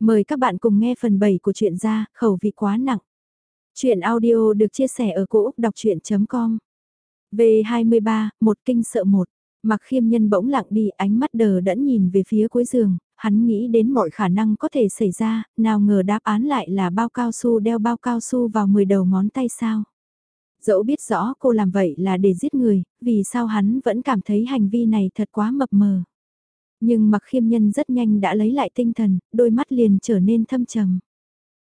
Mời các bạn cùng nghe phần 7 của truyện ra, khẩu vị quá nặng. Chuyện audio được chia sẻ ở cỗ đọc chuyện.com V23, một kinh sợ một. Mặc khiêm nhân bỗng lặng đi ánh mắt đờ đẫn nhìn về phía cuối giường, hắn nghĩ đến mọi khả năng có thể xảy ra, nào ngờ đáp án lại là bao cao su đeo bao cao su vào 10 đầu ngón tay sao. Dẫu biết rõ cô làm vậy là để giết người, vì sao hắn vẫn cảm thấy hành vi này thật quá mập mờ. Nhưng mặc khiêm nhân rất nhanh đã lấy lại tinh thần, đôi mắt liền trở nên thâm trầm.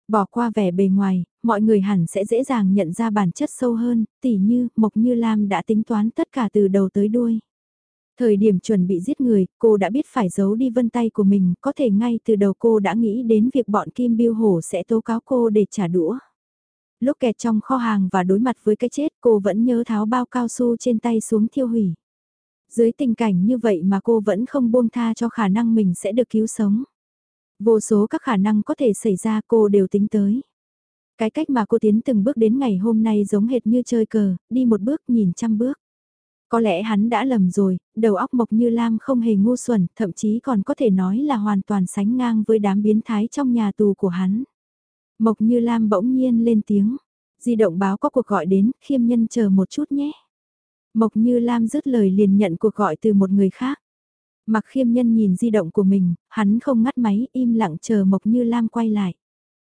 Bỏ qua vẻ bề ngoài, mọi người hẳn sẽ dễ dàng nhận ra bản chất sâu hơn, tỉ như Mộc Như Lam đã tính toán tất cả từ đầu tới đuôi. Thời điểm chuẩn bị giết người, cô đã biết phải giấu đi vân tay của mình, có thể ngay từ đầu cô đã nghĩ đến việc bọn Kim Biêu Hổ sẽ tố cáo cô để trả đũa. Lúc kẹt trong kho hàng và đối mặt với cái chết cô vẫn nhớ tháo bao cao su trên tay xuống thiêu hủy. Dưới tình cảnh như vậy mà cô vẫn không buông tha cho khả năng mình sẽ được cứu sống. Vô số các khả năng có thể xảy ra cô đều tính tới. Cái cách mà cô tiến từng bước đến ngày hôm nay giống hệt như chơi cờ, đi một bước nhìn trăm bước. Có lẽ hắn đã lầm rồi, đầu óc Mộc Như Lam không hề ngu xuẩn, thậm chí còn có thể nói là hoàn toàn sánh ngang với đám biến thái trong nhà tù của hắn. Mộc Như Lam bỗng nhiên lên tiếng, di động báo có cuộc gọi đến, khiêm nhân chờ một chút nhé. Mộc Như Lam dứt lời liền nhận cuộc gọi từ một người khác. Mặc khiêm nhân nhìn di động của mình, hắn không ngắt máy, im lặng chờ Mộc Như Lam quay lại.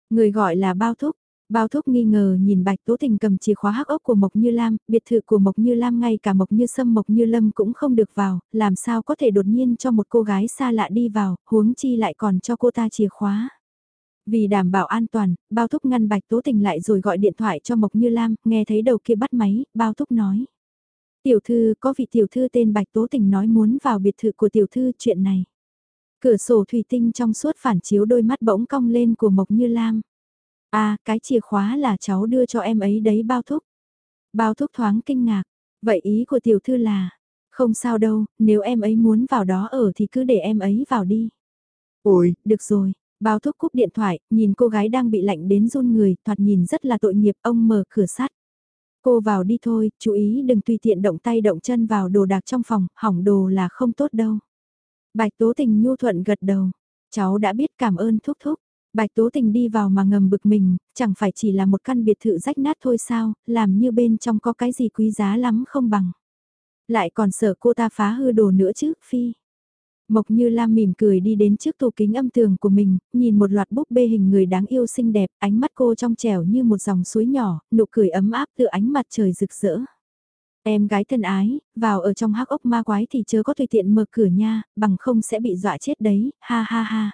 Người gọi là Bao Thúc. Bao Thúc nghi ngờ nhìn Bạch Tố Tình cầm chìa khóa hắc ốc của Mộc Như Lam, biệt thự của Mộc Như Lam ngay cả Mộc Như Sâm Mộc Như Lâm cũng không được vào, làm sao có thể đột nhiên cho một cô gái xa lạ đi vào, huống chi lại còn cho cô ta chìa khóa. Vì đảm bảo an toàn, Bao Thúc ngăn Bạch Tố Tình lại rồi gọi điện thoại cho Mộc Như Lam, nghe thấy đầu kia bắt máy, Bao Thúc nói. Tiểu thư, có vị tiểu thư tên Bạch Tố Tình nói muốn vào biệt thự của tiểu thư chuyện này. Cửa sổ thủy tinh trong suốt phản chiếu đôi mắt bỗng cong lên của Mộc Như Lam. À, cái chìa khóa là cháu đưa cho em ấy đấy bao thúc. Bao thúc thoáng kinh ngạc. Vậy ý của tiểu thư là, không sao đâu, nếu em ấy muốn vào đó ở thì cứ để em ấy vào đi. Ôi, được rồi. Bao thúc cúp điện thoại, nhìn cô gái đang bị lạnh đến run người, thoạt nhìn rất là tội nghiệp, ông mở cửa sắt. Cô vào đi thôi, chú ý đừng tùy tiện động tay động chân vào đồ đạc trong phòng, hỏng đồ là không tốt đâu. Bạch Tố Tình nhu thuận gật đầu. Cháu đã biết cảm ơn thúc thúc. Bạch Tố Tình đi vào mà ngầm bực mình, chẳng phải chỉ là một căn biệt thự rách nát thôi sao, làm như bên trong có cái gì quý giá lắm không bằng. Lại còn sợ cô ta phá hư đồ nữa chứ, Phi. Mộc Như Lam mỉm cười đi đến trước tủ kính âm tường của mình, nhìn một loạt búp bê hình người đáng yêu xinh đẹp, ánh mắt cô trong trẻo như một dòng suối nhỏ, nụ cười ấm áp tựa ánh mặt trời rực rỡ. Em gái thân ái, vào ở trong hắc ốc ma quái thì chớ có tùy tiện mở cửa nha, bằng không sẽ bị dọa chết đấy, ha ha ha.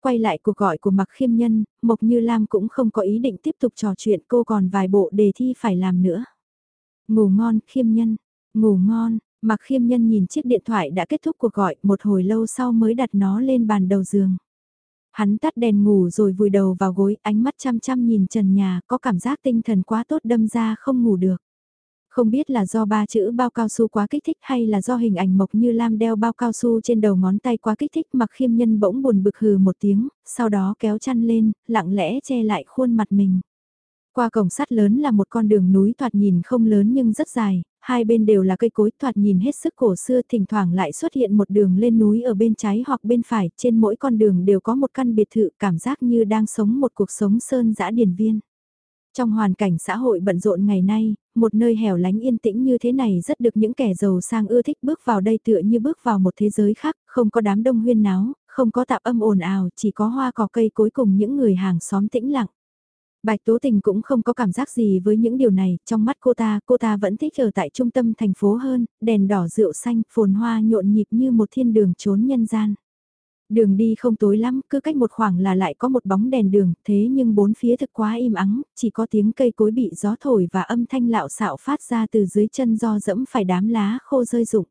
Quay lại cuộc gọi của Mạc Khiêm Nhân, Mộc Như Lam cũng không có ý định tiếp tục trò chuyện cô còn vài bộ đề thi phải làm nữa. Ngủ ngon, Khiêm Nhân, ngủ ngon, Mặc khiêm nhân nhìn chiếc điện thoại đã kết thúc cuộc gọi một hồi lâu sau mới đặt nó lên bàn đầu giường. Hắn tắt đèn ngủ rồi vùi đầu vào gối, ánh mắt chăm chăm nhìn trần nhà, có cảm giác tinh thần quá tốt đâm ra không ngủ được. Không biết là do ba chữ bao cao su quá kích thích hay là do hình ảnh mộc như lam đeo bao cao su trên đầu ngón tay quá kích thích mặc khiêm nhân bỗng buồn bực hừ một tiếng, sau đó kéo chăn lên, lặng lẽ che lại khuôn mặt mình. Qua cổng sắt lớn là một con đường núi thoạt nhìn không lớn nhưng rất dài, hai bên đều là cây cối thoạt nhìn hết sức cổ xưa thỉnh thoảng lại xuất hiện một đường lên núi ở bên trái hoặc bên phải, trên mỗi con đường đều có một căn biệt thự cảm giác như đang sống một cuộc sống sơn dã điển viên. Trong hoàn cảnh xã hội bận rộn ngày nay, một nơi hẻo lánh yên tĩnh như thế này rất được những kẻ giàu sang ưa thích bước vào đây tựa như bước vào một thế giới khác, không có đám đông huyên náo, không có tạp âm ồn ào, chỉ có hoa cỏ cây cuối cùng những người hàng xóm tĩnh lặng. Bạch Tố Tình cũng không có cảm giác gì với những điều này, trong mắt cô ta, cô ta vẫn thích ở tại trung tâm thành phố hơn, đèn đỏ rượu xanh, phồn hoa nhộn nhịp như một thiên đường trốn nhân gian. Đường đi không tối lắm, cứ cách một khoảng là lại có một bóng đèn đường, thế nhưng bốn phía thực quá im ắng, chỉ có tiếng cây cối bị gió thổi và âm thanh lạo xạo phát ra từ dưới chân do dẫm phải đám lá khô rơi rụng.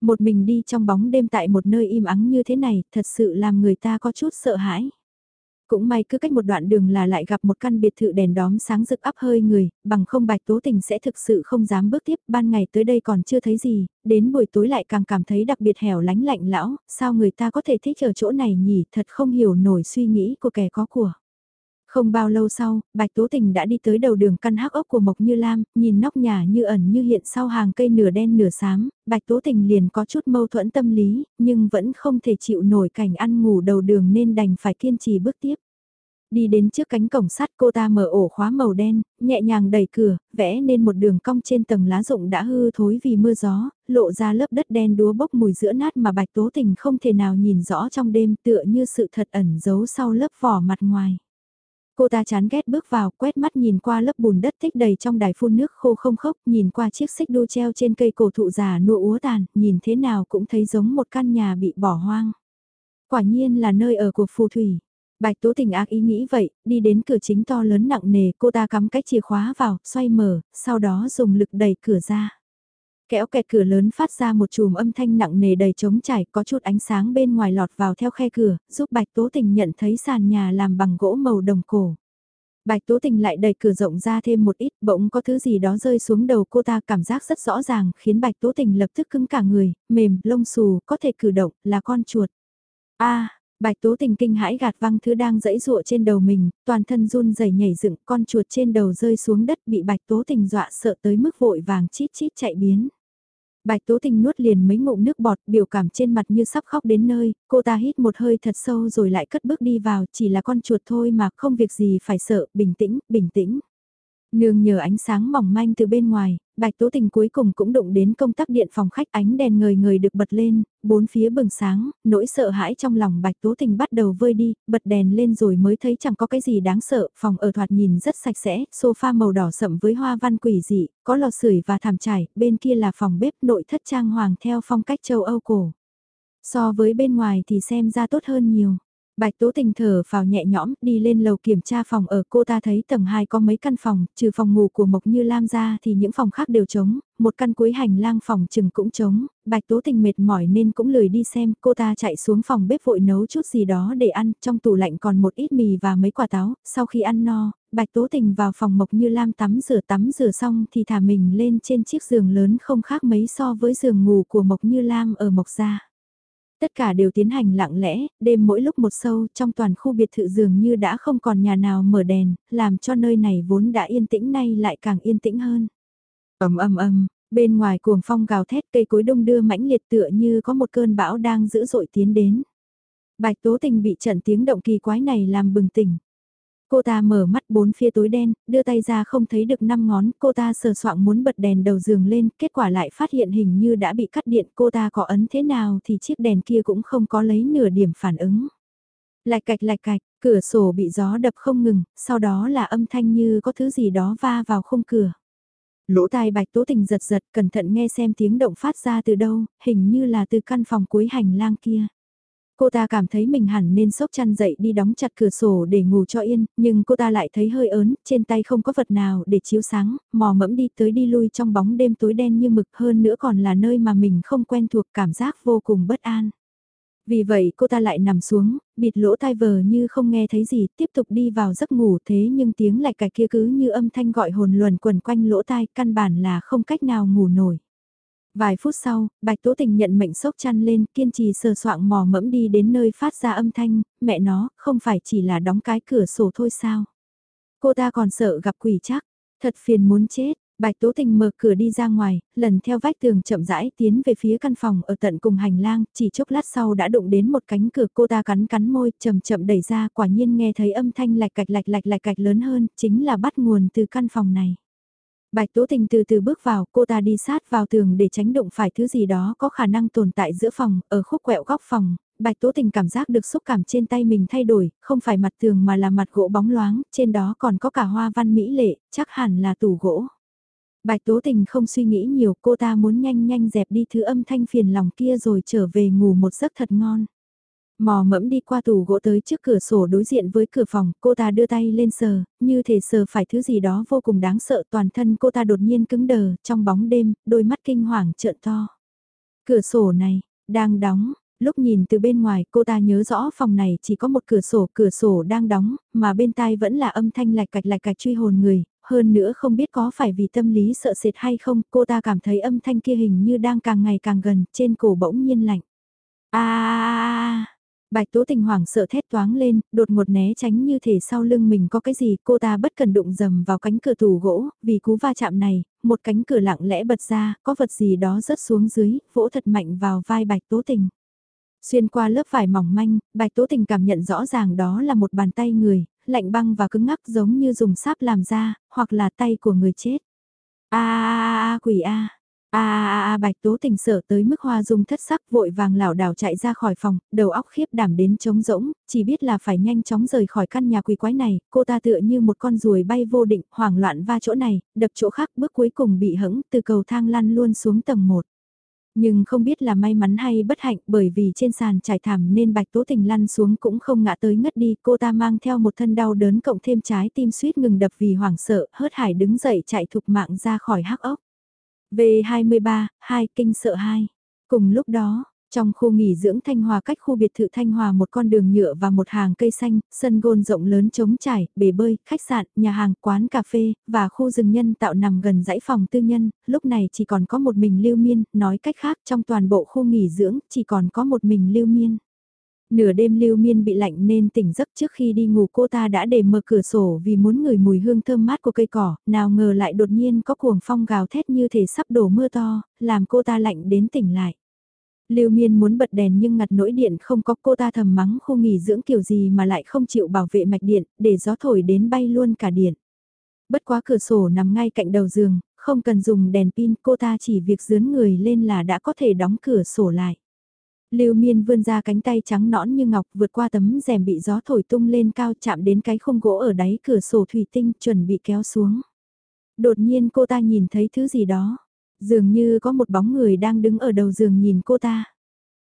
Một mình đi trong bóng đêm tại một nơi im ắng như thế này, thật sự làm người ta có chút sợ hãi. Cũng may cứ cách một đoạn đường là lại gặp một căn biệt thự đèn đóm sáng rực áp hơi người, bằng không bạch tố tình sẽ thực sự không dám bước tiếp, ban ngày tới đây còn chưa thấy gì, đến buổi tối lại càng cảm thấy đặc biệt hẻo lánh lạnh lão, sao người ta có thể thích ở chỗ này nhỉ, thật không hiểu nổi suy nghĩ của kẻ có của. Không bao lâu sau, Bạch Tố Tình đã đi tới đầu đường căn hắc ốc của Mộc Như Lam, nhìn nóc nhà như ẩn như hiện sau hàng cây nửa đen nửa xám, Bạch Tố Tình liền có chút mâu thuẫn tâm lý, nhưng vẫn không thể chịu nổi cảnh ăn ngủ đầu đường nên đành phải kiên trì bước tiếp. Đi đến trước cánh cổng sắt cô ta mở ổ khóa màu đen, nhẹ nhàng đẩy cửa, vẽ nên một đường cong trên tầng lá rụng đã hư thối vì mưa gió, lộ ra lớp đất đen đúa bốc mùi giữa nát mà bạch tố tình không thể nào nhìn rõ trong đêm tựa như sự thật ẩn giấu sau lớp vỏ mặt ngoài. Cô ta chán ghét bước vào, quét mắt nhìn qua lớp bùn đất tích đầy trong đài phun nước khô không khốc, nhìn qua chiếc xích đu treo trên cây cổ thụ già nụ úa tàn, nhìn thế nào cũng thấy giống một căn nhà bị bỏ hoang. Quả nhiên là nơi ở của phù thủy. Bạch Tố Tình ác ý nghĩ vậy, đi đến cửa chính to lớn nặng nề, cô ta cắm cái chìa khóa vào, xoay mở, sau đó dùng lực đẩy cửa ra. Kéo kẹt cửa lớn phát ra một chùm âm thanh nặng nề đầy trống trải, có chút ánh sáng bên ngoài lọt vào theo khe cửa, giúp Bạch Tố Tình nhận thấy sàn nhà làm bằng gỗ màu đồng cổ. Bạch Tố Tình lại đẩy cửa rộng ra thêm một ít, bỗng có thứ gì đó rơi xuống đầu cô ta cảm giác rất rõ ràng, khiến Bạch Tố Tình lập tức cứng cả người, mềm, lông xù, có thể cử động, là con chuột. a Bạch Tố Tình kinh hãi gạt văng thứ đang dẫy dụa trên đầu mình, toàn thân run rẩy nhảy dựng, con chuột trên đầu rơi xuống đất bị Bạch Tố Tình dọa sợ tới mức vội vàng chít chít chạy biến. Bạch Tố Tình nuốt liền mấy ngụm nước bọt, biểu cảm trên mặt như sắp khóc đến nơi, cô ta hít một hơi thật sâu rồi lại cất bước đi vào, chỉ là con chuột thôi mà không việc gì phải sợ, bình tĩnh, bình tĩnh. Nương nhờ ánh sáng mỏng manh từ bên ngoài, Bạch Tố Tình cuối cùng cũng đụng đến công tắc điện phòng khách ánh đèn ngời ngời được bật lên, bốn phía bừng sáng, nỗi sợ hãi trong lòng Bạch Tố Tình bắt đầu vơi đi, bật đèn lên rồi mới thấy chẳng có cái gì đáng sợ, phòng ở thoạt nhìn rất sạch sẽ, sofa màu đỏ sậm với hoa văn quỷ dị, có lò sưởi và thảm trải, bên kia là phòng bếp nội thất trang hoàng theo phong cách châu Âu cổ. So với bên ngoài thì xem ra tốt hơn nhiều. Bạch Tố Tình thở vào nhẹ nhõm, đi lên lầu kiểm tra phòng ở cô ta thấy tầng 2 có mấy căn phòng, trừ phòng ngủ của Mộc Như Lam ra thì những phòng khác đều trống, một căn cuối hành lang phòng chừng cũng trống, Bạch Tố Tình mệt mỏi nên cũng lười đi xem, cô ta chạy xuống phòng bếp vội nấu chút gì đó để ăn, trong tủ lạnh còn một ít mì và mấy quả táo, sau khi ăn no, Bạch Tố Tình vào phòng Mộc Như Lam tắm rửa tắm rửa xong thì thả mình lên trên chiếc giường lớn không khác mấy so với giường ngủ của Mộc Như Lam ở Mộc Gia. Tất cả đều tiến hành lặng lẽ, đêm mỗi lúc một sâu trong toàn khu biệt thự dường như đã không còn nhà nào mở đèn, làm cho nơi này vốn đã yên tĩnh nay lại càng yên tĩnh hơn. ầm ầm ầm, bên ngoài cuồng phong gào thét cây cối đông đưa mãnh liệt tựa như có một cơn bão đang dữ dội tiến đến. Bạch Tố Tình bị trận tiếng động kỳ quái này làm bừng tỉnh. Cô ta mở mắt bốn phía tối đen, đưa tay ra không thấy được năm ngón, cô ta sờ soạng muốn bật đèn đầu giường lên, kết quả lại phát hiện hình như đã bị cắt điện, cô ta có ấn thế nào thì chiếc đèn kia cũng không có lấy nửa điểm phản ứng. Lạch cạch lạch cạch, cửa sổ bị gió đập không ngừng, sau đó là âm thanh như có thứ gì đó va vào khung cửa. Lỗ tai bạch tố tình giật giật cẩn thận nghe xem tiếng động phát ra từ đâu, hình như là từ căn phòng cuối hành lang kia. Cô ta cảm thấy mình hẳn nên sốc chăn dậy đi đóng chặt cửa sổ để ngủ cho yên, nhưng cô ta lại thấy hơi ớn, trên tay không có vật nào để chiếu sáng, mò mẫm đi tới đi lui trong bóng đêm tối đen như mực hơn nữa còn là nơi mà mình không quen thuộc cảm giác vô cùng bất an. Vì vậy cô ta lại nằm xuống, bịt lỗ tai vờ như không nghe thấy gì, tiếp tục đi vào giấc ngủ thế nhưng tiếng lại cài kia cứ như âm thanh gọi hồn luồn quẩn quanh lỗ tai, căn bản là không cách nào ngủ nổi. Vài phút sau, Bạch Tố Tình nhận mệnh sốc chăn lên, kiên trì sờ soạng mò mẫm đi đến nơi phát ra âm thanh, mẹ nó, không phải chỉ là đóng cái cửa sổ thôi sao. Cô ta còn sợ gặp quỷ chắc, thật phiền muốn chết. Bạch Tố Tình mở cửa đi ra ngoài, lần theo vách tường chậm rãi tiến về phía căn phòng ở tận cùng hành lang, chỉ chốc lát sau đã đụng đến một cánh cửa cô ta cắn cắn môi, chậm chậm đẩy ra, quả nhiên nghe thấy âm thanh lạch cạch lạch lạch lạch cạch lớn hơn, chính là bắt nguồn từ căn phòng này. Bạch Tố Tình từ từ bước vào, cô ta đi sát vào tường để tránh đụng phải thứ gì đó có khả năng tồn tại giữa phòng, ở khúc quẹo góc phòng. Bạch Tố Tình cảm giác được xúc cảm trên tay mình thay đổi, không phải mặt tường mà là mặt gỗ bóng loáng, trên đó còn có cả hoa văn mỹ lệ, chắc hẳn là tủ gỗ. Bạch Tố Tình không suy nghĩ nhiều, cô ta muốn nhanh nhanh dẹp đi thứ âm thanh phiền lòng kia rồi trở về ngủ một giấc thật ngon. Mò mẫm đi qua tủ gỗ tới trước cửa sổ đối diện với cửa phòng, cô ta đưa tay lên sờ, như thể sờ phải thứ gì đó vô cùng đáng sợ toàn thân cô ta đột nhiên cứng đờ, trong bóng đêm, đôi mắt kinh hoàng trợn to. Cửa sổ này, đang đóng, lúc nhìn từ bên ngoài cô ta nhớ rõ phòng này chỉ có một cửa sổ, cửa sổ đang đóng, mà bên tai vẫn là âm thanh lạch cạch lạch cạch truy hồn người, hơn nữa không biết có phải vì tâm lý sợ sệt hay không, cô ta cảm thấy âm thanh kia hình như đang càng ngày càng gần, trên cổ bỗng nhiên lạnh. a Bạch Tố Tình hoảng sợ thét toáng lên, đột ngột né tránh như thể sau lưng mình có cái gì, cô ta bất cần đụng dầm vào cánh cửa tủ gỗ, vì cú va chạm này, một cánh cửa lặng lẽ bật ra, có vật gì đó rớt xuống dưới, vỗ thật mạnh vào vai Bạch Tố Tình. Xuyên qua lớp vải mỏng manh, Bạch Tố Tình cảm nhận rõ ràng đó là một bàn tay người, lạnh băng và cứng ngắc giống như dùng sáp làm ra, hoặc là tay của người chết. A a a quỷ a. A a a Bạch Tố Tình sợ tới mức hoa dung thất sắc vội vàng lảo đảo chạy ra khỏi phòng, đầu óc khiếp đảm đến trống rỗng, chỉ biết là phải nhanh chóng rời khỏi căn nhà quỷ quái này, cô ta tựa như một con ruồi bay vô định, hoảng loạn va chỗ này, đập chỗ khác, bước cuối cùng bị hững từ cầu thang lăn luôn xuống tầng một. Nhưng không biết là may mắn hay bất hạnh bởi vì trên sàn trải thảm nên bạch tố tình lăn xuống cũng không ngã tới ngất đi. Cô ta mang theo một thân đau đớn cộng thêm trái tim suýt ngừng đập vì hoảng sợ, hớt hải đứng dậy chạy thục mạng ra khỏi hắc ốc. V23, 2 kinh sợ 2. Cùng lúc đó, trong khu nghỉ dưỡng Thanh Hòa cách khu biệt thự Thanh Hòa một con đường nhựa và một hàng cây xanh, sân gôn rộng lớn trống trải, bể bơi, khách sạn, nhà hàng, quán cà phê, và khu rừng nhân tạo nằm gần dãy phòng tư nhân, lúc này chỉ còn có một mình lưu miên, nói cách khác trong toàn bộ khu nghỉ dưỡng chỉ còn có một mình lưu miên. Nửa đêm lưu miên bị lạnh nên tỉnh giấc trước khi đi ngủ cô ta đã để mở cửa sổ vì muốn ngửi mùi hương thơm mát của cây cỏ, nào ngờ lại đột nhiên có cuồng phong gào thét như thể sắp đổ mưa to, làm cô ta lạnh đến tỉnh lại. Lưu Miên muốn bật đèn nhưng ngặt nỗi điện không có cô ta thầm mắng khu nghỉ dưỡng kiểu gì mà lại không chịu bảo vệ mạch điện, để gió thổi đến bay luôn cả điện. Bất quá cửa sổ nằm ngay cạnh đầu giường, không cần dùng đèn pin cô ta chỉ việc dướn người lên là đã có thể đóng cửa sổ lại. Lưu Miên vươn ra cánh tay trắng nõn như ngọc vượt qua tấm rèm bị gió thổi tung lên cao chạm đến cái khung gỗ ở đáy cửa sổ thủy tinh chuẩn bị kéo xuống. Đột nhiên cô ta nhìn thấy thứ gì đó. Dường như có một bóng người đang đứng ở đầu giường nhìn cô ta.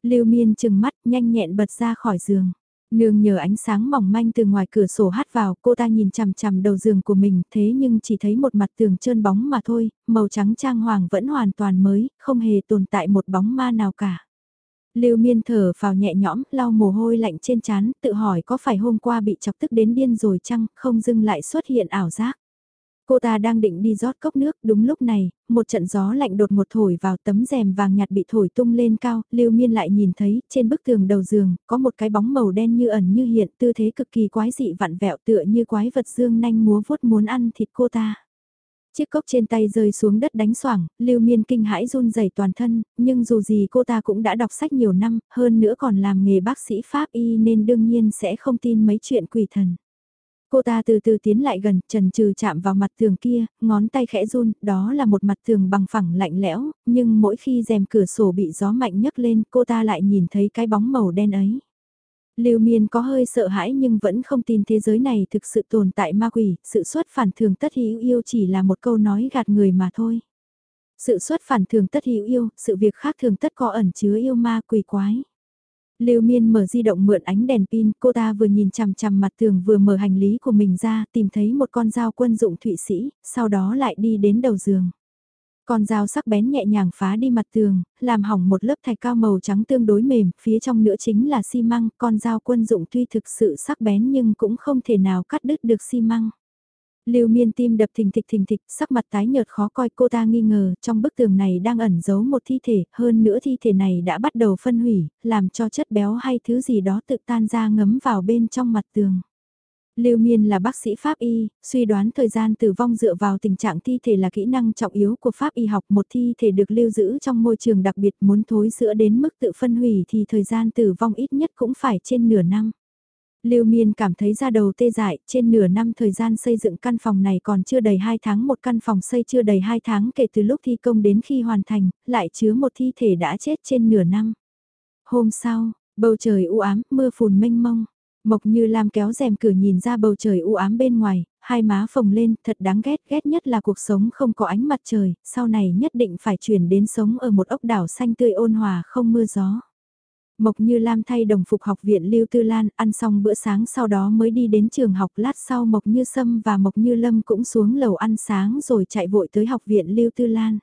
Lưu Miên chừng mắt nhanh nhẹn bật ra khỏi giường. Nương nhờ ánh sáng mỏng manh từ ngoài cửa sổ hát vào, cô ta nhìn chằm chằm đầu giường của mình, thế nhưng chỉ thấy một mặt tường trơn bóng mà thôi, màu trắng trang hoàng vẫn hoàn toàn mới, không hề tồn tại một bóng ma nào cả. Lưu Miên thở vào nhẹ nhõm, lau mồ hôi lạnh trên trán, tự hỏi có phải hôm qua bị chọc tức đến điên rồi chăng, không dưng lại xuất hiện ảo giác. Cô ta đang định đi rót cốc nước, đúng lúc này, một trận gió lạnh đột ngột thổi vào tấm rèm vàng nhạt bị thổi tung lên cao, Lưu Miên lại nhìn thấy, trên bức tường đầu giường, có một cái bóng màu đen như ẩn như hiện, tư thế cực kỳ quái dị vặn vẹo tựa như quái vật dương nanh múa vuốt muốn ăn thịt cô ta. Chiếc cốc trên tay rơi xuống đất đánh xoảng, Lưu Miên kinh hãi run rẩy toàn thân, nhưng dù gì cô ta cũng đã đọc sách nhiều năm, hơn nữa còn làm nghề bác sĩ Pháp y nên đương nhiên sẽ không tin mấy chuyện quỷ thần. Cô ta từ từ tiến lại gần, trần trừ chạm vào mặt tường kia, ngón tay khẽ run, đó là một mặt tường bằng phẳng lạnh lẽo, nhưng mỗi khi rèm cửa sổ bị gió mạnh nhấc lên, cô ta lại nhìn thấy cái bóng màu đen ấy. Lưu Miên có hơi sợ hãi nhưng vẫn không tin thế giới này thực sự tồn tại ma quỷ, sự xuất phản thường tất hữu yêu chỉ là một câu nói gạt người mà thôi. Sự xuất phản thường tất hữu yêu, sự việc khác thường tất có ẩn chứa yêu ma quỷ quái. Lưu Miên mở di động mượn ánh đèn pin, cô ta vừa nhìn chằm chằm mặt tường vừa mở hành lý của mình ra, tìm thấy một con dao quân dụng thụy sĩ, sau đó lại đi đến đầu giường. Con dao sắc bén nhẹ nhàng phá đi mặt tường, làm hỏng một lớp thạch cao màu trắng tương đối mềm, phía trong nữa chính là xi măng, con dao quân dụng tuy thực sự sắc bén nhưng cũng không thể nào cắt đứt được xi măng. Lưu Miên tim đập thình thịch thình thịch, sắc mặt tái nhợt khó coi cô ta nghi ngờ, trong bức tường này đang ẩn giấu một thi thể, hơn nữa thi thể này đã bắt đầu phân hủy, làm cho chất béo hay thứ gì đó tự tan ra ngấm vào bên trong mặt tường. Lưu Miên là bác sĩ Pháp Y, suy đoán thời gian tử vong dựa vào tình trạng thi thể là kỹ năng trọng yếu của Pháp Y học. Một thi thể được lưu giữ trong môi trường đặc biệt muốn thối sữa đến mức tự phân hủy thì thời gian tử vong ít nhất cũng phải trên nửa năm. Lưu Miên cảm thấy ra đầu tê dại, trên nửa năm thời gian xây dựng căn phòng này còn chưa đầy 2 tháng một căn phòng xây chưa đầy 2 tháng kể từ lúc thi công đến khi hoàn thành, lại chứa một thi thể đã chết trên nửa năm. Hôm sau, bầu trời u ám, mưa phùn mênh mông. Mộc như Lam kéo rèm cửa nhìn ra bầu trời u ám bên ngoài, hai má phồng lên, thật đáng ghét, ghét nhất là cuộc sống không có ánh mặt trời, sau này nhất định phải chuyển đến sống ở một ốc đảo xanh tươi ôn hòa không mưa gió. Mộc Như Lam thay đồng phục học viện Lưu Tư Lan, ăn xong bữa sáng sau đó mới đi đến trường học lát sau Mộc Như Sâm và Mộc Như Lâm cũng xuống lầu ăn sáng rồi chạy vội tới học viện Lưu Tư Lan.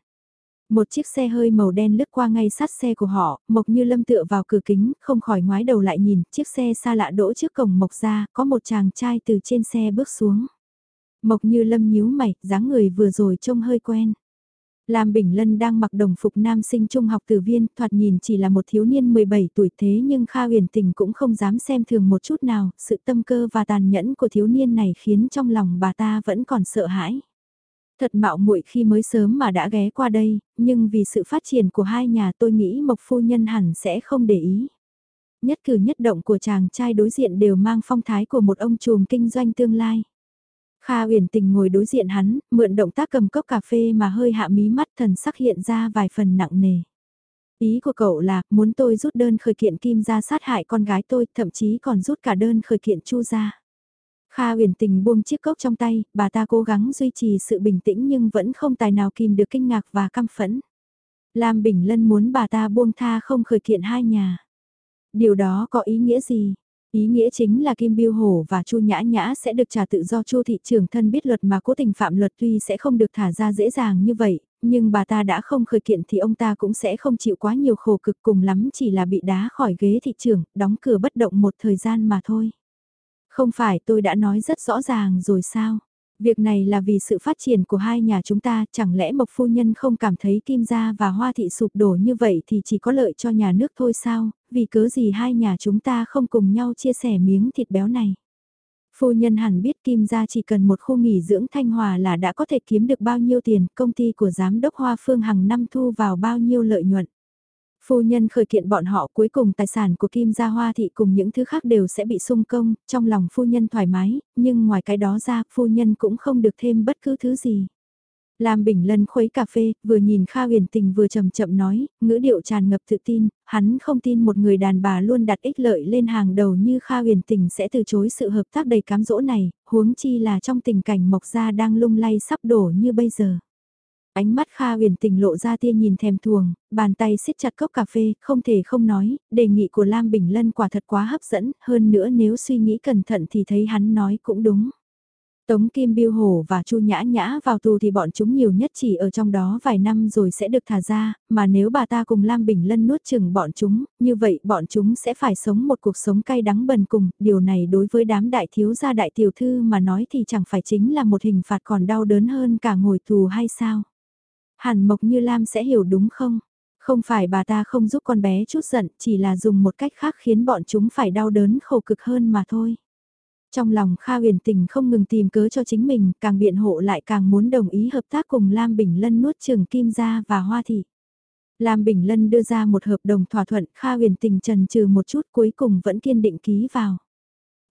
Một chiếc xe hơi màu đen lướt qua ngay sát xe của họ, Mộc Như Lâm tựa vào cửa kính, không khỏi ngoái đầu lại nhìn, chiếc xe xa lạ đỗ trước cổng Mộc ra, có một chàng trai từ trên xe bước xuống. Mộc Như Lâm nhíu mày, dáng người vừa rồi trông hơi quen. Lam Bình Lân đang mặc đồng phục nam sinh trung học từ viên, thoạt nhìn chỉ là một thiếu niên 17 tuổi thế nhưng Kha huyền tình cũng không dám xem thường một chút nào, sự tâm cơ và tàn nhẫn của thiếu niên này khiến trong lòng bà ta vẫn còn sợ hãi. Thật mạo muội khi mới sớm mà đã ghé qua đây, nhưng vì sự phát triển của hai nhà tôi nghĩ Mộc Phu Nhân hẳn sẽ không để ý. Nhất cử nhất động của chàng trai đối diện đều mang phong thái của một ông trùm kinh doanh tương lai. Kha uyển tình ngồi đối diện hắn, mượn động tác cầm cốc cà phê mà hơi hạ mí mắt thần sắc hiện ra vài phần nặng nề. Ý của cậu là, muốn tôi rút đơn khởi kiện Kim ra sát hại con gái tôi, thậm chí còn rút cả đơn khởi kiện Chu ra. Kha uyển tình buông chiếc cốc trong tay, bà ta cố gắng duy trì sự bình tĩnh nhưng vẫn không tài nào kìm được kinh ngạc và căm phẫn. Lam Bình Lân muốn bà ta buông tha không khởi kiện hai nhà. Điều đó có ý nghĩa gì? Ý nghĩa chính là Kim Biêu Hổ và Chu Nhã Nhã sẽ được trả tự do Chu thị trưởng thân biết luật mà cố tình phạm luật tuy sẽ không được thả ra dễ dàng như vậy, nhưng bà ta đã không khởi kiện thì ông ta cũng sẽ không chịu quá nhiều khổ cực cùng lắm chỉ là bị đá khỏi ghế thị trưởng, đóng cửa bất động một thời gian mà thôi. Không phải tôi đã nói rất rõ ràng rồi sao? Việc này là vì sự phát triển của hai nhà chúng ta, chẳng lẽ Mộc Phu Nhân không cảm thấy Kim Gia và Hoa Thị sụp đổ như vậy thì chỉ có lợi cho nhà nước thôi sao, vì cớ gì hai nhà chúng ta không cùng nhau chia sẻ miếng thịt béo này. Phu Nhân hẳn biết Kim Gia chỉ cần một khu nghỉ dưỡng thanh hòa là đã có thể kiếm được bao nhiêu tiền, công ty của Giám đốc Hoa Phương hàng năm thu vào bao nhiêu lợi nhuận. Phu nhân khởi kiện bọn họ cuối cùng tài sản của Kim Gia Hoa Thị cùng những thứ khác đều sẽ bị sung công, trong lòng phu nhân thoải mái, nhưng ngoài cái đó ra phu nhân cũng không được thêm bất cứ thứ gì. Lam Bình Lân khuấy cà phê, vừa nhìn Kha huyền tình vừa chậm chậm nói, ngữ điệu tràn ngập tự tin, hắn không tin một người đàn bà luôn đặt ích lợi lên hàng đầu như Kha huyền tình sẽ từ chối sự hợp tác đầy cám dỗ này, huống chi là trong tình cảnh Mộc Gia đang lung lay sắp đổ như bây giờ. Ánh mắt Kha huyền tình lộ ra tia nhìn thèm thuồng, bàn tay siết chặt cốc cà phê, không thể không nói, đề nghị của Lam Bình Lân quả thật quá hấp dẫn, hơn nữa nếu suy nghĩ cẩn thận thì thấy hắn nói cũng đúng. Tống Kim Biêu Hổ và Chu Nhã Nhã vào tù thì bọn chúng nhiều nhất chỉ ở trong đó vài năm rồi sẽ được thả ra, mà nếu bà ta cùng Lam Bình Lân nuốt chừng bọn chúng, như vậy bọn chúng sẽ phải sống một cuộc sống cay đắng bần cùng, điều này đối với đám đại thiếu gia đại tiểu thư mà nói thì chẳng phải chính là một hình phạt còn đau đớn hơn cả ngồi tù hay sao? Hàn Mộc Như Lam sẽ hiểu đúng không? Không phải bà ta không giúp con bé chút giận, chỉ là dùng một cách khác khiến bọn chúng phải đau đớn khổ cực hơn mà thôi. Trong lòng Kha huyền tình không ngừng tìm cớ cho chính mình, càng biện hộ lại càng muốn đồng ý hợp tác cùng Lam Bình Lân nuốt trường Kim Gia và Hoa Thị. Lam Bình Lân đưa ra một hợp đồng thỏa thuận, Kha huyền tình trần trừ một chút cuối cùng vẫn kiên định ký vào.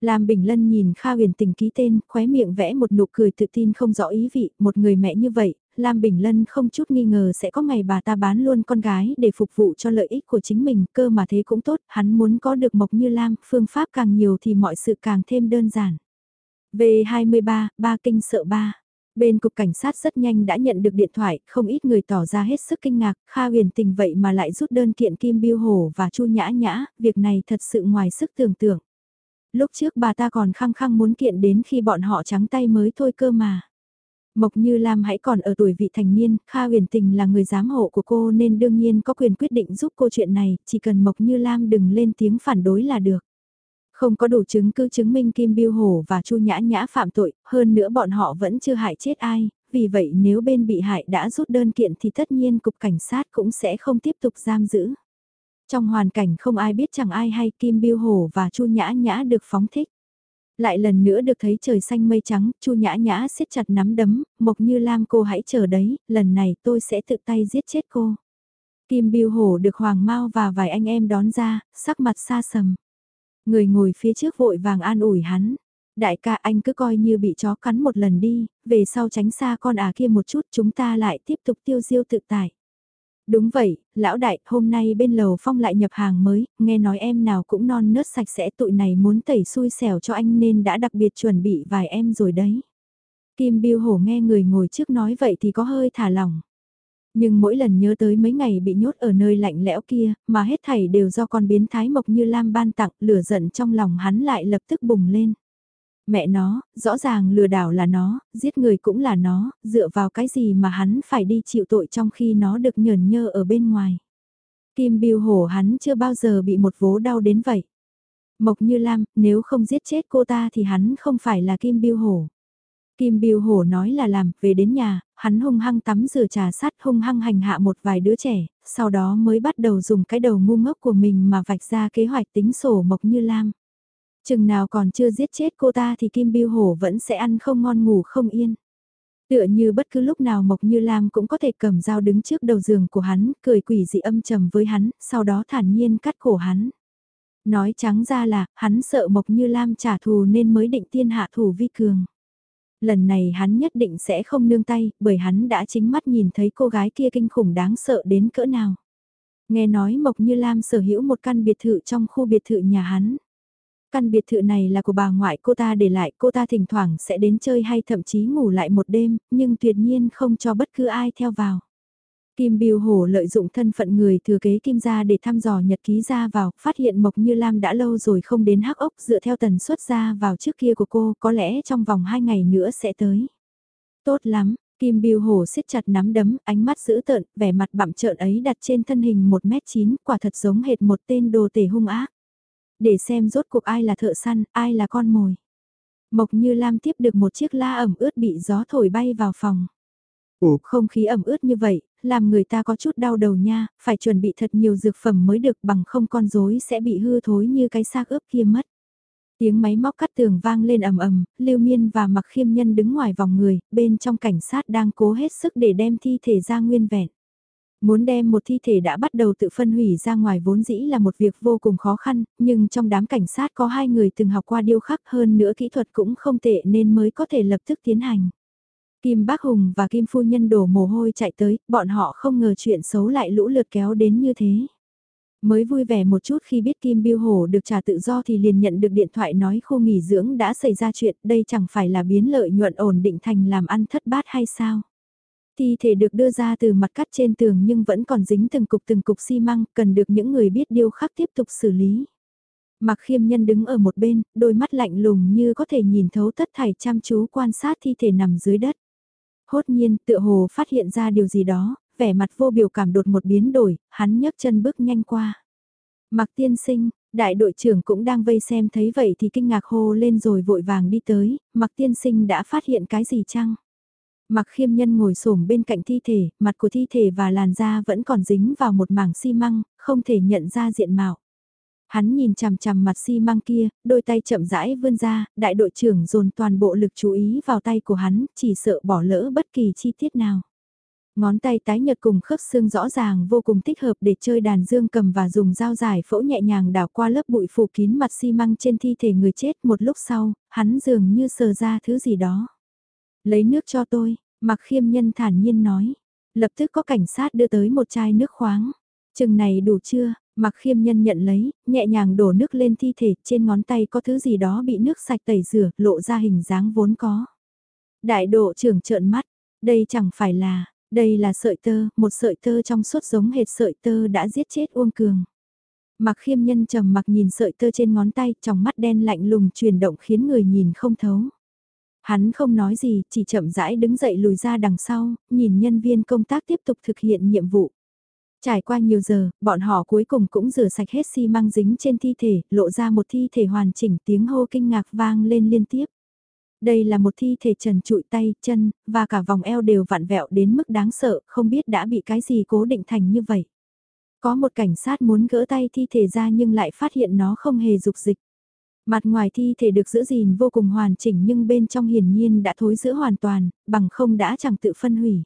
Lam Bình Lân nhìn Kha huyền tình ký tên, khóe miệng vẽ một nụ cười tự tin không rõ ý vị, một người mẹ như vậy, Lam Bình Lân không chút nghi ngờ sẽ có ngày bà ta bán luôn con gái để phục vụ cho lợi ích của chính mình, cơ mà thế cũng tốt, hắn muốn có được mộc như Lam, phương pháp càng nhiều thì mọi sự càng thêm đơn giản. V23, ba kinh sợ ba. Bên cục cảnh sát rất nhanh đã nhận được điện thoại, không ít người tỏ ra hết sức kinh ngạc, Kha huyền tình vậy mà lại rút đơn kiện Kim Biêu Hổ và Chu Nhã Nhã, việc này thật sự ngoài sức tưởng tượng. Lúc trước bà ta còn khăng khăng muốn kiện đến khi bọn họ trắng tay mới thôi cơ mà. Mộc Như Lam hãy còn ở tuổi vị thành niên, Kha huyền tình là người giám hộ của cô nên đương nhiên có quyền quyết định giúp cô chuyện này, chỉ cần Mộc Như Lam đừng lên tiếng phản đối là được. Không có đủ chứng cứ chứng minh Kim Biêu Hổ và Chu Nhã Nhã phạm tội, hơn nữa bọn họ vẫn chưa hại chết ai, vì vậy nếu bên bị hại đã rút đơn kiện thì tất nhiên cục cảnh sát cũng sẽ không tiếp tục giam giữ. Trong hoàn cảnh không ai biết chẳng ai hay Kim Biêu Hổ và Chu Nhã Nhã được phóng thích. Lại lần nữa được thấy trời xanh mây trắng, Chu Nhã Nhã siết chặt nắm đấm, Mộc Như Lam cô hãy chờ đấy, lần này tôi sẽ tự tay giết chết cô. Kim Biêu Hổ được Hoàng Mao và vài anh em đón ra, sắc mặt xa sầm. Người ngồi phía trước vội vàng an ủi hắn. Đại ca anh cứ coi như bị chó cắn một lần đi, về sau tránh xa con à kia một chút chúng ta lại tiếp tục tiêu diêu tự tại. Đúng vậy, lão đại, hôm nay bên lầu phong lại nhập hàng mới, nghe nói em nào cũng non nớt sạch sẽ tụi này muốn tẩy xui xẻo cho anh nên đã đặc biệt chuẩn bị vài em rồi đấy. Kim Biêu Hổ nghe người ngồi trước nói vậy thì có hơi thả lỏng. Nhưng mỗi lần nhớ tới mấy ngày bị nhốt ở nơi lạnh lẽo kia, mà hết thảy đều do con biến thái mộc như Lam ban tặng, lửa giận trong lòng hắn lại lập tức bùng lên. Mẹ nó, rõ ràng lừa đảo là nó, giết người cũng là nó, dựa vào cái gì mà hắn phải đi chịu tội trong khi nó được nhờn nhơ ở bên ngoài. Kim Biêu Hổ hắn chưa bao giờ bị một vố đau đến vậy. Mộc Như Lam, nếu không giết chết cô ta thì hắn không phải là Kim Biêu Hổ. Kim Biêu Hổ nói là làm, về đến nhà, hắn hung hăng tắm rửa trà sát hung hăng hành hạ một vài đứa trẻ, sau đó mới bắt đầu dùng cái đầu ngu ngốc của mình mà vạch ra kế hoạch tính sổ Mộc Như Lam. Chừng nào còn chưa giết chết cô ta thì Kim Biêu Hổ vẫn sẽ ăn không ngon ngủ không yên. Tựa như bất cứ lúc nào Mộc Như Lam cũng có thể cầm dao đứng trước đầu giường của hắn, cười quỷ dị âm trầm với hắn, sau đó thản nhiên cắt cổ hắn. Nói trắng ra là, hắn sợ Mộc Như Lam trả thù nên mới định tiên hạ thủ vi cường. Lần này hắn nhất định sẽ không nương tay, bởi hắn đã chính mắt nhìn thấy cô gái kia kinh khủng đáng sợ đến cỡ nào. Nghe nói Mộc Như Lam sở hữu một căn biệt thự trong khu biệt thự nhà hắn. Căn biệt thự này là của bà ngoại cô ta để lại, cô ta thỉnh thoảng sẽ đến chơi hay thậm chí ngủ lại một đêm, nhưng tuyệt nhiên không cho bất cứ ai theo vào. Kim Biêu Hổ lợi dụng thân phận người thừa kế Kim gia để thăm dò nhật ký ra vào, phát hiện Mộc Như Lam đã lâu rồi không đến hắc ốc dựa theo tần suất ra vào trước kia của cô, có lẽ trong vòng 2 ngày nữa sẽ tới. Tốt lắm, Kim Biêu Hổ siết chặt nắm đấm, ánh mắt dữ tợn, vẻ mặt bặm trợn ấy đặt trên thân hình 1m9, quả thật giống hệt một tên đồ tể hung ác. Để xem rốt cuộc ai là thợ săn, ai là con mồi. Mộc Như Lam tiếp được một chiếc la ẩm ướt bị gió thổi bay vào phòng. Ủa, không khí ẩm ướt như vậy, làm người ta có chút đau đầu nha, phải chuẩn bị thật nhiều dược phẩm mới được bằng không con rối sẽ bị hư thối như cái xác ướp kia mất. Tiếng máy móc cắt tường vang lên ầm ầm, Lưu Miên và Mặc Khiêm Nhân đứng ngoài vòng người, bên trong cảnh sát đang cố hết sức để đem thi thể ra nguyên vẹn. Muốn đem một thi thể đã bắt đầu tự phân hủy ra ngoài vốn dĩ là một việc vô cùng khó khăn, nhưng trong đám cảnh sát có hai người từng học qua điêu khắc hơn nữa kỹ thuật cũng không tệ nên mới có thể lập tức tiến hành. Kim Bác Hùng và Kim Phu Nhân đổ mồ hôi chạy tới, bọn họ không ngờ chuyện xấu lại lũ lượt kéo đến như thế. Mới vui vẻ một chút khi biết Kim Biêu Hổ được trả tự do thì liền nhận được điện thoại nói khu nghỉ dưỡng đã xảy ra chuyện, đây chẳng phải là biến lợi nhuận ổn định thành làm ăn thất bát hay sao? Thi thể được đưa ra từ mặt cắt trên tường nhưng vẫn còn dính từng cục từng cục xi măng, cần được những người biết điêu khắc tiếp tục xử lý. Mặc khiêm nhân đứng ở một bên, đôi mắt lạnh lùng như có thể nhìn thấu tất thảy chăm chú quan sát thi thể nằm dưới đất. Hốt nhiên, tựa hồ phát hiện ra điều gì đó, vẻ mặt vô biểu cảm đột một biến đổi, hắn nhấc chân bước nhanh qua. Mặc tiên sinh, đại đội trưởng cũng đang vây xem thấy vậy thì kinh ngạc hô lên rồi vội vàng đi tới, mặc tiên sinh đã phát hiện cái gì chăng? Mặc khiêm nhân ngồi xổm bên cạnh thi thể, mặt của thi thể và làn da vẫn còn dính vào một mảng xi măng, không thể nhận ra diện mạo. Hắn nhìn chằm chằm mặt xi măng kia, đôi tay chậm rãi vươn ra, đại đội trưởng dồn toàn bộ lực chú ý vào tay của hắn, chỉ sợ bỏ lỡ bất kỳ chi tiết nào. Ngón tay tái nhật cùng khớp xương rõ ràng vô cùng thích hợp để chơi đàn dương cầm và dùng dao giải phẫu nhẹ nhàng đảo qua lớp bụi phủ kín mặt xi măng trên thi thể người chết một lúc sau, hắn dường như sờ ra thứ gì đó. Lấy nước cho tôi, mặc khiêm nhân thản nhiên nói. Lập tức có cảnh sát đưa tới một chai nước khoáng. Chừng này đủ chưa, mặc khiêm nhân nhận lấy, nhẹ nhàng đổ nước lên thi thể, trên ngón tay có thứ gì đó bị nước sạch tẩy rửa, lộ ra hình dáng vốn có. Đại độ trưởng trợn mắt, đây chẳng phải là, đây là sợi tơ, một sợi tơ trong suốt giống hệt sợi tơ đã giết chết Uông Cường. Mặc khiêm nhân trầm mặc nhìn sợi tơ trên ngón tay, trong mắt đen lạnh lùng chuyển động khiến người nhìn không thấu. Hắn không nói gì, chỉ chậm rãi đứng dậy lùi ra đằng sau, nhìn nhân viên công tác tiếp tục thực hiện nhiệm vụ. Trải qua nhiều giờ, bọn họ cuối cùng cũng rửa sạch hết xi măng dính trên thi thể, lộ ra một thi thể hoàn chỉnh tiếng hô kinh ngạc vang lên liên tiếp. Đây là một thi thể trần trụi tay, chân, và cả vòng eo đều vặn vẹo đến mức đáng sợ, không biết đã bị cái gì cố định thành như vậy. Có một cảnh sát muốn gỡ tay thi thể ra nhưng lại phát hiện nó không hề dục dịch. Mặt ngoài thi thể được giữ gìn vô cùng hoàn chỉnh nhưng bên trong hiển nhiên đã thối giữa hoàn toàn, bằng không đã chẳng tự phân hủy.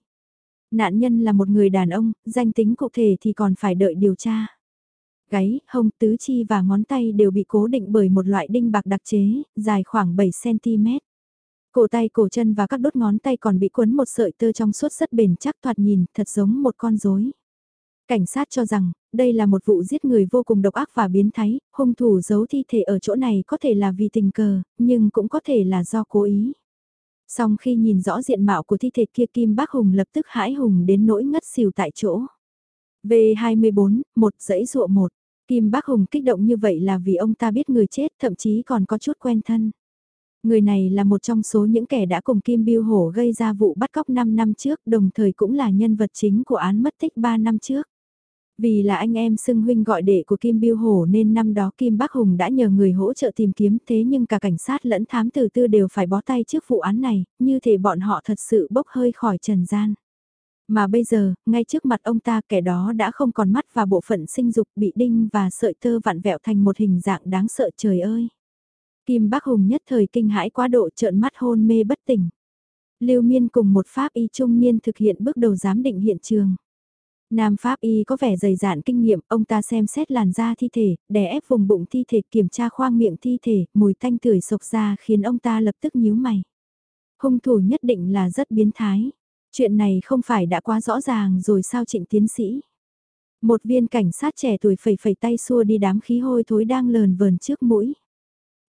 Nạn nhân là một người đàn ông, danh tính cụ thể thì còn phải đợi điều tra. Gáy, hông, tứ chi và ngón tay đều bị cố định bởi một loại đinh bạc đặc chế, dài khoảng 7cm. Cổ tay cổ chân và các đốt ngón tay còn bị quấn một sợi tơ trong suốt rất bền chắc thoạt nhìn, thật giống một con rối. Cảnh sát cho rằng, đây là một vụ giết người vô cùng độc ác và biến thái, hung thủ giấu thi thể ở chỗ này có thể là vì tình cờ, nhưng cũng có thể là do cố ý. Song khi nhìn rõ diện mạo của thi thể kia Kim Bác Hùng lập tức hãi hùng đến nỗi ngất xỉu tại chỗ. V24, một dãy ruộng một. Kim Bác Hùng kích động như vậy là vì ông ta biết người chết thậm chí còn có chút quen thân. Người này là một trong số những kẻ đã cùng Kim Biêu Hổ gây ra vụ bắt cóc 5 năm trước đồng thời cũng là nhân vật chính của án mất tích 3 năm trước. Vì là anh em xưng huynh gọi đệ của Kim Biêu Hổ nên năm đó Kim Bắc Hùng đã nhờ người hỗ trợ tìm kiếm thế nhưng cả cảnh sát lẫn thám tử tư đều phải bó tay trước vụ án này, như thể bọn họ thật sự bốc hơi khỏi trần gian. Mà bây giờ, ngay trước mặt ông ta kẻ đó đã không còn mắt và bộ phận sinh dục bị đinh và sợi tơ vặn vẹo thành một hình dạng đáng sợ trời ơi. Kim Bắc Hùng nhất thời kinh hãi quá độ trợn mắt hôn mê bất tỉnh. Lưu Miên cùng một pháp y trung niên thực hiện bước đầu giám định hiện trường. Nam Pháp Y có vẻ dày dạn kinh nghiệm, ông ta xem xét làn da thi thể, đè ép vùng bụng thi thể, kiểm tra khoang miệng thi thể, mùi tanh tưởi sộc ra khiến ông ta lập tức nhíu mày. Hung thủ nhất định là rất biến thái. Chuyện này không phải đã quá rõ ràng rồi sao trịnh tiến sĩ. Một viên cảnh sát trẻ tuổi phẩy phẩy tay xua đi đám khí hôi thối đang lờn vờn trước mũi.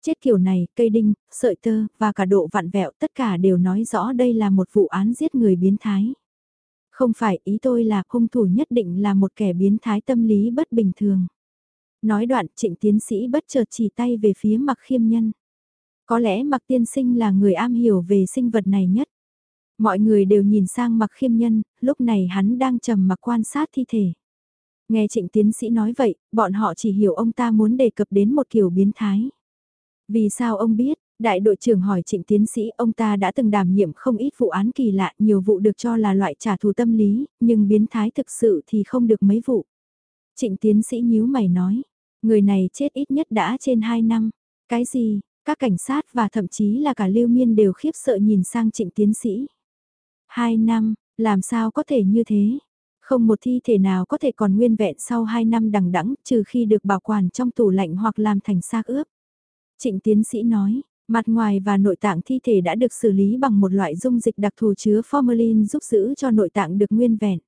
Chết kiểu này, cây đinh, sợi tơ, và cả độ vặn vẹo tất cả đều nói rõ đây là một vụ án giết người biến thái. Không phải ý tôi là hung thủ nhất định là một kẻ biến thái tâm lý bất bình thường. Nói đoạn trịnh tiến sĩ bất chợt chỉ tay về phía mặc khiêm nhân. Có lẽ mặc tiên sinh là người am hiểu về sinh vật này nhất. Mọi người đều nhìn sang mặc khiêm nhân, lúc này hắn đang trầm mặc quan sát thi thể. Nghe trịnh tiến sĩ nói vậy, bọn họ chỉ hiểu ông ta muốn đề cập đến một kiểu biến thái. Vì sao ông biết, đại đội trưởng hỏi trịnh tiến sĩ ông ta đã từng đảm nhiệm không ít vụ án kỳ lạ, nhiều vụ được cho là loại trả thù tâm lý, nhưng biến thái thực sự thì không được mấy vụ. Trịnh tiến sĩ nhíu mày nói, người này chết ít nhất đã trên 2 năm. Cái gì, các cảnh sát và thậm chí là cả lưu miên đều khiếp sợ nhìn sang trịnh tiến sĩ. Hai năm, làm sao có thể như thế? Không một thi thể nào có thể còn nguyên vẹn sau hai năm đằng đẵng trừ khi được bảo quản trong tủ lạnh hoặc làm thành xác ướp. Trịnh tiến sĩ nói, mặt ngoài và nội tạng thi thể đã được xử lý bằng một loại dung dịch đặc thù chứa formalin giúp giữ cho nội tạng được nguyên vẹn.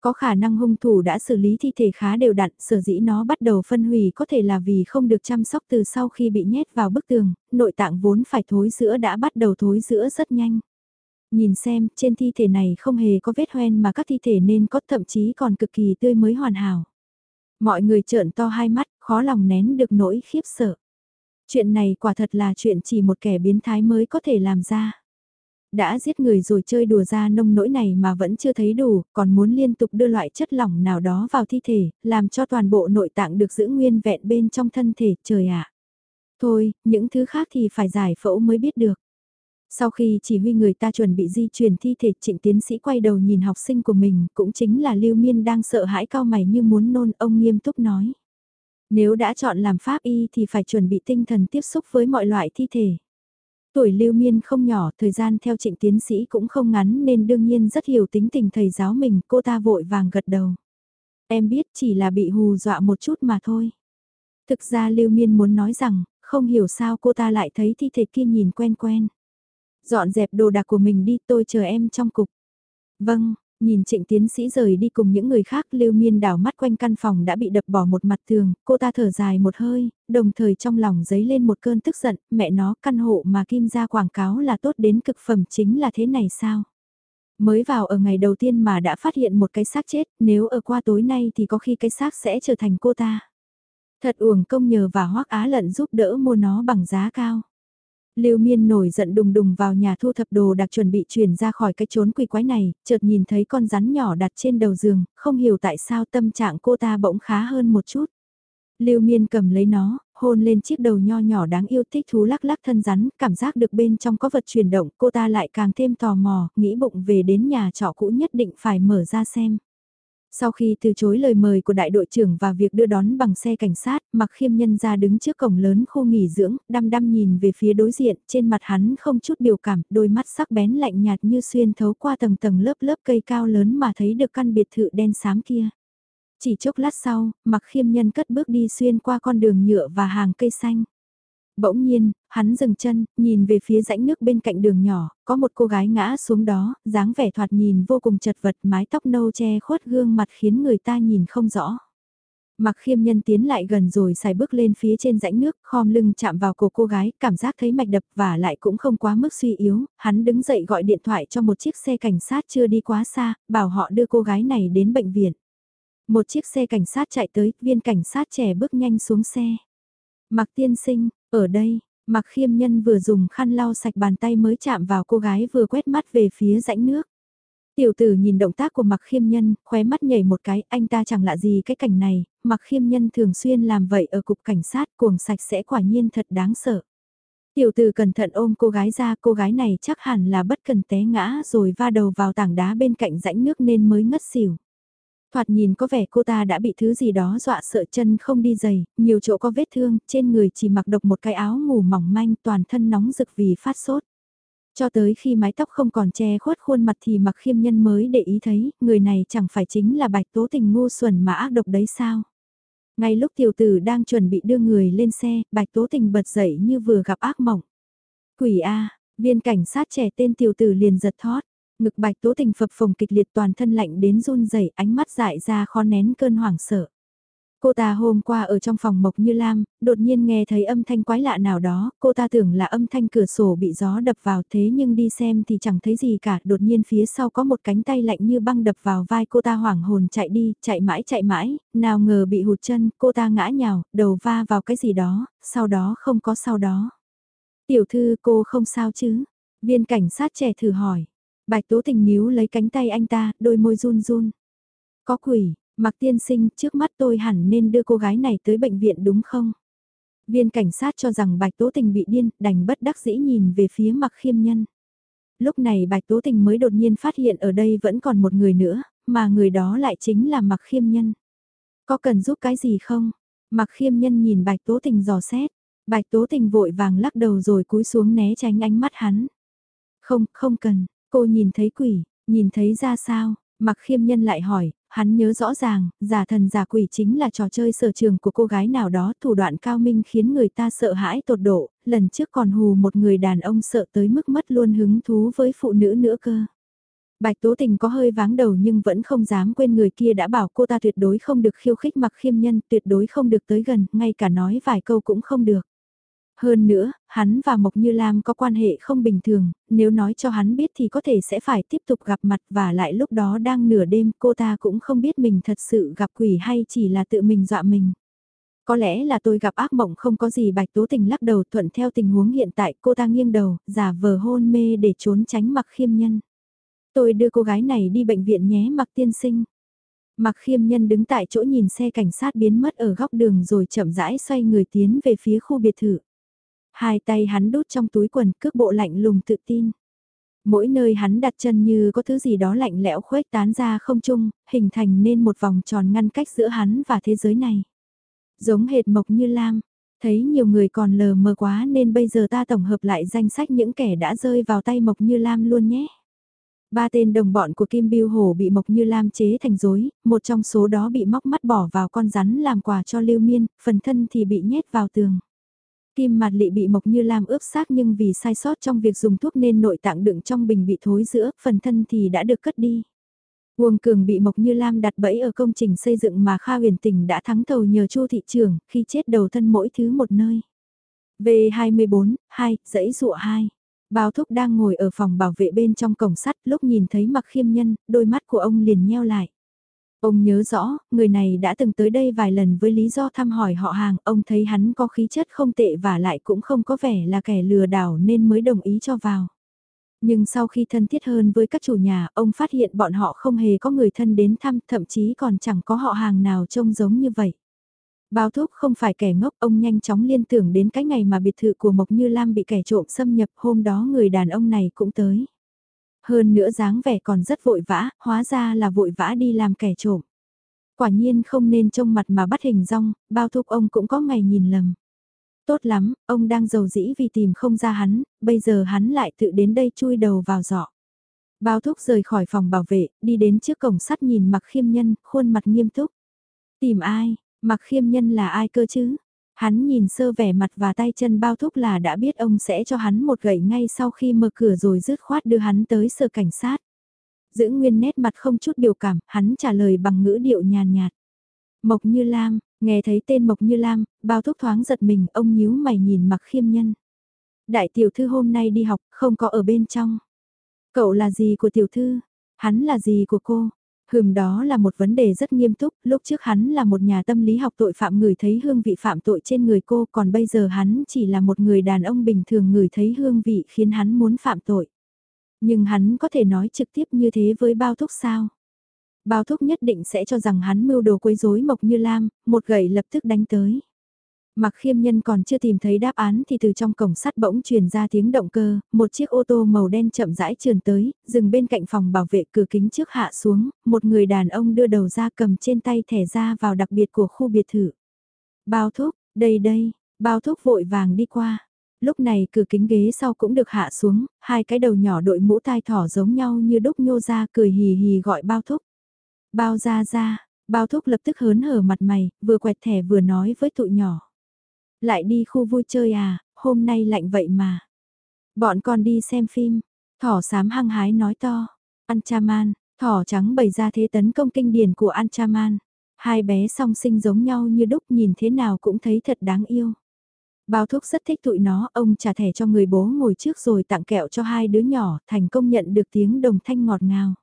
Có khả năng hung thủ đã xử lý thi thể khá đều đặn, sở dĩ nó bắt đầu phân hủy có thể là vì không được chăm sóc từ sau khi bị nhét vào bức tường, nội tạng vốn phải thối giữa đã bắt đầu thối giữa rất nhanh. Nhìn xem, trên thi thể này không hề có vết hoen mà các thi thể nên có thậm chí còn cực kỳ tươi mới hoàn hảo. Mọi người trợn to hai mắt, khó lòng nén được nỗi khiếp sợ. Chuyện này quả thật là chuyện chỉ một kẻ biến thái mới có thể làm ra. Đã giết người rồi chơi đùa ra nông nỗi này mà vẫn chưa thấy đủ, còn muốn liên tục đưa loại chất lỏng nào đó vào thi thể, làm cho toàn bộ nội tạng được giữ nguyên vẹn bên trong thân thể, trời ạ. Thôi, những thứ khác thì phải giải phẫu mới biết được. Sau khi chỉ huy người ta chuẩn bị di chuyển thi thể trịnh tiến sĩ quay đầu nhìn học sinh của mình, cũng chính là Lưu Miên đang sợ hãi cao mày như muốn nôn, ông nghiêm túc nói. Nếu đã chọn làm pháp y thì phải chuẩn bị tinh thần tiếp xúc với mọi loại thi thể. Tuổi Lưu Miên không nhỏ, thời gian theo trịnh tiến sĩ cũng không ngắn nên đương nhiên rất hiểu tính tình thầy giáo mình, cô ta vội vàng gật đầu. Em biết chỉ là bị hù dọa một chút mà thôi. Thực ra Lưu Miên muốn nói rằng, không hiểu sao cô ta lại thấy thi thể kia nhìn quen quen. Dọn dẹp đồ đạc của mình đi tôi chờ em trong cục. Vâng, nhìn trịnh tiến sĩ rời đi cùng những người khác lưu miên đảo mắt quanh căn phòng đã bị đập bỏ một mặt tường, cô ta thở dài một hơi, đồng thời trong lòng dấy lên một cơn tức giận, mẹ nó căn hộ mà Kim ra quảng cáo là tốt đến cực phẩm chính là thế này sao? Mới vào ở ngày đầu tiên mà đã phát hiện một cái xác chết, nếu ở qua tối nay thì có khi cái xác sẽ trở thành cô ta. Thật uổng công nhờ và hoác á lận giúp đỡ mua nó bằng giá cao. Lưu Miên nổi giận đùng đùng vào nhà thu thập đồ đặc chuẩn bị chuyển ra khỏi cái chốn quỷ quái này, chợt nhìn thấy con rắn nhỏ đặt trên đầu giường, không hiểu tại sao tâm trạng cô ta bỗng khá hơn một chút. Lưu Miên cầm lấy nó, hôn lên chiếc đầu nho nhỏ đáng yêu thích thú lắc lắc thân rắn, cảm giác được bên trong có vật chuyển động, cô ta lại càng thêm tò mò, nghĩ bụng về đến nhà trọ cũ nhất định phải mở ra xem. Sau khi từ chối lời mời của đại đội trưởng và việc đưa đón bằng xe cảnh sát, mặc khiêm nhân ra đứng trước cổng lớn khu nghỉ dưỡng, đăm đăm nhìn về phía đối diện, trên mặt hắn không chút biểu cảm, đôi mắt sắc bén lạnh nhạt như xuyên thấu qua tầng tầng lớp lớp cây cao lớn mà thấy được căn biệt thự đen xám kia. Chỉ chốc lát sau, mặc khiêm nhân cất bước đi xuyên qua con đường nhựa và hàng cây xanh. Bỗng nhiên, hắn dừng chân, nhìn về phía rãnh nước bên cạnh đường nhỏ, có một cô gái ngã xuống đó, dáng vẻ thoạt nhìn vô cùng chật vật mái tóc nâu che khuất gương mặt khiến người ta nhìn không rõ. Mặc khiêm nhân tiến lại gần rồi xài bước lên phía trên rãnh nước, khom lưng chạm vào cổ cô gái, cảm giác thấy mạch đập và lại cũng không quá mức suy yếu, hắn đứng dậy gọi điện thoại cho một chiếc xe cảnh sát chưa đi quá xa, bảo họ đưa cô gái này đến bệnh viện. Một chiếc xe cảnh sát chạy tới, viên cảnh sát trẻ bước nhanh xuống xe. Mặc tiên sinh, ở đây, mặc khiêm nhân vừa dùng khăn lau sạch bàn tay mới chạm vào cô gái vừa quét mắt về phía rãnh nước. Tiểu tử nhìn động tác của mặc khiêm nhân, khóe mắt nhảy một cái, anh ta chẳng lạ gì cái cảnh này, mặc khiêm nhân thường xuyên làm vậy ở cục cảnh sát cuồng sạch sẽ quả nhiên thật đáng sợ. Tiểu tử cẩn thận ôm cô gái ra, cô gái này chắc hẳn là bất cần té ngã rồi va đầu vào tảng đá bên cạnh rãnh nước nên mới ngất xỉu. Thoạt nhìn có vẻ cô ta đã bị thứ gì đó dọa sợ chân không đi giày, nhiều chỗ có vết thương, trên người chỉ mặc độc một cái áo ngủ mỏng manh toàn thân nóng rực vì phát sốt. Cho tới khi mái tóc không còn che khuất khuôn mặt thì mặc khiêm nhân mới để ý thấy, người này chẳng phải chính là bạch tố tình ngu xuẩn mà ác độc đấy sao. Ngay lúc tiểu tử đang chuẩn bị đưa người lên xe, bạch tố tình bật dậy như vừa gặp ác mộng. Quỷ A, viên cảnh sát trẻ tên tiểu tử liền giật thót. Ngực bạch tố tình phập phồng kịch liệt toàn thân lạnh đến run rẩy ánh mắt dại ra khó nén cơn hoảng sợ. Cô ta hôm qua ở trong phòng Mộc Như Lam, đột nhiên nghe thấy âm thanh quái lạ nào đó, cô ta tưởng là âm thanh cửa sổ bị gió đập vào thế nhưng đi xem thì chẳng thấy gì cả, đột nhiên phía sau có một cánh tay lạnh như băng đập vào vai cô ta hoảng hồn chạy đi, chạy mãi chạy mãi, nào ngờ bị hụt chân, cô ta ngã nhào, đầu va vào cái gì đó, sau đó không có sau đó. Tiểu thư cô không sao chứ? Viên cảnh sát trẻ thử hỏi. Bạch Tố Tình níu lấy cánh tay anh ta, đôi môi run run. Có quỷ, Mặc tiên sinh, trước mắt tôi hẳn nên đưa cô gái này tới bệnh viện đúng không? Viên cảnh sát cho rằng Bạch Tố Tình bị điên, đành bất đắc dĩ nhìn về phía mặc khiêm nhân. Lúc này Bạch Tố Tình mới đột nhiên phát hiện ở đây vẫn còn một người nữa, mà người đó lại chính là mặc khiêm nhân. Có cần giúp cái gì không? Mặc khiêm nhân nhìn Bạch Tố Tình dò xét. Bạch Tố Tình vội vàng lắc đầu rồi cúi xuống né tránh ánh mắt hắn. Không, không cần, cô nhìn thấy quỷ, nhìn thấy ra sao? Mặc khiêm nhân lại hỏi, hắn nhớ rõ ràng, giả thần giả quỷ chính là trò chơi sở trường của cô gái nào đó thủ đoạn cao minh khiến người ta sợ hãi tột độ, lần trước còn hù một người đàn ông sợ tới mức mất luôn hứng thú với phụ nữ nữa cơ. Bạch Tố Tình có hơi váng đầu nhưng vẫn không dám quên người kia đã bảo cô ta tuyệt đối không được khiêu khích mặc khiêm nhân, tuyệt đối không được tới gần, ngay cả nói vài câu cũng không được. Hơn nữa, hắn và Mộc Như Lam có quan hệ không bình thường, nếu nói cho hắn biết thì có thể sẽ phải tiếp tục gặp mặt và lại lúc đó đang nửa đêm cô ta cũng không biết mình thật sự gặp quỷ hay chỉ là tự mình dọa mình. Có lẽ là tôi gặp ác mộng không có gì bạch tố tình lắc đầu thuận theo tình huống hiện tại cô ta nghiêng đầu, giả vờ hôn mê để trốn tránh mặc khiêm nhân. Tôi đưa cô gái này đi bệnh viện nhé mặc tiên sinh. Mặc khiêm nhân đứng tại chỗ nhìn xe cảnh sát biến mất ở góc đường rồi chậm rãi xoay người tiến về phía khu biệt thự. Hai tay hắn đút trong túi quần cước bộ lạnh lùng tự tin. Mỗi nơi hắn đặt chân như có thứ gì đó lạnh lẽo khuếch tán ra không chung, hình thành nên một vòng tròn ngăn cách giữa hắn và thế giới này. Giống hệt mộc như lam, thấy nhiều người còn lờ mờ quá nên bây giờ ta tổng hợp lại danh sách những kẻ đã rơi vào tay mộc như lam luôn nhé. Ba tên đồng bọn của Kim Biêu Hổ bị Mộc Như Lam chế thành rối, một trong số đó bị móc mắt bỏ vào con rắn làm quà cho Lưu Miên, phần thân thì bị nhét vào tường. Kim mặt lị bị Mộc Như Lam ướp xác nhưng vì sai sót trong việc dùng thuốc nên nội tạng đựng trong bình bị thối giữa, phần thân thì đã được cất đi. Uông Cường bị Mộc Như Lam đặt bẫy ở công trình xây dựng mà Kha huyền tình đã thắng thầu nhờ Chu thị trường, khi chết đầu thân mỗi thứ một nơi. V24, 2, dãy dụa 2. Bào thúc đang ngồi ở phòng bảo vệ bên trong cổng sắt lúc nhìn thấy mặc khiêm nhân, đôi mắt của ông liền nheo lại. Ông nhớ rõ, người này đã từng tới đây vài lần với lý do thăm hỏi họ hàng, ông thấy hắn có khí chất không tệ và lại cũng không có vẻ là kẻ lừa đảo nên mới đồng ý cho vào. Nhưng sau khi thân thiết hơn với các chủ nhà, ông phát hiện bọn họ không hề có người thân đến thăm, thậm chí còn chẳng có họ hàng nào trông giống như vậy. Bao thúc không phải kẻ ngốc, ông nhanh chóng liên tưởng đến cái ngày mà biệt thự của Mộc Như Lam bị kẻ trộm xâm nhập, hôm đó người đàn ông này cũng tới. Hơn nữa dáng vẻ còn rất vội vã, hóa ra là vội vã đi làm kẻ trộm. Quả nhiên không nên trông mặt mà bắt hình rong, bao thúc ông cũng có ngày nhìn lầm. Tốt lắm, ông đang giàu dĩ vì tìm không ra hắn, bây giờ hắn lại tự đến đây chui đầu vào giỏ. Bao thúc rời khỏi phòng bảo vệ, đi đến trước cổng sắt nhìn mặc khiêm nhân, khuôn mặt nghiêm túc. Tìm ai, mặc khiêm nhân là ai cơ chứ? Hắn nhìn sơ vẻ mặt và tay chân bao thúc là đã biết ông sẽ cho hắn một gậy ngay sau khi mở cửa rồi rứt khoát đưa hắn tới sở cảnh sát. Giữ nguyên nét mặt không chút biểu cảm, hắn trả lời bằng ngữ điệu nhàn nhạt. Mộc Như Lam, nghe thấy tên Mộc Như Lam, bao thúc thoáng giật mình, ông nhíu mày nhìn mặc khiêm nhân. Đại tiểu thư hôm nay đi học, không có ở bên trong. Cậu là gì của tiểu thư? Hắn là gì của cô? Hừm đó là một vấn đề rất nghiêm túc, lúc trước hắn là một nhà tâm lý học tội phạm người thấy hương vị phạm tội trên người cô, còn bây giờ hắn chỉ là một người đàn ông bình thường người thấy hương vị khiến hắn muốn phạm tội. Nhưng hắn có thể nói trực tiếp như thế với bao thúc sao? Bao thúc nhất định sẽ cho rằng hắn mưu đồ quấy rối Mộc Như Lam, một gậy lập tức đánh tới. Mặc khiêm nhân còn chưa tìm thấy đáp án thì từ trong cổng sắt bỗng truyền ra tiếng động cơ, một chiếc ô tô màu đen chậm rãi trườn tới, dừng bên cạnh phòng bảo vệ cửa kính trước hạ xuống, một người đàn ông đưa đầu ra cầm trên tay thẻ ra vào đặc biệt của khu biệt thự. Bao thúc, đây đây, bao thúc vội vàng đi qua. Lúc này cửa kính ghế sau cũng được hạ xuống, hai cái đầu nhỏ đội mũ tai thỏ giống nhau như đúc nhô ra cười hì hì gọi bao thúc. Bao ra ra, bao thúc lập tức hớn hở mặt mày, vừa quẹt thẻ vừa nói với tụi nhỏ. Lại đi khu vui chơi à, hôm nay lạnh vậy mà. Bọn con đi xem phim, thỏ sám hăng hái nói to. Anchaman, thỏ trắng bày ra thế tấn công kinh điển của Anchaman. Hai bé song sinh giống nhau như đúc nhìn thế nào cũng thấy thật đáng yêu. Bao thuốc rất thích tụi nó, ông trả thẻ cho người bố ngồi trước rồi tặng kẹo cho hai đứa nhỏ, thành công nhận được tiếng đồng thanh ngọt ngào.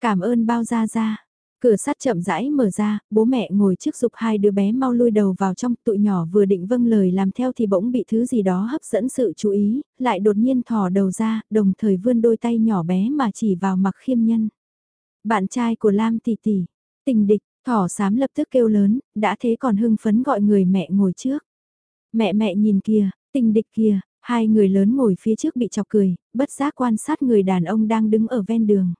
Cảm ơn bao gia gia, Cửa sắt chậm rãi mở ra, bố mẹ ngồi trước dục hai đứa bé mau lui đầu vào trong, tụi nhỏ vừa định vâng lời làm theo thì bỗng bị thứ gì đó hấp dẫn sự chú ý, lại đột nhiên thò đầu ra, đồng thời vươn đôi tay nhỏ bé mà chỉ vào mặc khiêm nhân. Bạn trai của Lam tỷ tỷ, tình địch, thỏ sám lập tức kêu lớn, đã thế còn hưng phấn gọi người mẹ ngồi trước. Mẹ mẹ nhìn kìa, tình địch kìa, hai người lớn ngồi phía trước bị chọc cười, bất giác quan sát người đàn ông đang đứng ở ven đường.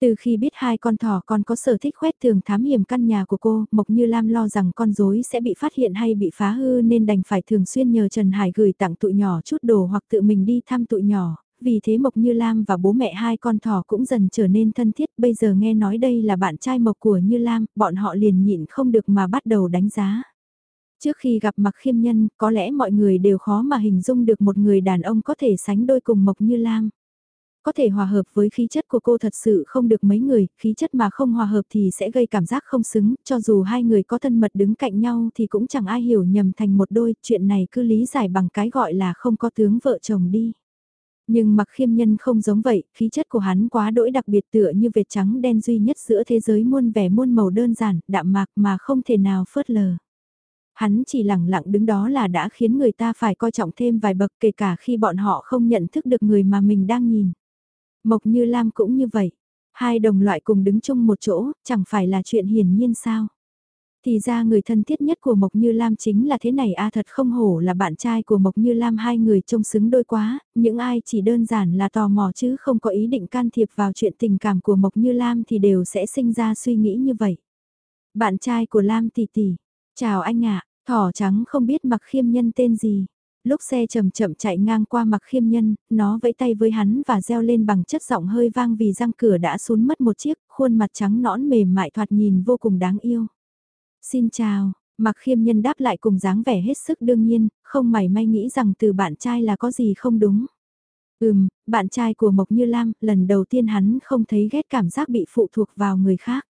Từ khi biết hai con thỏ con có sở thích khoét tường thám hiểm căn nhà của cô, Mộc Như Lam lo rằng con rối sẽ bị phát hiện hay bị phá hư nên đành phải thường xuyên nhờ Trần Hải gửi tặng tụi nhỏ chút đồ hoặc tự mình đi thăm tụi nhỏ. Vì thế Mộc Như Lam và bố mẹ hai con thỏ cũng dần trở nên thân thiết. Bây giờ nghe nói đây là bạn trai Mộc của Như Lam, bọn họ liền nhịn không được mà bắt đầu đánh giá. Trước khi gặp Mặc Khiêm Nhân, có lẽ mọi người đều khó mà hình dung được một người đàn ông có thể sánh đôi cùng Mộc Như Lam. Có thể hòa hợp với khí chất của cô thật sự không được mấy người, khí chất mà không hòa hợp thì sẽ gây cảm giác không xứng, cho dù hai người có thân mật đứng cạnh nhau thì cũng chẳng ai hiểu nhầm thành một đôi, chuyện này cứ lý giải bằng cái gọi là không có tướng vợ chồng đi. Nhưng mặc khiêm nhân không giống vậy, khí chất của hắn quá đỗi đặc biệt tựa như vệt trắng đen duy nhất giữa thế giới muôn vẻ muôn màu đơn giản, đạm mạc mà không thể nào phớt lờ. Hắn chỉ lặng lặng đứng đó là đã khiến người ta phải coi trọng thêm vài bậc kể cả khi bọn họ không nhận thức được người mà mình đang nhìn. Mộc Như Lam cũng như vậy. Hai đồng loại cùng đứng chung một chỗ, chẳng phải là chuyện hiển nhiên sao. Thì ra người thân thiết nhất của Mộc Như Lam chính là thế này a à, thật không hổ là bạn trai của Mộc Như Lam hai người trông xứng đôi quá, những ai chỉ đơn giản là tò mò chứ không có ý định can thiệp vào chuyện tình cảm của Mộc Như Lam thì đều sẽ sinh ra suy nghĩ như vậy. Bạn trai của Lam tỷ tỷ, chào anh ạ, thỏ trắng không biết mặc khiêm nhân tên gì lúc xe chậm chậm chạy ngang qua mặc khiêm nhân, nó vẫy tay với hắn và reo lên bằng chất giọng hơi vang vì răng cửa đã xuống mất một chiếc, khuôn mặt trắng nõn mềm mại thoạt nhìn vô cùng đáng yêu. Xin chào, mặc khiêm nhân đáp lại cùng dáng vẻ hết sức đương nhiên, không mảy may nghĩ rằng từ bạn trai là có gì không đúng. Ừm, bạn trai của Mộc Như Lam, lần đầu tiên hắn không thấy ghét cảm giác bị phụ thuộc vào người khác.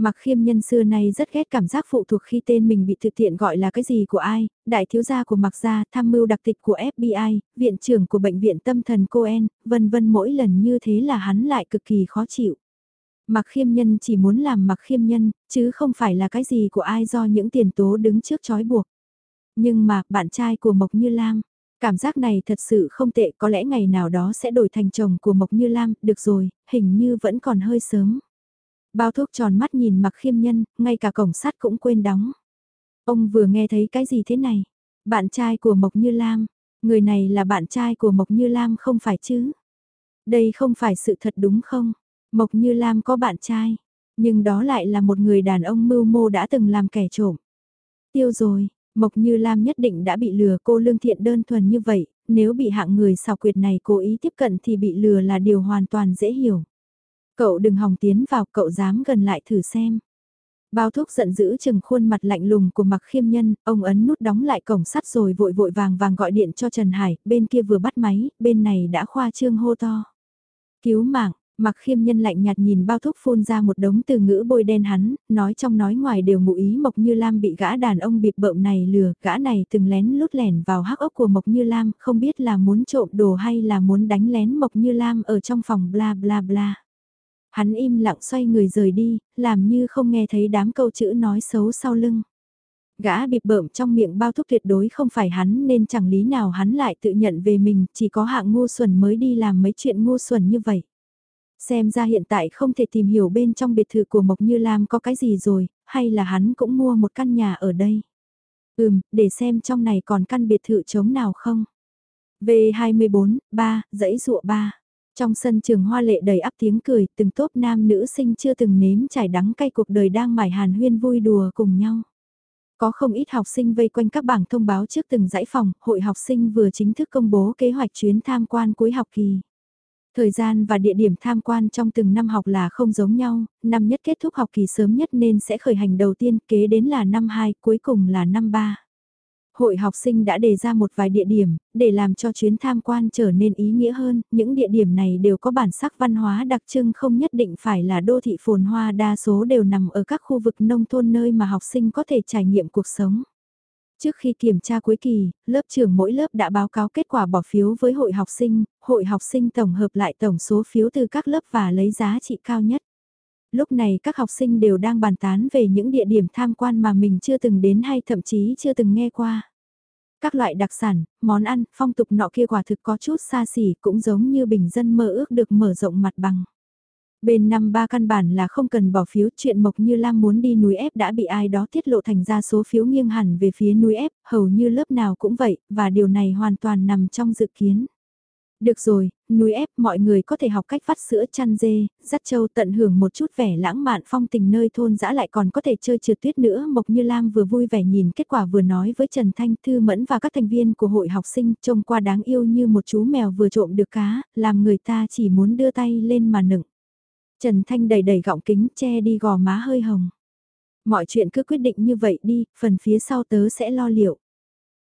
Mặc khiêm nhân xưa nay rất ghét cảm giác phụ thuộc khi tên mình bị thực tiện gọi là cái gì của ai, đại thiếu gia của mặc gia, tham mưu đặc tịch của FBI, viện trưởng của bệnh viện tâm thần Cohen, vân vân mỗi lần như thế là hắn lại cực kỳ khó chịu. Mặc khiêm nhân chỉ muốn làm mặc khiêm nhân, chứ không phải là cái gì của ai do những tiền tố đứng trước chói buộc. Nhưng mà, bạn trai của Mộc Như Lam, cảm giác này thật sự không tệ, có lẽ ngày nào đó sẽ đổi thành chồng của Mộc Như Lam, được rồi, hình như vẫn còn hơi sớm. Bao thuốc tròn mắt nhìn mặc khiêm nhân, ngay cả cổng sắt cũng quên đóng. Ông vừa nghe thấy cái gì thế này? Bạn trai của Mộc Như Lam. Người này là bạn trai của Mộc Như Lam không phải chứ? Đây không phải sự thật đúng không? Mộc Như Lam có bạn trai. Nhưng đó lại là một người đàn ông mưu mô đã từng làm kẻ trộm. Tiêu rồi, Mộc Như Lam nhất định đã bị lừa cô lương thiện đơn thuần như vậy, nếu bị hạng người xào quyệt này cố ý tiếp cận thì bị lừa là điều hoàn toàn dễ hiểu. Cậu đừng hòng tiến vào, cậu dám gần lại thử xem. Bao thuốc giận dữ chừng khuôn mặt lạnh lùng của mặc khiêm nhân, ông ấn nút đóng lại cổng sắt rồi vội vội vàng vàng gọi điện cho Trần Hải, bên kia vừa bắt máy, bên này đã khoa trương hô to. Cứu mạng, mặc khiêm nhân lạnh nhạt nhìn bao thuốc phun ra một đống từ ngữ bôi đen hắn, nói trong nói ngoài đều ngụ ý Mộc Như Lam bị gã đàn ông bịp bợm này lừa, gã này từng lén lút lẻn vào hắc ốc của Mộc Như Lam, không biết là muốn trộm đồ hay là muốn đánh lén Mộc Như Lam ở trong phòng bla bla bla. Hắn im lặng xoay người rời đi, làm như không nghe thấy đám câu chữ nói xấu sau lưng. Gã bịp bợm trong miệng bao thuốc tuyệt đối không phải hắn nên chẳng lý nào hắn lại tự nhận về mình, chỉ có hạng ngu xuẩn mới đi làm mấy chuyện ngu xuẩn như vậy. Xem ra hiện tại không thể tìm hiểu bên trong biệt thự của Mộc Như Lam có cái gì rồi, hay là hắn cũng mua một căn nhà ở đây. Ừm, để xem trong này còn căn biệt thự trống nào không. V24, 3, dãy dụa 3. Trong sân trường hoa lệ đầy ắp tiếng cười, từng tốp nam nữ sinh chưa từng nếm trải đắng cay cuộc đời đang mải hàn huyên vui đùa cùng nhau. Có không ít học sinh vây quanh các bảng thông báo trước từng dãy phòng, hội học sinh vừa chính thức công bố kế hoạch chuyến tham quan cuối học kỳ. Thời gian và địa điểm tham quan trong từng năm học là không giống nhau, năm nhất kết thúc học kỳ sớm nhất nên sẽ khởi hành đầu tiên, kế đến là năm 2, cuối cùng là năm 3. Hội học sinh đã đề ra một vài địa điểm, để làm cho chuyến tham quan trở nên ý nghĩa hơn, những địa điểm này đều có bản sắc văn hóa đặc trưng không nhất định phải là đô thị phồn hoa đa số đều nằm ở các khu vực nông thôn nơi mà học sinh có thể trải nghiệm cuộc sống. Trước khi kiểm tra cuối kỳ, lớp trưởng mỗi lớp đã báo cáo kết quả bỏ phiếu với hội học sinh, hội học sinh tổng hợp lại tổng số phiếu từ các lớp và lấy giá trị cao nhất. Lúc này các học sinh đều đang bàn tán về những địa điểm tham quan mà mình chưa từng đến hay thậm chí chưa từng nghe qua. Các loại đặc sản, món ăn, phong tục nọ kia quả thực có chút xa xỉ cũng giống như bình dân mơ ước được mở rộng mặt bằng. Bên năm ba căn bản là không cần bỏ phiếu chuyện Mộc Như Lam muốn đi núi ép đã bị ai đó tiết lộ thành ra số phiếu nghiêng hẳn về phía núi ép, hầu như lớp nào cũng vậy, và điều này hoàn toàn nằm trong dự kiến. Được rồi, núi ép mọi người có thể học cách vắt sữa chăn dê, dắt châu tận hưởng một chút vẻ lãng mạn phong tình nơi thôn dã lại còn có thể chơi trượt tuyết nữa. Mộc Như Lam vừa vui vẻ nhìn kết quả vừa nói với Trần Thanh Thư Mẫn và các thành viên của hội học sinh trông qua đáng yêu như một chú mèo vừa trộm được cá, làm người ta chỉ muốn đưa tay lên mà nựng. Trần Thanh đầy đầy gọng kính che đi gò má hơi hồng. Mọi chuyện cứ quyết định như vậy đi, phần phía sau tớ sẽ lo liệu.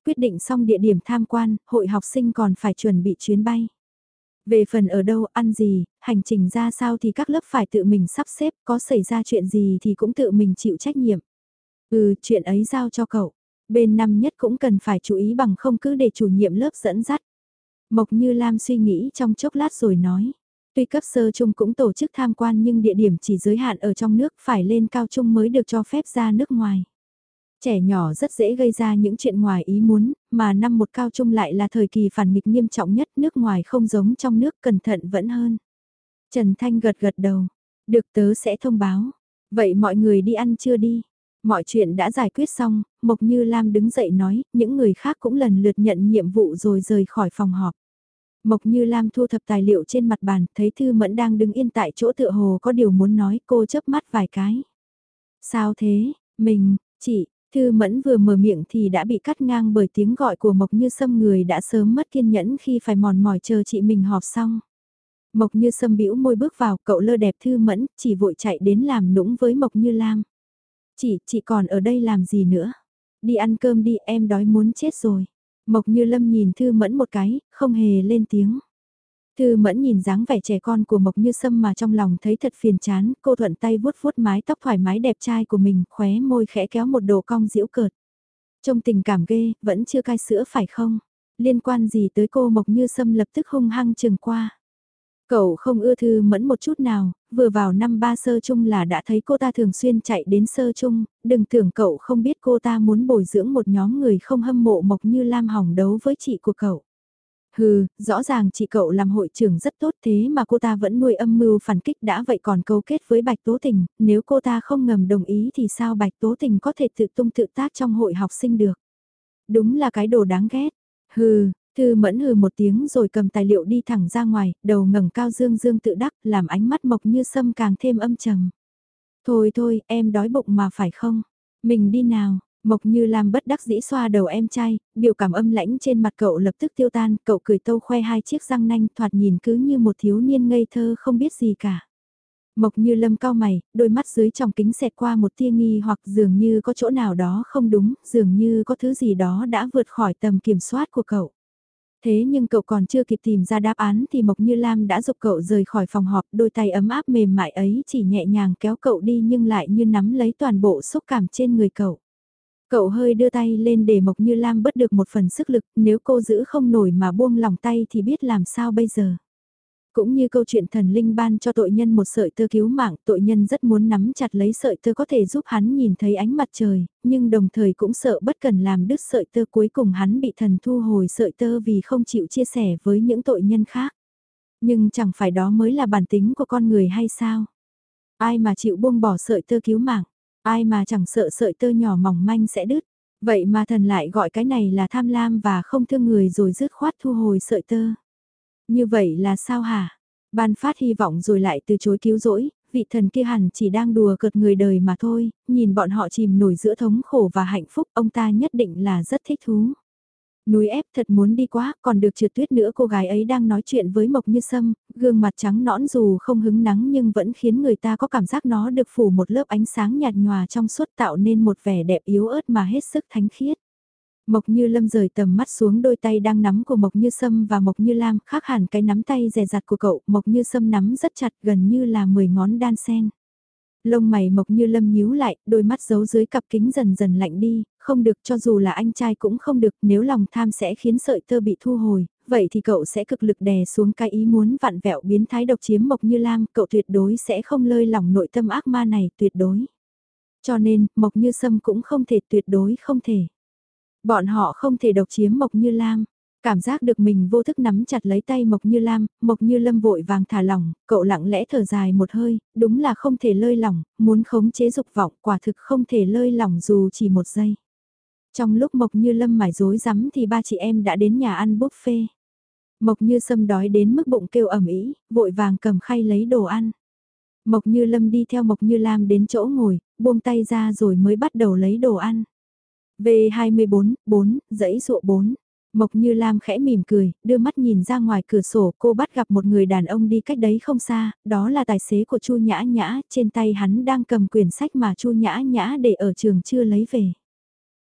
Quyết định xong địa điểm tham quan, hội học sinh còn phải chuẩn bị chuyến bay. Về phần ở đâu, ăn gì, hành trình ra sao thì các lớp phải tự mình sắp xếp, có xảy ra chuyện gì thì cũng tự mình chịu trách nhiệm. Ừ, chuyện ấy giao cho cậu. Bên năm nhất cũng cần phải chú ý bằng không cứ để chủ nhiệm lớp dẫn dắt. Mộc Như Lam suy nghĩ trong chốc lát rồi nói. Tuy cấp sơ trung cũng tổ chức tham quan nhưng địa điểm chỉ giới hạn ở trong nước phải lên cao trung mới được cho phép ra nước ngoài. Trẻ nhỏ rất dễ gây ra những chuyện ngoài ý muốn, mà năm một cao trung lại là thời kỳ phản nghịch nghiêm trọng nhất nước ngoài không giống trong nước cẩn thận vẫn hơn. Trần Thanh gật gật đầu, được tớ sẽ thông báo. Vậy mọi người đi ăn chưa đi? Mọi chuyện đã giải quyết xong, Mộc Như Lam đứng dậy nói, những người khác cũng lần lượt nhận nhiệm vụ rồi rời khỏi phòng họp. Mộc Như Lam thu thập tài liệu trên mặt bàn, thấy Thư Mẫn đang đứng yên tại chỗ tựa hồ có điều muốn nói, cô chớp mắt vài cái. Sao thế, mình, chị, Thư Mẫn vừa mở miệng thì đã bị cắt ngang bởi tiếng gọi của Mộc Như Sâm người đã sớm mất kiên nhẫn khi phải mòn mỏi chờ chị mình họp xong. Mộc Như Sâm bĩu môi bước vào, cậu lơ đẹp Thư Mẫn, chỉ vội chạy đến làm nũng với Mộc Như Lam. Chị, chị còn ở đây làm gì nữa? Đi ăn cơm đi, em đói muốn chết rồi. Mộc Như Lâm nhìn Thư Mẫn một cái, không hề lên tiếng. Thư Mẫn nhìn dáng vẻ trẻ con của Mộc Như Sâm mà trong lòng thấy thật phiền chán, cô thuận tay vuốt vuốt mái tóc thoải mái đẹp trai của mình, khóe môi khẽ kéo một đồ cong diễu cợt. Trong tình cảm ghê, vẫn chưa cai sữa phải không? Liên quan gì tới cô Mộc Như Sâm lập tức hung hăng chừng qua. Cậu không ưa Thư Mẫn một chút nào, vừa vào năm ba sơ chung là đã thấy cô ta thường xuyên chạy đến sơ chung, đừng tưởng cậu không biết cô ta muốn bồi dưỡng một nhóm người không hâm mộ Mộc Như Lam hỏng đấu với chị của cậu. Hừ, rõ ràng chị cậu làm hội trưởng rất tốt thế mà cô ta vẫn nuôi âm mưu phản kích đã vậy còn câu kết với Bạch Tố Tình, nếu cô ta không ngầm đồng ý thì sao Bạch Tố Tình có thể tự tung tự tác trong hội học sinh được. Đúng là cái đồ đáng ghét. Hừ, Thư mẫn hừ một tiếng rồi cầm tài liệu đi thẳng ra ngoài, đầu ngẩng cao dương dương tự đắc, làm ánh mắt mộc như sâm càng thêm âm trầm. Thôi thôi, em đói bụng mà phải không? Mình đi nào, Mộc Như Lam bất đắc dĩ xoa đầu em trai, biểu cảm âm lãnh trên mặt cậu lập tức tiêu tan, cậu cười tâu khoe hai chiếc răng nanh thoạt nhìn cứ như một thiếu niên ngây thơ không biết gì cả. Mộc Như Lâm cao mày, đôi mắt dưới trong kính xẹt qua một tia nghi hoặc dường như có chỗ nào đó không đúng, dường như có thứ gì đó đã vượt khỏi tầm kiểm soát của cậu. Thế nhưng cậu còn chưa kịp tìm ra đáp án thì Mộc Như Lam đã dục cậu rời khỏi phòng họp, đôi tay ấm áp mềm mại ấy chỉ nhẹ nhàng kéo cậu đi nhưng lại như nắm lấy toàn bộ xúc cảm trên người cậu. Cậu hơi đưa tay lên để Mộc Như Lam bất được một phần sức lực, nếu cô giữ không nổi mà buông lòng tay thì biết làm sao bây giờ. Cũng như câu chuyện thần linh ban cho tội nhân một sợi tơ cứu mạng, tội nhân rất muốn nắm chặt lấy sợi tơ có thể giúp hắn nhìn thấy ánh mặt trời, nhưng đồng thời cũng sợ bất cần làm đứt sợi tơ cuối cùng hắn bị thần thu hồi sợi tơ vì không chịu chia sẻ với những tội nhân khác. Nhưng chẳng phải đó mới là bản tính của con người hay sao? Ai mà chịu buông bỏ sợi tơ cứu mạng, ai mà chẳng sợ sợi tơ nhỏ mỏng manh sẽ đứt. Vậy mà thần lại gọi cái này là tham lam và không thương người rồi dứt khoát thu hồi sợi tơ. Như vậy là sao hả? Ban phát hy vọng rồi lại từ chối cứu rỗi, vị thần kia hẳn chỉ đang đùa cợt người đời mà thôi, nhìn bọn họ chìm nổi giữa thống khổ và hạnh phúc, ông ta nhất định là rất thích thú. Núi ép thật muốn đi quá, còn được trượt tuyết nữa cô gái ấy đang nói chuyện với Mộc Như Sâm, gương mặt trắng nõn dù không hứng nắng nhưng vẫn khiến người ta có cảm giác nó được phủ một lớp ánh sáng nhạt nhòa trong suốt tạo nên một vẻ đẹp yếu ớt mà hết sức thánh khiết. Mộc Như Lâm rời tầm mắt xuống đôi tay đang nắm của Mộc Như Sâm và Mộc Như Lam, khác hẳn cái nắm tay rè rặt của cậu, Mộc Như Sâm nắm rất chặt gần như là 10 ngón đan sen. Lông mày Mộc Như Lâm nhíu lại, đôi mắt giấu dưới cặp kính dần dần lạnh đi, không được cho dù là anh trai cũng không được, nếu lòng tham sẽ khiến sợi tơ bị thu hồi, vậy thì cậu sẽ cực lực đè xuống cái ý muốn vặn vẹo biến thái độc chiếm Mộc Như Lam, cậu tuyệt đối sẽ không lơi lòng nội tâm ác ma này, tuyệt đối. Cho nên, Mộc Như Sâm cũng không thể tuyệt đối không thể. Bọn họ không thể độc chiếm Mộc Như Lam. Cảm giác được mình vô thức nắm chặt lấy tay Mộc Như Lam, Mộc Như Lâm vội vàng thả lỏng, cậu lặng lẽ thở dài một hơi, đúng là không thể lơi lỏng, muốn khống chế dục vọng quả thực không thể lơi lỏng dù chỉ một giây. Trong lúc Mộc Như Lâm mải dối rắm thì ba chị em đã đến nhà ăn buffet. Mộc Như Sâm đói đến mức bụng kêu ẩm ý, vội vàng cầm khay lấy đồ ăn. Mộc Như Lâm đi theo Mộc Như Lam đến chỗ ngồi, buông tay ra rồi mới bắt đầu lấy đồ ăn. V24, 4, dãy ruộ 4. Mộc Như Lam khẽ mỉm cười, đưa mắt nhìn ra ngoài cửa sổ cô bắt gặp một người đàn ông đi cách đấy không xa, đó là tài xế của Chu Nhã Nhã, trên tay hắn đang cầm quyển sách mà Chu Nhã Nhã để ở trường chưa lấy về.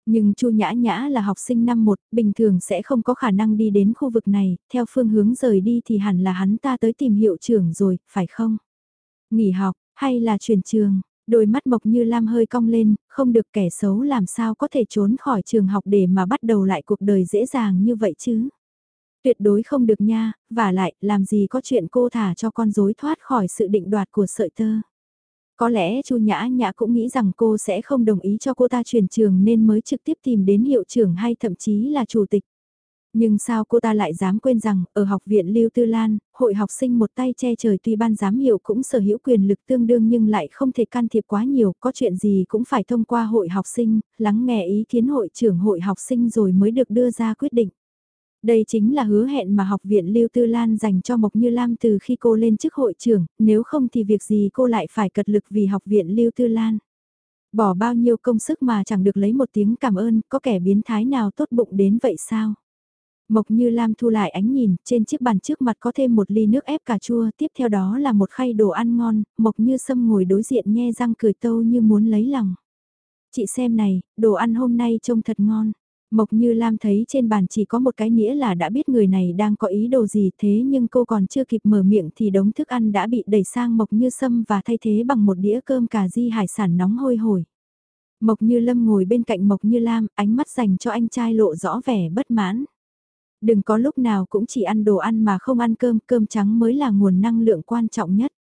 Nhưng Chu Nhã Nhã là học sinh năm 1, bình thường sẽ không có khả năng đi đến khu vực này, theo phương hướng rời đi thì hẳn là hắn ta tới tìm hiệu trưởng rồi, phải không? Nghỉ học, hay là chuyển trường? Đôi mắt Mộc Như Lam hơi cong lên, không được kẻ xấu làm sao có thể trốn khỏi trường học để mà bắt đầu lại cuộc đời dễ dàng như vậy chứ. Tuyệt đối không được nha, và lại, làm gì có chuyện cô thả cho con dối thoát khỏi sự định đoạt của sợi tơ. Có lẽ Chu Nhã Nhã cũng nghĩ rằng cô sẽ không đồng ý cho cô ta chuyển trường nên mới trực tiếp tìm đến hiệu trưởng hay thậm chí là chủ tịch. Nhưng sao cô ta lại dám quên rằng, ở học viện Lưu Tư Lan, hội học sinh một tay che trời tuy ban giám hiệu cũng sở hữu quyền lực tương đương nhưng lại không thể can thiệp quá nhiều, có chuyện gì cũng phải thông qua hội học sinh, lắng nghe ý kiến hội trưởng hội học sinh rồi mới được đưa ra quyết định. Đây chính là hứa hẹn mà học viện Lưu Tư Lan dành cho Mộc Như Lam từ khi cô lên chức hội trưởng, nếu không thì việc gì cô lại phải cật lực vì học viện Lưu Tư Lan. Bỏ bao nhiêu công sức mà chẳng được lấy một tiếng cảm ơn, có kẻ biến thái nào tốt bụng đến vậy sao? Mộc Như Lam thu lại ánh nhìn, trên chiếc bàn trước mặt có thêm một ly nước ép cà chua, tiếp theo đó là một khay đồ ăn ngon, Mộc Như Sâm ngồi đối diện nhe răng cười tâu như muốn lấy lòng. Chị xem này, đồ ăn hôm nay trông thật ngon. Mộc Như Lam thấy trên bàn chỉ có một cái nghĩa là đã biết người này đang có ý đồ gì thế nhưng cô còn chưa kịp mở miệng thì đống thức ăn đã bị đẩy sang Mộc Như Sâm và thay thế bằng một đĩa cơm cà ri hải sản nóng hôi hổi. Mộc Như Lâm ngồi bên cạnh Mộc Như Lam, ánh mắt dành cho anh trai lộ rõ vẻ bất mãn. Đừng có lúc nào cũng chỉ ăn đồ ăn mà không ăn cơm, cơm trắng mới là nguồn năng lượng quan trọng nhất.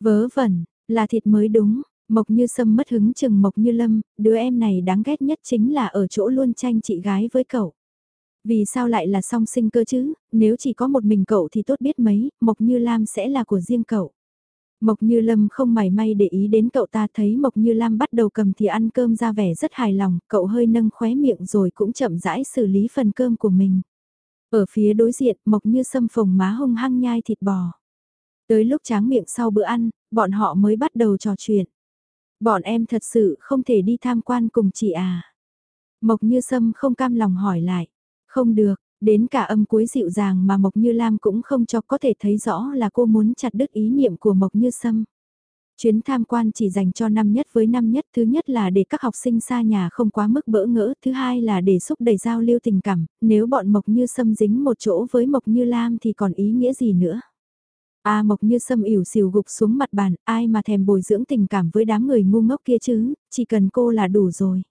Vớ vẩn, là thịt mới đúng, Mộc Như Sâm mất hứng chừng Mộc Như Lâm, đứa em này đáng ghét nhất chính là ở chỗ luôn tranh chị gái với cậu. Vì sao lại là song sinh cơ chứ, nếu chỉ có một mình cậu thì tốt biết mấy, Mộc Như Lam sẽ là của riêng cậu. Mộc Như Lâm không mảy may để ý đến cậu ta thấy Mộc Như Lam bắt đầu cầm thì ăn cơm ra vẻ rất hài lòng, cậu hơi nâng khóe miệng rồi cũng chậm rãi xử lý phần cơm của mình. Ở phía đối diện, Mộc Như Sâm phồng má hung hăng nhai thịt bò. Tới lúc tráng miệng sau bữa ăn, bọn họ mới bắt đầu trò chuyện. Bọn em thật sự không thể đi tham quan cùng chị à. Mộc Như Sâm không cam lòng hỏi lại. Không được, đến cả âm cuối dịu dàng mà Mộc Như Lam cũng không cho có thể thấy rõ là cô muốn chặt đứt ý niệm của Mộc Như Sâm. Chuyến tham quan chỉ dành cho năm nhất với năm nhất, thứ nhất là để các học sinh xa nhà không quá mức bỡ ngỡ, thứ hai là để xúc đẩy giao lưu tình cảm, nếu bọn Mộc Như Sâm dính một chỗ với Mộc Như Lam thì còn ý nghĩa gì nữa. A Mộc Như Sâm ỉu xìu gục xuống mặt bàn, ai mà thèm bồi dưỡng tình cảm với đám người ngu ngốc kia chứ, chỉ cần cô là đủ rồi.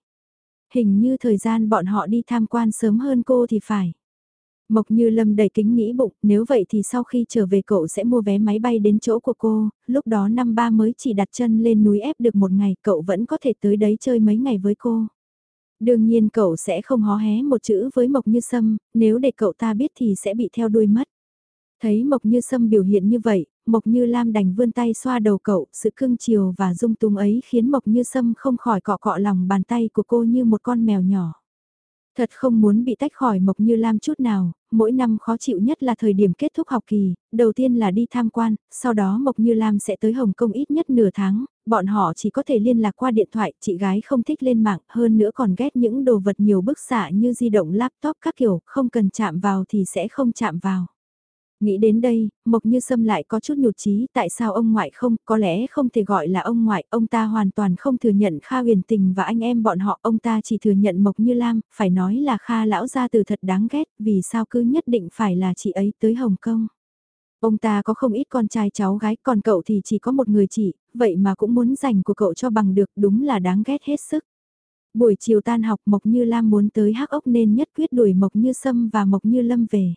Hình như thời gian bọn họ đi tham quan sớm hơn cô thì phải. Mộc Như Lâm đầy kính nghĩ bụng, nếu vậy thì sau khi trở về cậu sẽ mua vé máy bay đến chỗ của cô, lúc đó năm ba mới chỉ đặt chân lên núi ép được một ngày, cậu vẫn có thể tới đấy chơi mấy ngày với cô. Đương nhiên cậu sẽ không hó hé một chữ với Mộc Như Sâm, nếu để cậu ta biết thì sẽ bị theo đuôi mất. Thấy Mộc Như Sâm biểu hiện như vậy, Mộc Như Lam đành vươn tay xoa đầu cậu, sự cưng chiều và dung tung ấy khiến Mộc Như Sâm không khỏi cọ cọ lòng bàn tay của cô như một con mèo nhỏ. Thật không muốn bị tách khỏi Mộc Như Lam chút nào, mỗi năm khó chịu nhất là thời điểm kết thúc học kỳ, đầu tiên là đi tham quan, sau đó Mộc Như Lam sẽ tới Hồng Kông ít nhất nửa tháng, bọn họ chỉ có thể liên lạc qua điện thoại, chị gái không thích lên mạng, hơn nữa còn ghét những đồ vật nhiều bức xạ như di động laptop các kiểu, không cần chạm vào thì sẽ không chạm vào. Nghĩ đến đây, Mộc Như Sâm lại có chút nhụt chí tại sao ông ngoại không, có lẽ không thể gọi là ông ngoại, ông ta hoàn toàn không thừa nhận Kha huyền tình và anh em bọn họ, ông ta chỉ thừa nhận Mộc Như Lam, phải nói là Kha lão gia từ thật đáng ghét, vì sao cứ nhất định phải là chị ấy tới Hồng Kông. Ông ta có không ít con trai cháu gái, còn cậu thì chỉ có một người chị, vậy mà cũng muốn dành của cậu cho bằng được, đúng là đáng ghét hết sức. Buổi chiều tan học Mộc Như Lam muốn tới hắc ốc nên nhất quyết đuổi Mộc Như Sâm và Mộc Như Lâm về.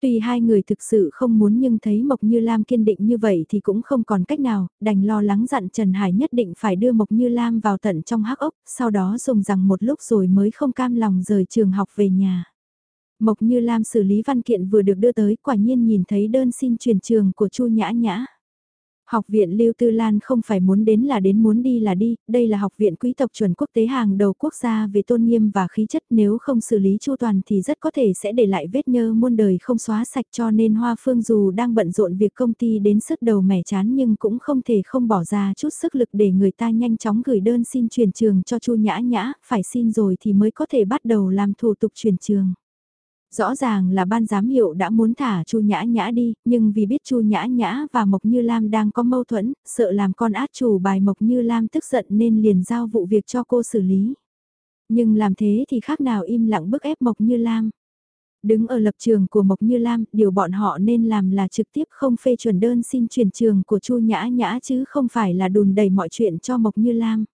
Tuy hai người thực sự không muốn nhưng thấy Mộc Như Lam kiên định như vậy thì cũng không còn cách nào, đành lo lắng dặn Trần Hải nhất định phải đưa Mộc Như Lam vào tận trong hắc ốc, sau đó dùng rằng một lúc rồi mới không cam lòng rời trường học về nhà. Mộc Như Lam xử lý văn kiện vừa được đưa tới quả nhiên nhìn thấy đơn xin chuyển trường của Chu Nhã Nhã. Học viện Lưu Tư Lan không phải muốn đến là đến muốn đi là đi, đây là học viện quý tộc chuẩn quốc tế hàng đầu quốc gia về tôn nghiêm và khí chất nếu không xử lý chu toàn thì rất có thể sẽ để lại vết nhơ muôn đời không xóa sạch cho nên Hoa Phương dù đang bận rộn việc công ty đến sức đầu mẻ chán nhưng cũng không thể không bỏ ra chút sức lực để người ta nhanh chóng gửi đơn xin chuyển trường cho Chu Nhã Nhã, phải xin rồi thì mới có thể bắt đầu làm thủ tục chuyển trường. Rõ ràng là ban giám hiệu đã muốn thả Chu Nhã Nhã đi, nhưng vì biết Chu Nhã Nhã và Mộc Như Lam đang có mâu thuẫn, sợ làm con át chủ bài Mộc Như Lam tức giận nên liền giao vụ việc cho cô xử lý. Nhưng làm thế thì khác nào im lặng bức ép Mộc Như Lam. Đứng ở lập trường của Mộc Như Lam, điều bọn họ nên làm là trực tiếp không phê chuẩn đơn xin chuyển trường của Chu Nhã Nhã chứ không phải là đùn đẩy mọi chuyện cho Mộc Như Lam.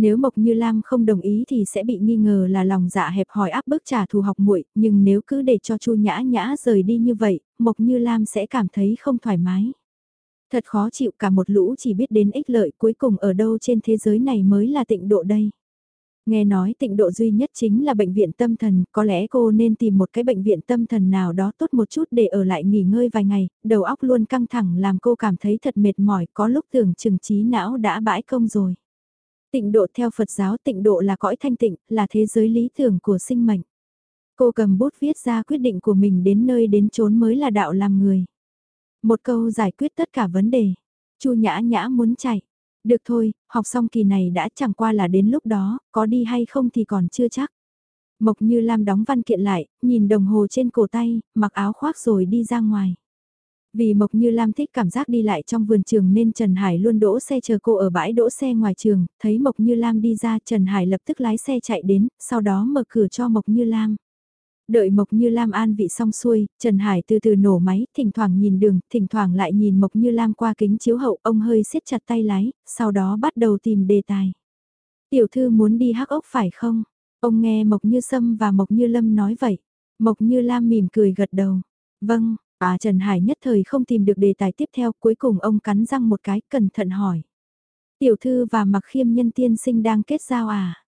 Nếu Mộc Như Lam không đồng ý thì sẽ bị nghi ngờ là lòng dạ hẹp hòi áp bức trả thù học muội, nhưng nếu cứ để cho Chu Nhã Nhã rời đi như vậy, Mộc Như Lam sẽ cảm thấy không thoải mái. Thật khó chịu cả một lũ chỉ biết đến ích lợi cuối cùng ở đâu trên thế giới này mới là tịnh độ đây. Nghe nói tịnh độ duy nhất chính là bệnh viện tâm thần, có lẽ cô nên tìm một cái bệnh viện tâm thần nào đó tốt một chút để ở lại nghỉ ngơi vài ngày, đầu óc luôn căng thẳng làm cô cảm thấy thật mệt mỏi, có lúc tưởng chừng trí não đã bãi công rồi. Tịnh độ theo Phật giáo tịnh độ là cõi thanh tịnh, là thế giới lý tưởng của sinh mệnh. Cô cầm bút viết ra quyết định của mình đến nơi đến chốn mới là đạo làm người. Một câu giải quyết tất cả vấn đề. Chu nhã nhã muốn chạy. Được thôi, học xong kỳ này đã chẳng qua là đến lúc đó, có đi hay không thì còn chưa chắc. Mộc như Lam đóng văn kiện lại, nhìn đồng hồ trên cổ tay, mặc áo khoác rồi đi ra ngoài. Vì Mộc Như Lam thích cảm giác đi lại trong vườn trường nên Trần Hải luôn đỗ xe chờ cô ở bãi đỗ xe ngoài trường, thấy Mộc Như Lam đi ra Trần Hải lập tức lái xe chạy đến, sau đó mở cửa cho Mộc Như Lam. Đợi Mộc Như Lam an vị xong xuôi, Trần Hải từ từ nổ máy, thỉnh thoảng nhìn đường, thỉnh thoảng lại nhìn Mộc Như Lam qua kính chiếu hậu, ông hơi siết chặt tay lái, sau đó bắt đầu tìm đề tài. Tiểu thư muốn đi hắc ốc phải không? Ông nghe Mộc Như Sâm và Mộc Như Lâm nói vậy. Mộc Như Lam mỉm cười gật đầu. Vâng, À Trần Hải nhất thời không tìm được đề tài tiếp theo, cuối cùng ông cắn răng một cái, cẩn thận hỏi. Tiểu thư và mặc khiêm nhân tiên sinh đang kết giao à?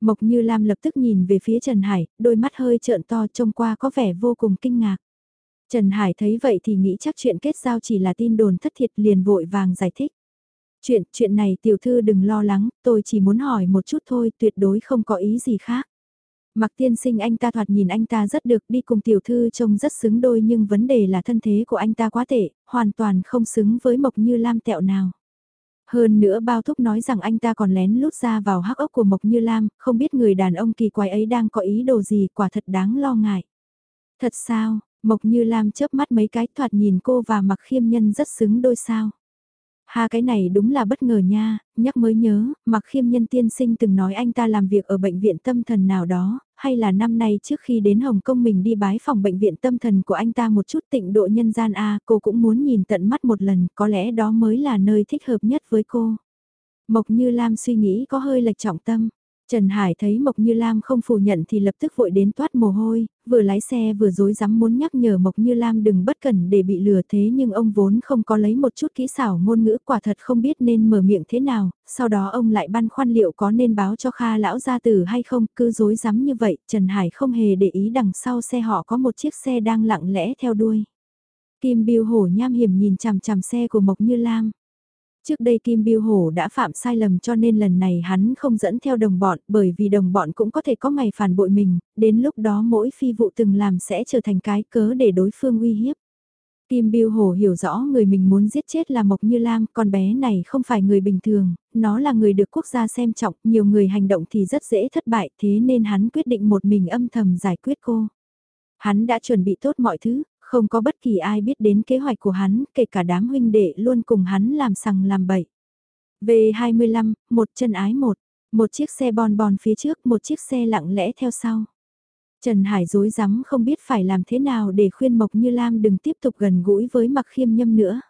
Mộc Như Lam lập tức nhìn về phía Trần Hải, đôi mắt hơi trợn to trông qua có vẻ vô cùng kinh ngạc. Trần Hải thấy vậy thì nghĩ chắc chuyện kết giao chỉ là tin đồn thất thiệt liền vội vàng giải thích. Chuyện, chuyện này tiểu thư đừng lo lắng, tôi chỉ muốn hỏi một chút thôi, tuyệt đối không có ý gì khác. Mặc tiên sinh anh ta thoạt nhìn anh ta rất được đi cùng tiểu thư trông rất xứng đôi nhưng vấn đề là thân thế của anh ta quá tệ, hoàn toàn không xứng với Mộc Như Lam tẹo nào. Hơn nữa bao thúc nói rằng anh ta còn lén lút ra vào hắc ốc của Mộc Như Lam, không biết người đàn ông kỳ quái ấy đang có ý đồ gì quả thật đáng lo ngại. Thật sao, Mộc Như Lam chớp mắt mấy cái thoạt nhìn cô và mặc khiêm nhân rất xứng đôi sao. Ha cái này đúng là bất ngờ nha, nhắc mới nhớ, mặc khiêm nhân tiên sinh từng nói anh ta làm việc ở bệnh viện tâm thần nào đó, hay là năm nay trước khi đến Hồng Kông mình đi bái phòng bệnh viện tâm thần của anh ta một chút tịnh độ nhân gian A, cô cũng muốn nhìn tận mắt một lần, có lẽ đó mới là nơi thích hợp nhất với cô. Mộc Như Lam suy nghĩ có hơi lệch trọng tâm. Trần Hải thấy Mộc Như Lam không phủ nhận thì lập tức vội đến toát mồ hôi, vừa lái xe vừa dối dám muốn nhắc nhở Mộc Như Lam đừng bất cẩn để bị lừa thế nhưng ông vốn không có lấy một chút kỹ xảo ngôn ngữ quả thật không biết nên mở miệng thế nào, sau đó ông lại băn khoăn liệu có nên báo cho Kha lão gia tử hay không, cứ dối dám như vậy, Trần Hải không hề để ý đằng sau xe họ có một chiếc xe đang lặng lẽ theo đuôi. Kim Biêu hổ nham hiểm nhìn chằm chằm xe của Mộc Như Lam. Trước đây Kim Biêu Hổ đã phạm sai lầm cho nên lần này hắn không dẫn theo đồng bọn bởi vì đồng bọn cũng có thể có ngày phản bội mình, đến lúc đó mỗi phi vụ từng làm sẽ trở thành cái cớ để đối phương uy hiếp. Kim Biêu Hổ hiểu rõ người mình muốn giết chết là Mộc Như Lam, con bé này không phải người bình thường, nó là người được quốc gia xem trọng, nhiều người hành động thì rất dễ thất bại thế nên hắn quyết định một mình âm thầm giải quyết cô. Hắn đã chuẩn bị tốt mọi thứ, không có bất kỳ ai biết đến kế hoạch của hắn, kể cả đám huynh đệ luôn cùng hắn làm sằng làm bậy. V25, một chân ái một, một chiếc xe bon bon phía trước, một chiếc xe lặng lẽ theo sau. Trần Hải dối rắm không biết phải làm thế nào để khuyên Mộc Như Lam đừng tiếp tục gần gũi với mặc khiêm nhâm nữa.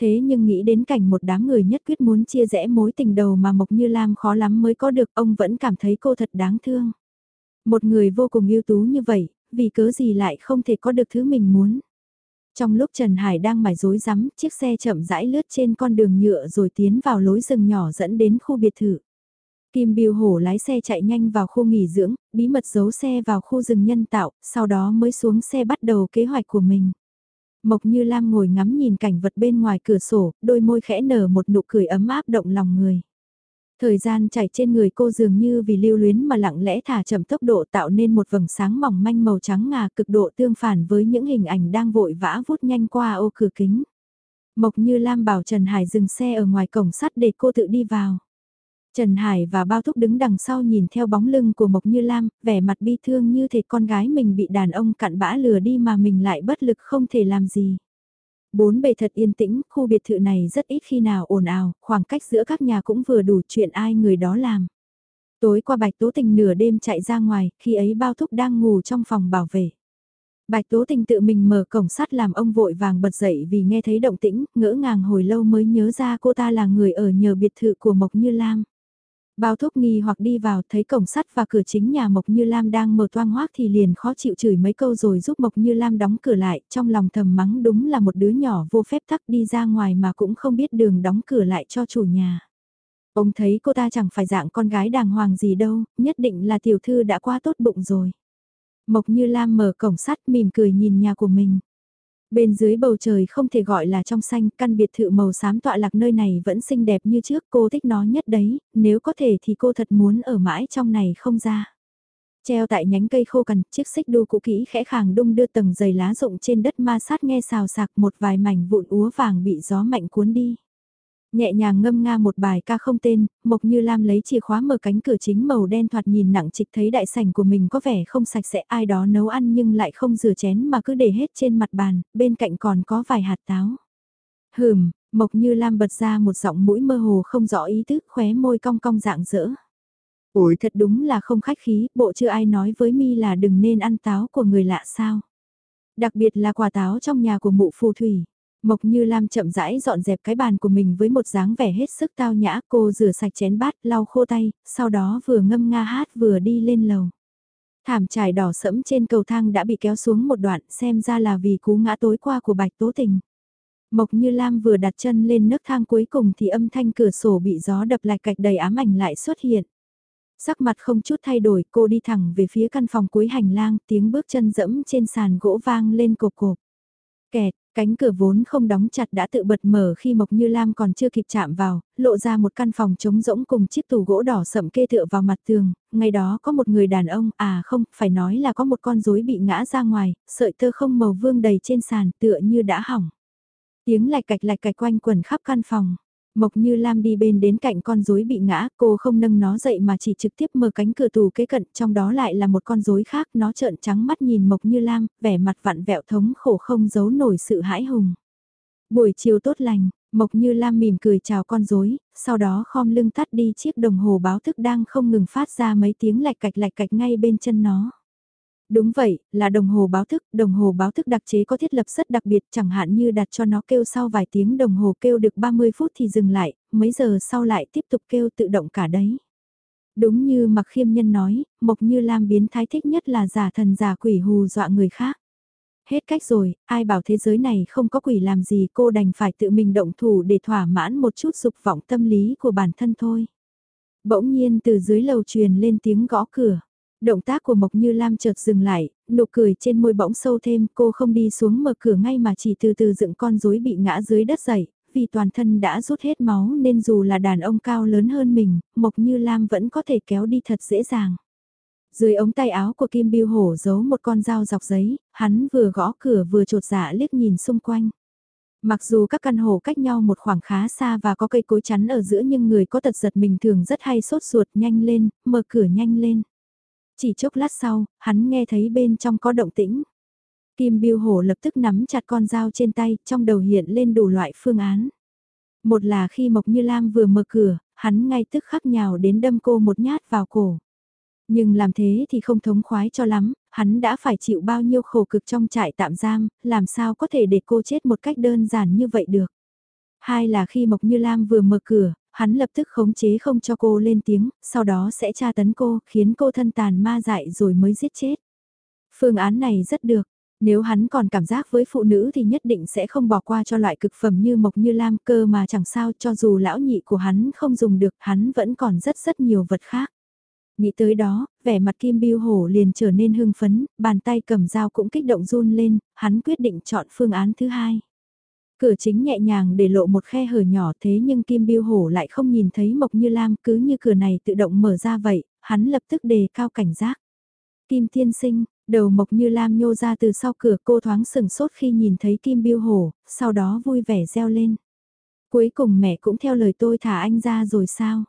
Thế nhưng nghĩ đến cảnh một đám người nhất quyết muốn chia rẽ mối tình đầu mà Mộc Như Lam khó lắm mới có được ông vẫn cảm thấy cô thật đáng thương. Một người vô cùng ưu tú như vậy, vì cớ gì lại không thể có được thứ mình muốn. Trong lúc Trần Hải đang mải rối rắm, chiếc xe chậm rãi lướt trên con đường nhựa rồi tiến vào lối rừng nhỏ dẫn đến khu biệt thự. Kim Biêu Hổ lái xe chạy nhanh vào khu nghỉ dưỡng, bí mật giấu xe vào khu rừng nhân tạo, sau đó mới xuống xe bắt đầu kế hoạch của mình. Mộc Như Lam ngồi ngắm nhìn cảnh vật bên ngoài cửa sổ, đôi môi khẽ nở một nụ cười ấm áp động lòng người. Thời gian chảy trên người cô dường như vì lưu luyến mà lặng lẽ thả chậm tốc độ tạo nên một vầng sáng mỏng manh màu trắng ngà cực độ tương phản với những hình ảnh đang vội vã vút nhanh qua ô cửa kính. Mộc như Lam bảo Trần Hải dừng xe ở ngoài cổng sắt để cô tự đi vào. Trần Hải và Bao Thúc đứng đằng sau nhìn theo bóng lưng của Mộc Như Lam, vẻ mặt bi thương như thể con gái mình bị đàn ông cặn bã lừa đi mà mình lại bất lực không thể làm gì. Bốn bề thật yên tĩnh, khu biệt thự này rất ít khi nào ồn ào, khoảng cách giữa các nhà cũng vừa đủ chuyện ai người đó làm. Tối qua Bạch Tố Tình nửa đêm chạy ra ngoài, khi ấy bao thúc đang ngủ trong phòng bảo vệ. Bạch Tố Tình tự mình mở cổng sắt làm ông vội vàng bật dậy vì nghe thấy động tĩnh, ngỡ ngàng hồi lâu mới nhớ ra cô ta là người ở nhờ biệt thự của Mộc Như Lam. Bao thúc nghi hoặc đi vào thấy cổng sắt và cửa chính nhà Mộc Như Lam đang mở toang hoác thì liền khó chịu chửi mấy câu rồi giúp Mộc Như Lam đóng cửa lại, trong lòng thầm mắng đúng là một đứa nhỏ vô phép tắc đi ra ngoài mà cũng không biết đường đóng cửa lại cho chủ nhà. Ông thấy cô ta chẳng phải dạng con gái đàng hoàng gì đâu, nhất định là tiểu thư đã qua tốt bụng rồi. Mộc Như Lam mở cổng sắt mỉm cười nhìn nhà của mình. Bên dưới bầu trời không thể gọi là trong xanh, căn biệt thự màu xám tọa lạc nơi này vẫn xinh đẹp như trước, cô thích nó nhất đấy, nếu có thể thì cô thật muốn ở mãi trong này không ra. Treo tại nhánh cây khô cằn, chiếc xích đu cũ kỹ khẽ khàng đung đưa tầng dày lá rụng trên đất ma sát nghe xào sạc một vài mảnh vụn úa vàng bị gió mạnh cuốn đi. Nhẹ nhàng ngâm nga một bài ca không tên, Mộc Như Lam lấy chìa khóa mở cánh cửa chính màu đen thoạt nhìn nặng trịch thấy đại sảnh của mình có vẻ không sạch sẽ ai đó nấu ăn nhưng lại không rửa chén mà cứ để hết trên mặt bàn, bên cạnh còn có vài hạt táo. Hừm, Mộc Như Lam bật ra một giọng mũi mơ hồ không rõ ý thức khóe môi cong cong dạng dỡ. Ủi thật đúng là không khách khí, bộ chưa ai nói với mi là đừng nên ăn táo của người lạ sao. Đặc biệt là quả táo trong nhà của mụ phù thủy. Mộc Như Lam chậm rãi dọn dẹp cái bàn của mình với một dáng vẻ hết sức tao nhã cô rửa sạch chén bát lau khô tay, sau đó vừa ngâm nga hát vừa đi lên lầu. Thảm trải đỏ sẫm trên cầu thang đã bị kéo xuống một đoạn xem ra là vì cú ngã tối qua của Bạch Tố Tình. Mộc Như Lam vừa đặt chân lên nấc thang cuối cùng thì âm thanh cửa sổ bị gió đập lạch cạch đầy ám ảnh lại xuất hiện. Sắc mặt không chút thay đổi cô đi thẳng về phía căn phòng cuối hành lang tiếng bước chân dẫm trên sàn gỗ vang lên cộp cộp. Kẹt, Cánh cửa vốn không đóng chặt đã tự bật mở khi Mộc Như Lam còn chưa kịp chạm vào, lộ ra một căn phòng trống rỗng cùng chiếc tủ gỗ đỏ sậm kê tựa vào mặt tường, ngày đó có một người đàn ông, à không, phải nói là có một con rối bị ngã ra ngoài, sợi tơ không màu vương đầy trên sàn tựa như đã hỏng. Tiếng lạch cạch lạch cạch quanh quần khắp căn phòng. Mộc Như Lam đi bên đến cạnh con rối bị ngã, cô không nâng nó dậy mà chỉ trực tiếp mở cánh cửa tù kế cận, trong đó lại là một con rối khác, nó trợn trắng mắt nhìn Mộc Như Lam, vẻ mặt vặn vẹo thống khổ không giấu nổi sự hãi hùng. Buổi chiều tốt lành, Mộc Như Lam mỉm cười chào con rối, sau đó khom lưng tắt đi chiếc đồng hồ báo thức đang không ngừng phát ra mấy tiếng lạch cạch lạch cạch ngay bên chân nó. Đúng vậy, là đồng hồ báo thức, đồng hồ báo thức đặc chế có thiết lập rất đặc biệt chẳng hạn như đặt cho nó kêu sau vài tiếng đồng hồ kêu được 30 phút thì dừng lại, mấy giờ sau lại tiếp tục kêu tự động cả đấy. Đúng như mặc khiêm nhân nói, Mộc Như Lam biến thái thích nhất là giả thần giả quỷ hù dọa người khác. Hết cách rồi, ai bảo thế giới này không có quỷ làm gì cô đành phải tự mình động thủ để thỏa mãn một chút dục vọng tâm lý của bản thân thôi. Bỗng nhiên từ dưới lầu truyền lên tiếng gõ cửa. Động tác của Mộc Như Lam chợt dừng lại, nụ cười trên môi bỗng sâu thêm, cô không đi xuống mở cửa ngay mà chỉ từ từ dựng con rối bị ngã dưới đất dậy, vì toàn thân đã rút hết máu nên dù là đàn ông cao lớn hơn mình, Mộc Như Lam vẫn có thể kéo đi thật dễ dàng. Dưới ống tay áo của Kim Biêu Hổ giấu một con dao dọc giấy, hắn vừa gõ cửa vừa trột dạ liếc nhìn xung quanh. Mặc dù các căn hộ cách nhau một khoảng khá xa và có cây cối chắn ở giữa nhưng người có tật giật mình thường rất hay sốt ruột nhanh lên, mở cửa nhanh lên. Chỉ chốc lát sau, hắn nghe thấy bên trong có động tĩnh. Kim Biêu Hổ lập tức nắm chặt con dao trên tay, trong đầu hiện lên đủ loại phương án. Một là khi Mộc Như Lam vừa mở cửa, hắn ngay tức khắc nhào đến đâm cô một nhát vào cổ. Nhưng làm thế thì không thống khoái cho lắm, hắn đã phải chịu bao nhiêu khổ cực trong trại tạm giam, làm sao có thể để cô chết một cách đơn giản như vậy được. Hai là khi Mộc Như Lam vừa mở cửa, hắn lập tức khống chế không cho cô lên tiếng, sau đó sẽ tra tấn cô, khiến cô thân tàn ma dại rồi mới giết chết. Phương án này rất được, nếu hắn còn cảm giác với phụ nữ thì nhất định sẽ không bỏ qua cho loại cực phẩm như mộc như lam cơ mà chẳng sao cho dù lão nhị của hắn không dùng được hắn vẫn còn rất rất nhiều vật khác. Nghĩ tới đó, vẻ mặt Kim Biêu Hổ liền trở nên hưng phấn, bàn tay cầm dao cũng kích động run lên, hắn quyết định chọn phương án thứ hai. Cửa chính nhẹ nhàng để lộ một khe hở nhỏ thế nhưng Kim Biêu Hổ lại không nhìn thấy Mộc Như Lam cứ như cửa này tự động mở ra vậy, hắn lập tức đề cao cảnh giác. Kim thiên Sinh, đầu Mộc Như Lam nhô ra từ sau cửa cô thoáng sừng sốt khi nhìn thấy Kim Biêu Hổ, sau đó vui vẻ reo lên. Cuối cùng mẹ cũng theo lời tôi thả anh ra rồi sao?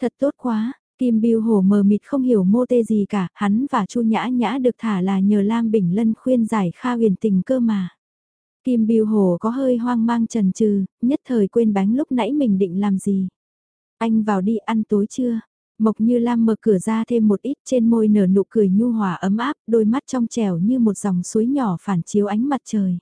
Thật tốt quá, Kim Biêu Hổ mờ mịt không hiểu mô tê gì cả, hắn và Chu Nhã Nhã được thả là nhờ Lam Bình Lân khuyên giải Kha huyền tình cơ mà. Kim Biêu Hồ có hơi hoang mang trần trừ, nhất thời quên bánh lúc nãy mình định làm gì. Anh vào đi ăn tối chưa? Mộc Như Lam mở cửa ra thêm một ít trên môi nở nụ cười nhu hòa ấm áp, đôi mắt trong trẻo như một dòng suối nhỏ phản chiếu ánh mặt trời.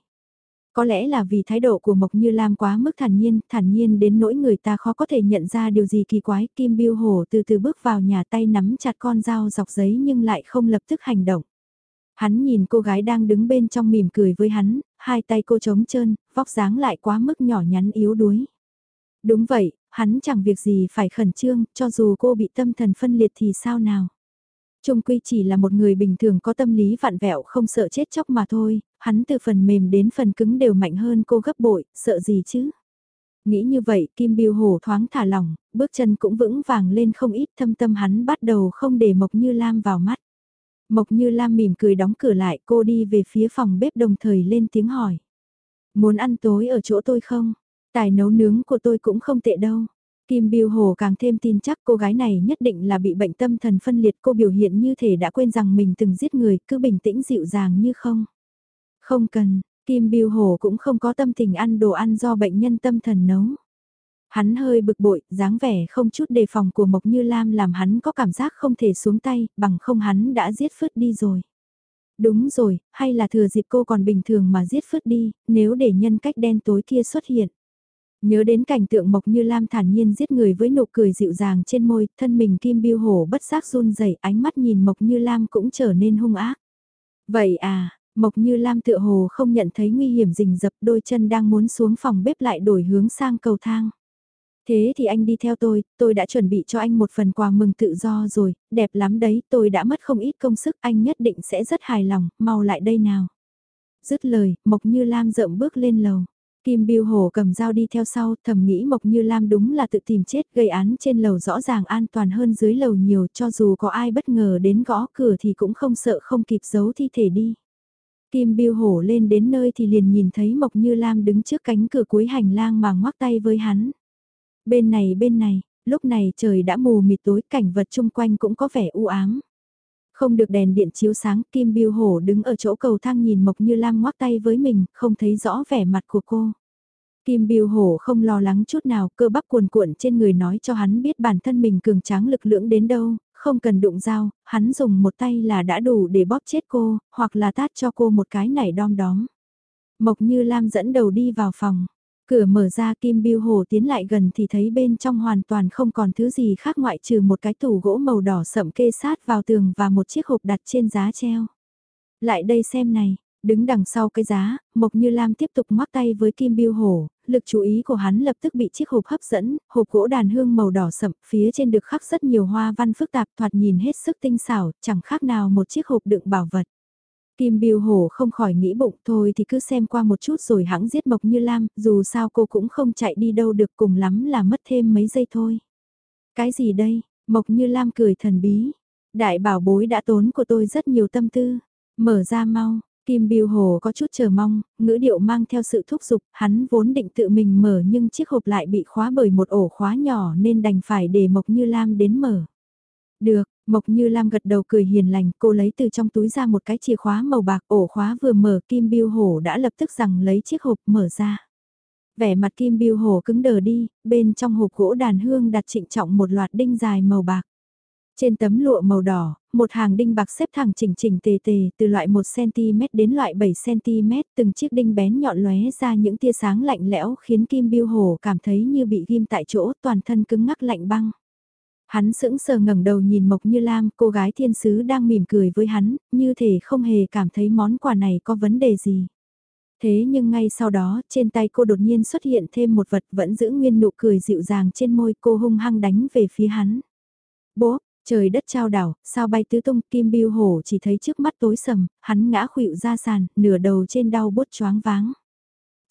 Có lẽ là vì thái độ của Mộc Như Lam quá mức thản nhiên, thản nhiên đến nỗi người ta khó có thể nhận ra điều gì kỳ quái. Kim Biêu Hổ từ từ bước vào nhà tay nắm chặt con dao dọc giấy nhưng lại không lập tức hành động. Hắn nhìn cô gái đang đứng bên trong mỉm cười với hắn, hai tay cô trống trơn, vóc dáng lại quá mức nhỏ nhắn yếu đuối. Đúng vậy, hắn chẳng việc gì phải khẩn trương, cho dù cô bị tâm thần phân liệt thì sao nào. Trung quy chỉ là một người bình thường có tâm lý vặn vẹo không sợ chết chóc mà thôi, hắn từ phần mềm đến phần cứng đều mạnh hơn cô gấp bội, sợ gì chứ. Nghĩ như vậy Kim Biêu Hổ thoáng thả lỏng, bước chân cũng vững vàng lên không ít thâm tâm hắn bắt đầu không để Mộc Như Lam vào mắt. Mộc Như Lam mỉm cười đóng cửa lại cô đi về phía phòng bếp đồng thời lên tiếng hỏi. Muốn ăn tối ở chỗ tôi không? Tài nấu nướng của tôi cũng không tệ đâu. Kim Biêu Hồ càng thêm tin chắc cô gái này nhất định là bị bệnh tâm thần phân liệt cô biểu hiện như thể đã quên rằng mình từng giết người cứ bình tĩnh dịu dàng như không. Không cần, Kim Biêu Hồ cũng không có tâm tình ăn đồ ăn do bệnh nhân tâm thần nấu. Hắn hơi bực bội, dáng vẻ không chút đề phòng của Mộc Như Lam làm hắn có cảm giác không thể xuống tay, bằng không hắn đã giết phứt đi rồi. Đúng rồi, hay là thừa dịp cô còn bình thường mà giết phứt đi, nếu để nhân cách đen tối kia xuất hiện. Nhớ đến cảnh tượng Mộc Như Lam thản nhiên giết người với nụ cười dịu dàng trên môi, thân mình Kim Biêu Hổ bất giác run rẩy, ánh mắt nhìn Mộc Như Lam cũng trở nên hung ác. Vậy à, Mộc Như Lam tựa hồ không nhận thấy nguy hiểm rình rập đôi chân đang muốn xuống phòng bếp lại đổi hướng sang cầu thang. Thế thì anh đi theo tôi, tôi đã chuẩn bị cho anh một phần quà mừng tự do rồi, đẹp lắm đấy, tôi đã mất không ít công sức, anh nhất định sẽ rất hài lòng, mau lại đây nào. Dứt lời, Mộc Như Lam rộng bước lên lầu. Kim Biêu Hổ cầm dao đi theo sau, thầm nghĩ Mộc Như Lam đúng là tự tìm chết gây án trên lầu rõ ràng an toàn hơn dưới lầu nhiều cho dù có ai bất ngờ đến gõ cửa thì cũng không sợ không kịp giấu thi thể đi. Kim Biêu Hổ lên đến nơi thì liền nhìn thấy Mộc Như Lam đứng trước cánh cửa cuối hành lang mà ngoắc tay với hắn. Bên này bên này, lúc này trời đã mù mịt tối cảnh vật chung quanh cũng có vẻ u ám. Không được đèn điện chiếu sáng, Kim Biêu Hổ đứng ở chỗ cầu thang nhìn Mộc Như Lam ngoắc tay với mình, không thấy rõ vẻ mặt của cô. Kim Biêu Hổ không lo lắng chút nào, cơ bắp cuồn cuộn trên người nói cho hắn biết bản thân mình cường tráng lực lưỡng đến đâu, không cần đụng dao, hắn dùng một tay là đã đủ để bóp chết cô, hoặc là tát cho cô một cái nảy đom đóm. Mộc Như Lam dẫn đầu đi vào phòng, Cửa mở ra Kim Biêu Hồ tiến lại gần thì thấy bên trong hoàn toàn không còn thứ gì khác ngoại trừ một cái tủ gỗ màu đỏ sậm kê sát vào tường và một chiếc hộp đặt trên giá treo. Lại đây xem này, đứng đằng sau cái giá, Mộc Như Lam tiếp tục ngoắc tay với Kim Biêu Hổ, lực chú ý của hắn lập tức bị chiếc hộp hấp dẫn, hộp gỗ đàn hương màu đỏ sậm, phía trên được khắc rất nhiều hoa văn phức tạp thoạt nhìn hết sức tinh xảo, chẳng khác nào một chiếc hộp đựng bảo vật. Kim Biêu Hổ không khỏi nghĩ bụng thôi thì cứ xem qua một chút rồi hãng giết Mộc Như Lam, dù sao cô cũng không chạy đi đâu được cùng lắm là mất thêm mấy giây thôi. Cái gì đây? Mộc Như Lam cười thần bí. Đại bảo bối đã tốn của tôi rất nhiều tâm tư. Mở ra mau, Kim Biêu Hồ có chút chờ mong, ngữ điệu mang theo sự thúc giục, hắn vốn định tự mình mở nhưng chiếc hộp lại bị khóa bởi một ổ khóa nhỏ nên đành phải để Mộc Như Lam đến mở. Được, Mộc Như Lam gật đầu cười hiền lành, cô lấy từ trong túi ra một cái chìa khóa màu bạc, ổ khóa vừa mở Kim Biêu Hổ đã lập tức rằng lấy chiếc hộp mở ra. Vẻ mặt Kim Biêu Hổ cứng đờ đi, bên trong hộp gỗ đàn hương đặt trịnh trọng một loạt đinh dài màu bạc. Trên tấm lụa màu đỏ, một hàng đinh bạc xếp thẳng chỉnh chỉnh tề tề từ loại 1cm đến loại 7cm, từng chiếc đinh bén nhọn lóe ra những tia sáng lạnh lẽo khiến Kim Biêu Hổ cảm thấy như bị ghim tại chỗ toàn thân cứng ngắc lạnh băng. Hắn sững sờ ngẩng đầu nhìn Mộc Như Lam, cô gái thiên sứ đang mỉm cười với hắn, như thể không hề cảm thấy món quà này có vấn đề gì. Thế nhưng ngay sau đó, trên tay cô đột nhiên xuất hiện thêm một vật vẫn giữ nguyên nụ cười dịu dàng trên môi cô hung hăng đánh về phía hắn. Bố, Trời đất trao đảo, sao bay tứ tung, Kim Biêu Hổ chỉ thấy trước mắt tối sầm, hắn ngã khuỵu ra sàn, nửa đầu trên đau bút choáng váng.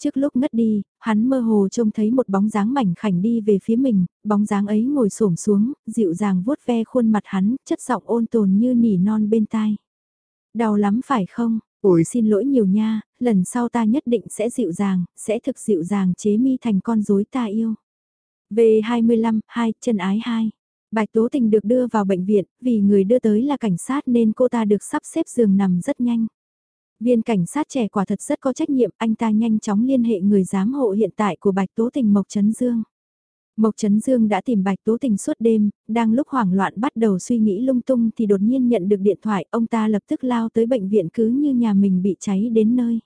Trước lúc ngất đi, hắn mơ hồ trông thấy một bóng dáng mảnh khảnh đi về phía mình, bóng dáng ấy ngồi xổm xuống, dịu dàng vuốt ve khuôn mặt hắn, chất giọng ôn tồn như nỉ non bên tai. Đau lắm phải không? Ủi xin lỗi nhiều nha, lần sau ta nhất định sẽ dịu dàng, sẽ thực dịu dàng chế mi thành con rối ta yêu. V25, 2, chân ái 2 Bạch Tố Tình được đưa vào bệnh viện, vì người đưa tới là cảnh sát nên cô ta được sắp xếp giường nằm rất nhanh. Viên cảnh sát trẻ quả thật rất có trách nhiệm, anh ta nhanh chóng liên hệ người giám hộ hiện tại của Bạch Tố Tình Mộc Trấn Dương. Mộc Trấn Dương đã tìm Bạch Tố Tình suốt đêm, đang lúc hoảng loạn bắt đầu suy nghĩ lung tung thì đột nhiên nhận được điện thoại, ông ta lập tức lao tới bệnh viện cứ như nhà mình bị cháy đến nơi.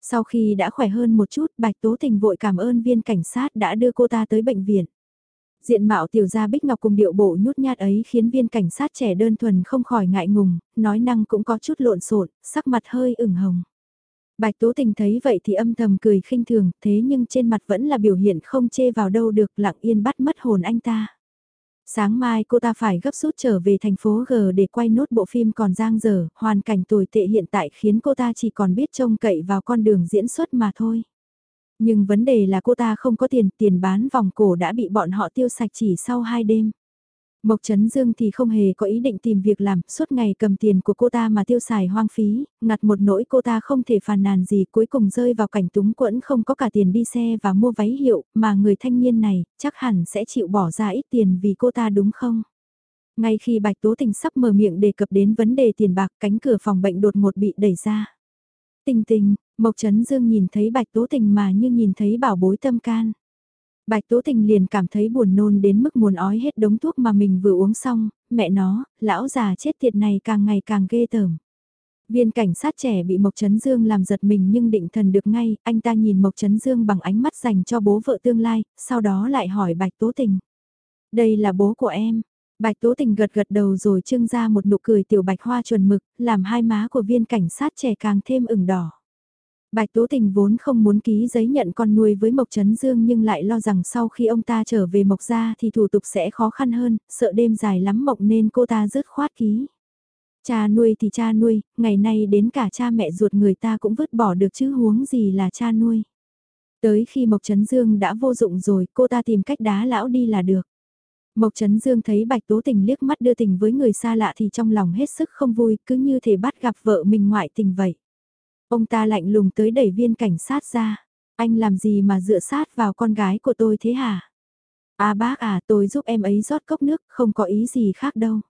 Sau khi đã khỏe hơn một chút, Bạch Tố Tình vội cảm ơn viên cảnh sát đã đưa cô ta tới bệnh viện. Diện mạo tiểu gia Bích Ngọc cùng điệu bộ nhút nhát ấy khiến viên cảnh sát trẻ đơn thuần không khỏi ngại ngùng, nói năng cũng có chút lộn xộn, sắc mặt hơi ửng hồng. Bạch Tố Tình thấy vậy thì âm thầm cười khinh thường, thế nhưng trên mặt vẫn là biểu hiện không chê vào đâu được lặng yên bắt mất hồn anh ta. Sáng mai cô ta phải gấp rút trở về thành phố G để quay nốt bộ phim còn giang dở, hoàn cảnh tồi tệ hiện tại khiến cô ta chỉ còn biết trông cậy vào con đường diễn xuất mà thôi. Nhưng vấn đề là cô ta không có tiền, tiền bán vòng cổ đã bị bọn họ tiêu sạch chỉ sau 2 đêm. Mộc Trấn Dương thì không hề có ý định tìm việc làm, suốt ngày cầm tiền của cô ta mà tiêu xài hoang phí, ngặt một nỗi cô ta không thể phàn nàn gì cuối cùng rơi vào cảnh túng quẫn không có cả tiền đi xe và mua váy hiệu, mà người thanh niên này chắc hẳn sẽ chịu bỏ ra ít tiền vì cô ta đúng không? Ngay khi Bạch Tố Tình sắp mở miệng đề cập đến vấn đề tiền bạc cánh cửa phòng bệnh đột ngột bị đẩy ra. Tình tình, Mộc Trấn Dương nhìn thấy Bạch Tố Tình mà như nhìn thấy bảo bối tâm can. Bạch Tố Tình liền cảm thấy buồn nôn đến mức muốn ói hết đống thuốc mà mình vừa uống xong, mẹ nó, lão già chết tiệt này càng ngày càng ghê tởm. Viên cảnh sát trẻ bị Mộc Trấn Dương làm giật mình nhưng định thần được ngay, anh ta nhìn Mộc Trấn Dương bằng ánh mắt dành cho bố vợ tương lai, sau đó lại hỏi Bạch Tố Tình. Đây là bố của em. Bạch Tố Tình gật gật đầu rồi trưng ra một nụ cười tiểu bạch hoa chuẩn mực, làm hai má của viên cảnh sát trẻ càng thêm ửng đỏ. Bạch Tố Tình vốn không muốn ký giấy nhận con nuôi với Mộc Trấn Dương nhưng lại lo rằng sau khi ông ta trở về Mộc Gia thì thủ tục sẽ khó khăn hơn, sợ đêm dài lắm mộng nên cô ta rớt khoát ký. Cha nuôi thì cha nuôi, ngày nay đến cả cha mẹ ruột người ta cũng vứt bỏ được chứ huống gì là cha nuôi. Tới khi Mộc Trấn Dương đã vô dụng rồi cô ta tìm cách đá lão đi là được. Mộc Trấn Dương thấy Bạch Tố Tình liếc mắt đưa tình với người xa lạ thì trong lòng hết sức không vui cứ như thể bắt gặp vợ mình ngoại tình vậy. Ông ta lạnh lùng tới đẩy viên cảnh sát ra. Anh làm gì mà dựa sát vào con gái của tôi thế hả? À bác à tôi giúp em ấy rót cốc nước không có ý gì khác đâu.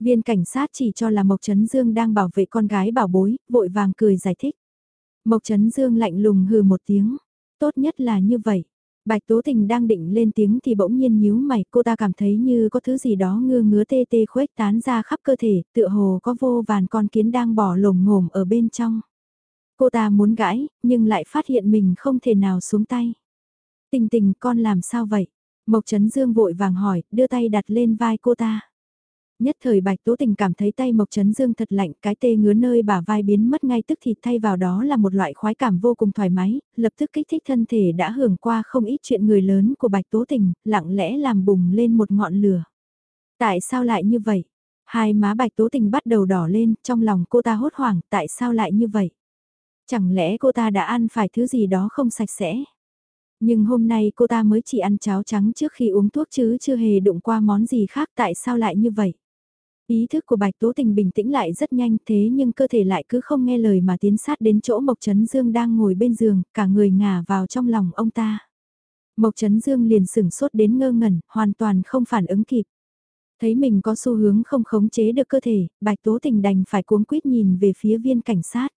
Viên cảnh sát chỉ cho là Mộc Trấn Dương đang bảo vệ con gái bảo bối, vội vàng cười giải thích. Mộc Trấn Dương lạnh lùng hừ một tiếng. Tốt nhất là như vậy. Bạch Tố Tình đang định lên tiếng thì bỗng nhiên nhíu mày, cô ta cảm thấy như có thứ gì đó ngơ ngứa tê tê khuếch tán ra khắp cơ thể, tựa hồ có vô vàn con kiến đang bỏ lồm ngồm ở bên trong. Cô ta muốn gãi, nhưng lại phát hiện mình không thể nào xuống tay. Tình tình con làm sao vậy? Mộc Trấn Dương vội vàng hỏi, đưa tay đặt lên vai cô ta. Nhất thời Bạch Tố Tình cảm thấy tay Mộc Trấn Dương thật lạnh, cái tê ngứa nơi bả vai biến mất ngay tức thì thay vào đó là một loại khoái cảm vô cùng thoải mái, lập tức kích thích thân thể đã hưởng qua không ít chuyện người lớn của Bạch Tố Tình, lặng lẽ làm bùng lên một ngọn lửa. Tại sao lại như vậy? Hai má Bạch Tố Tình bắt đầu đỏ lên, trong lòng cô ta hốt hoảng, tại sao lại như vậy? Chẳng lẽ cô ta đã ăn phải thứ gì đó không sạch sẽ? Nhưng hôm nay cô ta mới chỉ ăn cháo trắng trước khi uống thuốc chứ chưa hề đụng qua món gì khác tại sao lại như vậy? Ý thức của Bạch Tố Tình bình tĩnh lại rất nhanh thế nhưng cơ thể lại cứ không nghe lời mà tiến sát đến chỗ Mộc Trấn Dương đang ngồi bên giường, cả người ngả vào trong lòng ông ta. Mộc Trấn Dương liền sửng sốt đến ngơ ngẩn, hoàn toàn không phản ứng kịp. Thấy mình có xu hướng không khống chế được cơ thể, Bạch Tố Tình đành phải cuống quýt nhìn về phía viên cảnh sát.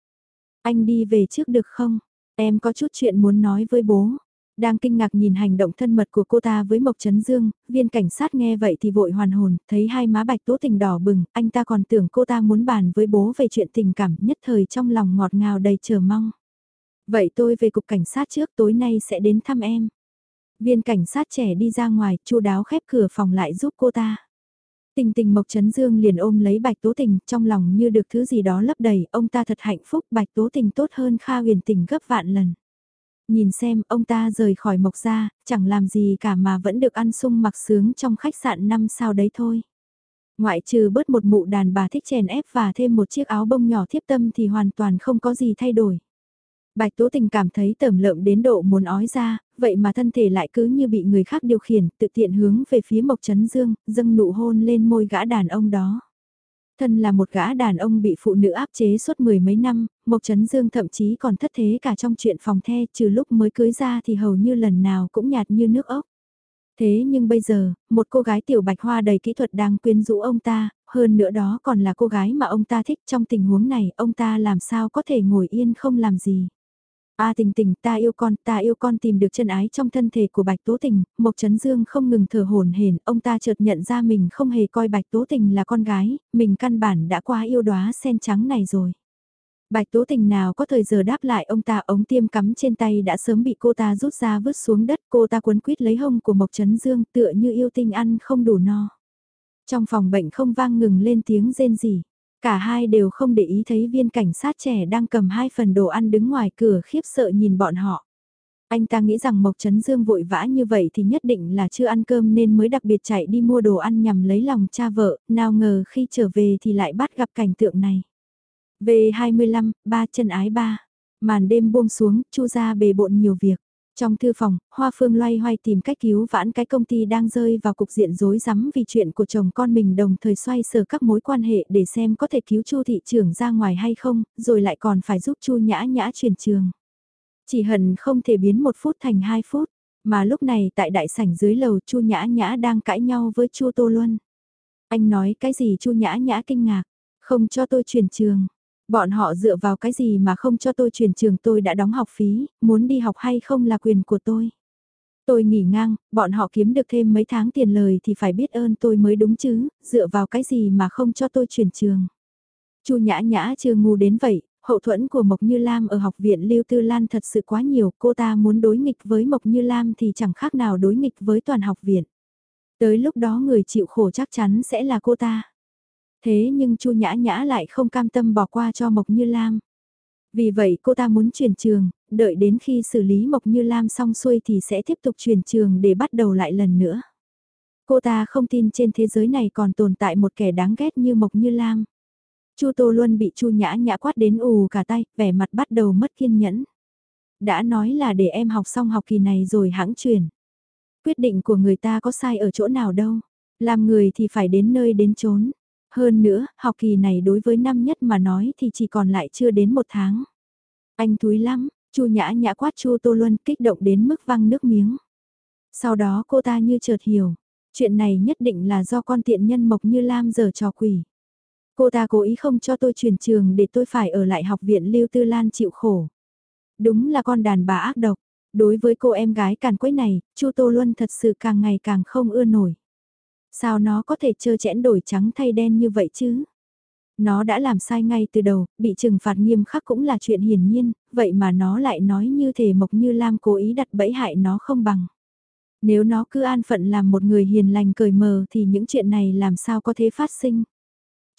Anh đi về trước được không? Em có chút chuyện muốn nói với bố. Đang kinh ngạc nhìn hành động thân mật của cô ta với Mộc Trấn Dương, viên cảnh sát nghe vậy thì vội hoàn hồn, thấy hai má bạch tố tình đỏ bừng, anh ta còn tưởng cô ta muốn bàn với bố về chuyện tình cảm nhất thời trong lòng ngọt ngào đầy chờ mong. Vậy tôi về cục cảnh sát trước tối nay sẽ đến thăm em. Viên cảnh sát trẻ đi ra ngoài, chu đáo khép cửa phòng lại giúp cô ta. Tình tình Mộc Trấn Dương liền ôm lấy Bạch Tố Tình, trong lòng như được thứ gì đó lấp đầy, ông ta thật hạnh phúc, Bạch Tố Tình tốt hơn Kha huyền tình gấp vạn lần. Nhìn xem, ông ta rời khỏi Mộc ra, chẳng làm gì cả mà vẫn được ăn sung mặc sướng trong khách sạn năm sao đấy thôi. Ngoại trừ bớt một mụ đàn bà thích chèn ép và thêm một chiếc áo bông nhỏ thiếp tâm thì hoàn toàn không có gì thay đổi. Bạch Tố Tình cảm thấy tẩm lợm đến độ muốn ói ra, vậy mà thân thể lại cứ như bị người khác điều khiển, tự tiện hướng về phía Mộc Trấn Dương, dâng nụ hôn lên môi gã đàn ông đó. Thân là một gã đàn ông bị phụ nữ áp chế suốt mười mấy năm, Mộc Trấn Dương thậm chí còn thất thế cả trong chuyện phòng the, trừ lúc mới cưới ra thì hầu như lần nào cũng nhạt như nước ốc. Thế nhưng bây giờ, một cô gái tiểu bạch hoa đầy kỹ thuật đang quyến rũ ông ta, hơn nữa đó còn là cô gái mà ông ta thích trong tình huống này, ông ta làm sao có thể ngồi yên không làm gì. A tình tình ta yêu con, ta yêu con tìm được chân ái trong thân thể của Bạch Tố Tình, Mộc Trấn Dương không ngừng thở hồn hển, ông ta chợt nhận ra mình không hề coi Bạch Tố Tình là con gái, mình căn bản đã quá yêu đóa sen trắng này rồi. Bạch Tố Tình nào có thời giờ đáp lại ông ta ống tiêm cắm trên tay đã sớm bị cô ta rút ra vứt xuống đất cô ta quấn quýt lấy hông của Mộc Trấn Dương tựa như yêu tinh ăn không đủ no. Trong phòng bệnh không vang ngừng lên tiếng rên rỉ. Cả hai đều không để ý thấy viên cảnh sát trẻ đang cầm hai phần đồ ăn đứng ngoài cửa khiếp sợ nhìn bọn họ. Anh ta nghĩ rằng Mộc Trấn Dương vội vã như vậy thì nhất định là chưa ăn cơm nên mới đặc biệt chạy đi mua đồ ăn nhằm lấy lòng cha vợ, nào ngờ khi trở về thì lại bắt gặp cảnh tượng này. V25, ba chân ái ba. Màn đêm buông xuống, chu ra bề bộn nhiều việc. Trong thư phòng, Hoa Phương loay hoay tìm cách cứu vãn cái công ty đang rơi vào cục diện rối rắm vì chuyện của chồng con mình đồng thời xoay sở các mối quan hệ để xem có thể cứu Chu thị trưởng ra ngoài hay không, rồi lại còn phải giúp Chu Nhã Nhã chuyển trường. Chỉ hận không thể biến một phút thành hai phút, mà lúc này tại đại sảnh dưới lầu Chu Nhã Nhã đang cãi nhau với Chu Tô Luân. Anh nói cái gì Chu Nhã Nhã kinh ngạc, không cho tôi chuyển trường. Bọn họ dựa vào cái gì mà không cho tôi chuyển trường tôi đã đóng học phí, muốn đi học hay không là quyền của tôi. Tôi nghỉ ngang, bọn họ kiếm được thêm mấy tháng tiền lời thì phải biết ơn tôi mới đúng chứ, dựa vào cái gì mà không cho tôi chuyển trường. Chu Nhã Nhã chưa ngu đến vậy, hậu thuẫn của Mộc Như Lam ở học viện Lưu Tư Lan thật sự quá nhiều, cô ta muốn đối nghịch với Mộc Như Lam thì chẳng khác nào đối nghịch với toàn học viện. Tới lúc đó người chịu khổ chắc chắn sẽ là cô ta. Thế nhưng Chu Nhã Nhã lại không cam tâm bỏ qua cho Mộc Như Lam. Vì vậy cô ta muốn chuyển trường, đợi đến khi xử lý Mộc Như Lam xong xuôi thì sẽ tiếp tục chuyển trường để bắt đầu lại lần nữa. Cô ta không tin trên thế giới này còn tồn tại một kẻ đáng ghét như Mộc Như Lam. Chu Tô Luân bị Chu Nhã Nhã quát đến ù cả tay, vẻ mặt bắt đầu mất kiên nhẫn. Đã nói là để em học xong học kỳ này rồi hãng chuyển. Quyết định của người ta có sai ở chỗ nào đâu. Làm người thì phải đến nơi đến chốn. Hơn nữa, học kỳ này đối với năm nhất mà nói thì chỉ còn lại chưa đến một tháng. Anh thúi lắm, Chu nhã nhã quát Chu Tô Luân kích động đến mức văng nước miếng. Sau đó cô ta như chợt hiểu, chuyện này nhất định là do con tiện nhân Mộc Như Lam giờ trò quỷ. Cô ta cố ý không cho tôi chuyển trường để tôi phải ở lại học viện Lưu Tư Lan chịu khổ. Đúng là con đàn bà ác độc. Đối với cô em gái càn quấy này, Chu Tô Luân thật sự càng ngày càng không ưa nổi. Sao nó có thể trơ chẽn đổi trắng thay đen như vậy chứ? Nó đã làm sai ngay từ đầu, bị trừng phạt nghiêm khắc cũng là chuyện hiển nhiên, vậy mà nó lại nói như thể Mộc Như Lam cố ý đặt bẫy hại nó không bằng. Nếu nó cứ an phận làm một người hiền lành cởi mờ thì những chuyện này làm sao có thể phát sinh.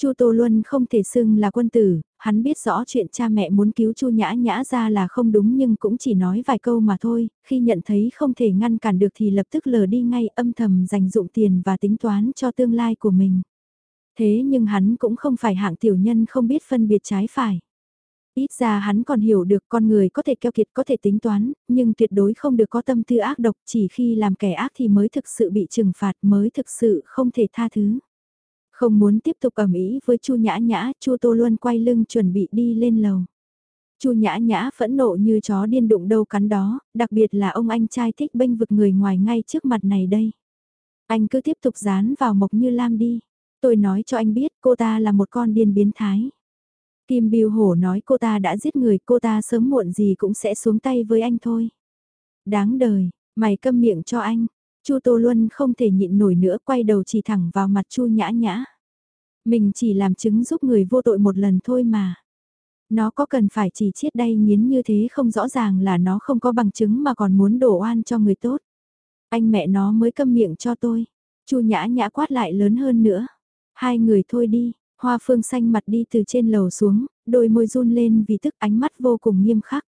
Chu Tô Luân không thể xưng là quân tử, hắn biết rõ chuyện cha mẹ muốn cứu Chu Nhã Nhã ra là không đúng nhưng cũng chỉ nói vài câu mà thôi, khi nhận thấy không thể ngăn cản được thì lập tức lờ đi ngay âm thầm dành dụng tiền và tính toán cho tương lai của mình. Thế nhưng hắn cũng không phải hạng tiểu nhân không biết phân biệt trái phải. Ít ra hắn còn hiểu được con người có thể keo kiệt có thể tính toán, nhưng tuyệt đối không được có tâm tư ác độc chỉ khi làm kẻ ác thì mới thực sự bị trừng phạt mới thực sự không thể tha thứ. Không muốn tiếp tục ẩm ý với Chu Nhã Nhã, Chu Tô Luân quay lưng chuẩn bị đi lên lầu. Chu Nhã Nhã phẫn nộ như chó điên đụng đâu cắn đó, đặc biệt là ông anh trai thích bênh vực người ngoài ngay trước mặt này đây. Anh cứ tiếp tục dán vào Mộc Như Lam đi. Tôi nói cho anh biết cô ta là một con điên biến thái. Kim Biêu Hổ nói cô ta đã giết người cô ta sớm muộn gì cũng sẽ xuống tay với anh thôi. Đáng đời, mày câm miệng cho anh. Chu Tô Luân không thể nhịn nổi nữa quay đầu chỉ thẳng vào mặt Chu Nhã Nhã. Mình chỉ làm chứng giúp người vô tội một lần thôi mà. Nó có cần phải chỉ chiết đây nghiến như thế không rõ ràng là nó không có bằng chứng mà còn muốn đổ oan cho người tốt. Anh mẹ nó mới câm miệng cho tôi. Chu Nhã Nhã quát lại lớn hơn nữa. Hai người thôi đi, Hoa Phương xanh mặt đi từ trên lầu xuống, đôi môi run lên vì tức ánh mắt vô cùng nghiêm khắc.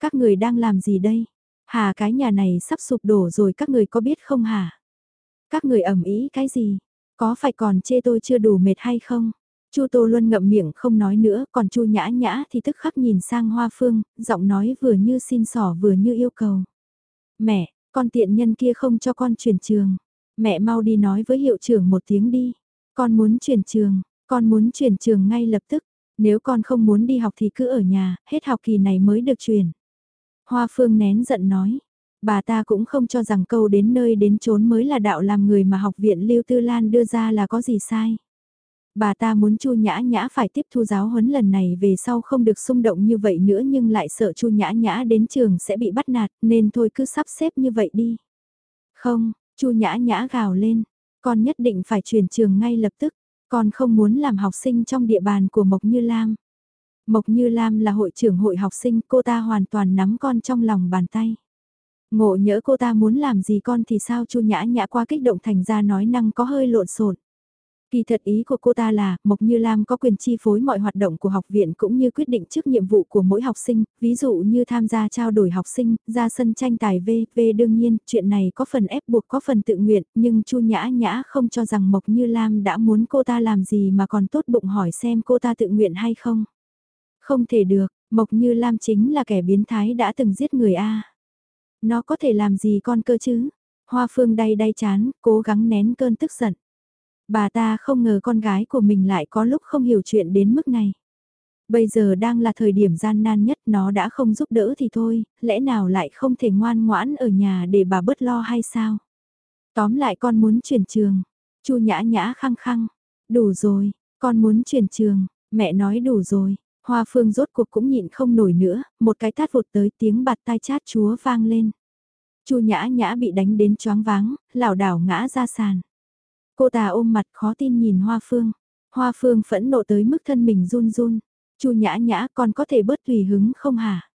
Các người đang làm gì đây? Hà cái nhà này sắp sụp đổ rồi các người có biết không hả? Các người ẩm ý cái gì? Có phải còn chê tôi chưa đủ mệt hay không? Chu Tô Luân ngậm miệng không nói nữa, còn Chu Nhã Nhã thì tức khắc nhìn sang Hoa Phương, giọng nói vừa như xin xỏ vừa như yêu cầu. Mẹ, con tiện nhân kia không cho con chuyển trường. Mẹ mau đi nói với hiệu trưởng một tiếng đi. Con muốn chuyển trường, con muốn chuyển trường ngay lập tức. Nếu con không muốn đi học thì cứ ở nhà, hết học kỳ này mới được chuyển. Hoa Phương nén giận nói. Bà ta cũng không cho rằng câu đến nơi đến chốn mới là đạo làm người mà học viện Lưu Tư Lan đưa ra là có gì sai. Bà ta muốn Chu Nhã Nhã phải tiếp thu giáo huấn lần này về sau không được xung động như vậy nữa nhưng lại sợ Chu Nhã Nhã đến trường sẽ bị bắt nạt nên thôi cứ sắp xếp như vậy đi. Không, Chu Nhã Nhã gào lên, con nhất định phải chuyển trường ngay lập tức, con không muốn làm học sinh trong địa bàn của Mộc Như Lam. Mộc Như Lam là hội trưởng hội học sinh, cô ta hoàn toàn nắm con trong lòng bàn tay. Ngộ nhỡ cô ta muốn làm gì con thì sao Chu Nhã Nhã qua kích động thành ra nói năng có hơi lộn xộn. Kỳ thật ý của cô ta là, Mộc Như Lam có quyền chi phối mọi hoạt động của học viện cũng như quyết định trước nhiệm vụ của mỗi học sinh, ví dụ như tham gia trao đổi học sinh, ra sân tranh tài vv đương nhiên, chuyện này có phần ép buộc có phần tự nguyện, nhưng Chu Nhã Nhã không cho rằng Mộc Như Lam đã muốn cô ta làm gì mà còn tốt bụng hỏi xem cô ta tự nguyện hay không. Không thể được, Mộc Như Lam chính là kẻ biến thái đã từng giết người A. Nó có thể làm gì con cơ chứ? Hoa Phương đay đay chán, cố gắng nén cơn tức giận. Bà ta không ngờ con gái của mình lại có lúc không hiểu chuyện đến mức này. Bây giờ đang là thời điểm gian nan nhất nó đã không giúp đỡ thì thôi, lẽ nào lại không thể ngoan ngoãn ở nhà để bà bớt lo hay sao? Tóm lại con muốn chuyển trường. Chu nhã nhã khăng khăng. Đủ rồi, con muốn chuyển trường, mẹ nói đủ rồi. Hoa phương rốt cuộc cũng nhịn không nổi nữa, một cái tát vụt tới tiếng bạt tai chát chúa vang lên. Chu nhã nhã bị đánh đến choáng váng, lảo đảo ngã ra sàn. Cô ta ôm mặt khó tin nhìn Hoa Phương. Hoa Phương phẫn nộ tới mức thân mình run run. Chu nhã nhã con có thể bớt tùy hứng không hả?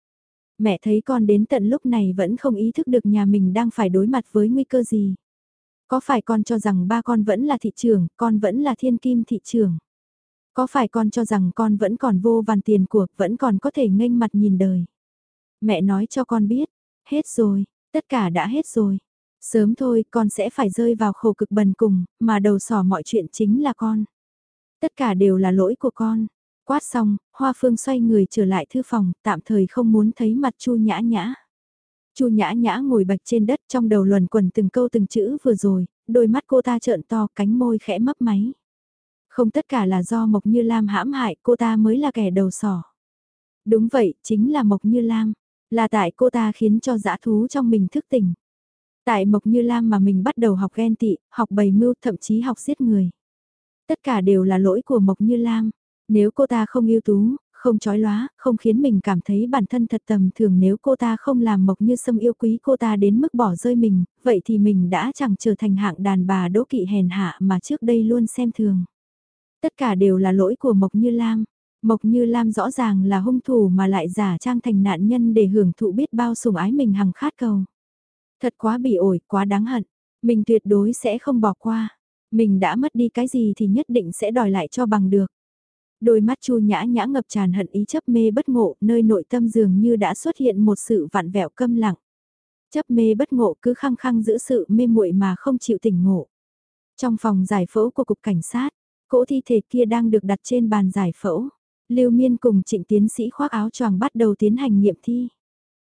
Mẹ thấy con đến tận lúc này vẫn không ý thức được nhà mình đang phải đối mặt với nguy cơ gì. Có phải con cho rằng ba con vẫn là thị trường, con vẫn là thiên kim thị trường? Có phải con cho rằng con vẫn còn vô vàn tiền của, vẫn còn có thể nghênh mặt nhìn đời? Mẹ nói cho con biết, hết rồi, tất cả đã hết rồi. Sớm thôi con sẽ phải rơi vào khổ cực bần cùng, mà đầu sỏ mọi chuyện chính là con. Tất cả đều là lỗi của con. Quát xong, Hoa Phương xoay người trở lại thư phòng, tạm thời không muốn thấy mặt Chu Nhã Nhã. Chu Nhã Nhã ngồi bạch trên đất trong đầu luẩn quẩn từng câu từng chữ vừa rồi, đôi mắt cô ta trợn to cánh môi khẽ mấp máy. Không tất cả là do Mộc Như Lam hãm hại cô ta mới là kẻ đầu sỏ. Đúng vậy, chính là Mộc Như Lam. Là tại cô ta khiến cho dã thú trong mình thức tỉnh. Tại Mộc Như Lam mà mình bắt đầu học ghen tị, học bày mưu, thậm chí học giết người. Tất cả đều là lỗi của Mộc Như Lam. Nếu cô ta không ưu tú, không chói lóa, không khiến mình cảm thấy bản thân thật tầm thường nếu cô ta không làm Mộc Như Sâm yêu quý cô ta đến mức bỏ rơi mình, vậy thì mình đã chẳng trở thành hạng đàn bà đố kỵ hèn hạ mà trước đây luôn xem thường. Tất cả đều là lỗi của Mộc Như Lam. Mộc Như Lam rõ ràng là hung thủ mà lại giả trang thành nạn nhân để hưởng thụ biết bao sủng ái mình hằng khát cầu. Thật quá bị ổi, quá đáng hận. Mình tuyệt đối sẽ không bỏ qua. Mình đã mất đi cái gì thì nhất định sẽ đòi lại cho bằng được. Đôi mắt chu nhã nhã ngập tràn hận ý chấp mê bất ngộ, nơi nội tâm dường như đã xuất hiện một sự vạn vẹo câm lặng. Chấp mê bất ngộ cứ khăng khăng giữ sự mê muội mà không chịu tỉnh ngộ. Trong phòng giải phẫu của cục cảnh sát, cỗ thi thể kia đang được đặt trên bàn giải phẫu. Lưu Miên cùng trịnh tiến sĩ khoác áo choàng bắt đầu tiến hành nghiệm thi.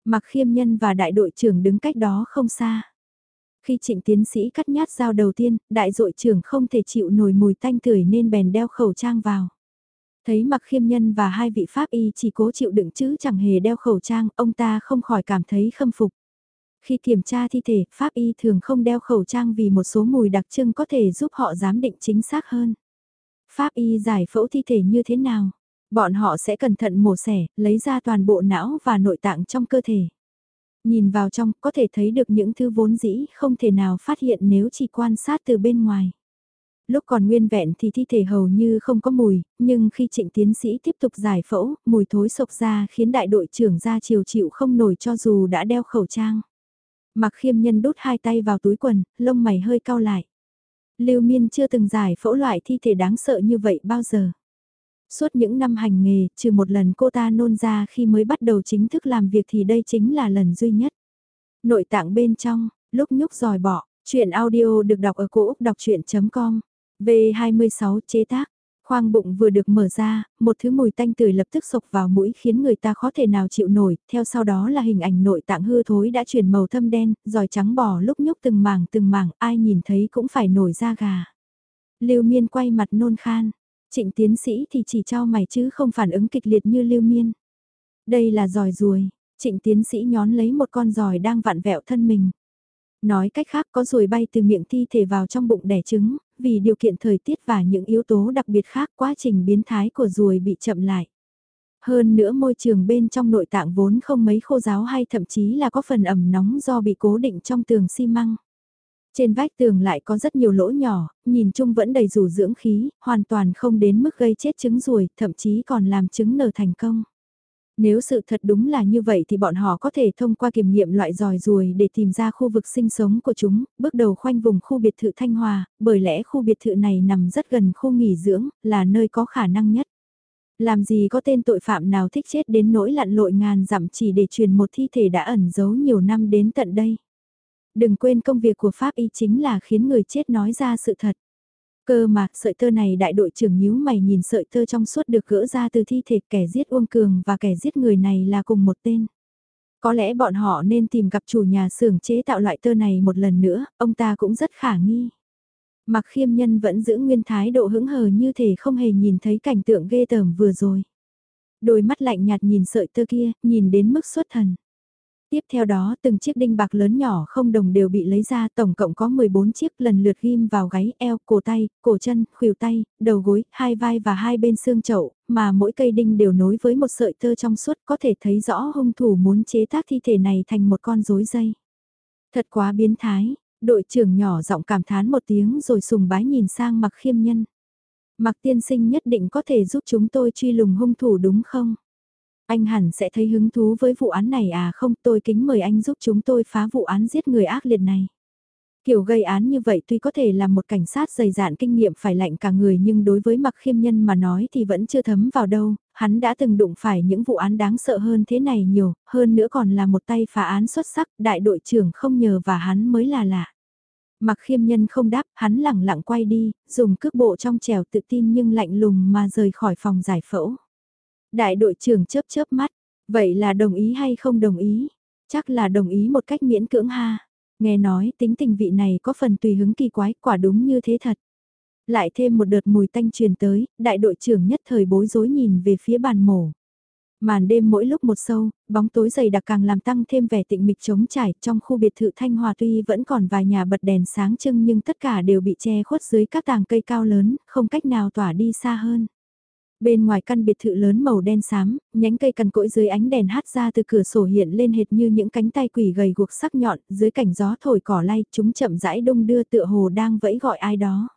Mặc khiêm nhân và đại đội trưởng đứng cách đó không xa. Khi trịnh tiến sĩ cắt nhát dao đầu tiên, đại đội trưởng không thể chịu nổi mùi tanh tưởi nên bèn đeo khẩu trang vào. Thấy mặc khiêm nhân và hai vị pháp y chỉ cố chịu đựng chứ chẳng hề đeo khẩu trang, ông ta không khỏi cảm thấy khâm phục. Khi kiểm tra thi thể, pháp y thường không đeo khẩu trang vì một số mùi đặc trưng có thể giúp họ giám định chính xác hơn. Pháp y giải phẫu thi thể như thế nào? Bọn họ sẽ cẩn thận mổ xẻ, lấy ra toàn bộ não và nội tạng trong cơ thể. Nhìn vào trong, có thể thấy được những thứ vốn dĩ không thể nào phát hiện nếu chỉ quan sát từ bên ngoài. Lúc còn nguyên vẹn thì thi thể hầu như không có mùi, nhưng khi trịnh tiến sĩ tiếp tục giải phẫu, mùi thối sộc ra khiến đại đội trưởng ra chiều chịu không nổi cho dù đã đeo khẩu trang. Mặc khiêm nhân đút hai tay vào túi quần, lông mày hơi cau lại. Lưu Miên chưa từng giải phẫu loại thi thể đáng sợ như vậy bao giờ. Suốt những năm hành nghề, trừ một lần cô ta nôn ra khi mới bắt đầu chính thức làm việc thì đây chính là lần duy nhất. Nội tạng bên trong, lúc nhúc dòi bỏ, chuyện audio được đọc ở cổ Úc đọc chuyện.com, V26 chế tác. Khoang bụng vừa được mở ra, một thứ mùi tanh tưởi lập tức sộc vào mũi khiến người ta khó thể nào chịu nổi, theo sau đó là hình ảnh nội tạng hư thối đã chuyển màu thâm đen, giòi trắng bò lúc nhúc từng mảng từng mảng, ai nhìn thấy cũng phải nổi da gà. Lưu Miên quay mặt nôn khan, Trịnh tiến sĩ thì chỉ cho mày chứ không phản ứng kịch liệt như lưu miên. Đây là giòi ruồi, trịnh tiến sĩ nhón lấy một con giòi đang vặn vẹo thân mình. Nói cách khác có ruồi bay từ miệng thi thể vào trong bụng đẻ trứng, vì điều kiện thời tiết và những yếu tố đặc biệt khác quá trình biến thái của ruồi bị chậm lại. Hơn nữa môi trường bên trong nội tạng vốn không mấy khô giáo hay thậm chí là có phần ẩm nóng do bị cố định trong tường xi măng. Trên vách tường lại có rất nhiều lỗ nhỏ, nhìn chung vẫn đầy rủ dưỡng khí, hoàn toàn không đến mức gây chết trứng ruồi, thậm chí còn làm trứng nở thành công. Nếu sự thật đúng là như vậy thì bọn họ có thể thông qua kiểm nghiệm loại giòi ruồi để tìm ra khu vực sinh sống của chúng, bước đầu khoanh vùng khu biệt thự Thanh Hòa, bởi lẽ khu biệt thự này nằm rất gần khu nghỉ dưỡng, là nơi có khả năng nhất. Làm gì có tên tội phạm nào thích chết đến nỗi lặn lội ngàn dặm chỉ để truyền một thi thể đã ẩn giấu nhiều năm đến tận đây. Đừng quên công việc của Pháp y chính là khiến người chết nói ra sự thật. Cơ mà, sợi tơ này đại đội trưởng nhíu mày nhìn sợi tơ trong suốt được gỡ ra từ thi thể kẻ giết Uông Cường và kẻ giết người này là cùng một tên. Có lẽ bọn họ nên tìm gặp chủ nhà xưởng chế tạo loại tơ này một lần nữa, ông ta cũng rất khả nghi. Mặc khiêm nhân vẫn giữ nguyên thái độ hững hờ như thể không hề nhìn thấy cảnh tượng ghê tởm vừa rồi. Đôi mắt lạnh nhạt nhìn sợi tơ kia, nhìn đến mức xuất thần. Tiếp theo đó từng chiếc đinh bạc lớn nhỏ không đồng đều bị lấy ra tổng cộng có 14 chiếc lần lượt ghim vào gáy, eo, cổ tay, cổ chân, khuỷu tay, đầu gối, hai vai và hai bên xương chậu, mà mỗi cây đinh đều nối với một sợi tơ trong suốt có thể thấy rõ hung thủ muốn chế tác thi thể này thành một con rối dây. Thật quá biến thái, đội trưởng nhỏ giọng cảm thán một tiếng rồi sùng bái nhìn sang mặc khiêm nhân. Mặc tiên sinh nhất định có thể giúp chúng tôi truy lùng hung thủ đúng không? Anh hẳn sẽ thấy hứng thú với vụ án này à không tôi kính mời anh giúp chúng tôi phá vụ án giết người ác liệt này. Kiểu gây án như vậy tuy có thể là một cảnh sát dày dạn kinh nghiệm phải lạnh cả người nhưng đối với mặc khiêm nhân mà nói thì vẫn chưa thấm vào đâu, hắn đã từng đụng phải những vụ án đáng sợ hơn thế này nhiều, hơn nữa còn là một tay phá án xuất sắc, đại đội trưởng không nhờ và hắn mới là lạ. Mặc khiêm nhân không đáp, hắn lẳng lặng quay đi, dùng cước bộ trong trèo tự tin nhưng lạnh lùng mà rời khỏi phòng giải phẫu. Đại đội trưởng chớp chớp mắt, vậy là đồng ý hay không đồng ý? Chắc là đồng ý một cách miễn cưỡng ha. Nghe nói tính tình vị này có phần tùy hứng kỳ quái, quả đúng như thế thật. Lại thêm một đợt mùi tanh truyền tới, đại đội trưởng nhất thời bối rối nhìn về phía bàn mổ. Màn đêm mỗi lúc một sâu, bóng tối dày đặc càng làm tăng thêm vẻ tịnh mịch trống trải trong khu biệt thự Thanh Hòa tuy vẫn còn vài nhà bật đèn sáng trưng nhưng tất cả đều bị che khuất dưới các tàng cây cao lớn, không cách nào tỏa đi xa hơn. Bên ngoài căn biệt thự lớn màu đen xám, nhánh cây cằn cỗi dưới ánh đèn hát ra từ cửa sổ hiện lên hệt như những cánh tay quỷ gầy guộc sắc nhọn, dưới cảnh gió thổi cỏ lay, chúng chậm rãi đông đưa tựa hồ đang vẫy gọi ai đó.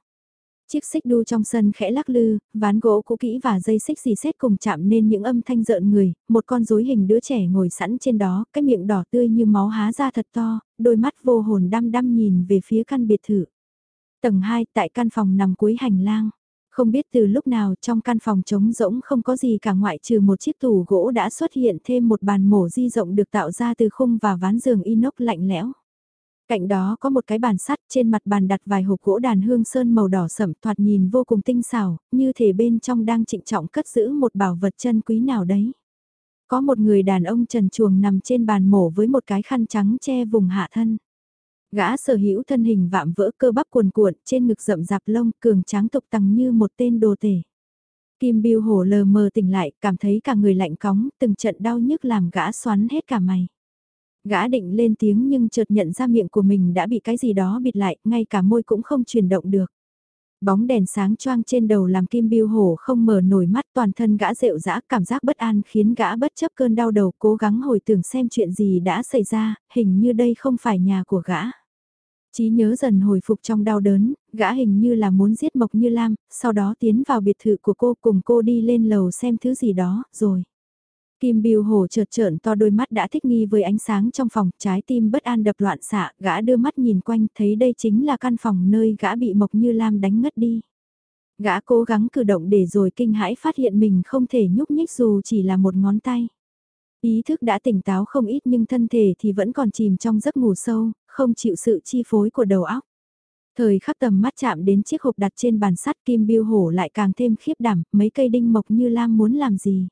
Chiếc xích đu trong sân khẽ lắc lư, ván gỗ cũ kỹ và dây xích xì xét cùng chạm nên những âm thanh rợn người, một con rối hình đứa trẻ ngồi sẵn trên đó, cái miệng đỏ tươi như máu há ra thật to, đôi mắt vô hồn đăm đăm nhìn về phía căn biệt thự. Tầng 2 tại căn phòng nằm cuối hành lang. Không biết từ lúc nào trong căn phòng trống rỗng không có gì cả ngoại trừ một chiếc tủ gỗ đã xuất hiện thêm một bàn mổ di rộng được tạo ra từ khung và ván giường inox lạnh lẽo. Cạnh đó có một cái bàn sắt, trên mặt bàn đặt vài hộp gỗ đàn hương sơn màu đỏ sẫm thoạt nhìn vô cùng tinh xảo, như thể bên trong đang trịnh trọng cất giữ một bảo vật chân quý nào đấy. Có một người đàn ông trần chuồng nằm trên bàn mổ với một cái khăn trắng che vùng hạ thân. Gã sở hữu thân hình vạm vỡ cơ bắp cuồn cuộn, trên ngực rậm rạp lông, cường tráng tục tăng như một tên đồ tể. Kim Biêu hổ lờ mờ tỉnh lại, cảm thấy cả người lạnh cóng, từng trận đau nhức làm gã xoắn hết cả mày. Gã định lên tiếng nhưng chợt nhận ra miệng của mình đã bị cái gì đó bịt lại, ngay cả môi cũng không chuyển động được. Bóng đèn sáng choang trên đầu làm Kim Biêu Hổ không mở nổi mắt toàn thân gã rệu rã cảm giác bất an khiến gã bất chấp cơn đau đầu cố gắng hồi tưởng xem chuyện gì đã xảy ra, hình như đây không phải nhà của gã. Chí nhớ dần hồi phục trong đau đớn, gã hình như là muốn giết Mộc Như Lam, sau đó tiến vào biệt thự của cô cùng cô đi lên lầu xem thứ gì đó, rồi. Kim Biêu Hổ chợt trợn to đôi mắt đã thích nghi với ánh sáng trong phòng, trái tim bất an đập loạn xạ, gã đưa mắt nhìn quanh thấy đây chính là căn phòng nơi gã bị Mộc Như Lam đánh ngất đi. Gã cố gắng cử động để rồi kinh hãi phát hiện mình không thể nhúc nhích dù chỉ là một ngón tay. Ý thức đã tỉnh táo không ít nhưng thân thể thì vẫn còn chìm trong giấc ngủ sâu, không chịu sự chi phối của đầu óc. Thời khắc tầm mắt chạm đến chiếc hộp đặt trên bàn sắt kim biêu hổ lại càng thêm khiếp đảm, mấy cây đinh mộc như lam muốn làm gì.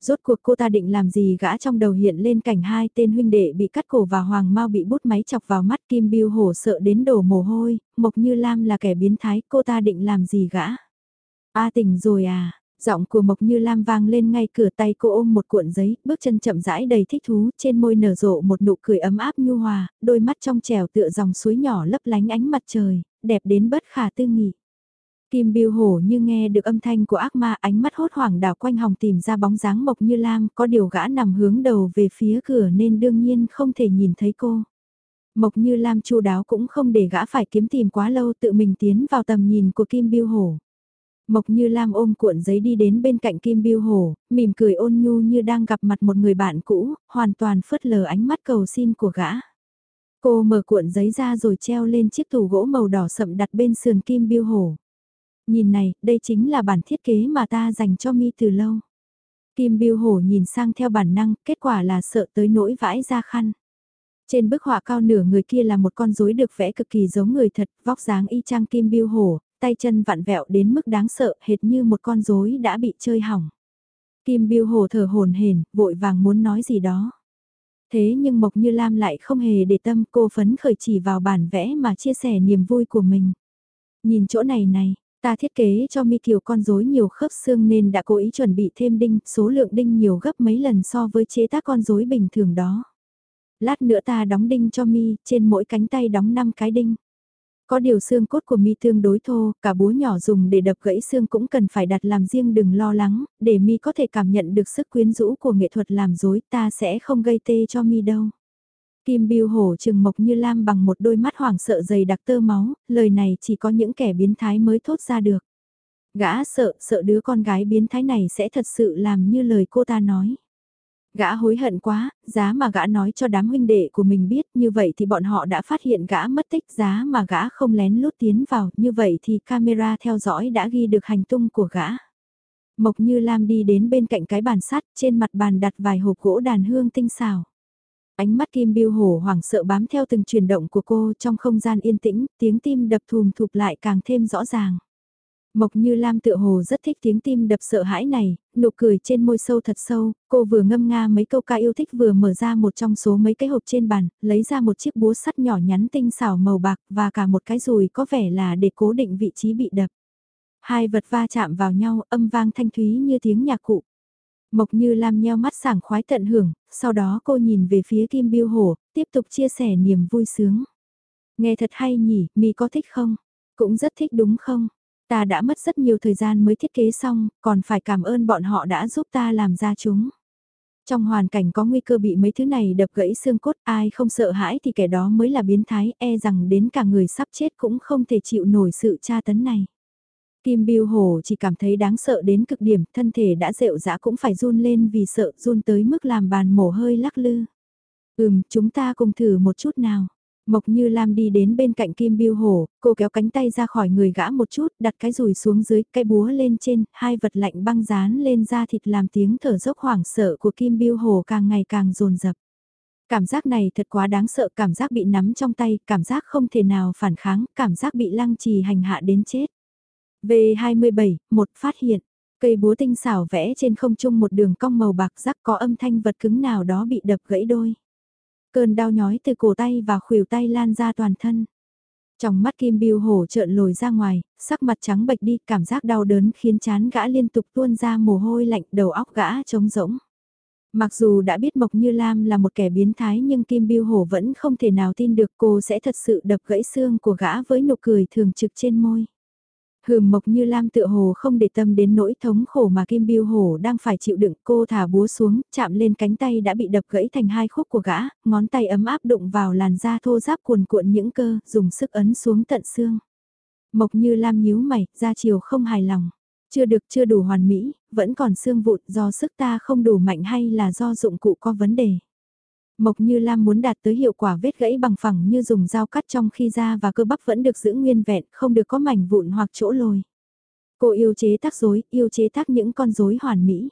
Rốt cuộc cô ta định làm gì gã trong đầu hiện lên cảnh hai tên huynh đệ bị cắt cổ và hoàng mau bị bút máy chọc vào mắt kim biêu hổ sợ đến đổ mồ hôi, mộc như lam là kẻ biến thái cô ta định làm gì gã. A tỉnh rồi à, Giọng của Mộc Như Lam vang lên ngay cửa tay cô ôm một cuộn giấy, bước chân chậm rãi đầy thích thú, trên môi nở rộ một nụ cười ấm áp nhu hòa, đôi mắt trong trèo tựa dòng suối nhỏ lấp lánh ánh mặt trời, đẹp đến bất khả tư nghị. Kim Biêu Hổ như nghe được âm thanh của ác ma ánh mắt hốt hoảng đảo quanh hòng tìm ra bóng dáng Mộc Như Lam, có điều gã nằm hướng đầu về phía cửa nên đương nhiên không thể nhìn thấy cô. Mộc Như Lam chu đáo cũng không để gã phải kiếm tìm quá lâu tự mình tiến vào tầm nhìn của Kim Biêu Hổ. Mộc Như Lam ôm cuộn giấy đi đến bên cạnh Kim Biêu Hồ, mỉm cười ôn nhu như đang gặp mặt một người bạn cũ, hoàn toàn phớt lờ ánh mắt cầu xin của gã. Cô mở cuộn giấy ra rồi treo lên chiếc tủ gỗ màu đỏ sậm đặt bên sườn Kim Biêu Hồ. Nhìn này, đây chính là bản thiết kế mà ta dành cho mi từ lâu. Kim Biêu Hổ nhìn sang theo bản năng, kết quả là sợ tới nỗi vãi ra khăn. Trên bức họa cao nửa người kia là một con rối được vẽ cực kỳ giống người thật, vóc dáng y chang Kim Biêu Hổ, tay chân vặn vẹo đến mức đáng sợ hệt như một con rối đã bị chơi hỏng. Kim Biêu Hồ thở hồn hển, vội vàng muốn nói gì đó. Thế nhưng Mộc Như Lam lại không hề để tâm cô phấn khởi chỉ vào bản vẽ mà chia sẻ niềm vui của mình. Nhìn chỗ này này, ta thiết kế cho Mi Kiều con rối nhiều khớp xương nên đã cố ý chuẩn bị thêm đinh, số lượng đinh nhiều gấp mấy lần so với chế tác con rối bình thường đó. Lát nữa ta đóng đinh cho Mi, trên mỗi cánh tay đóng 5 cái đinh. Có điều xương cốt của mi tương đối thô, cả búa nhỏ dùng để đập gãy xương cũng cần phải đặt làm riêng đừng lo lắng, để mi có thể cảm nhận được sức quyến rũ của nghệ thuật làm dối ta sẽ không gây tê cho mi đâu. Kim Biêu hổ trừng mộc như lam bằng một đôi mắt hoảng sợ dày đặc tơ máu, lời này chỉ có những kẻ biến thái mới thốt ra được. Gã sợ, sợ đứa con gái biến thái này sẽ thật sự làm như lời cô ta nói. Gã hối hận quá, giá mà gã nói cho đám huynh đệ của mình biết như vậy thì bọn họ đã phát hiện gã mất tích giá mà gã không lén lút tiến vào, như vậy thì camera theo dõi đã ghi được hành tung của gã. Mộc Như Lam đi đến bên cạnh cái bàn sắt, trên mặt bàn đặt vài hộp gỗ đàn hương tinh xảo. Ánh mắt Kim Biêu Hổ hoảng sợ bám theo từng chuyển động của cô trong không gian yên tĩnh, tiếng tim đập thùm thụp lại càng thêm rõ ràng. Mộc Như Lam tựa hồ rất thích tiếng tim đập sợ hãi này, nụ cười trên môi sâu thật sâu, cô vừa ngâm nga mấy câu ca yêu thích vừa mở ra một trong số mấy cái hộp trên bàn, lấy ra một chiếc búa sắt nhỏ nhắn tinh xảo màu bạc và cả một cái rùi có vẻ là để cố định vị trí bị đập. Hai vật va chạm vào nhau âm vang thanh thúy như tiếng nhạc cụ. Mộc Như Lam nheo mắt sảng khoái tận hưởng, sau đó cô nhìn về phía Kim Biêu Hổ, tiếp tục chia sẻ niềm vui sướng. Nghe thật hay nhỉ, mi có thích không? Cũng rất thích đúng không? Ta đã mất rất nhiều thời gian mới thiết kế xong, còn phải cảm ơn bọn họ đã giúp ta làm ra chúng. Trong hoàn cảnh có nguy cơ bị mấy thứ này đập gãy xương cốt, ai không sợ hãi thì kẻ đó mới là biến thái, e rằng đến cả người sắp chết cũng không thể chịu nổi sự tra tấn này. Kim Biêu Hổ chỉ cảm thấy đáng sợ đến cực điểm, thân thể đã rệu dã cũng phải run lên vì sợ run tới mức làm bàn mổ hơi lắc lư. Ừm, chúng ta cùng thử một chút nào. Mộc Như Lam đi đến bên cạnh Kim Biêu Hổ, cô kéo cánh tay ra khỏi người gã một chút, đặt cái rùi xuống dưới, cái búa lên trên, hai vật lạnh băng dán lên da thịt làm tiếng thở dốc hoảng sợ của Kim Biêu Hổ càng ngày càng dồn dập. Cảm giác này thật quá đáng sợ, cảm giác bị nắm trong tay, cảm giác không thể nào phản kháng, cảm giác bị lăng trì hành hạ đến chết. V27, một phát hiện, cây búa tinh xảo vẽ trên không trung một đường cong màu bạc rắc có âm thanh vật cứng nào đó bị đập gãy đôi. Cơn đau nhói từ cổ tay và khuỷu tay lan ra toàn thân. Trong mắt Kim Biêu hổ trợn lồi ra ngoài, sắc mặt trắng bệch đi, cảm giác đau đớn khiến chán gã liên tục tuôn ra mồ hôi lạnh đầu óc gã trống rỗng. Mặc dù đã biết Mộc Như Lam là một kẻ biến thái nhưng Kim Biêu Hổ vẫn không thể nào tin được cô sẽ thật sự đập gãy xương của gã với nụ cười thường trực trên môi. Hừm Mộc Như Lam tựa hồ không để tâm đến nỗi thống khổ mà Kim Biêu Hổ đang phải chịu đựng cô thả búa xuống, chạm lên cánh tay đã bị đập gãy thành hai khúc của gã, ngón tay ấm áp đụng vào làn da thô ráp cuồn cuộn những cơ, dùng sức ấn xuống tận xương. Mộc Như Lam nhíu mày, ra chiều không hài lòng. Chưa được chưa đủ hoàn mỹ, vẫn còn xương vụn do sức ta không đủ mạnh hay là do dụng cụ có vấn đề. Mộc Như Lam muốn đạt tới hiệu quả vết gãy bằng phẳng như dùng dao cắt trong khi da và cơ bắp vẫn được giữ nguyên vẹn, không được có mảnh vụn hoặc chỗ lồi. Cô yêu chế tác rối, yêu chế tác những con rối hoàn mỹ.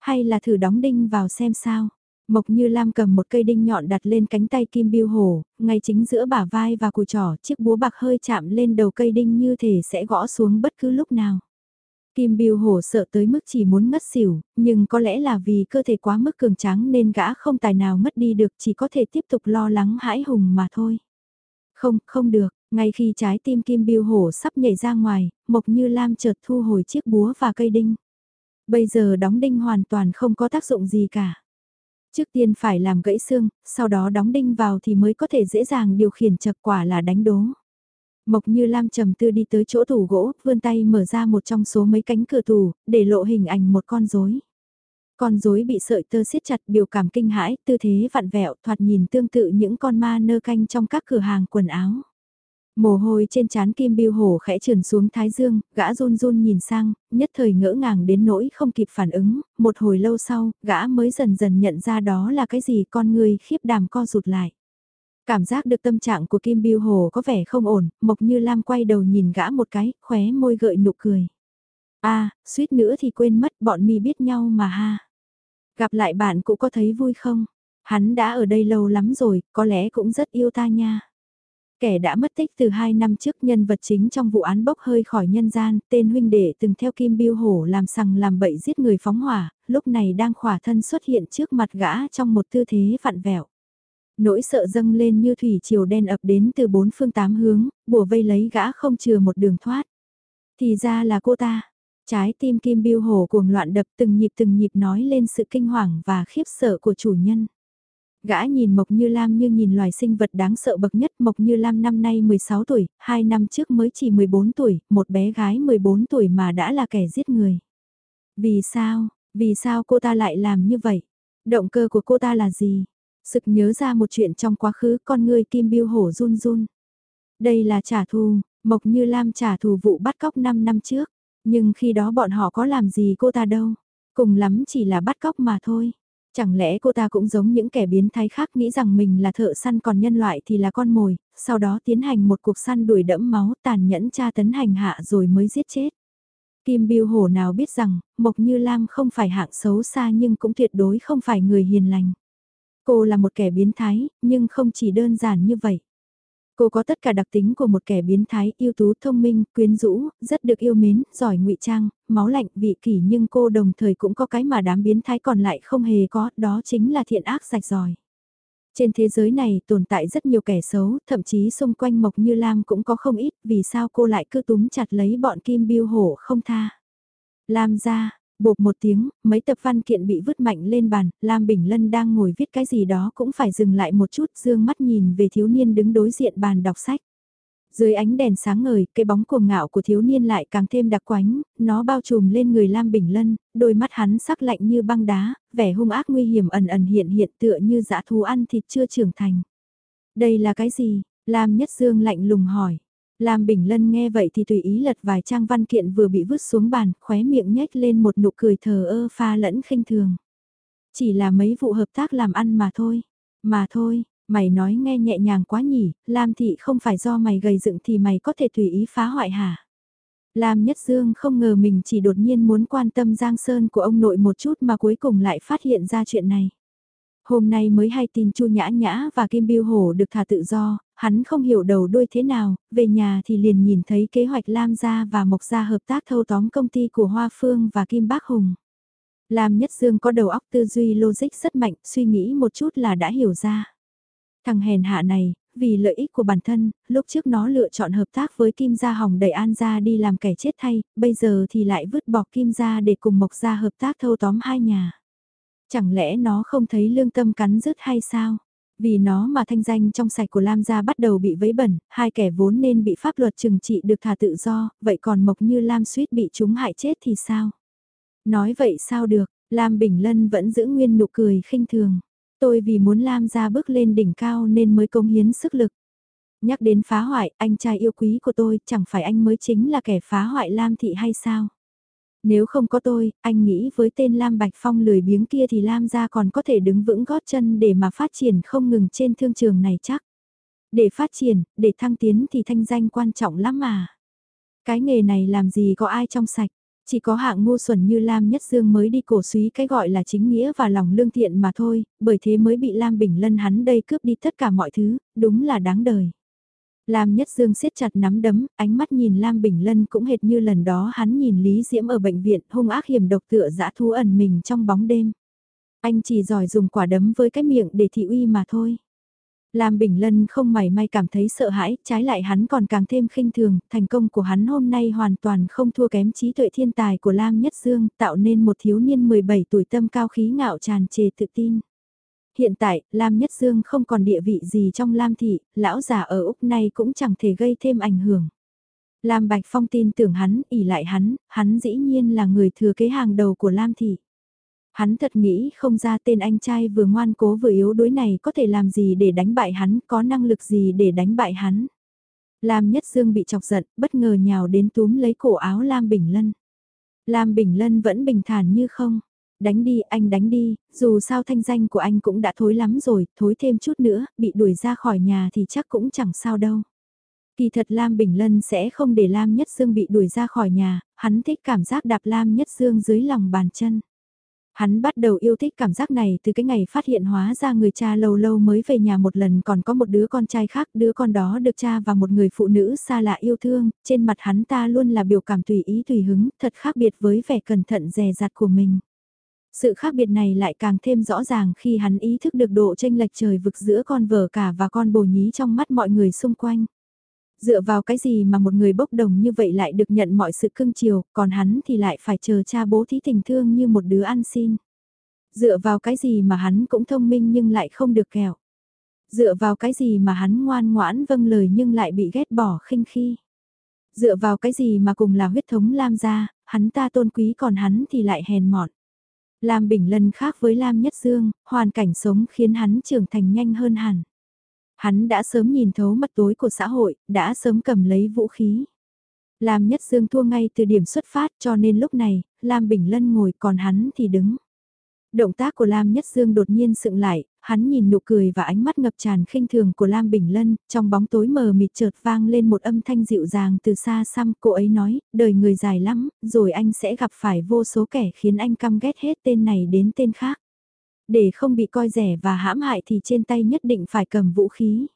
Hay là thử đóng đinh vào xem sao. Mộc Như Lam cầm một cây đinh nhọn đặt lên cánh tay Kim Biêu Hổ, ngay chính giữa bả vai và cùi trỏ, chiếc búa bạc hơi chạm lên đầu cây đinh như thể sẽ gõ xuống bất cứ lúc nào. Kim Biêu Hổ sợ tới mức chỉ muốn ngất xỉu, nhưng có lẽ là vì cơ thể quá mức cường tráng nên gã không tài nào mất đi được chỉ có thể tiếp tục lo lắng hãi hùng mà thôi. Không, không được, ngay khi trái tim Kim Biêu Hổ sắp nhảy ra ngoài, Mộc Như Lam chợt thu hồi chiếc búa và cây đinh. Bây giờ đóng đinh hoàn toàn không có tác dụng gì cả. Trước tiên phải làm gãy xương, sau đó đóng đinh vào thì mới có thể dễ dàng điều khiển chật quả là đánh đố. Mộc Như Lam trầm tư đi tới chỗ tủ gỗ, vươn tay mở ra một trong số mấy cánh cửa tủ, để lộ hình ảnh một con rối. Con rối bị sợi tơ siết chặt biểu cảm kinh hãi, tư thế vặn vẹo, thoạt nhìn tương tự những con ma nơ canh trong các cửa hàng quần áo. Mồ hôi trên trán Kim Biêu Hổ khẽ trườn xuống thái dương, gã run run nhìn sang, nhất thời ngỡ ngàng đến nỗi không kịp phản ứng, một hồi lâu sau, gã mới dần dần nhận ra đó là cái gì con người khiếp đàm co rụt lại. Cảm giác được tâm trạng của Kim Biêu Hồ có vẻ không ổn, Mộc Như Lam quay đầu nhìn gã một cái, khóe môi gợi nụ cười. a à, suýt nữa thì quên mất bọn mi biết nhau mà ha. Gặp lại bạn cũng có thấy vui không? Hắn đã ở đây lâu lắm rồi, có lẽ cũng rất yêu ta nha. Kẻ đã mất tích từ hai năm trước nhân vật chính trong vụ án bốc hơi khỏi nhân gian, tên huynh đệ từng theo Kim Biêu Hổ làm sằng làm bậy giết người phóng hỏa, lúc này đang khỏa thân xuất hiện trước mặt gã trong một tư thế vặn vẹo. Nỗi sợ dâng lên như thủy triều đen ập đến từ bốn phương tám hướng, bùa vây lấy gã không chừa một đường thoát. Thì ra là cô ta. Trái tim kim biêu hổ cuồng loạn đập từng nhịp từng nhịp nói lên sự kinh hoàng và khiếp sợ của chủ nhân. Gã nhìn Mộc Như Lam như nhìn loài sinh vật đáng sợ bậc nhất. Mộc Như Lam năm nay 16 tuổi, 2 năm trước mới chỉ 14 tuổi, một bé gái 14 tuổi mà đã là kẻ giết người. Vì sao, vì sao cô ta lại làm như vậy? Động cơ của cô ta là gì? Sực nhớ ra một chuyện trong quá khứ con người kim biêu hổ run run. Đây là trả thù, Mộc Như Lam trả thù vụ bắt cóc 5 năm trước. Nhưng khi đó bọn họ có làm gì cô ta đâu. Cùng lắm chỉ là bắt cóc mà thôi. Chẳng lẽ cô ta cũng giống những kẻ biến thái khác nghĩ rằng mình là thợ săn còn nhân loại thì là con mồi, sau đó tiến hành một cuộc săn đuổi đẫm máu tàn nhẫn tra tấn hành hạ rồi mới giết chết. Kim Biêu Hổ nào biết rằng, Mộc Như Lam không phải hạng xấu xa nhưng cũng tuyệt đối không phải người hiền lành. Cô là một kẻ biến thái, nhưng không chỉ đơn giản như vậy. Cô có tất cả đặc tính của một kẻ biến thái, ưu tú, thông minh, quyến rũ, rất được yêu mến, giỏi ngụy trang, máu lạnh, vị kỷ nhưng cô đồng thời cũng có cái mà đám biến thái còn lại không hề có, đó chính là thiện ác sạch giỏi. Trên thế giới này tồn tại rất nhiều kẻ xấu, thậm chí xung quanh Mộc Như Lam cũng có không ít, vì sao cô lại cứ túm chặt lấy bọn Kim Biêu Hổ không tha. Lam ra, bộp một tiếng, mấy tập văn kiện bị vứt mạnh lên bàn, Lam Bình Lân đang ngồi viết cái gì đó cũng phải dừng lại một chút, dương mắt nhìn về thiếu niên đứng đối diện bàn đọc sách. Dưới ánh đèn sáng ngời, cái bóng cuồng ngạo của thiếu niên lại càng thêm đặc quánh, nó bao trùm lên người Lam Bình Lân, đôi mắt hắn sắc lạnh như băng đá, vẻ hung ác nguy hiểm ẩn ẩn hiện hiện tựa như dã thú ăn thịt chưa trưởng thành. Đây là cái gì? Lam Nhất Dương lạnh lùng hỏi. Lam Bình Lân nghe vậy thì tùy ý lật vài trang văn kiện vừa bị vứt xuống bàn, khóe miệng nhếch lên một nụ cười thờ ơ pha lẫn khinh thường. Chỉ là mấy vụ hợp tác làm ăn mà thôi. Mà thôi, mày nói nghe nhẹ nhàng quá nhỉ, Lam Thị không phải do mày gầy dựng thì mày có thể tùy ý phá hoại hả? Lam Nhất Dương không ngờ mình chỉ đột nhiên muốn quan tâm Giang Sơn của ông nội một chút mà cuối cùng lại phát hiện ra chuyện này. Hôm nay mới hay tin Chu Nhã Nhã và Kim Biêu Hổ được thả tự do, hắn không hiểu đầu đuôi thế nào, về nhà thì liền nhìn thấy kế hoạch Lam Gia và Mộc Gia hợp tác thâu tóm công ty của Hoa Phương và Kim Bác Hùng. Lam Nhất Dương có đầu óc tư duy logic rất mạnh, suy nghĩ một chút là đã hiểu ra. Thằng hèn hạ này, vì lợi ích của bản thân, lúc trước nó lựa chọn hợp tác với Kim Gia Hồng đẩy An Gia đi làm kẻ chết thay, bây giờ thì lại vứt bỏ Kim Gia để cùng Mộc Gia hợp tác thâu tóm hai nhà. Chẳng lẽ nó không thấy lương tâm cắn rứt hay sao? Vì nó mà thanh danh trong sạch của Lam gia bắt đầu bị vấy bẩn, hai kẻ vốn nên bị pháp luật trừng trị được thả tự do, vậy còn Mộc Như Lam suýt bị chúng hại chết thì sao? Nói vậy sao được, Lam Bình Lân vẫn giữ nguyên nụ cười khinh thường. Tôi vì muốn Lam gia bước lên đỉnh cao nên mới công hiến sức lực. Nhắc đến phá hoại, anh trai yêu quý của tôi, chẳng phải anh mới chính là kẻ phá hoại Lam thị hay sao? Nếu không có tôi, anh nghĩ với tên Lam Bạch Phong lười biếng kia thì Lam gia còn có thể đứng vững gót chân để mà phát triển không ngừng trên thương trường này chắc. Để phát triển, để thăng tiến thì thanh danh quan trọng lắm mà. Cái nghề này làm gì có ai trong sạch. Chỉ có hạng ngu xuẩn như Lam Nhất Dương mới đi cổ suý cái gọi là chính nghĩa và lòng lương thiện mà thôi, bởi thế mới bị Lam Bình Lân hắn đây cướp đi tất cả mọi thứ, đúng là đáng đời. Lam Nhất Dương siết chặt nắm đấm, ánh mắt nhìn Lam Bình Lân cũng hệt như lần đó hắn nhìn Lý Diễm ở bệnh viện hung ác hiểm độc tựa dã thú ẩn mình trong bóng đêm. Anh chỉ giỏi dùng quả đấm với cái miệng để thị uy mà thôi. Lam Bình Lân không mảy may cảm thấy sợ hãi, trái lại hắn còn càng thêm khinh thường, thành công của hắn hôm nay hoàn toàn không thua kém trí tuệ thiên tài của Lam Nhất Dương, tạo nên một thiếu niên 17 tuổi tâm cao khí ngạo tràn trề tự tin. Hiện tại, Lam Nhất Dương không còn địa vị gì trong Lam Thị, lão già ở Úc này cũng chẳng thể gây thêm ảnh hưởng. Lam Bạch Phong tin tưởng hắn, ỉ lại hắn, hắn dĩ nhiên là người thừa kế hàng đầu của Lam Thị. Hắn thật nghĩ không ra tên anh trai vừa ngoan cố vừa yếu đuối này có thể làm gì để đánh bại hắn, có năng lực gì để đánh bại hắn. Lam Nhất Dương bị chọc giận, bất ngờ nhào đến túm lấy cổ áo Lam Bình Lân. Lam Bình Lân vẫn bình thản như không. Đánh đi, anh đánh đi, dù sao thanh danh của anh cũng đã thối lắm rồi, thối thêm chút nữa, bị đuổi ra khỏi nhà thì chắc cũng chẳng sao đâu. Kỳ thật Lam Bình Lân sẽ không để Lam Nhất Dương bị đuổi ra khỏi nhà, hắn thích cảm giác đạp Lam Nhất Dương dưới lòng bàn chân. Hắn bắt đầu yêu thích cảm giác này từ cái ngày phát hiện hóa ra người cha lâu lâu mới về nhà một lần còn có một đứa con trai khác, đứa con đó được cha và một người phụ nữ xa lạ yêu thương, trên mặt hắn ta luôn là biểu cảm tùy ý tùy hứng, thật khác biệt với vẻ cẩn thận dè dặt của mình. Sự khác biệt này lại càng thêm rõ ràng khi hắn ý thức được độ tranh lệch trời vực giữa con vợ cả và con bồ nhí trong mắt mọi người xung quanh. Dựa vào cái gì mà một người bốc đồng như vậy lại được nhận mọi sự cưng chiều, còn hắn thì lại phải chờ cha bố thí tình thương như một đứa ăn xin. Dựa vào cái gì mà hắn cũng thông minh nhưng lại không được kẹo. Dựa vào cái gì mà hắn ngoan ngoãn vâng lời nhưng lại bị ghét bỏ khinh khi. Dựa vào cái gì mà cùng là huyết thống Lam gia, hắn ta tôn quý còn hắn thì lại hèn mọn. Lam Bình Lân khác với Lam Nhất Dương, hoàn cảnh sống khiến hắn trưởng thành nhanh hơn hẳn. Hắn đã sớm nhìn thấu mặt tối của xã hội, đã sớm cầm lấy vũ khí. Lam Nhất Dương thua ngay từ điểm xuất phát cho nên lúc này, Lam Bình Lân ngồi còn hắn thì đứng. Động tác của Lam Nhất Dương đột nhiên sựng lại, hắn nhìn nụ cười và ánh mắt ngập tràn khinh thường của Lam Bình Lân, trong bóng tối mờ mịt chợt vang lên một âm thanh dịu dàng từ xa xăm, cô ấy nói, đời người dài lắm, rồi anh sẽ gặp phải vô số kẻ khiến anh căm ghét hết tên này đến tên khác. Để không bị coi rẻ và hãm hại thì trên tay nhất định phải cầm vũ khí.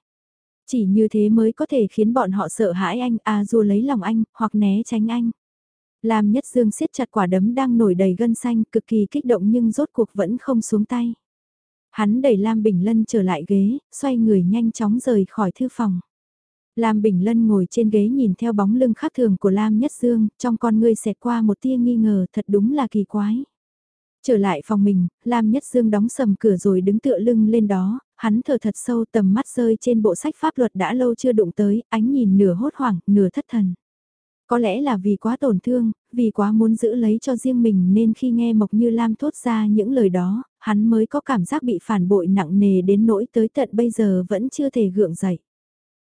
Chỉ như thế mới có thể khiến bọn họ sợ hãi anh, à dù lấy lòng anh, hoặc né tránh anh. Lam Nhất Dương siết chặt quả đấm đang nổi đầy gân xanh, cực kỳ kích động nhưng rốt cuộc vẫn không xuống tay. Hắn đẩy Lam Bình Lân trở lại ghế, xoay người nhanh chóng rời khỏi thư phòng. Lam Bình Lân ngồi trên ghế nhìn theo bóng lưng khác thường của Lam Nhất Dương, trong con ngươi xẹt qua một tia nghi ngờ thật đúng là kỳ quái. Trở lại phòng mình, Lam Nhất Dương đóng sầm cửa rồi đứng tựa lưng lên đó, hắn thở thật sâu tầm mắt rơi trên bộ sách pháp luật đã lâu chưa đụng tới, ánh nhìn nửa hốt hoảng, nửa thất thần. Có lẽ là vì quá tổn thương, vì quá muốn giữ lấy cho riêng mình nên khi nghe Mộc Như Lam thốt ra những lời đó, hắn mới có cảm giác bị phản bội nặng nề đến nỗi tới tận bây giờ vẫn chưa thể gượng dậy.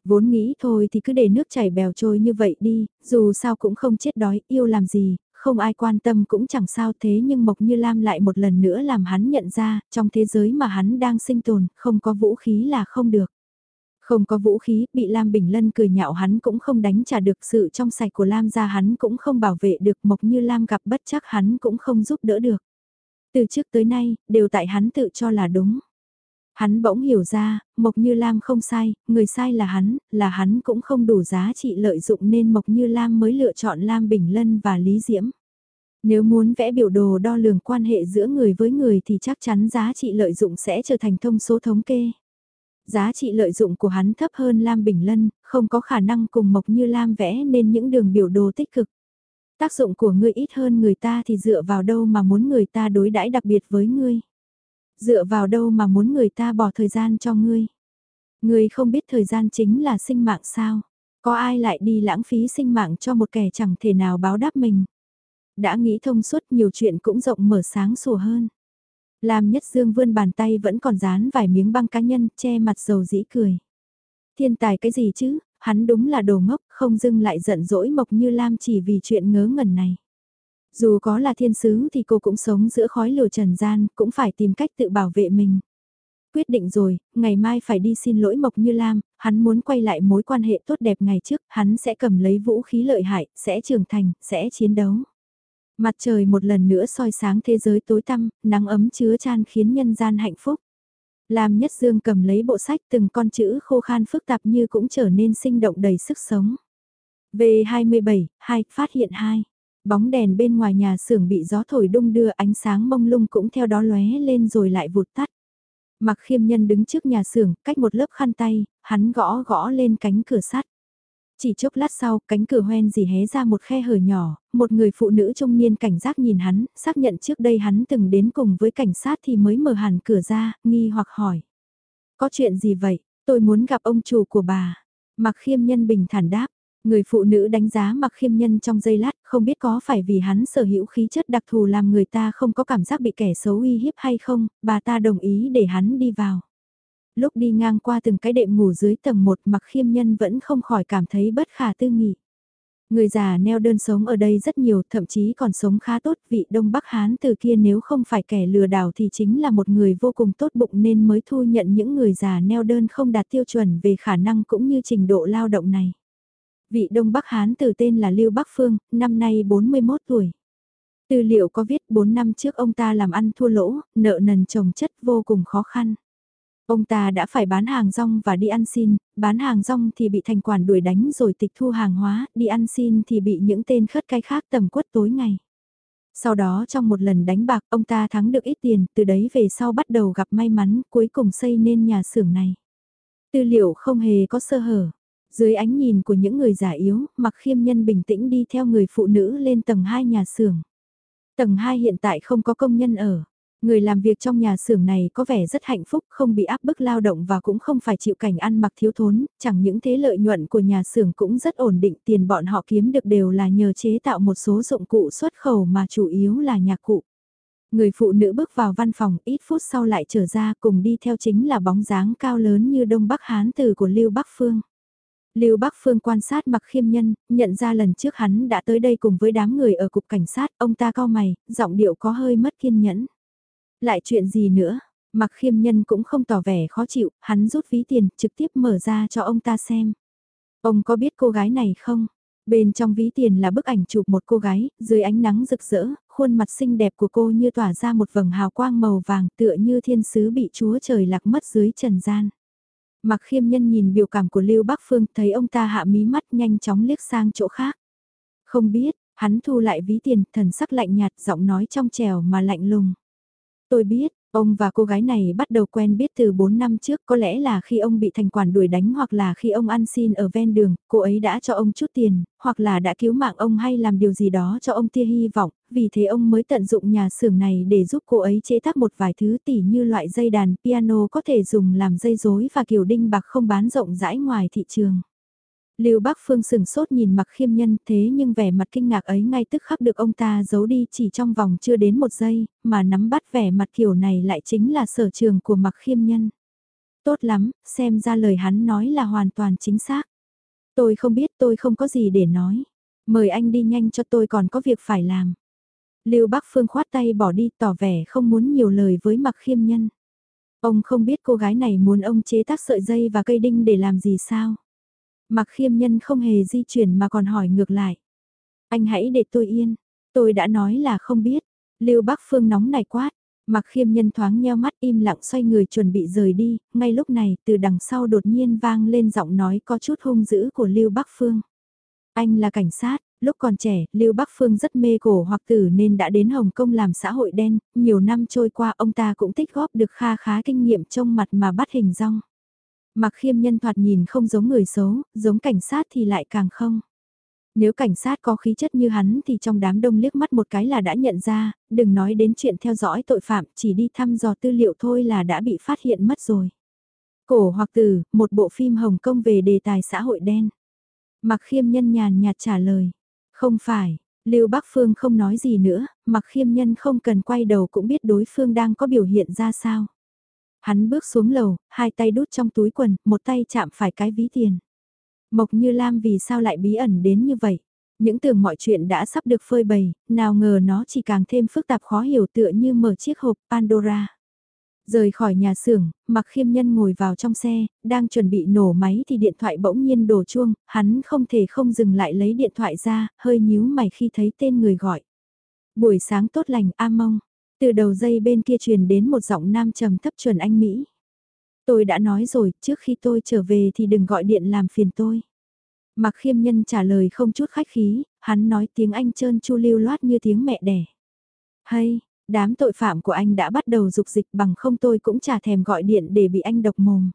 Vốn nghĩ thôi thì cứ để nước chảy bèo trôi như vậy đi, dù sao cũng không chết đói, yêu làm gì, không ai quan tâm cũng chẳng sao thế nhưng Mộc Như Lam lại một lần nữa làm hắn nhận ra, trong thế giới mà hắn đang sinh tồn, không có vũ khí là không được. Không có vũ khí, bị Lam Bình Lân cười nhạo hắn cũng không đánh trả được sự trong sạch của Lam ra hắn cũng không bảo vệ được Mộc Như Lam gặp bất chắc hắn cũng không giúp đỡ được. Từ trước tới nay, đều tại hắn tự cho là đúng. Hắn bỗng hiểu ra, Mộc Như Lam không sai, người sai là hắn, là hắn cũng không đủ giá trị lợi dụng nên Mộc Như Lam mới lựa chọn Lam Bình Lân và Lý Diễm. Nếu muốn vẽ biểu đồ đo lường quan hệ giữa người với người thì chắc chắn giá trị lợi dụng sẽ trở thành thông số thống kê. Giá trị lợi dụng của hắn thấp hơn Lam Bình Lân, không có khả năng cùng Mộc Như Lam vẽ nên những đường biểu đồ tích cực. Tác dụng của ngươi ít hơn người ta thì dựa vào đâu mà muốn người ta đối đãi đặc biệt với ngươi. Dựa vào đâu mà muốn người ta bỏ thời gian cho ngươi. Ngươi không biết thời gian chính là sinh mạng sao. Có ai lại đi lãng phí sinh mạng cho một kẻ chẳng thể nào báo đáp mình. Đã nghĩ thông suốt nhiều chuyện cũng rộng mở sáng sủa hơn. Lam Nhất Dương vươn bàn tay vẫn còn dán vài miếng băng cá nhân, che mặt dầu dĩ cười. Thiên tài cái gì chứ, hắn đúng là đồ ngốc, không dưng lại giận dỗi Mộc Như Lam chỉ vì chuyện ngớ ngẩn này. Dù có là thiên sứ thì cô cũng sống giữa khói lửa trần gian, cũng phải tìm cách tự bảo vệ mình. Quyết định rồi, ngày mai phải đi xin lỗi Mộc Như Lam, hắn muốn quay lại mối quan hệ tốt đẹp ngày trước, hắn sẽ cầm lấy vũ khí lợi hại, sẽ trưởng thành, sẽ chiến đấu. Mặt trời một lần nữa soi sáng thế giới tối tăm, nắng ấm chứa chan khiến nhân gian hạnh phúc. Lam Nhất Dương cầm lấy bộ sách từng con chữ khô khan phức tạp như cũng trở nên sinh động đầy sức sống. V27, 2, phát hiện 2. Bóng đèn bên ngoài nhà xưởng bị gió thổi đung đưa ánh sáng mông lung cũng theo đó lóe lên rồi lại vụt tắt. Mặc khiêm nhân đứng trước nhà xưởng, cách một lớp khăn tay, hắn gõ gõ lên cánh cửa sắt. Chỉ chốc lát sau, cánh cửa hoen dì hé ra một khe hở nhỏ, một người phụ nữ trung niên cảnh giác nhìn hắn, xác nhận trước đây hắn từng đến cùng với cảnh sát thì mới mở hẳn cửa ra, nghi hoặc hỏi. Có chuyện gì vậy, tôi muốn gặp ông chủ của bà. Mặc khiêm nhân bình thản đáp, người phụ nữ đánh giá mặc khiêm nhân trong giây lát, không biết có phải vì hắn sở hữu khí chất đặc thù làm người ta không có cảm giác bị kẻ xấu uy hiếp hay không, bà ta đồng ý để hắn đi vào lúc đi ngang qua từng cái đệm ngủ dưới tầng 1 mặc khiêm nhân vẫn không khỏi cảm thấy bất khả tư nghị. Người già neo đơn sống ở đây rất nhiều, thậm chí còn sống khá tốt, vị Đông Bắc Hán từ kia nếu không phải kẻ lừa đảo thì chính là một người vô cùng tốt bụng nên mới thu nhận những người già neo đơn không đạt tiêu chuẩn về khả năng cũng như trình độ lao động này. Vị Đông Bắc Hán từ tên là Lưu Bắc Phương, năm nay 41 tuổi. Tư liệu có viết 4 năm trước ông ta làm ăn thua lỗ, nợ nần chồng chất vô cùng khó khăn. Ông ta đã phải bán hàng rong và đi ăn xin, bán hàng rong thì bị thành quản đuổi đánh rồi tịch thu hàng hóa, đi ăn xin thì bị những tên khất cái khác tầm quất tối ngày. Sau đó trong một lần đánh bạc ông ta thắng được ít tiền, từ đấy về sau bắt đầu gặp may mắn, cuối cùng xây nên nhà xưởng này. Tư liệu không hề có sơ hở. Dưới ánh nhìn của những người giả yếu, mặc khiêm nhân bình tĩnh đi theo người phụ nữ lên tầng 2 nhà xưởng. Tầng 2 hiện tại không có công nhân ở. Người làm việc trong nhà xưởng này có vẻ rất hạnh phúc, không bị áp bức lao động và cũng không phải chịu cảnh ăn mặc thiếu thốn, chẳng những thế lợi nhuận của nhà xưởng cũng rất ổn định, tiền bọn họ kiếm được đều là nhờ chế tạo một số dụng cụ xuất khẩu mà chủ yếu là nhạc cụ. Người phụ nữ bước vào văn phòng ít phút sau lại trở ra cùng đi theo chính là bóng dáng cao lớn như Đông Bắc Hán từ của Lưu Bắc Phương. Lưu Bắc Phương quan sát mặc khiêm nhân, nhận ra lần trước hắn đã tới đây cùng với đám người ở cục cảnh sát, ông ta cao mày, giọng điệu có hơi mất kiên nhẫn. Lại chuyện gì nữa? Mặc khiêm nhân cũng không tỏ vẻ khó chịu, hắn rút ví tiền, trực tiếp mở ra cho ông ta xem. Ông có biết cô gái này không? Bên trong ví tiền là bức ảnh chụp một cô gái, dưới ánh nắng rực rỡ, khuôn mặt xinh đẹp của cô như tỏa ra một vầng hào quang màu vàng tựa như thiên sứ bị chúa trời lạc mất dưới trần gian. Mặc khiêm nhân nhìn biểu cảm của Lưu Bắc Phương thấy ông ta hạ mí mắt nhanh chóng liếc sang chỗ khác. Không biết, hắn thu lại ví tiền, thần sắc lạnh nhạt, giọng nói trong trèo mà lạnh lùng. Tôi biết, ông và cô gái này bắt đầu quen biết từ 4 năm trước có lẽ là khi ông bị thành quản đuổi đánh hoặc là khi ông ăn xin ở ven đường, cô ấy đã cho ông chút tiền, hoặc là đã cứu mạng ông hay làm điều gì đó cho ông tia hy vọng, vì thế ông mới tận dụng nhà xưởng này để giúp cô ấy chế tác một vài thứ tỉ như loại dây đàn piano có thể dùng làm dây rối và kiểu đinh bạc không bán rộng rãi ngoài thị trường. Lưu Bắc Phương sừng sốt nhìn mặc khiêm nhân thế nhưng vẻ mặt kinh ngạc ấy ngay tức khắc được ông ta giấu đi chỉ trong vòng chưa đến một giây, mà nắm bắt vẻ mặt kiểu này lại chính là sở trường của mặc khiêm nhân. Tốt lắm, xem ra lời hắn nói là hoàn toàn chính xác. Tôi không biết tôi không có gì để nói. Mời anh đi nhanh cho tôi còn có việc phải làm. Lưu Bắc Phương khoát tay bỏ đi tỏ vẻ không muốn nhiều lời với mặc khiêm nhân. Ông không biết cô gái này muốn ông chế tác sợi dây và cây đinh để làm gì sao. Mặc khiêm nhân không hề di chuyển mà còn hỏi ngược lại. Anh hãy để tôi yên. Tôi đã nói là không biết. Lưu Bắc Phương nóng này quát. Mặc khiêm nhân thoáng nheo mắt im lặng xoay người chuẩn bị rời đi, ngay lúc này từ đằng sau đột nhiên vang lên giọng nói có chút hung dữ của Lưu Bắc Phương. Anh là cảnh sát, lúc còn trẻ, Lưu Bắc Phương rất mê cổ hoặc tử nên đã đến Hồng Kông làm xã hội đen, nhiều năm trôi qua ông ta cũng tích góp được kha khá kinh nghiệm trong mặt mà bắt hình rong. Mặc khiêm nhân thoạt nhìn không giống người xấu, giống cảnh sát thì lại càng không. Nếu cảnh sát có khí chất như hắn thì trong đám đông liếc mắt một cái là đã nhận ra, đừng nói đến chuyện theo dõi tội phạm, chỉ đi thăm dò tư liệu thôi là đã bị phát hiện mất rồi. Cổ hoặc tử, một bộ phim Hồng Kông về đề tài xã hội đen. Mặc khiêm nhân nhàn nhạt trả lời. Không phải, Lưu Bắc Phương không nói gì nữa, mặc khiêm nhân không cần quay đầu cũng biết đối phương đang có biểu hiện ra sao. Hắn bước xuống lầu, hai tay đút trong túi quần, một tay chạm phải cái ví tiền. Mộc Như Lam vì sao lại bí ẩn đến như vậy? Những tưởng mọi chuyện đã sắp được phơi bày, nào ngờ nó chỉ càng thêm phức tạp khó hiểu tựa như mở chiếc hộp Pandora. Rời khỏi nhà xưởng, mặc khiêm nhân ngồi vào trong xe, đang chuẩn bị nổ máy thì điện thoại bỗng nhiên đổ chuông, hắn không thể không dừng lại lấy điện thoại ra, hơi nhíu mày khi thấy tên người gọi. Buổi sáng tốt lành, A Mông. Từ đầu dây bên kia truyền đến một giọng nam trầm thấp chuẩn anh Mỹ. Tôi đã nói rồi, trước khi tôi trở về thì đừng gọi điện làm phiền tôi. Mặc khiêm nhân trả lời không chút khách khí, hắn nói tiếng Anh trơn chu lưu loát như tiếng mẹ đẻ. Hay, đám tội phạm của anh đã bắt đầu dục dịch bằng không tôi cũng chả thèm gọi điện để bị anh độc mồm.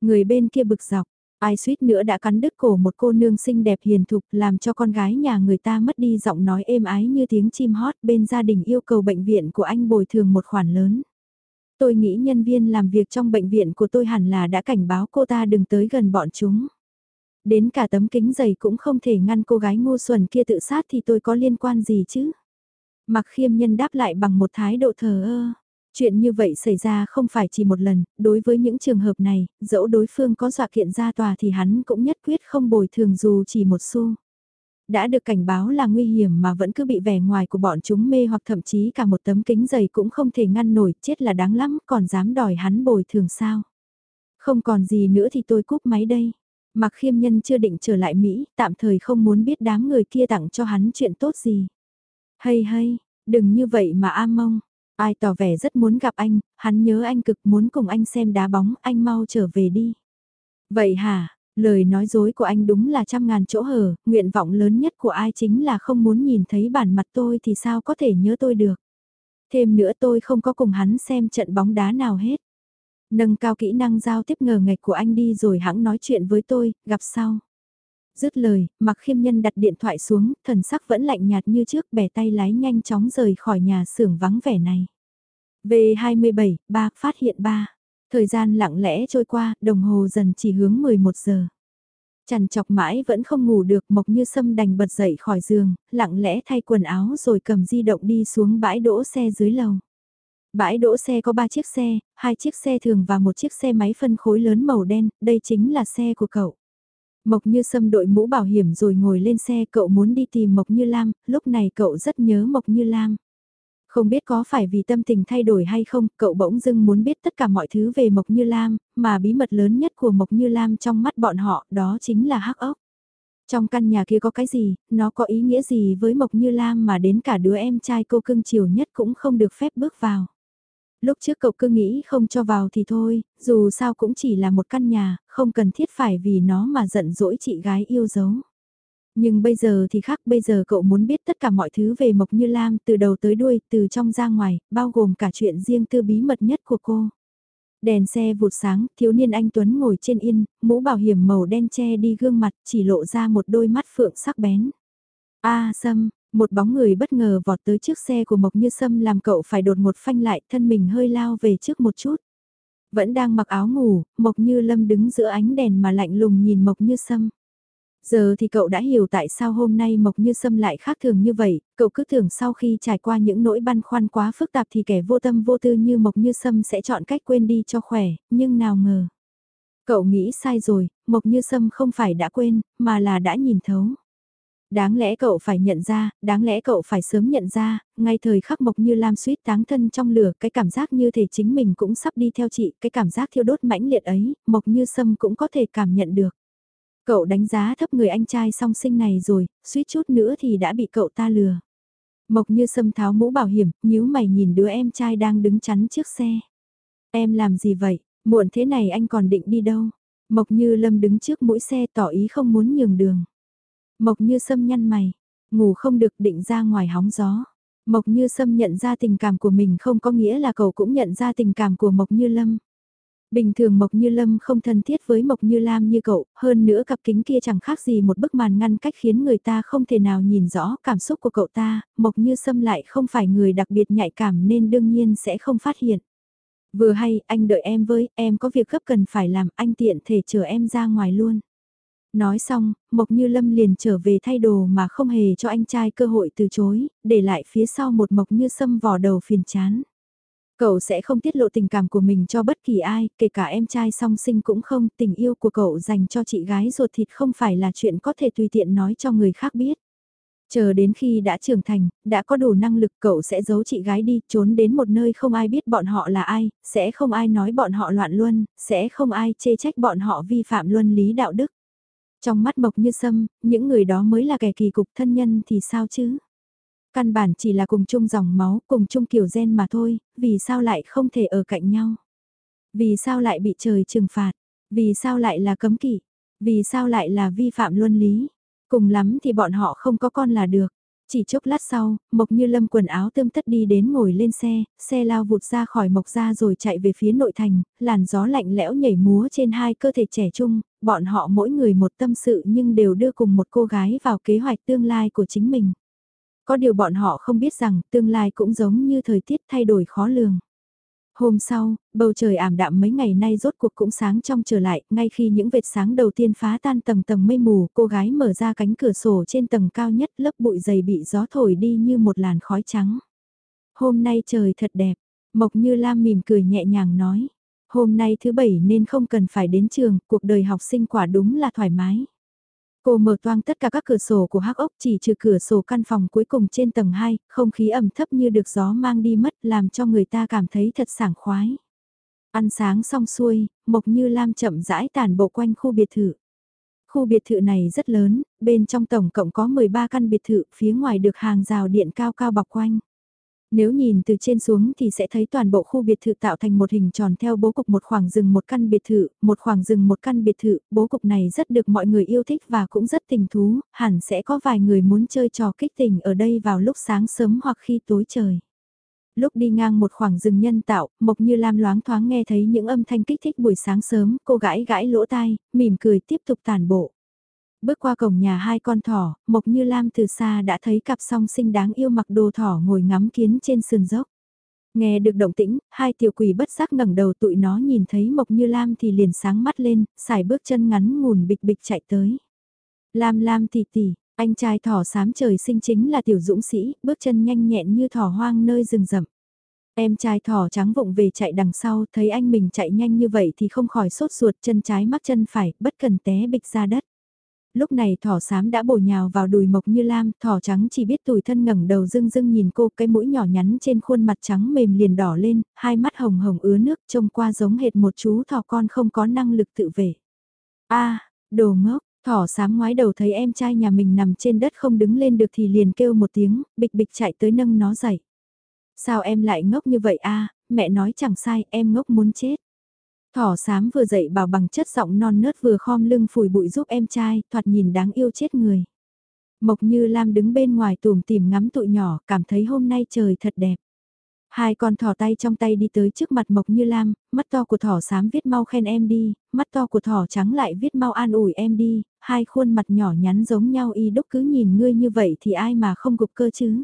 Người bên kia bực dọc, ai suýt nữa đã cắn đứt cổ một cô nương xinh đẹp hiền thục làm cho con gái nhà người ta mất đi giọng nói êm ái như tiếng chim hót bên gia đình yêu cầu bệnh viện của anh bồi thường một khoản lớn. Tôi nghĩ nhân viên làm việc trong bệnh viện của tôi hẳn là đã cảnh báo cô ta đừng tới gần bọn chúng. Đến cả tấm kính dày cũng không thể ngăn cô gái ngu xuẩn kia tự sát thì tôi có liên quan gì chứ? Mặc khiêm nhân đáp lại bằng một thái độ thờ ơ. Chuyện như vậy xảy ra không phải chỉ một lần, đối với những trường hợp này, dẫu đối phương có dọa kiện ra tòa thì hắn cũng nhất quyết không bồi thường dù chỉ một xu. Đã được cảnh báo là nguy hiểm mà vẫn cứ bị vẻ ngoài của bọn chúng mê hoặc thậm chí cả một tấm kính dày cũng không thể ngăn nổi, chết là đáng lắm, còn dám đòi hắn bồi thường sao. Không còn gì nữa thì tôi cúp máy đây. Mặc khiêm nhân chưa định trở lại Mỹ, tạm thời không muốn biết đám người kia tặng cho hắn chuyện tốt gì. Hay hay, đừng như vậy mà am mông. Ai tỏ vẻ rất muốn gặp anh, hắn nhớ anh cực muốn cùng anh xem đá bóng, anh mau trở về đi. Vậy hả, Lời nói dối của anh đúng là trăm ngàn chỗ hở, nguyện vọng lớn nhất của ai chính là không muốn nhìn thấy bản mặt tôi thì sao có thể nhớ tôi được. Thêm nữa tôi không có cùng hắn xem trận bóng đá nào hết. Nâng cao kỹ năng giao tiếp ngờ ngạch của anh đi rồi hãng nói chuyện với tôi, gặp sau. Dứt lời, mặc khiêm nhân đặt điện thoại xuống, thần sắc vẫn lạnh nhạt như trước bẻ tay lái nhanh chóng rời khỏi nhà xưởng vắng vẻ này. V27, 3, phát hiện 3. Thời gian lặng lẽ trôi qua, đồng hồ dần chỉ hướng 11 giờ. Chằn chọc mãi vẫn không ngủ được Mộc Như Sâm đành bật dậy khỏi giường, lặng lẽ thay quần áo rồi cầm di động đi xuống bãi đỗ xe dưới lầu. Bãi đỗ xe có 3 chiếc xe, hai chiếc xe thường và một chiếc xe máy phân khối lớn màu đen, đây chính là xe của cậu. Mộc Như Sâm đội mũ bảo hiểm rồi ngồi lên xe cậu muốn đi tìm Mộc Như Lam, lúc này cậu rất nhớ Mộc Như Lam. Không biết có phải vì tâm tình thay đổi hay không, cậu bỗng dưng muốn biết tất cả mọi thứ về Mộc Như Lam, mà bí mật lớn nhất của Mộc Như Lam trong mắt bọn họ đó chính là hắc ốc. Trong căn nhà kia có cái gì, nó có ý nghĩa gì với Mộc Như Lam mà đến cả đứa em trai cô cưng chiều nhất cũng không được phép bước vào. Lúc trước cậu cứ nghĩ không cho vào thì thôi, dù sao cũng chỉ là một căn nhà, không cần thiết phải vì nó mà giận dỗi chị gái yêu dấu. Nhưng bây giờ thì khác, bây giờ cậu muốn biết tất cả mọi thứ về Mộc Như Lam từ đầu tới đuôi, từ trong ra ngoài, bao gồm cả chuyện riêng tư bí mật nhất của cô. Đèn xe vụt sáng, thiếu niên anh Tuấn ngồi trên yên, mũ bảo hiểm màu đen che đi gương mặt, chỉ lộ ra một đôi mắt phượng sắc bén. A Sâm, một bóng người bất ngờ vọt tới chiếc xe của Mộc Như Sâm làm cậu phải đột một phanh lại, thân mình hơi lao về trước một chút. Vẫn đang mặc áo ngủ, Mộc Như Lâm đứng giữa ánh đèn mà lạnh lùng nhìn Mộc Như Sâm. Giờ thì cậu đã hiểu tại sao hôm nay Mộc Như Sâm lại khác thường như vậy, cậu cứ tưởng sau khi trải qua những nỗi băn khoăn quá phức tạp thì kẻ vô tâm vô tư như Mộc Như Sâm sẽ chọn cách quên đi cho khỏe, nhưng nào ngờ. Cậu nghĩ sai rồi, Mộc Như Sâm không phải đã quên, mà là đã nhìn thấu. Đáng lẽ cậu phải nhận ra, đáng lẽ cậu phải sớm nhận ra, ngay thời khắc Mộc Như Lam suýt táng thân trong lửa, cái cảm giác như thể chính mình cũng sắp đi theo chị, cái cảm giác thiêu đốt mãnh liệt ấy, Mộc Như Sâm cũng có thể cảm nhận được. Cậu đánh giá thấp người anh trai song sinh này rồi, suýt chút nữa thì đã bị cậu ta lừa. Mộc Như Sâm tháo mũ bảo hiểm, nhíu mày nhìn đứa em trai đang đứng chắn trước xe. Em làm gì vậy, muộn thế này anh còn định đi đâu? Mộc Như Lâm đứng trước mũi xe tỏ ý không muốn nhường đường. Mộc Như Sâm nhăn mày, ngủ không được định ra ngoài hóng gió. Mộc Như Sâm nhận ra tình cảm của mình không có nghĩa là cậu cũng nhận ra tình cảm của Mộc Như Lâm. Bình thường Mộc Như Lâm không thân thiết với Mộc Như Lam như cậu, hơn nữa cặp kính kia chẳng khác gì một bức màn ngăn cách khiến người ta không thể nào nhìn rõ cảm xúc của cậu ta, Mộc Như Sâm lại không phải người đặc biệt nhạy cảm nên đương nhiên sẽ không phát hiện. Vừa hay, anh đợi em với, em có việc gấp cần phải làm, anh tiện thể chờ em ra ngoài luôn. Nói xong, Mộc Như Lâm liền trở về thay đồ mà không hề cho anh trai cơ hội từ chối, để lại phía sau một Mộc Như Sâm vò đầu phiền chán. Cậu sẽ không tiết lộ tình cảm của mình cho bất kỳ ai, kể cả em trai song sinh cũng không, tình yêu của cậu dành cho chị gái ruột thịt không phải là chuyện có thể tùy tiện nói cho người khác biết. Chờ đến khi đã trưởng thành, đã có đủ năng lực cậu sẽ giấu chị gái đi, trốn đến một nơi không ai biết bọn họ là ai, sẽ không ai nói bọn họ loạn luân, sẽ không ai chê trách bọn họ vi phạm luân lý đạo đức. Trong mắt Mộc Như Sâm, những người đó mới là kẻ kỳ cục thân nhân thì sao chứ? Căn bản chỉ là cùng chung dòng máu, cùng chung kiểu gen mà thôi, vì sao lại không thể ở cạnh nhau? Vì sao lại bị trời trừng phạt? Vì sao lại là cấm kỵ? Vì sao lại là vi phạm luân lý? Cùng lắm thì bọn họ không có con là được. Chỉ chốc lát sau, Mộc Như Lâm quần áo tươm tất đi đến ngồi lên xe, xe lao vụt ra khỏi Mộc ra rồi chạy về phía nội thành, làn gió lạnh lẽo nhảy múa trên hai cơ thể trẻ trung, bọn họ mỗi người một tâm sự nhưng đều đưa cùng một cô gái vào kế hoạch tương lai của chính mình. Có điều bọn họ không biết rằng tương lai cũng giống như thời tiết thay đổi khó lường. Hôm sau, bầu trời ảm đạm mấy ngày nay rốt cuộc cũng sáng trong trở lại, ngay khi những vệt sáng đầu tiên phá tan tầng tầng mây mù, cô gái mở ra cánh cửa sổ trên tầng cao nhất lớp bụi dày bị gió thổi đi như một làn khói trắng. Hôm nay trời thật đẹp, Mộc Như Lam mỉm cười nhẹ nhàng nói. Hôm nay thứ bảy nên không cần phải đến trường, cuộc đời học sinh quả đúng là thoải mái. Cô mở toang tất cả các cửa sổ của hắc ốc chỉ trừ cửa sổ căn phòng cuối cùng trên tầng 2, không khí ẩm thấp như được gió mang đi mất làm cho người ta cảm thấy thật sảng khoái. Ăn sáng xong xuôi, Mộc Như Lam chậm rãi tàn bộ quanh khu biệt thự. Khu biệt thự này rất lớn, bên trong tổng cộng có 13 căn biệt thự, phía ngoài được hàng rào điện cao cao bọc quanh. Nếu nhìn từ trên xuống thì sẽ thấy toàn bộ khu biệt thự tạo thành một hình tròn theo bố cục một khoảng rừng một căn biệt thự, một khoảng rừng một căn biệt thự, bố cục này rất được mọi người yêu thích và cũng rất tình thú, hẳn sẽ có vài người muốn chơi trò kích tình ở đây vào lúc sáng sớm hoặc khi tối trời. Lúc đi ngang một khoảng rừng nhân tạo, Mộc Như Lam loáng thoáng nghe thấy những âm thanh kích thích buổi sáng sớm, cô gãi gãi lỗ tai, mỉm cười tiếp tục tàn bộ. Bước qua cổng nhà hai con thỏ, Mộc Như Lam từ xa đã thấy cặp song sinh đáng yêu mặc đồ thỏ ngồi ngắm kiến trên sườn dốc. Nghe được động tĩnh, hai tiểu quỷ bất giác ngẩng đầu tụi nó nhìn thấy Mộc Như Lam thì liền sáng mắt lên, xài bước chân ngắn ngủn bịch bịch chạy tới. Lam Lam tỉ tỉ, anh trai thỏ sám trời sinh chính là tiểu dũng sĩ, bước chân nhanh nhẹn như thỏ hoang nơi rừng rậm. Em trai thỏ trắng vụng về chạy đằng sau, thấy anh mình chạy nhanh như vậy thì không khỏi sốt ruột chân trái mắc chân phải, bất cần té bịch ra đất lúc này thỏ xám đã bổ nhào vào đùi mộc như lam, thỏ trắng chỉ biết tủi thân ngẩng đầu dưng dưng nhìn cô, cái mũi nhỏ nhắn trên khuôn mặt trắng mềm liền đỏ lên, hai mắt hồng hồng ứa nước trông qua giống hệt một chú thỏ con không có năng lực tự vệ. a đồ ngốc, thỏ xám ngoái đầu thấy em trai nhà mình nằm trên đất không đứng lên được thì liền kêu một tiếng, bịch bịch chạy tới nâng nó dậy. Sao em lại ngốc như vậy a mẹ nói chẳng sai, em ngốc muốn chết. Thỏ sám vừa dậy bảo bằng chất giọng non nớt vừa khom lưng phủi bụi giúp em trai, thoạt nhìn đáng yêu chết người. Mộc Như Lam đứng bên ngoài tùm tìm ngắm tụi nhỏ, cảm thấy hôm nay trời thật đẹp. Hai con thỏ tay trong tay đi tới trước mặt Mộc Như Lam, mắt to của thỏ xám viết mau khen em đi, mắt to của thỏ trắng lại viết mau an ủi em đi, hai khuôn mặt nhỏ nhắn giống nhau y đúc cứ nhìn ngươi như vậy thì ai mà không gục cơ chứ.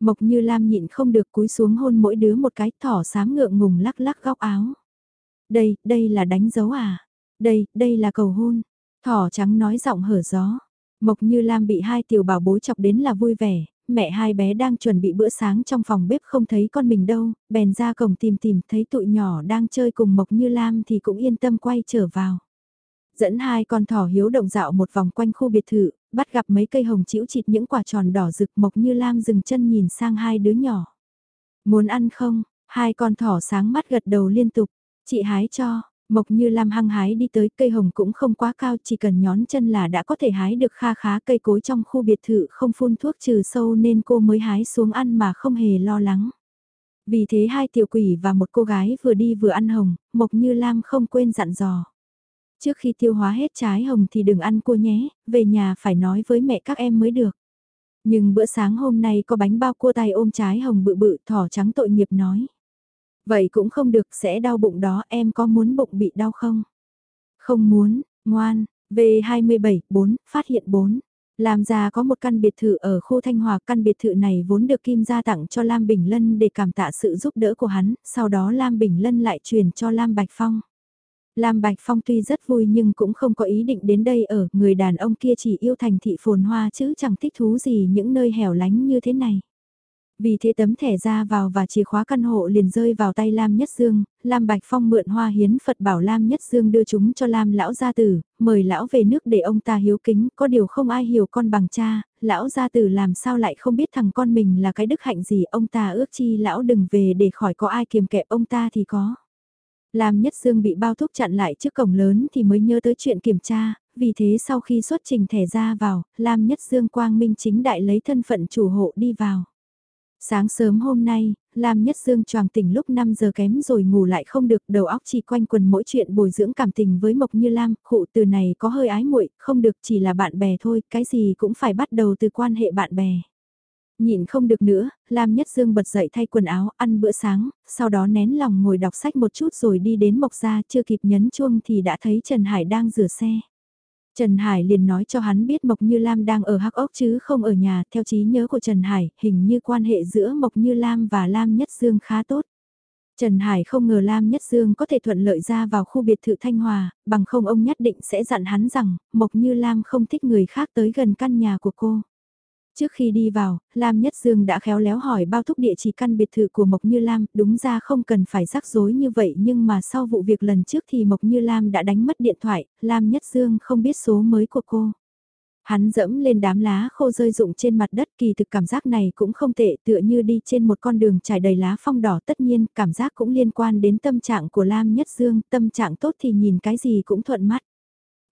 Mộc Như Lam nhịn không được cúi xuống hôn mỗi đứa một cái thỏ xám ngượng ngùng lắc lắc góc áo. Đây, đây là đánh dấu à? Đây, đây là cầu hôn. Thỏ trắng nói giọng hở gió. Mộc Như Lam bị hai tiểu bảo bối chọc đến là vui vẻ, mẹ hai bé đang chuẩn bị bữa sáng trong phòng bếp không thấy con mình đâu, bèn ra cổng tìm tìm thấy tụi nhỏ đang chơi cùng Mộc Như Lam thì cũng yên tâm quay trở vào. Dẫn hai con thỏ hiếu động dạo một vòng quanh khu biệt thự, bắt gặp mấy cây hồng chĩu chịt những quả tròn đỏ rực Mộc Như Lam dừng chân nhìn sang hai đứa nhỏ. Muốn ăn không? Hai con thỏ sáng mắt gật đầu liên tục. Chị hái cho, Mộc Như Lam hăng hái đi tới cây hồng cũng không quá cao chỉ cần nhón chân là đã có thể hái được kha khá cây cối trong khu biệt thự không phun thuốc trừ sâu nên cô mới hái xuống ăn mà không hề lo lắng. Vì thế hai tiểu quỷ và một cô gái vừa đi vừa ăn hồng, Mộc Như Lam không quên dặn dò. Trước khi tiêu hóa hết trái hồng thì đừng ăn cua nhé, về nhà phải nói với mẹ các em mới được. Nhưng bữa sáng hôm nay có bánh bao cua tay ôm trái hồng bự bự thỏ trắng tội nghiệp nói. Vậy cũng không được, sẽ đau bụng đó, em có muốn bụng bị đau không? Không muốn, ngoan, V27, 4, phát hiện 4. Lam gia có một căn biệt thự ở khu Thanh Hòa, căn biệt thự này vốn được Kim gia tặng cho Lam Bình Lân để cảm tạ sự giúp đỡ của hắn, sau đó Lam Bình Lân lại truyền cho Lam Bạch Phong. Lam Bạch Phong tuy rất vui nhưng cũng không có ý định đến đây ở, người đàn ông kia chỉ yêu thành thị phồn hoa chứ chẳng thích thú gì những nơi hẻo lánh như thế này. Vì thế tấm thẻ ra vào và chìa khóa căn hộ liền rơi vào tay Lam Nhất Dương, Lam Bạch Phong mượn hoa hiến Phật bảo Lam Nhất Dương đưa chúng cho Lam lão gia tử, mời lão về nước để ông ta hiếu kính, có điều không ai hiểu con bằng cha, lão gia tử làm sao lại không biết thằng con mình là cái đức hạnh gì, ông ta ước chi lão đừng về để khỏi có ai kiềm kẹp ông ta thì có. Lam Nhất Dương bị bao thúc chặn lại trước cổng lớn thì mới nhớ tới chuyện kiểm tra, vì thế sau khi xuất trình thẻ ra vào, Lam Nhất Dương quang minh chính đại lấy thân phận chủ hộ đi vào. Sáng sớm hôm nay, Lam Nhất Dương choàng tỉnh lúc 5 giờ kém rồi ngủ lại không được, đầu óc chỉ quanh quần mỗi chuyện bồi dưỡng cảm tình với Mộc Như Lam, khụ từ này có hơi ái muội, không được chỉ là bạn bè thôi, cái gì cũng phải bắt đầu từ quan hệ bạn bè. Nhìn không được nữa, Lam Nhất Dương bật dậy thay quần áo, ăn bữa sáng, sau đó nén lòng ngồi đọc sách một chút rồi đi đến Mộc Gia, chưa kịp nhấn chuông thì đã thấy Trần Hải đang rửa xe. Trần Hải liền nói cho hắn biết Mộc Như Lam đang ở Hắc Ốc chứ không ở nhà, theo trí nhớ của Trần Hải, hình như quan hệ giữa Mộc Như Lam và Lam Nhất Dương khá tốt. Trần Hải không ngờ Lam Nhất Dương có thể thuận lợi ra vào khu biệt thự Thanh Hòa, bằng không ông nhất định sẽ dặn hắn rằng, Mộc Như Lam không thích người khác tới gần căn nhà của cô. Trước khi đi vào, Lam Nhất Dương đã khéo léo hỏi bao thúc địa chỉ căn biệt thự của Mộc Như Lam, đúng ra không cần phải rắc rối như vậy nhưng mà sau vụ việc lần trước thì Mộc Như Lam đã đánh mất điện thoại, Lam Nhất Dương không biết số mới của cô. Hắn dẫm lên đám lá khô rơi rụng trên mặt đất kỳ thực cảm giác này cũng không tệ tựa như đi trên một con đường trải đầy lá phong đỏ tất nhiên cảm giác cũng liên quan đến tâm trạng của Lam Nhất Dương, tâm trạng tốt thì nhìn cái gì cũng thuận mắt.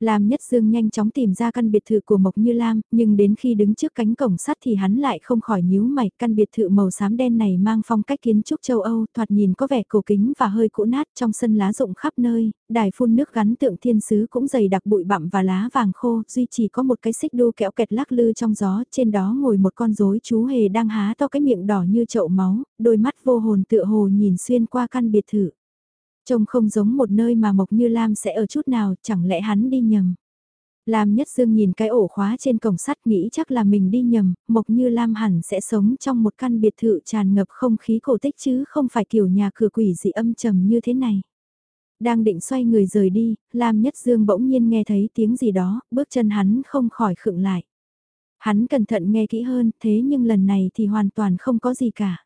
Lam Nhất Dương nhanh chóng tìm ra căn biệt thự của Mộc Như Lam, nhưng đến khi đứng trước cánh cổng sắt thì hắn lại không khỏi nhíu mày, căn biệt thự màu xám đen này mang phong cách kiến trúc châu Âu, thoạt nhìn có vẻ cổ kính và hơi cũ nát, trong sân lá rụng khắp nơi, đài phun nước gắn tượng thiên sứ cũng dày đặc bụi bặm và lá vàng khô, duy chỉ có một cái xích đu kẹo kẹt lắc lư trong gió, trên đó ngồi một con rối chú hề đang há to cái miệng đỏ như chậu máu, đôi mắt vô hồn tựa hồ nhìn xuyên qua căn biệt thự. Trông không giống một nơi mà Mộc Như Lam sẽ ở chút nào, chẳng lẽ hắn đi nhầm. Lam Nhất Dương nhìn cái ổ khóa trên cổng sắt nghĩ chắc là mình đi nhầm, Mộc Như Lam hẳn sẽ sống trong một căn biệt thự tràn ngập không khí cổ tích chứ không phải kiểu nhà cửa quỷ dị âm trầm như thế này. Đang định xoay người rời đi, Lam Nhất Dương bỗng nhiên nghe thấy tiếng gì đó, bước chân hắn không khỏi khựng lại. Hắn cẩn thận nghe kỹ hơn, thế nhưng lần này thì hoàn toàn không có gì cả.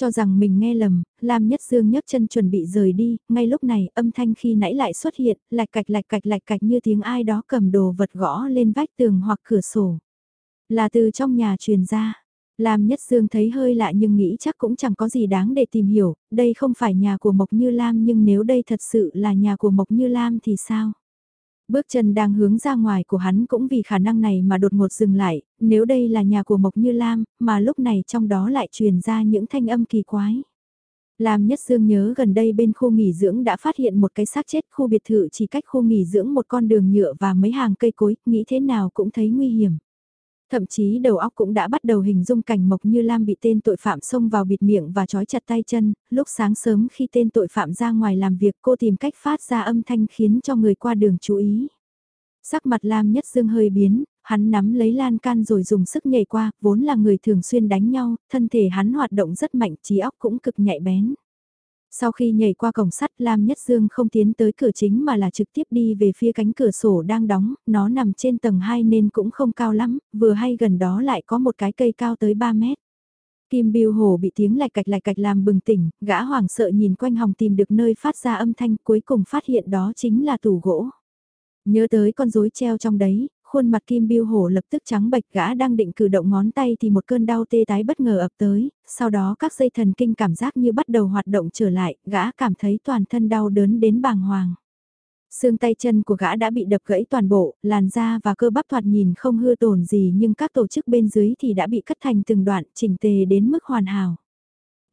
Cho rằng mình nghe lầm, Lam Nhất Dương nhấc chân chuẩn bị rời đi, ngay lúc này âm thanh khi nãy lại xuất hiện, lạch cạch lạch cạch lạch cạch như tiếng ai đó cầm đồ vật gõ lên vách tường hoặc cửa sổ. Là từ trong nhà truyền ra. Lam Nhất Dương thấy hơi lạ nhưng nghĩ chắc cũng chẳng có gì đáng để tìm hiểu, đây không phải nhà của Mộc Như Lam nhưng nếu đây thật sự là nhà của Mộc Như Lam thì sao? Bước chân đang hướng ra ngoài của hắn cũng vì khả năng này mà đột ngột dừng lại, nếu đây là nhà của Mộc Như Lam, mà lúc này trong đó lại truyền ra những thanh âm kỳ quái. Lam Nhất Dương nhớ gần đây bên khu nghỉ dưỡng đã phát hiện một cái xác chết khu biệt thự chỉ cách khu nghỉ dưỡng một con đường nhựa và mấy hàng cây cối, nghĩ thế nào cũng thấy nguy hiểm. Thậm chí đầu óc cũng đã bắt đầu hình dung cảnh Mộc Như Lam bị tên tội phạm xông vào bịt miệng và trói chặt tay chân, lúc sáng sớm khi tên tội phạm ra ngoài làm việc cô tìm cách phát ra âm thanh khiến cho người qua đường chú ý. Sắc mặt Lam Nhất Dương hơi biến, hắn nắm lấy lan can rồi dùng sức nhảy qua, vốn là người thường xuyên đánh nhau, thân thể hắn hoạt động rất mạnh, trí óc cũng cực nhạy bén. Sau khi nhảy qua cổng sắt Lam Nhất Dương không tiến tới cửa chính mà là trực tiếp đi về phía cánh cửa sổ đang đóng, nó nằm trên tầng 2 nên cũng không cao lắm, vừa hay gần đó lại có một cái cây cao tới 3 mét. Kim Biêu Hồ bị tiếng lạch cạch lạch cạch làm bừng tỉnh, gã hoảng sợ nhìn quanh hòng tìm được nơi phát ra âm thanh cuối cùng phát hiện đó chính là tủ gỗ. Nhớ tới con rối treo trong đấy, khuôn mặt Kim Biêu Hổ lập tức trắng bệch gã đang định cử động ngón tay thì một cơn đau tê tái bất ngờ ập tới, sau đó các dây thần kinh cảm giác như bắt đầu hoạt động trở lại, gã cảm thấy toàn thân đau đớn đến bàng hoàng. Xương tay chân của gã đã bị đập gãy toàn bộ, làn da và cơ bắp thoạt nhìn không hư tổn gì nhưng các tổ chức bên dưới thì đã bị cắt thành từng đoạn chỉnh tề đến mức hoàn hảo.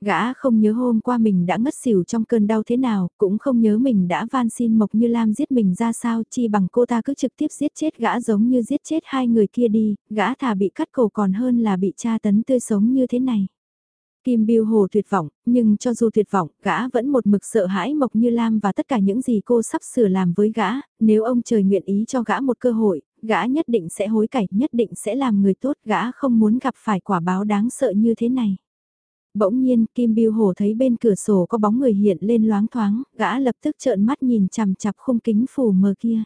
Gã không nhớ hôm qua mình đã ngất xỉu trong cơn đau thế nào, cũng không nhớ mình đã van xin Mộc Như Lam giết mình ra sao chi bằng cô ta cứ trực tiếp giết chết gã giống như giết chết hai người kia đi, gã thà bị cắt cổ còn hơn là bị tra tấn tươi sống như thế này. Kim Biêu Hồ tuyệt vọng, nhưng cho dù tuyệt vọng, gã vẫn một mực sợ hãi Mộc Như Lam và tất cả những gì cô sắp sửa làm với gã, nếu ông trời nguyện ý cho gã một cơ hội, gã nhất định sẽ hối cải, nhất định sẽ làm người tốt, gã không muốn gặp phải quả báo đáng sợ như thế này. Bỗng nhiên, Kim Biêu Hồ thấy bên cửa sổ có bóng người hiện lên loáng thoáng, gã lập tức trợn mắt nhìn chằm chằm khung kính phủ mờ kia.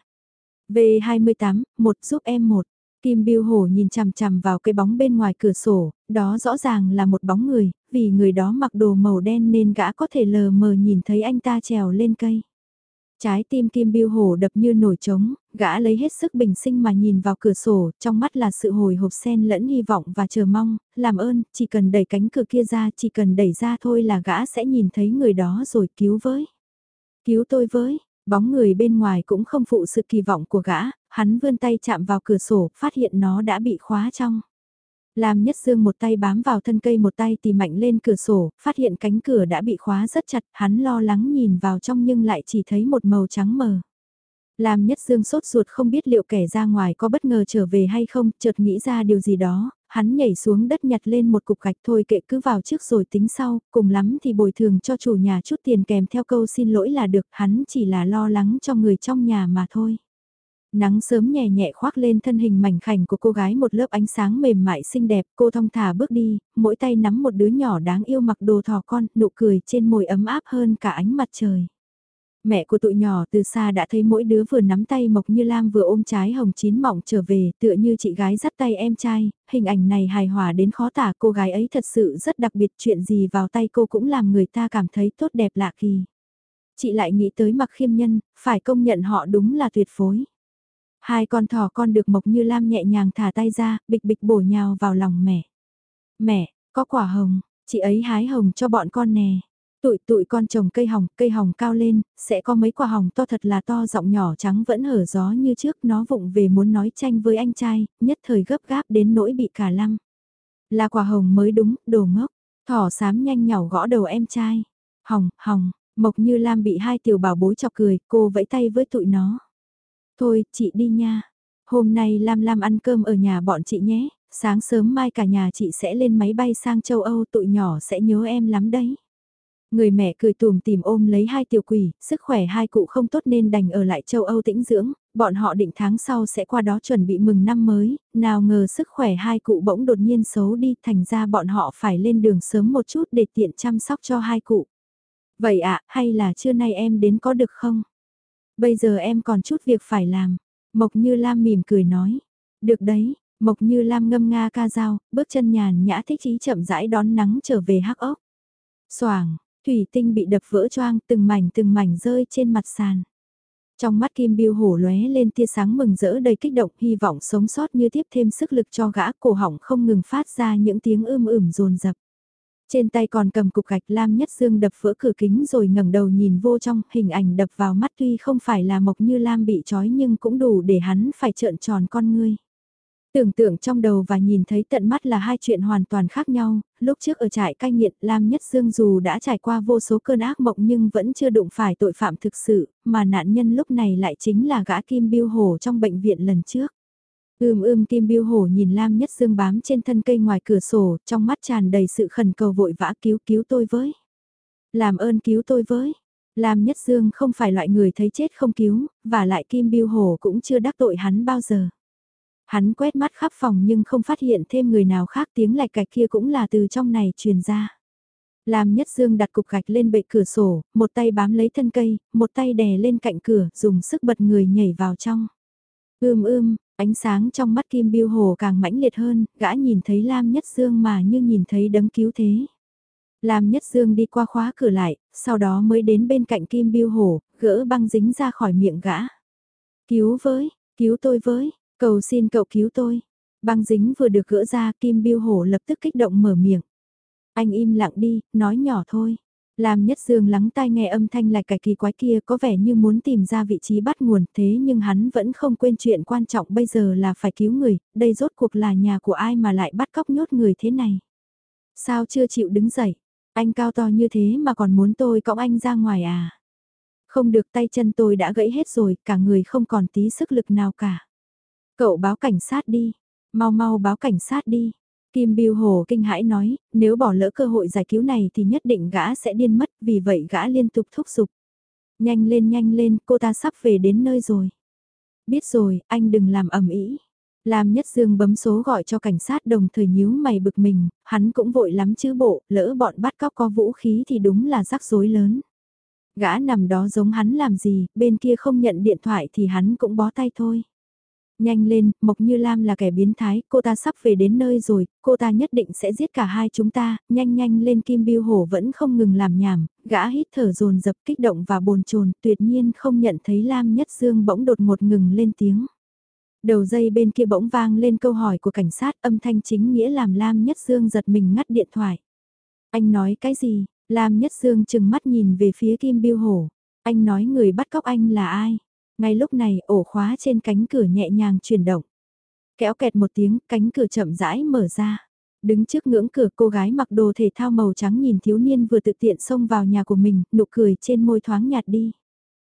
V28, một giúp em một. Kim Biêu Hổ nhìn chằm chằm vào cái bóng bên ngoài cửa sổ, đó rõ ràng là một bóng người, vì người đó mặc đồ màu đen nên gã có thể lờ mờ nhìn thấy anh ta trèo lên cây. Trái tim Kim Biêu Hổ đập như nổi trống, gã lấy hết sức bình sinh mà nhìn vào cửa sổ, trong mắt là sự hồi hộp sen lẫn hy vọng và chờ mong, làm ơn, chỉ cần đẩy cánh cửa kia ra, chỉ cần đẩy ra thôi là gã sẽ nhìn thấy người đó rồi cứu với. Cứu tôi với, bóng người bên ngoài cũng không phụ sự kỳ vọng của gã, hắn vươn tay chạm vào cửa sổ, phát hiện nó đã bị khóa trong. Lam Nhất Dương một tay bám vào thân cây một tay tìm mạnh lên cửa sổ, phát hiện cánh cửa đã bị khóa rất chặt, hắn lo lắng nhìn vào trong nhưng lại chỉ thấy một màu trắng mờ. Lam Nhất Dương sốt ruột không biết liệu kẻ ra ngoài có bất ngờ trở về hay không, chợt nghĩ ra điều gì đó, hắn nhảy xuống đất nhặt lên một cục gạch thôi kệ cứ vào trước rồi tính sau, cùng lắm thì bồi thường cho chủ nhà chút tiền kèm theo câu xin lỗi là được, hắn chỉ là lo lắng cho người trong nhà mà thôi. Nắng sớm nhẹ nhẹ khoác lên thân hình mảnh khảnh của cô gái một lớp ánh sáng mềm mại xinh đẹp, cô thong thả bước đi, mỗi tay nắm một đứa nhỏ đáng yêu mặc đồ thỏ con, nụ cười trên môi ấm áp hơn cả ánh mặt trời. Mẹ của tụi nhỏ từ xa đã thấy mỗi đứa vừa nắm tay Mộc Như Lam vừa ôm trái hồng chín mọng trở về, tựa như chị gái dắt tay em trai, hình ảnh này hài hòa đến khó tả cô gái ấy thật sự rất đặc biệt chuyện gì vào tay cô cũng làm người ta cảm thấy tốt đẹp lạ kỳ. Chị lại nghĩ tới mặc khiêm nhân, phải công nhận họ đúng là tuyệt phối. Hai con thỏ con được Mộc Như Lam nhẹ nhàng thả tay ra, bịch bịch bổ nhào vào lòng mẹ. Mẹ, có quả hồng, chị ấy hái hồng cho bọn con nè. Tụi tụi con trồng cây hồng, cây hồng cao lên, sẽ có mấy quả hồng to thật là to giọng nhỏ trắng vẫn hở gió như trước nó vụng về muốn nói tranh với anh trai, nhất thời gấp gáp đến nỗi bị cả lăng. Là quả hồng mới đúng, đồ ngốc, thỏ sám nhanh nhỏ gõ đầu em trai. Hồng, hồng, Mộc Như Lam bị hai tiểu bảo bối chọc cười, cô vẫy tay với tụi nó. Thôi, chị đi nha. Hôm nay Lam Lam ăn cơm ở nhà bọn chị nhé, sáng sớm mai cả nhà chị sẽ lên máy bay sang châu Âu tụi nhỏ sẽ nhớ em lắm đấy. Người mẹ cười tùm tìm ôm lấy hai tiểu quỷ, sức khỏe hai cụ không tốt nên đành ở lại châu Âu tĩnh dưỡng, bọn họ định tháng sau sẽ qua đó chuẩn bị mừng năm mới, nào ngờ sức khỏe hai cụ bỗng đột nhiên xấu đi thành ra bọn họ phải lên đường sớm một chút để tiện chăm sóc cho hai cụ. Vậy ạ, hay là trưa nay em đến có được không? Bây giờ em còn chút việc phải làm. Mộc Như Lam mỉm cười nói. Được đấy, Mộc Như Lam ngâm nga ca dao, bước chân nhàn nhã thích ý chậm rãi đón nắng trở về hắc ốc. Soảng, thủy tinh bị đập vỡ choang từng mảnh từng mảnh rơi trên mặt sàn. Trong mắt Kim Biêu hổ lóe lên tia sáng mừng rỡ đầy kích động hy vọng sống sót như tiếp thêm sức lực cho gã cổ họng không ngừng phát ra những tiếng ưm ửm rồn rập. Trên tay còn cầm cục gạch Lam Nhất Dương đập vỡ cửa kính rồi ngẩng đầu nhìn vô trong, hình ảnh đập vào mắt tuy không phải là mộc như Lam bị trói nhưng cũng đủ để hắn phải trợn tròn con ngươi. Tưởng tượng trong đầu và nhìn thấy tận mắt là hai chuyện hoàn toàn khác nhau, lúc trước ở trại cai nghiện Lam Nhất Dương dù đã trải qua vô số cơn ác mộng nhưng vẫn chưa đụng phải tội phạm thực sự, mà nạn nhân lúc này lại chính là gã Kim Biêu hồ trong bệnh viện lần trước. Ưm ưm Kim Biêu Hổ nhìn Lam Nhất Dương bám trên thân cây ngoài cửa sổ, trong mắt tràn đầy sự khẩn cầu vội vã cứu cứu tôi với. Làm ơn cứu tôi với. Lam Nhất Dương không phải loại người thấy chết không cứu, và lại Kim Biêu Hổ cũng chưa đắc tội hắn bao giờ. Hắn quét mắt khắp phòng nhưng không phát hiện thêm người nào khác tiếng lạch cạch kia cũng là từ trong này truyền ra. Lam Nhất Dương đặt cục gạch lên bệ cửa sổ, một tay bám lấy thân cây, một tay đè lên cạnh cửa, dùng sức bật người nhảy vào trong. Ưm ưm, ánh sáng trong mắt Kim Biêu Hồ càng mãnh liệt hơn, gã nhìn thấy Lam Nhất Dương mà như nhìn thấy đấng cứu thế. Lam Nhất Dương đi qua khóa cửa lại, sau đó mới đến bên cạnh Kim Biêu Hồ, gỡ băng dính ra khỏi miệng gã. Cứu với, cứu tôi với, cầu xin cậu cứu tôi. Băng dính vừa được gỡ ra Kim Biêu Hổ lập tức kích động mở miệng. Anh im lặng đi, nói nhỏ thôi. Làm nhất dương lắng tai nghe âm thanh lại cải kỳ quái kia có vẻ như muốn tìm ra vị trí bắt nguồn thế nhưng hắn vẫn không quên chuyện quan trọng bây giờ là phải cứu người, đây rốt cuộc là nhà của ai mà lại bắt cóc nhốt người thế này. Sao chưa chịu đứng dậy, anh cao to như thế mà còn muốn tôi cõng anh ra ngoài à? Không được tay chân tôi đã gãy hết rồi, cả người không còn tí sức lực nào cả. Cậu báo cảnh sát đi, mau mau báo cảnh sát đi. Kim Biêu Hồ kinh hãi nói, nếu bỏ lỡ cơ hội giải cứu này thì nhất định gã sẽ điên mất, vì vậy gã liên tục thúc giục. Nhanh lên nhanh lên, cô ta sắp về đến nơi rồi. Biết rồi, anh đừng làm ầm ĩ. Lam Nhất Dương bấm số gọi cho cảnh sát đồng thời nhíu mày bực mình, hắn cũng vội lắm chứ bộ, lỡ bọn bắt cóc có vũ khí thì đúng là rắc rối lớn. Gã nằm đó giống hắn làm gì, bên kia không nhận điện thoại thì hắn cũng bó tay thôi. Nhanh lên, Mộc Như Lam là kẻ biến thái, cô ta sắp về đến nơi rồi, cô ta nhất định sẽ giết cả hai chúng ta, nhanh nhanh lên Kim Biêu Hổ vẫn không ngừng làm nhảm, gã hít thở dồn dập kích động và bồn chồn tuyệt nhiên không nhận thấy Lam Nhất Dương bỗng đột ngột ngừng lên tiếng. Đầu dây bên kia bỗng vang lên câu hỏi của cảnh sát âm thanh chính nghĩa làm Lam Nhất Dương giật mình ngắt điện thoại. Anh nói cái gì? Lam Nhất Dương chừng mắt nhìn về phía Kim Biêu Hổ. Anh nói người bắt cóc anh là ai? Ngay lúc này ổ khóa trên cánh cửa nhẹ nhàng chuyển động. Kéo kẹt một tiếng, cánh cửa chậm rãi mở ra. Đứng trước ngưỡng cửa cô gái mặc đồ thể thao màu trắng nhìn thiếu niên vừa tự tiện xông vào nhà của mình, nụ cười trên môi thoáng nhạt đi.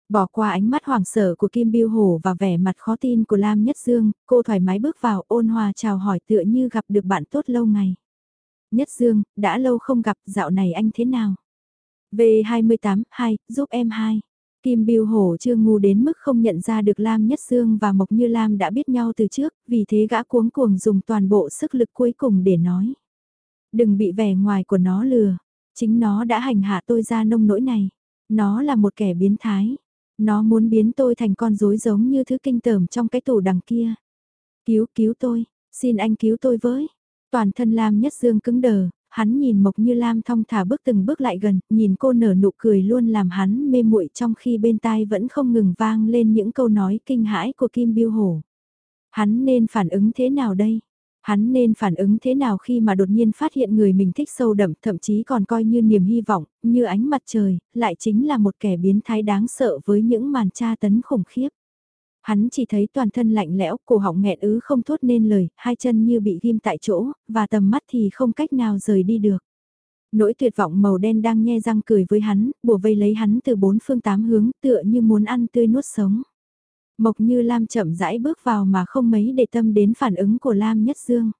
Bỏ qua ánh mắt hoảng sợ của Kim Biêu Hổ và vẻ mặt khó tin của Lam Nhất Dương, cô thoải mái bước vào ôn hòa chào hỏi tựa như gặp được bạn tốt lâu ngày. Nhất Dương, đã lâu không gặp, dạo này anh thế nào? V28, 2, giúp em 2. Kim Biêu Hổ chưa ngu đến mức không nhận ra được Lam Nhất Dương và Mộc Như Lam đã biết nhau từ trước, vì thế gã cuống cuồng dùng toàn bộ sức lực cuối cùng để nói. Đừng bị vẻ ngoài của nó lừa, chính nó đã hành hạ tôi ra nông nỗi này. Nó là một kẻ biến thái. Nó muốn biến tôi thành con rối giống như thứ kinh tởm trong cái tủ đằng kia. Cứu, cứu tôi, xin anh cứu tôi với. Toàn thân Lam Nhất Dương cứng đờ, hắn nhìn Mộc Như Lam thong thả bước từng bước lại gần, nhìn cô nở nụ cười luôn làm hắn mê muội trong khi bên tai vẫn không ngừng vang lên những câu nói kinh hãi của Kim Biêu Hổ. Hắn nên phản ứng thế nào đây? Hắn nên phản ứng thế nào khi mà đột nhiên phát hiện người mình thích sâu đậm thậm chí còn coi như niềm hy vọng, như ánh mặt trời, lại chính là một kẻ biến thái đáng sợ với những màn tra tấn khủng khiếp. Hắn chỉ thấy toàn thân lạnh lẽo, cổ họng nghẹn ứ không thốt nên lời, hai chân như bị ghim tại chỗ, và tầm mắt thì không cách nào rời đi được. Nỗi tuyệt vọng màu đen đang nhe răng cười với hắn, bùa vây lấy hắn từ bốn phương tám hướng tựa như muốn ăn tươi nuốt sống. Mộc như Lam chậm rãi bước vào mà không mấy để tâm đến phản ứng của Lam Nhất Dương.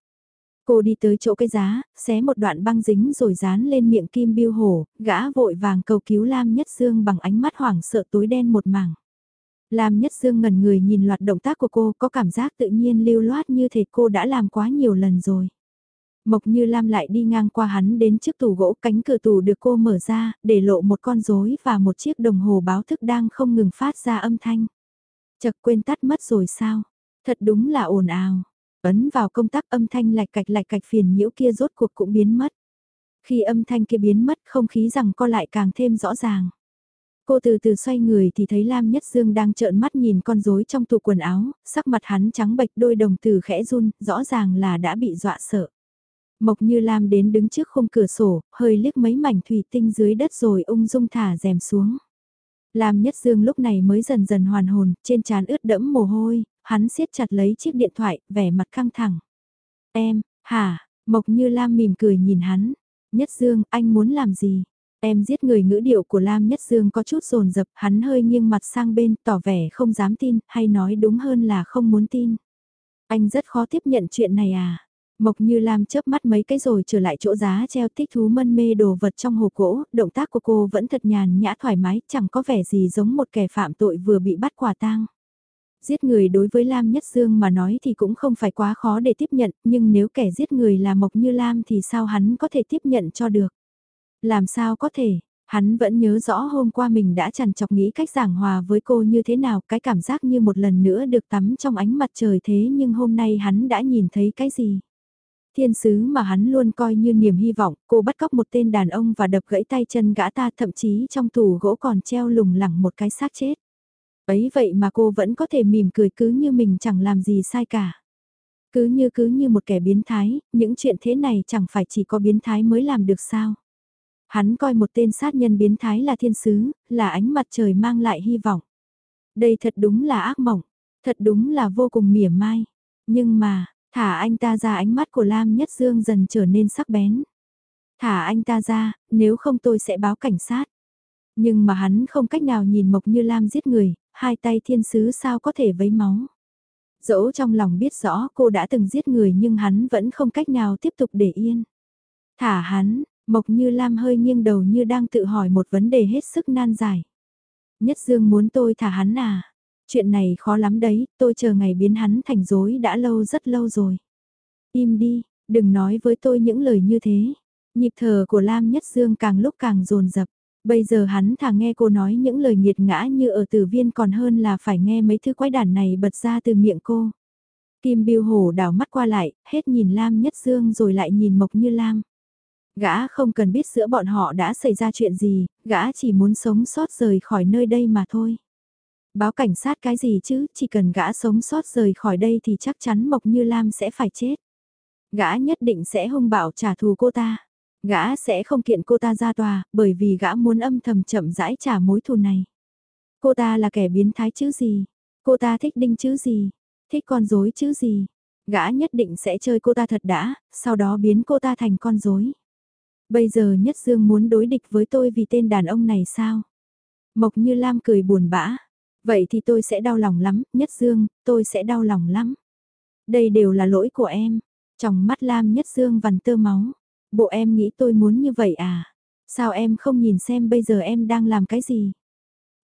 Cô đi tới chỗ cây giá, xé một đoạn băng dính rồi dán lên miệng kim biêu hổ, gã vội vàng cầu cứu Lam Nhất Dương bằng ánh mắt hoảng sợ tối đen một mảng. Lam Nhất Dương ngẩn người nhìn loạt động tác của cô có cảm giác tự nhiên lưu loát như thể cô đã làm quá nhiều lần rồi. Mộc như Lam lại đi ngang qua hắn đến trước tủ gỗ cánh cửa tủ được cô mở ra, để lộ một con rối và một chiếc đồng hồ báo thức đang không ngừng phát ra âm thanh. Chật quên tắt mất rồi sao? Thật đúng là ồn ào. Ấn vào công tắc âm thanh lạch cạch lạch cạch phiền nhiễu kia rốt cuộc cũng biến mất. Khi âm thanh kia biến mất không khí rằng co lại càng thêm rõ ràng. Cô từ từ xoay người thì thấy Lam Nhất Dương đang trợn mắt nhìn con rối trong tủ quần áo, sắc mặt hắn trắng bệch đôi đồng từ khẽ run, rõ ràng là đã bị dọa sợ. Mộc Như Lam đến đứng trước khung cửa sổ, hơi liếc mấy mảnh thủy tinh dưới đất rồi ung dung thả rèm xuống. Lam Nhất Dương lúc này mới dần dần hoàn hồn, trên trán ướt đẫm mồ hôi, hắn siết chặt lấy chiếc điện thoại, vẻ mặt căng thẳng. Em, hả, Mộc Như Lam mỉm cười nhìn hắn. Nhất Dương, anh muốn làm gì? Em giết người ngữ điệu của Lam Nhất Dương có chút rồn rập, hắn hơi nghiêng mặt sang bên, tỏ vẻ không dám tin, hay nói đúng hơn là không muốn tin. Anh rất khó tiếp nhận chuyện này à? Mộc như Lam chớp mắt mấy cái rồi trở lại chỗ giá treo thích thú mân mê đồ vật trong hồ gỗ, động tác của cô vẫn thật nhàn nhã thoải mái, chẳng có vẻ gì giống một kẻ phạm tội vừa bị bắt quả tang. Giết người đối với Lam Nhất Dương mà nói thì cũng không phải quá khó để tiếp nhận, nhưng nếu kẻ giết người là Mộc Như Lam thì sao hắn có thể tiếp nhận cho được. Làm sao có thể, hắn vẫn nhớ rõ hôm qua mình đã chằn chọc nghĩ cách giảng hòa với cô như thế nào, cái cảm giác như một lần nữa được tắm trong ánh mặt trời thế nhưng hôm nay hắn đã nhìn thấy cái gì. Thiên sứ mà hắn luôn coi như niềm hy vọng, cô bắt cóc một tên đàn ông và đập gãy tay chân gã ta thậm chí trong tủ gỗ còn treo lủng lẳng một cái xác chết. Ấy vậy mà cô vẫn có thể mỉm cười cứ như mình chẳng làm gì sai cả. Cứ như cứ như một kẻ biến thái, những chuyện thế này chẳng phải chỉ có biến thái mới làm được sao. Hắn coi một tên sát nhân biến thái là thiên sứ, là ánh mặt trời mang lại hy vọng. Đây thật đúng là ác mộng, thật đúng là vô cùng mỉa mai. Nhưng mà, thả anh ta ra ánh mắt của Lam Nhất Dương dần trở nên sắc bén. Thả anh ta ra, nếu không tôi sẽ báo cảnh sát. Nhưng mà hắn không cách nào nhìn Mộc Như Lam giết người, hai tay thiên sứ sao có thể vấy máu. Dẫu trong lòng biết rõ cô đã từng giết người nhưng hắn vẫn không cách nào tiếp tục để yên. Thả hắn, Mộc Như Lam hơi nghiêng đầu như đang tự hỏi một vấn đề hết sức nan giải. Nhất Dương muốn tôi thả hắn à? Chuyện này khó lắm đấy, tôi chờ ngày biến hắn thành dối đã lâu rất lâu rồi. Im đi, đừng nói với tôi những lời như thế. Nhịp thở của Lam Nhất Dương càng lúc càng dồn dập. Bây giờ hắn thà nghe cô nói những lời nghiệt ngã như ở tử viên còn hơn là phải nghe mấy thứ quái đản này bật ra từ miệng cô. Kim Biêu Hổ đảo mắt qua lại, hết nhìn Lam Nhất Dương rồi lại nhìn Mộc Như Lam. Gã không cần biết giữa bọn họ đã xảy ra chuyện gì, gã chỉ muốn sống sót rời khỏi nơi đây mà thôi. Báo cảnh sát cái gì chứ, chỉ cần gã sống sót rời khỏi đây thì chắc chắn Mộc Như Lam sẽ phải chết. Gã nhất định sẽ hung bạo trả thù cô ta. Gã sẽ không kiện cô ta ra tòa, bởi vì gã muốn âm thầm chậm rãi trả mối thù này. Cô ta là kẻ biến thái chứ gì? Cô ta thích đinh chứ gì? Thích con dối chứ gì? Gã nhất định sẽ chơi cô ta thật đã, sau đó biến cô ta thành con dối. Bây giờ Nhất Dương muốn đối địch với tôi vì tên đàn ông này sao? Mộc Như Lam cười buồn bã. Vậy thì tôi sẽ đau lòng lắm, Nhất Dương, tôi sẽ đau lòng lắm. Đây đều là lỗi của em. Trong mắt Lam Nhất Dương vằn tơ máu. Bộ em nghĩ tôi muốn như vậy à? Sao em không nhìn xem bây giờ em đang làm cái gì?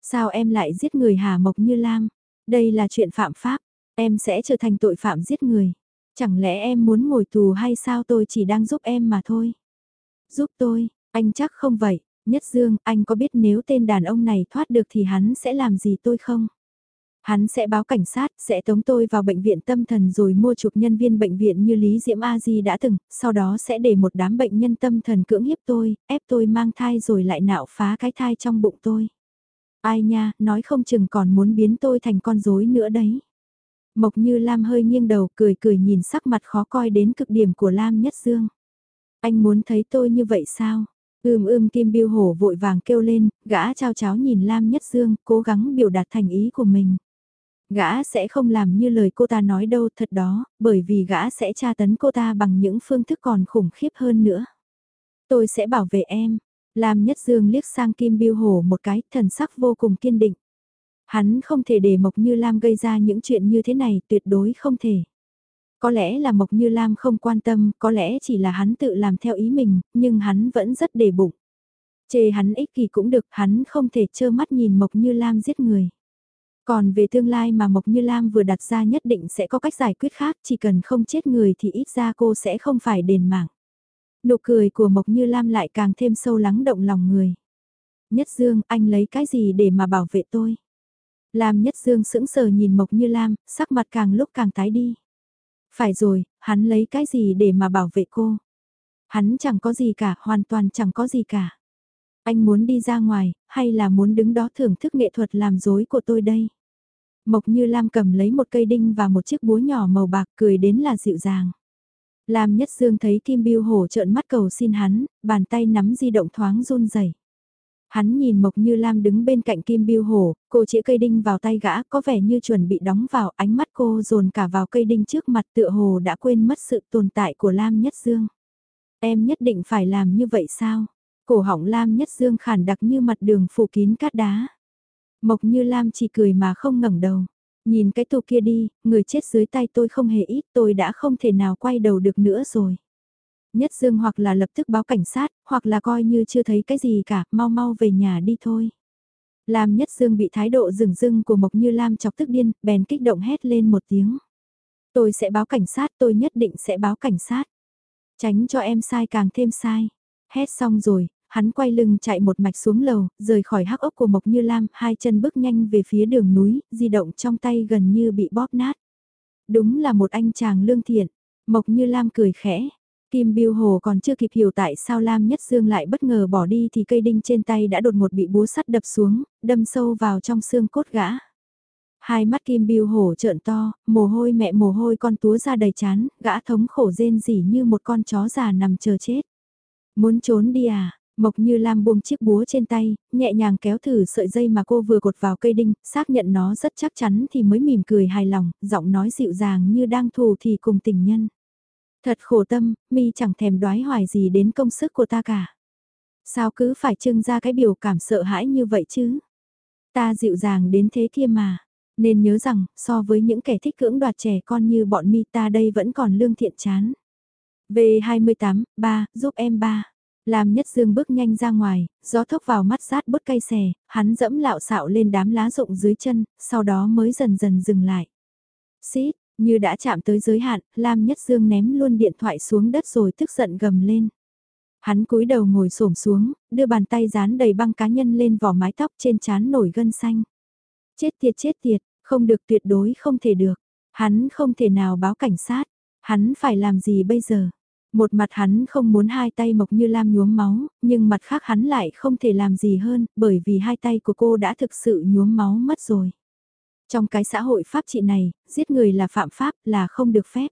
Sao em lại giết người Hà Mộc Như Lam? Đây là chuyện phạm pháp, em sẽ trở thành tội phạm giết người. Chẳng lẽ em muốn ngồi tù hay sao tôi chỉ đang giúp em mà thôi? Giúp tôi, anh chắc không vậy. Nhất Dương, anh có biết nếu tên đàn ông này thoát được thì hắn sẽ làm gì tôi không? Hắn sẽ báo cảnh sát, sẽ tống tôi vào bệnh viện tâm thần rồi mua chuộc nhân viên bệnh viện như Lý Diễm A Di đã từng, sau đó sẽ để một đám bệnh nhân tâm thần cưỡng hiếp tôi, ép tôi mang thai rồi lại nạo phá cái thai trong bụng tôi. Ai nha, nói không chừng còn muốn biến tôi thành con rối nữa đấy. Mộc như Lam hơi nghiêng đầu cười cười nhìn sắc mặt khó coi đến cực điểm của Lam Nhất Dương. Anh muốn thấy tôi như vậy sao? Ưm ưm Kim Biêu Hổ vội vàng kêu lên, gã trao cháo nhìn Lam Nhất Dương, cố gắng biểu đạt thành ý của mình. Gã sẽ không làm như lời cô ta nói đâu thật đó, bởi vì gã sẽ tra tấn cô ta bằng những phương thức còn khủng khiếp hơn nữa. Tôi sẽ bảo vệ em. Lam Nhất Dương liếc sang Kim Biêu Hổ một cái, thần sắc vô cùng kiên định. Hắn không thể để Mộc Như Lam gây ra những chuyện như thế này, tuyệt đối không thể. Có lẽ là Mộc Như Lam không quan tâm, có lẽ chỉ là hắn tự làm theo ý mình, nhưng hắn vẫn rất đề bụng. Chê hắn ích kỷ cũng được, hắn không thể trơ mắt nhìn Mộc Như Lam giết người. Còn về tương lai mà Mộc Như Lam vừa đặt ra nhất định sẽ có cách giải quyết khác, chỉ cần không chết người thì ít ra cô sẽ không phải đền mạng. Nụ cười của Mộc Như Lam lại càng thêm sâu lắng động lòng người. Nhất Dương, anh lấy cái gì để mà bảo vệ tôi? Lam Nhất Dương sững sờ nhìn Mộc Như Lam, sắc mặt càng lúc càng tái đi. Phải rồi, hắn lấy cái gì để mà bảo vệ cô? Hắn chẳng có gì cả, hoàn toàn chẳng có gì cả. Anh muốn đi ra ngoài, hay là muốn đứng đó thưởng thức nghệ thuật làm dối của tôi đây? Mộc như Lam cầm lấy một cây đinh và một chiếc búa nhỏ màu bạc cười đến là dịu dàng. Lam Nhất Dương thấy Kim Biêu Hổ trợn mắt cầu xin hắn, bàn tay nắm di động thoáng run rẩy. Hắn nhìn Mộc Như Lam đứng bên cạnh Kim Biêu Hổ, cô chĩa cây đinh vào tay gã có vẻ như chuẩn bị đóng vào ánh mắt cô dồn cả vào cây đinh trước mặt tựa hồ đã quên mất sự tồn tại của Lam Nhất Dương. Em nhất định phải làm như vậy sao? Cổ họng Lam Nhất Dương khản đặc như mặt đường phủ kín cát đá. Mộc Như Lam chỉ cười mà không ngẩng đầu. Nhìn cái tù kia đi, người chết dưới tay tôi không hề ít tôi đã không thể nào quay đầu được nữa rồi. Nhất Dương hoặc là lập tức báo cảnh sát, hoặc là coi như chưa thấy cái gì cả, mau mau về nhà đi thôi. Lam Nhất Dương bị thái độ rừng rưng của Mộc Như Lam chọc tức điên, bèn kích động hét lên một tiếng. Tôi sẽ báo cảnh sát, tôi nhất định sẽ báo cảnh sát. Tránh cho em sai càng thêm sai. Hét xong rồi, hắn quay lưng chạy một mạch xuống lầu, rời khỏi hắc ốc của Mộc Như Lam, hai chân bước nhanh về phía đường núi, di động trong tay gần như bị bóp nát. Đúng là một anh chàng lương thiện, Mộc Như Lam cười khẽ. Kim Biêu Hồ còn chưa kịp hiểu tại sao Lam Nhất Dương lại bất ngờ bỏ đi thì cây đinh trên tay đã đột ngột bị búa sắt đập xuống, đâm sâu vào trong xương cốt gã. Hai mắt Kim Biêu Hổ trợn to, mồ hôi mẹ mồ hôi con túa ra đầy chán, gã thống khổ rên rỉ như một con chó già nằm chờ chết. Muốn trốn đi à? Mộc như Lam buông chiếc búa trên tay, nhẹ nhàng kéo thử sợi dây mà cô vừa cột vào cây đinh, xác nhận nó rất chắc chắn thì mới mỉm cười hài lòng, giọng nói dịu dàng như đang thù thì cùng tình nhân. Thật khổ tâm, mi chẳng thèm đoái hoài gì đến công sức của ta cả. Sao cứ phải trưng ra cái biểu cảm sợ hãi như vậy chứ? Ta dịu dàng đến thế kia mà. Nên nhớ rằng, so với những kẻ thích cưỡng đoạt trẻ con như bọn mi ta đây vẫn còn lương thiện chán. V28, 3, giúp em ba. Làm nhất dương bước nhanh ra ngoài, gió thốc vào mắt sát bút cây xè, hắn dẫm lạo xạo lên đám lá rụng dưới chân, sau đó mới dần dần dừng lại. Xít, như đã chạm tới giới hạn, Lam Nhất Dương ném luôn điện thoại xuống đất rồi tức giận gầm lên. Hắn cúi đầu ngồi xổm xuống, đưa bàn tay dán đầy băng cá nhân lên vỏ mái tóc trên trán nổi gân xanh. Chết tiệt chết tiệt, không được tuyệt đối không thể được. Hắn không thể nào báo cảnh sát. Hắn phải làm gì bây giờ? Một mặt hắn không muốn hai tay Mộc Như Lam nhuốm máu, nhưng mặt khác hắn lại không thể làm gì hơn, bởi vì hai tay của cô đã thực sự nhuốm máu mất rồi. Trong cái xã hội pháp trị này, giết người là phạm pháp, là không được phép.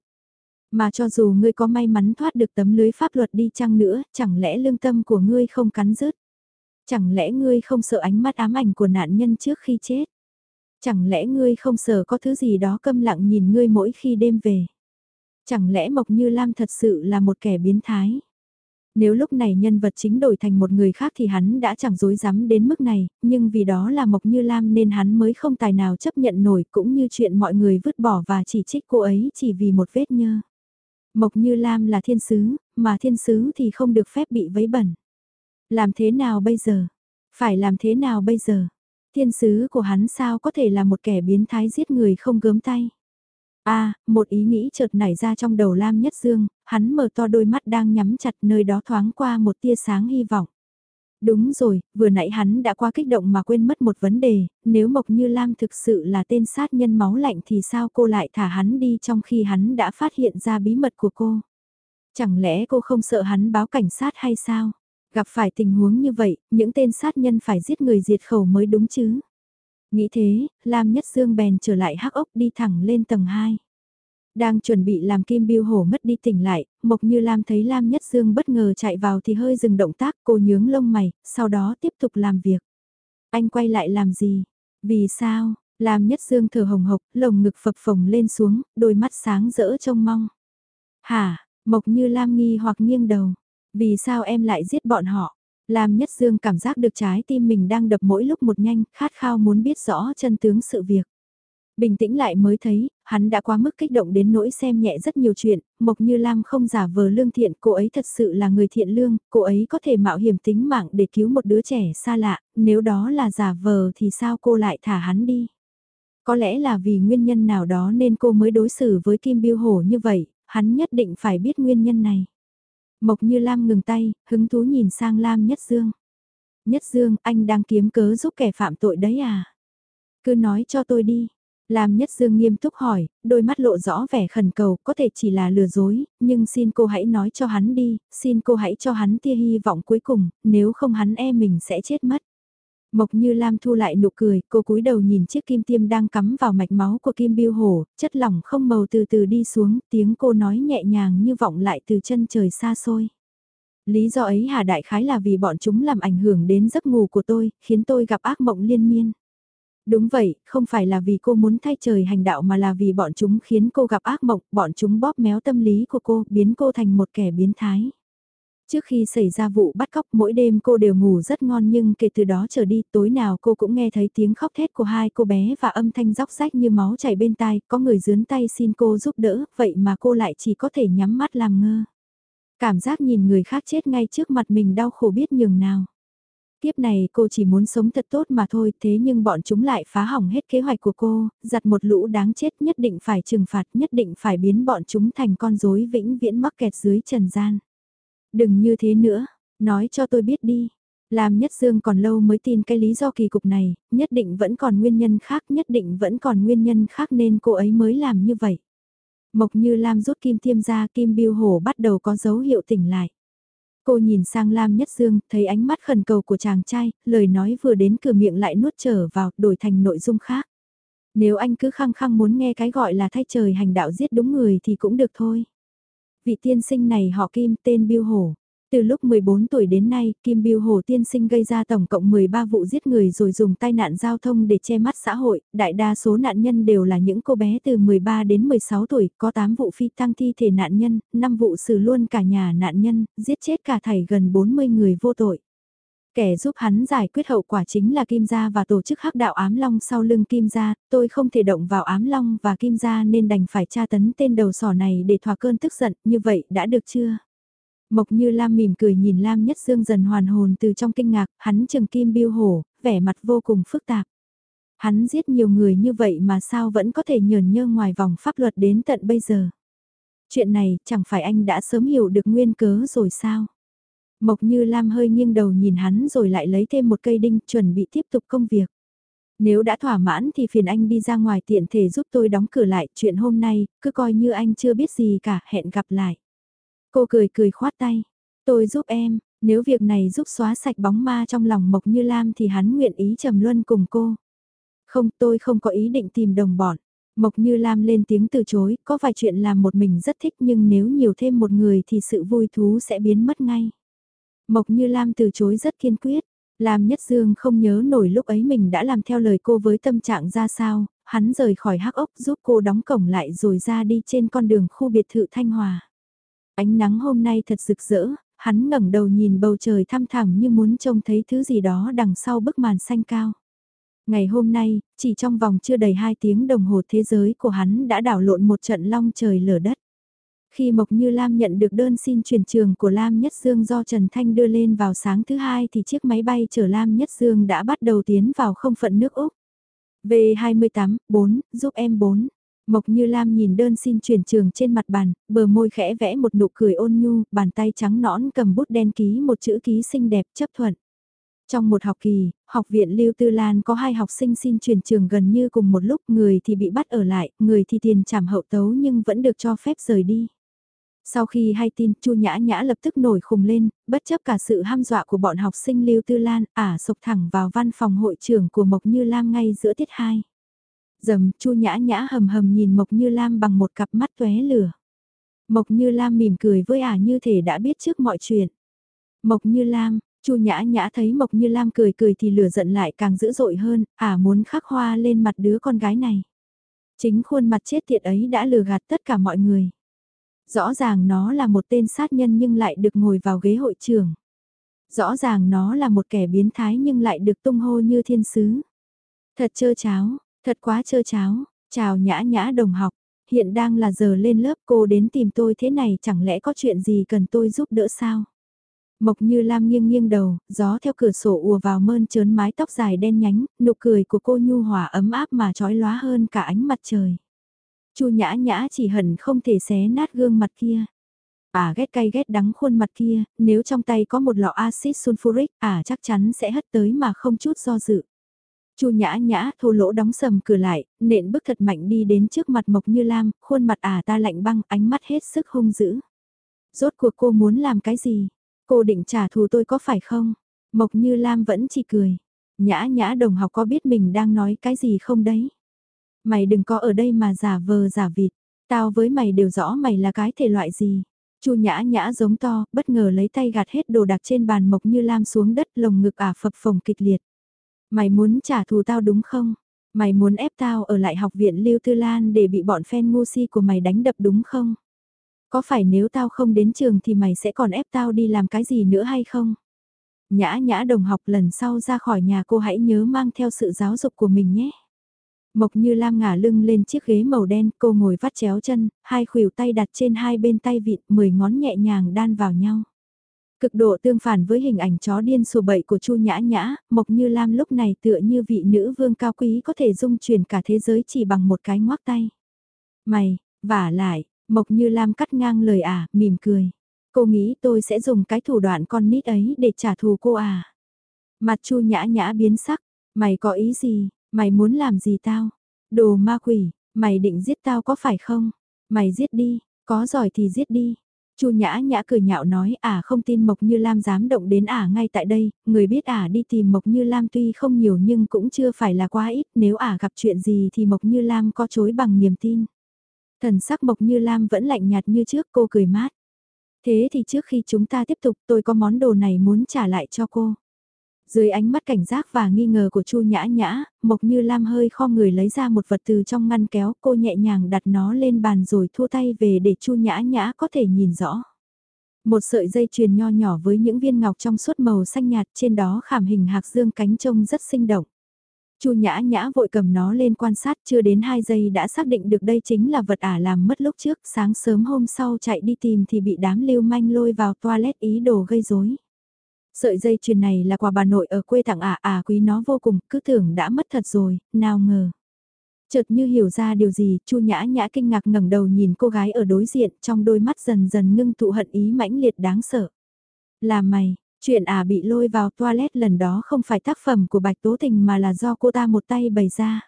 Mà cho dù ngươi có may mắn thoát được tấm lưới pháp luật đi chăng nữa, chẳng lẽ lương tâm của ngươi không cắn rứt? Chẳng lẽ ngươi không sợ ánh mắt ám ảnh của nạn nhân trước khi chết? Chẳng lẽ ngươi không sợ có thứ gì đó câm lặng nhìn ngươi mỗi khi đêm về? Chẳng lẽ Mộc Như Lam thật sự là một kẻ biến thái? Nếu lúc này nhân vật chính đổi thành một người khác thì hắn đã chẳng dối dám đến mức này, nhưng vì đó là Mộc Như Lam nên hắn mới không tài nào chấp nhận nổi cũng như chuyện mọi người vứt bỏ và chỉ trích cô ấy chỉ vì một vết nhơ. Mộc Như Lam là thiên sứ, mà thiên sứ thì không được phép bị vấy bẩn. Làm thế nào bây giờ? Phải làm thế nào bây giờ? Thiên sứ của hắn sao có thể là một kẻ biến thái giết người không gớm tay? A một ý nghĩ chợt nảy ra trong đầu Lam Nhất Dương, hắn mở to đôi mắt đang nhắm chặt nơi đó thoáng qua một tia sáng hy vọng. Đúng rồi, vừa nãy hắn đã qua kích động mà quên mất một vấn đề, nếu Mộc Như Lam thực sự là tên sát nhân máu lạnh thì sao cô lại thả hắn đi trong khi hắn đã phát hiện ra bí mật của cô? Chẳng lẽ cô không sợ hắn báo cảnh sát hay sao? Gặp phải tình huống như vậy, những tên sát nhân phải giết người diệt khẩu mới đúng chứ? Nghĩ thế, Lam Nhất Dương bèn trở lại hắc ốc đi thẳng lên tầng 2. Đang chuẩn bị làm Kim Biêu Hổ mất đi tỉnh lại, Mộc Như Lam thấy Lam Nhất Dương bất ngờ chạy vào thì hơi dừng động tác cô nhướng lông mày, sau đó tiếp tục làm việc. Anh quay lại làm gì? Vì sao? Lam Nhất Dương thở hồng hộc, lồng ngực phập phồng lên xuống, đôi mắt sáng rỡ trông mong. Hả? Mộc Như Lam nghi hoặc nghiêng đầu. Vì sao em lại giết bọn họ? Lam Nhất Dương cảm giác được trái tim mình đang đập mỗi lúc một nhanh, khát khao muốn biết rõ chân tướng sự việc. Bình tĩnh lại mới thấy, hắn đã quá mức kích động đến nỗi xem nhẹ rất nhiều chuyện, Mộc Như Lam không giả vờ lương thiện, cô ấy thật sự là người thiện lương, cô ấy có thể mạo hiểm tính mạng để cứu một đứa trẻ xa lạ, nếu đó là giả vờ thì sao cô lại thả hắn đi. Có lẽ là vì nguyên nhân nào đó nên cô mới đối xử với Kim Biêu Hổ như vậy, hắn nhất định phải biết nguyên nhân này. Mộc Như Lam ngừng tay, hứng thú nhìn sang Lam Nhất Dương. Nhất Dương, anh đang kiếm cớ giúp kẻ phạm tội đấy à? Cứ nói cho tôi đi. Lam Nhất Dương nghiêm túc hỏi, đôi mắt lộ rõ vẻ khẩn cầu, có thể chỉ là lừa dối, nhưng xin cô hãy nói cho hắn đi, xin cô hãy cho hắn tia hy vọng cuối cùng, nếu không hắn e mình sẽ chết mất. Mộc Như Lam thu lại nụ cười, cô cúi đầu nhìn chiếc kim tiêm đang cắm vào mạch máu của kim biêu hổ, chất lỏng không màu từ từ đi xuống, tiếng cô nói nhẹ nhàng như vọng lại từ chân trời xa xôi. Lý do ấy hà đại khái là vì bọn chúng làm ảnh hưởng đến giấc ngủ của tôi, khiến tôi gặp ác mộng liên miên. Đúng vậy, không phải là vì cô muốn thay trời hành đạo mà là vì bọn chúng khiến cô gặp ác mộng, bọn chúng bóp méo tâm lý của cô, biến cô thành một kẻ biến thái. Trước khi xảy ra vụ bắt cóc mỗi đêm cô đều ngủ rất ngon nhưng kể từ đó trở đi tối nào cô cũng nghe thấy tiếng khóc thét của hai cô bé và âm thanh róc rách như máu chảy bên tai, có người dướn tay xin cô giúp đỡ, vậy mà cô lại chỉ có thể nhắm mắt làm ngơ. Cảm giác nhìn người khác chết ngay trước mặt mình đau khổ biết nhường nào. Kiếp này cô chỉ muốn sống thật tốt mà thôi thế nhưng bọn chúng lại phá hỏng hết kế hoạch của cô, giặt một lũ đáng chết nhất định phải trừng phạt nhất định phải biến bọn chúng thành con rối vĩnh viễn mắc kẹt dưới trần gian. Đừng như thế nữa, nói cho tôi biết đi. Lam Nhất Dương còn lâu mới tin cái lý do kỳ cục này, nhất định vẫn còn nguyên nhân khác, nhất định vẫn còn nguyên nhân khác nên cô ấy mới làm như vậy. Mộc như Lam rút kim tiêm ra, kim biêu hổ bắt đầu có dấu hiệu tỉnh lại. Cô nhìn sang Lam Nhất Dương, thấy ánh mắt khẩn cầu của chàng trai, lời nói vừa đến cửa miệng lại nuốt trở vào, đổi thành nội dung khác. Nếu anh cứ khăng khăng muốn nghe cái gọi là thay trời hành đạo giết đúng người thì cũng được thôi. Vị tiên sinh này họ Kim tên Biêu Hổ. Từ lúc 14 tuổi đến nay, Kim Biêu Hổ tiên sinh gây ra tổng cộng 13 vụ giết người rồi dùng tai nạn giao thông để che mắt xã hội, đại đa số nạn nhân đều là những cô bé từ 13 đến 16 tuổi, có 8 vụ phi tăng thi thể nạn nhân, 5 vụ xử luôn cả nhà nạn nhân, giết chết cả thảy gần 40 người vô tội. Kẻ giúp hắn giải quyết hậu quả chính là Kim Gia và tổ chức hắc đạo ám long sau lưng Kim Gia, tôi không thể động vào ám long và Kim Gia nên đành phải tra tấn tên đầu sỏ này để thỏa cơn tức giận, như vậy đã được chưa? Mộc như Lam mỉm cười nhìn Lam Nhất Dương dần hoàn hồn từ trong kinh ngạc, hắn trừng kim biêu hổ, vẻ mặt vô cùng phức tạp. Hắn giết nhiều người như vậy mà sao vẫn có thể nhờn nhơ ngoài vòng pháp luật đến tận bây giờ. Chuyện này chẳng phải anh đã sớm hiểu được nguyên cớ rồi sao? Mộc như Lam hơi nghiêng đầu nhìn hắn rồi lại lấy thêm một cây đinh chuẩn bị tiếp tục công việc. Nếu đã thỏa mãn thì phiền anh đi ra ngoài tiện thể giúp tôi đóng cửa lại, chuyện hôm nay, cứ coi như anh chưa biết gì cả, hẹn gặp lại. Cô cười cười khoát tay. Tôi giúp em, nếu việc này giúp xóa sạch bóng ma trong lòng Mộc Như Lam thì hắn nguyện ý trầm luân cùng cô. Không, tôi không có ý định tìm đồng bọn. Mộc Như Lam lên tiếng từ chối, có vài chuyện làm một mình rất thích nhưng nếu nhiều thêm một người thì sự vui thú sẽ biến mất ngay. Mộc Như Lam từ chối rất kiên quyết. Lam Nhất Dương không nhớ nổi lúc ấy mình đã làm theo lời cô với tâm trạng ra sao, hắn rời khỏi hắc ốc giúp cô đóng cổng lại rồi ra đi trên con đường khu biệt thự Thanh Hòa. Ánh nắng hôm nay thật rực rỡ, hắn ngẩng đầu nhìn bầu trời thăm thẳm như muốn trông thấy thứ gì đó đằng sau bức màn xanh cao. Ngày hôm nay, chỉ trong vòng chưa đầy 2 tiếng đồng hồ thế giới của hắn đã đảo lộn một trận long trời lở đất. Khi Mộc Như Lam nhận được đơn xin chuyển trường của Lam Nhất Dương do Trần Thanh đưa lên vào sáng thứ hai thì chiếc máy bay chở Lam Nhất Dương đã bắt đầu tiến vào không phận nước Úc. V28, 4, giúp em 4. Mộc Như Lam nhìn đơn xin chuyển trường trên mặt bàn, bờ môi khẽ vẽ một nụ cười ôn nhu, bàn tay trắng nõn cầm bút đen ký một chữ ký xinh đẹp chấp thuận. Trong một học kỳ, học viện Lưu Tư Lan có hai học sinh xin chuyển trường gần như cùng một lúc người thì bị bắt ở lại, người thì tiền trảm hậu tấu nhưng vẫn được cho phép rời đi. Sau khi hay tin, Chu Nhã Nhã lập tức nổi khùng lên, bất chấp cả sự ham dọa của bọn học sinh Lưu Tư Lan, ả sộc thẳng vào văn phòng hội trưởng của Mộc Như Lam ngay giữa tiết 2 dầm, Chu Nhã Nhã hầm hầm nhìn Mộc Như Lam bằng một cặp mắt tóe lửa. Mộc Như Lam mỉm cười với ả như thể đã biết trước mọi chuyện. Mộc Như Lam, Chu Nhã Nhã thấy Mộc Như Lam cười cười thì lửa giận lại càng dữ dội hơn, ả muốn khắc hoa lên mặt đứa con gái này. Chính khuôn mặt chết tiệt ấy đã lừa gạt tất cả mọi người. Rõ ràng nó là một tên sát nhân nhưng lại được ngồi vào ghế hội trưởng. Rõ ràng nó là một kẻ biến thái nhưng lại được tung hô như thiên sứ. Thật trơ cháo, Thật quá trơ cháo, chào nhã nhã đồng học, hiện đang là giờ lên lớp cô đến tìm tôi thế này chẳng lẽ có chuyện gì cần tôi giúp đỡ sao? Mộc như Lam nghiêng nghiêng đầu, gió theo cửa sổ ùa vào mơn trớn mái tóc dài đen nhánh, nụ cười của cô nhu hòa ấm áp mà trói lóa hơn cả ánh mặt trời. Chu nhã nhã chỉ hận không thể xé nát gương mặt kia. À ghét cay ghét đắng khuôn mặt kia, nếu trong tay có một lọ axit sulfuric, à chắc chắn sẽ hất tới mà không chút do dự. Chu nhã nhã thô lỗ đóng sầm cửa lại, nện bước thật mạnh đi đến trước mặt Mộc Như Lam, khuôn mặt à ta lạnh băng, ánh mắt hết sức hung dữ. Rốt cuộc cô muốn làm cái gì? Cô định trả thù tôi có phải không? Mộc Như Lam vẫn chỉ cười. Nhã nhã đồng học có biết mình đang nói cái gì không đấy? Mày đừng có ở đây mà giả vờ giả vịt. Tao với mày đều rõ mày là cái thể loại gì. Chu nhã nhã giống to, bất ngờ lấy tay gạt hết đồ đạc trên bàn Mộc Như Lam xuống đất lồng ngực ả phập phồng kịch liệt. Mày muốn trả thù tao đúng không? Mày muốn ép tao ở lại học viện Lưu Tư Lan để bị bọn fan ngu si của mày đánh đập đúng không? Có phải nếu tao không đến trường thì mày sẽ còn ép tao đi làm cái gì nữa hay không? Nhã nhã đồng học lần sau ra khỏi nhà cô hãy nhớ mang theo sự giáo dục của mình nhé. Mộc như Lam ngả lưng lên chiếc ghế màu đen, cô ngồi vắt chéo chân, hai khuỷu tay đặt trên hai bên tay vịn, mười ngón nhẹ nhàng đan vào nhau. Cực độ tương phản với hình ảnh chó điên sùa bậy của Chu Nhã Nhã, Mộc Như Lam lúc này tựa như vị nữ vương cao quý có thể dung chuyển cả thế giới chỉ bằng một cái ngoác tay. Mày, vả lại, Mộc Như Lam cắt ngang lời à, mỉm cười. Cô nghĩ tôi sẽ dùng cái thủ đoạn con nít ấy để trả thù cô à. Mặt Chu Nhã Nhã biến sắc, mày có ý gì, mày muốn làm gì tao? Đồ ma quỷ, mày định giết tao có phải không? Mày giết đi, có giỏi thì giết đi. Chu Nhã Nhã cười nhạo nói à không tin Mộc Như Lam dám động đến ả à ngay tại đây, người biết ả à đi tìm Mộc Như Lam tuy không nhiều nhưng cũng chưa phải là quá ít, nếu ả à gặp chuyện gì thì Mộc Như Lam có chối bằng niềm tin. Thần sắc Mộc Như Lam vẫn lạnh nhạt như trước cô cười mát. Thế thì trước khi chúng ta tiếp tục tôi có món đồ này muốn trả lại cho cô. Dưới ánh mắt cảnh giác và nghi ngờ của Chu Nhã Nhã, Mộc Như Lam hơi kho người lấy ra một vật từ trong ngăn kéo, cô nhẹ nhàng đặt nó lên bàn rồi thua tay về để Chu Nhã Nhã có thể nhìn rõ. Một sợi dây chuyền nho nhỏ với những viên ngọc trong suốt màu xanh nhạt trên đó khảm hình hạc dương cánh trông rất sinh động. Chu Nhã Nhã vội cầm nó lên quan sát chưa đến 2 giây đã xác định được đây chính là vật ả làm mất lúc trước, sáng sớm hôm sau chạy đi tìm thì bị đám lưu manh lôi vào toilet ý đồ gây rối. Sợi dây chuyền này là quà bà nội ở quê tặng ả à, à, quý nó vô cùng, cứ tưởng đã mất thật rồi, nào ngờ. Chợt như hiểu ra điều gì, Chu Nhã Nhã kinh ngạc ngẩng đầu nhìn cô gái ở đối diện, trong đôi mắt dần dần ngưng tụ hận ý mãnh liệt đáng sợ. Là mày, chuyện ả bị lôi vào toilet lần đó không phải tác phẩm của Bạch Tố Tình mà là do cô ta một tay bày ra.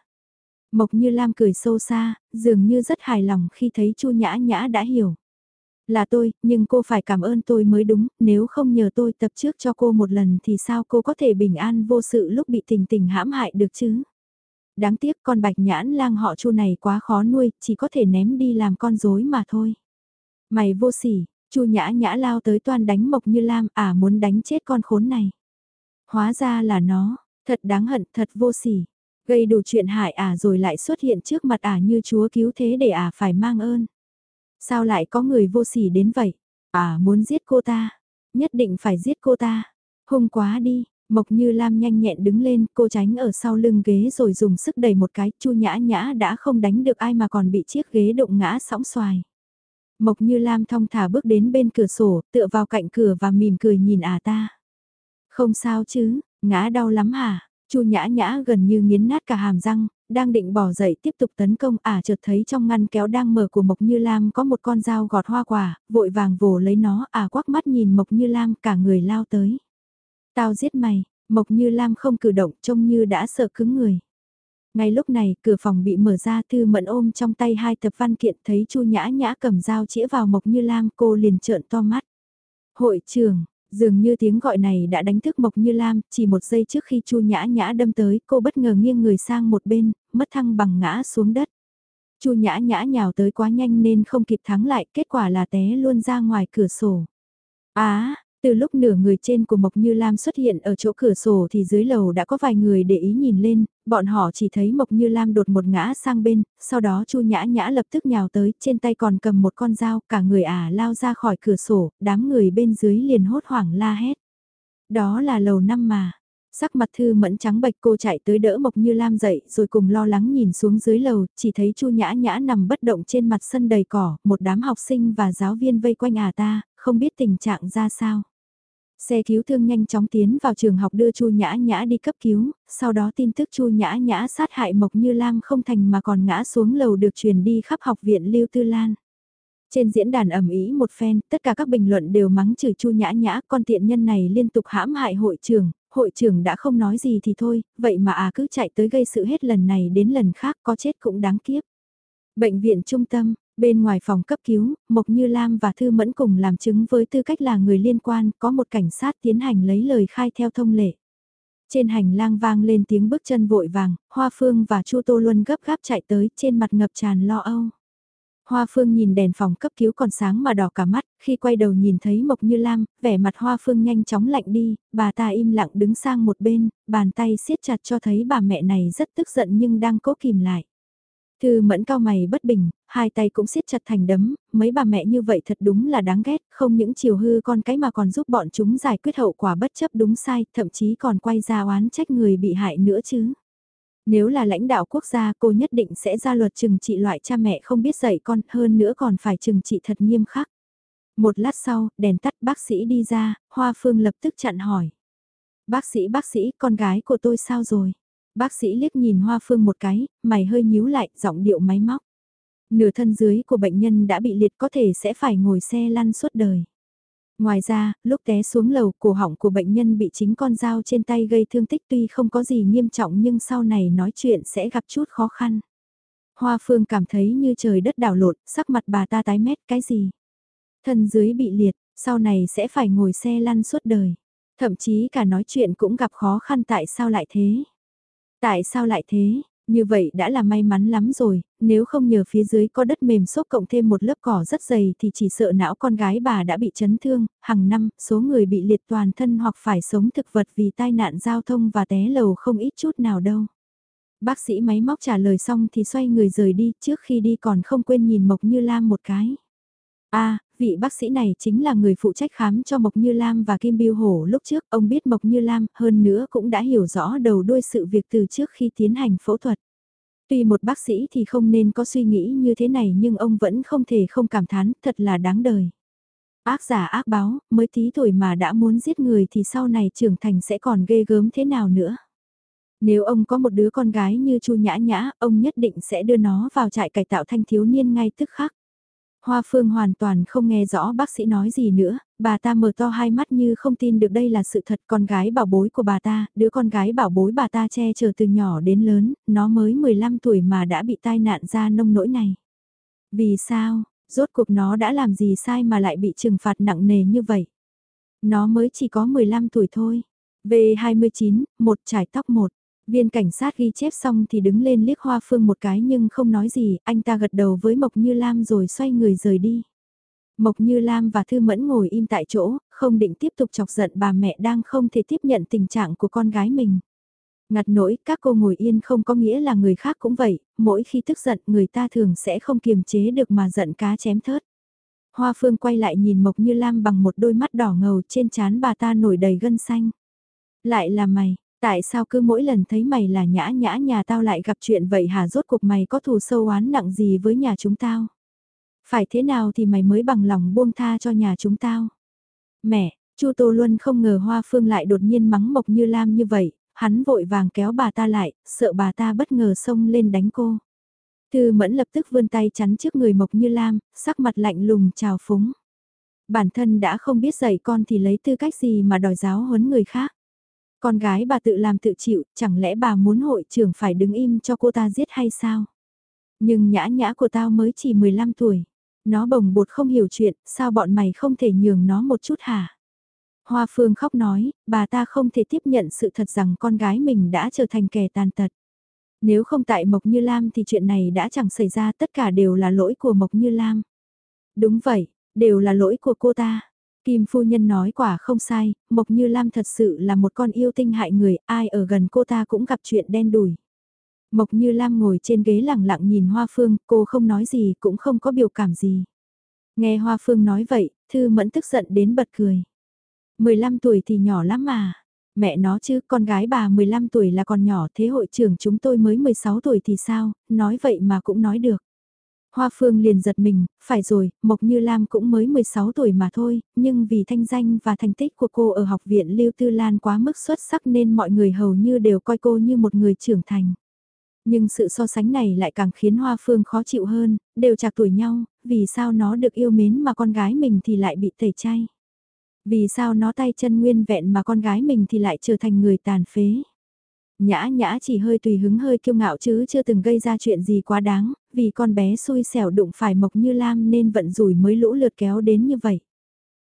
Mộc Như Lam cười sâu xa, dường như rất hài lòng khi thấy Chu Nhã Nhã đã hiểu. Là tôi, nhưng cô phải cảm ơn tôi mới đúng, nếu không nhờ tôi tập trước cho cô một lần thì sao cô có thể bình an vô sự lúc bị tình tình hãm hại được chứ? Đáng tiếc con bạch nhãn lang họ chu này quá khó nuôi, chỉ có thể ném đi làm con rối mà thôi. Mày vô sỉ, chu nhã nhã lao tới toan đánh mộc như lam, à muốn đánh chết con khốn này. Hóa ra là nó, thật đáng hận, thật vô sỉ. Gây đủ chuyện hại à rồi lại xuất hiện trước mặt à như chúa cứu thế để à phải mang ơn. Sao lại có người vô sỉ đến vậy? À muốn giết cô ta. Nhất định phải giết cô ta. Hung quá đi. Mộc Như Lam nhanh nhẹn đứng lên, cô tránh ở sau lưng ghế rồi dùng sức đẩy một cái, Chu Nhã Nhã đã không đánh được ai mà còn bị chiếc ghế đụng ngã sóng xoài. Mộc Như Lam thong thả bước đến bên cửa sổ, tựa vào cạnh cửa và mỉm cười nhìn à ta. Không sao chứ, ngã đau lắm hả? Chu Nhã Nhã gần như nghiến nát cả hàm răng, đang định bỏ dậy tiếp tục tấn công à chợt thấy trong ngăn kéo đang mở của Mộc Như Lam có một con dao gọt hoa quả, vội vàng vồ lấy nó à quắc mắt nhìn Mộc Như Lam cả người lao tới. Tao giết mày, Mộc Như Lam không cử động trông như đã sợ cứng người. Ngay lúc này, cửa phòng bị mở ra Thư Mẫn ôm trong tay hai tập văn kiện thấy Chu Nhã Nhã cầm dao chĩa vào Mộc Như Lam cô liền trợn to mắt. Hội trưởng, Dường như tiếng gọi này đã đánh thức Mộc Như Lam, chỉ một giây trước khi Chu Nhã Nhã đâm tới, cô bất ngờ nghiêng người sang một bên, mất thăng bằng ngã xuống đất. Chu Nhã Nhã nhào tới quá nhanh nên không kịp thắng lại, kết quả là té luôn ra ngoài cửa sổ. Á, từ lúc nửa người trên của Mộc Như Lam xuất hiện ở chỗ cửa sổ thì dưới lầu đã có vài người để ý nhìn lên, bọn họ chỉ thấy Mộc Như Lam đột một ngã sang bên, sau đó Chu Nhã Nhã lập tức nhào tới, trên tay còn cầm một con dao, cả người ả lao ra khỏi cửa sổ, đám người bên dưới liền hốt hoảng la hét. Đó là lầu năm mà. Sắc mặt thư mẫn trắng bệch cô chạy tới đỡ Mộc Như Lam dậy rồi cùng lo lắng nhìn xuống dưới lầu, chỉ thấy Chu Nhã Nhã nằm bất động trên mặt sân đầy cỏ, một đám học sinh và giáo viên vây quanh ả ta, không biết tình trạng ra sao. Xe cứu thương nhanh chóng tiến vào trường học đưa Chu Nhã Nhã đi cấp cứu, sau đó tin tức Chu Nhã Nhã sát hại Mộc Như Lam không thành mà còn ngã xuống lầu được truyền đi khắp học viện Lưu Tư Lan. Trên diễn đàn ẩm ý một phen, tất cả các bình luận đều mắng chửi Chu Nhã Nhã, con tiện nhân này liên tục hãm hại hội trưởng, hội trưởng đã không nói gì thì thôi, vậy mà à cứ chạy tới gây sự hết lần này đến lần khác có chết cũng đáng kiếp. Bệnh viện trung tâm, Bên ngoài phòng cấp cứu, Mộc Như Lam và Thư Mẫn cùng làm chứng với tư cách là người liên quan, có một cảnh sát tiến hành lấy lời khai theo thông lệ. Trên hành lang vang lên tiếng bước chân vội vàng, Hoa Phương và Chu Tô Luân gấp gáp chạy tới, trên mặt ngập tràn lo âu. Hoa Phương nhìn đèn phòng cấp cứu còn sáng mà đỏ cả mắt, khi quay đầu nhìn thấy Mộc Như Lam, vẻ mặt Hoa Phương nhanh chóng lạnh đi, bà ta im lặng đứng sang một bên, bàn tay siết chặt cho thấy bà mẹ này rất tức giận nhưng đang cố kìm lại. Thư mẫn cao mày bất bình, hai tay cũng siết chặt thành đấm, mấy bà mẹ như vậy thật đúng là đáng ghét, không những chiều hư con cái mà còn giúp bọn chúng giải quyết hậu quả bất chấp đúng sai, thậm chí còn quay ra oán trách người bị hại nữa chứ. Nếu là lãnh đạo quốc gia cô nhất định sẽ ra luật trừng trị loại cha mẹ không biết dạy con hơn nữa còn phải trừng trị thật nghiêm khắc. Một lát sau, đèn tắt bác sĩ đi ra, Hoa Phương lập tức chặn hỏi. Bác sĩ bác sĩ, con gái của tôi sao rồi? Bác sĩ liếc nhìn Hoa Phương một cái, mày hơi nhíu lại, giọng điệu máy móc. Nửa thân dưới của bệnh nhân đã bị liệt có thể sẽ phải ngồi xe lăn suốt đời. Ngoài ra, lúc té xuống lầu, cổ họng của bệnh nhân bị chính con dao trên tay gây thương tích tuy không có gì nghiêm trọng nhưng sau này nói chuyện sẽ gặp chút khó khăn. Hoa Phương cảm thấy như trời đất đảo lộn, sắc mặt bà ta tái mét cái gì. Thân dưới bị liệt, sau này sẽ phải ngồi xe lăn suốt đời. Thậm chí cả nói chuyện cũng gặp khó khăn tại sao lại thế. Tại sao lại thế, như vậy đã là may mắn lắm rồi, nếu không nhờ phía dưới có đất mềm xốp cộng thêm một lớp cỏ rất dày thì chỉ sợ não con gái bà đã bị chấn thương, hàng năm số người bị liệt toàn thân hoặc phải sống thực vật vì tai nạn giao thông và té lầu không ít chút nào đâu. Bác sĩ máy móc trả lời xong thì xoay người rời đi trước khi đi còn không quên nhìn Mộc Như Lam một cái. a vị bác sĩ này chính là người phụ trách khám cho Mộc Như Lam và Kim Biêu Hổ lúc trước, ông biết Mộc Như Lam, hơn nữa cũng đã hiểu rõ đầu đuôi sự việc từ trước khi tiến hành phẫu thuật. Tuy một bác sĩ thì không nên có suy nghĩ như thế này nhưng ông vẫn không thể không cảm thán, thật là đáng đời. Ác giả ác báo, mới tí tuổi mà đã muốn giết người thì sau này trưởng thành sẽ còn ghê gớm thế nào nữa. Nếu ông có một đứa con gái như Chu Nhã Nhã, ông nhất định sẽ đưa nó vào trại cải tạo thanh thiếu niên ngay tức khắc. Hoa Phương hoàn toàn không nghe rõ bác sĩ nói gì nữa, bà ta mở to hai mắt như không tin được đây là sự thật con gái bảo bối của bà ta, đứa con gái bảo bối bà ta che chở từ nhỏ đến lớn, nó mới 15 tuổi mà đã bị tai nạn ra nông nỗi này. Vì sao, rốt cuộc nó đã làm gì sai mà lại bị trừng phạt nặng nề như vậy? Nó mới chỉ có 15 tuổi thôi. V29, một trải tóc một. Viên cảnh sát ghi chép xong thì đứng lên liếc Hoa Phương một cái nhưng không nói gì, anh ta gật đầu với Mộc Như Lam rồi xoay người rời đi. Mộc Như Lam và Thư Mẫn ngồi im tại chỗ, không định tiếp tục chọc giận bà mẹ đang không thể tiếp nhận tình trạng của con gái mình. Ngặt nỗi, các cô ngồi yên không có nghĩa là người khác cũng vậy, mỗi khi tức giận người ta thường sẽ không kiềm chế được mà giận cá chém thớt. Hoa Phương quay lại nhìn Mộc Như Lam bằng một đôi mắt đỏ ngầu trên trán bà ta nổi đầy gân xanh. Lại là mày, Tại sao cứ mỗi lần thấy mày là nhã nhã nhà tao lại gặp chuyện vậy hả rốt cuộc mày có thù sâu oán nặng gì với nhà chúng tao? Phải thế nào thì mày mới bằng lòng buông tha cho nhà chúng tao? Mẹ, Chu Tô Luân không ngờ Hoa Phương lại đột nhiên mắng Mộc Như Lam như vậy, hắn vội vàng kéo bà ta lại, sợ bà ta bất ngờ xông lên đánh cô. Thư Mẫn lập tức vươn tay chắn trước người Mộc Như Lam, sắc mặt lạnh lùng chào phúng. Bản thân đã không biết dạy con thì lấy tư cách gì mà đòi giáo huấn người khác. Con gái bà tự làm tự chịu, chẳng lẽ bà muốn hội trưởng phải đứng im cho cô ta giết hay sao? Nhưng nhã nhã của tao mới chỉ 15 tuổi. Nó bồng bột không hiểu chuyện, sao bọn mày không thể nhường nó một chút hả? Hoa Phương khóc nói, bà ta không thể tiếp nhận sự thật rằng con gái mình đã trở thành kẻ tàn tật. Nếu không tại Mộc Như Lam thì chuyện này đã chẳng xảy ra tất cả đều là lỗi của Mộc Như Lam. Đúng vậy, đều là lỗi của cô ta. Kim phu nhân nói quả không sai, Mộc Như Lam thật sự là một con yêu tinh hại người, ai ở gần cô ta cũng gặp chuyện đen đủi. Mộc Như Lam ngồi trên ghế lặng lặng nhìn Hoa Phương, cô không nói gì cũng không có biểu cảm gì. Nghe Hoa Phương nói vậy, Thư Mẫn tức giận đến bật cười. 15 tuổi thì nhỏ lắm mà. Mẹ nó chứ, con gái bà 15 tuổi là còn nhỏ thế hội trưởng chúng tôi mới 16 tuổi thì sao, nói vậy mà cũng nói được. Hoa Phương liền giật mình, phải rồi, Mộc Như Lam cũng mới 16 tuổi mà thôi, nhưng vì thanh danh và thành tích của cô ở học viện Lưu Tư Lan quá mức xuất sắc nên mọi người hầu như đều coi cô như một người trưởng thành. Nhưng sự so sánh này lại càng khiến Hoa Phương khó chịu hơn, đều chạc tuổi nhau, vì sao nó được yêu mến mà con gái mình thì lại bị tẩy chay. Vì sao nó tay chân nguyên vẹn mà con gái mình thì lại trở thành người tàn phế. Nhã nhã chỉ hơi tùy hứng hơi kiêu ngạo chứ chưa từng gây ra chuyện gì quá đáng, vì con bé xui xẻo đụng phải Mộc Như Lam nên vận rủi mới lũ lượt kéo đến như vậy.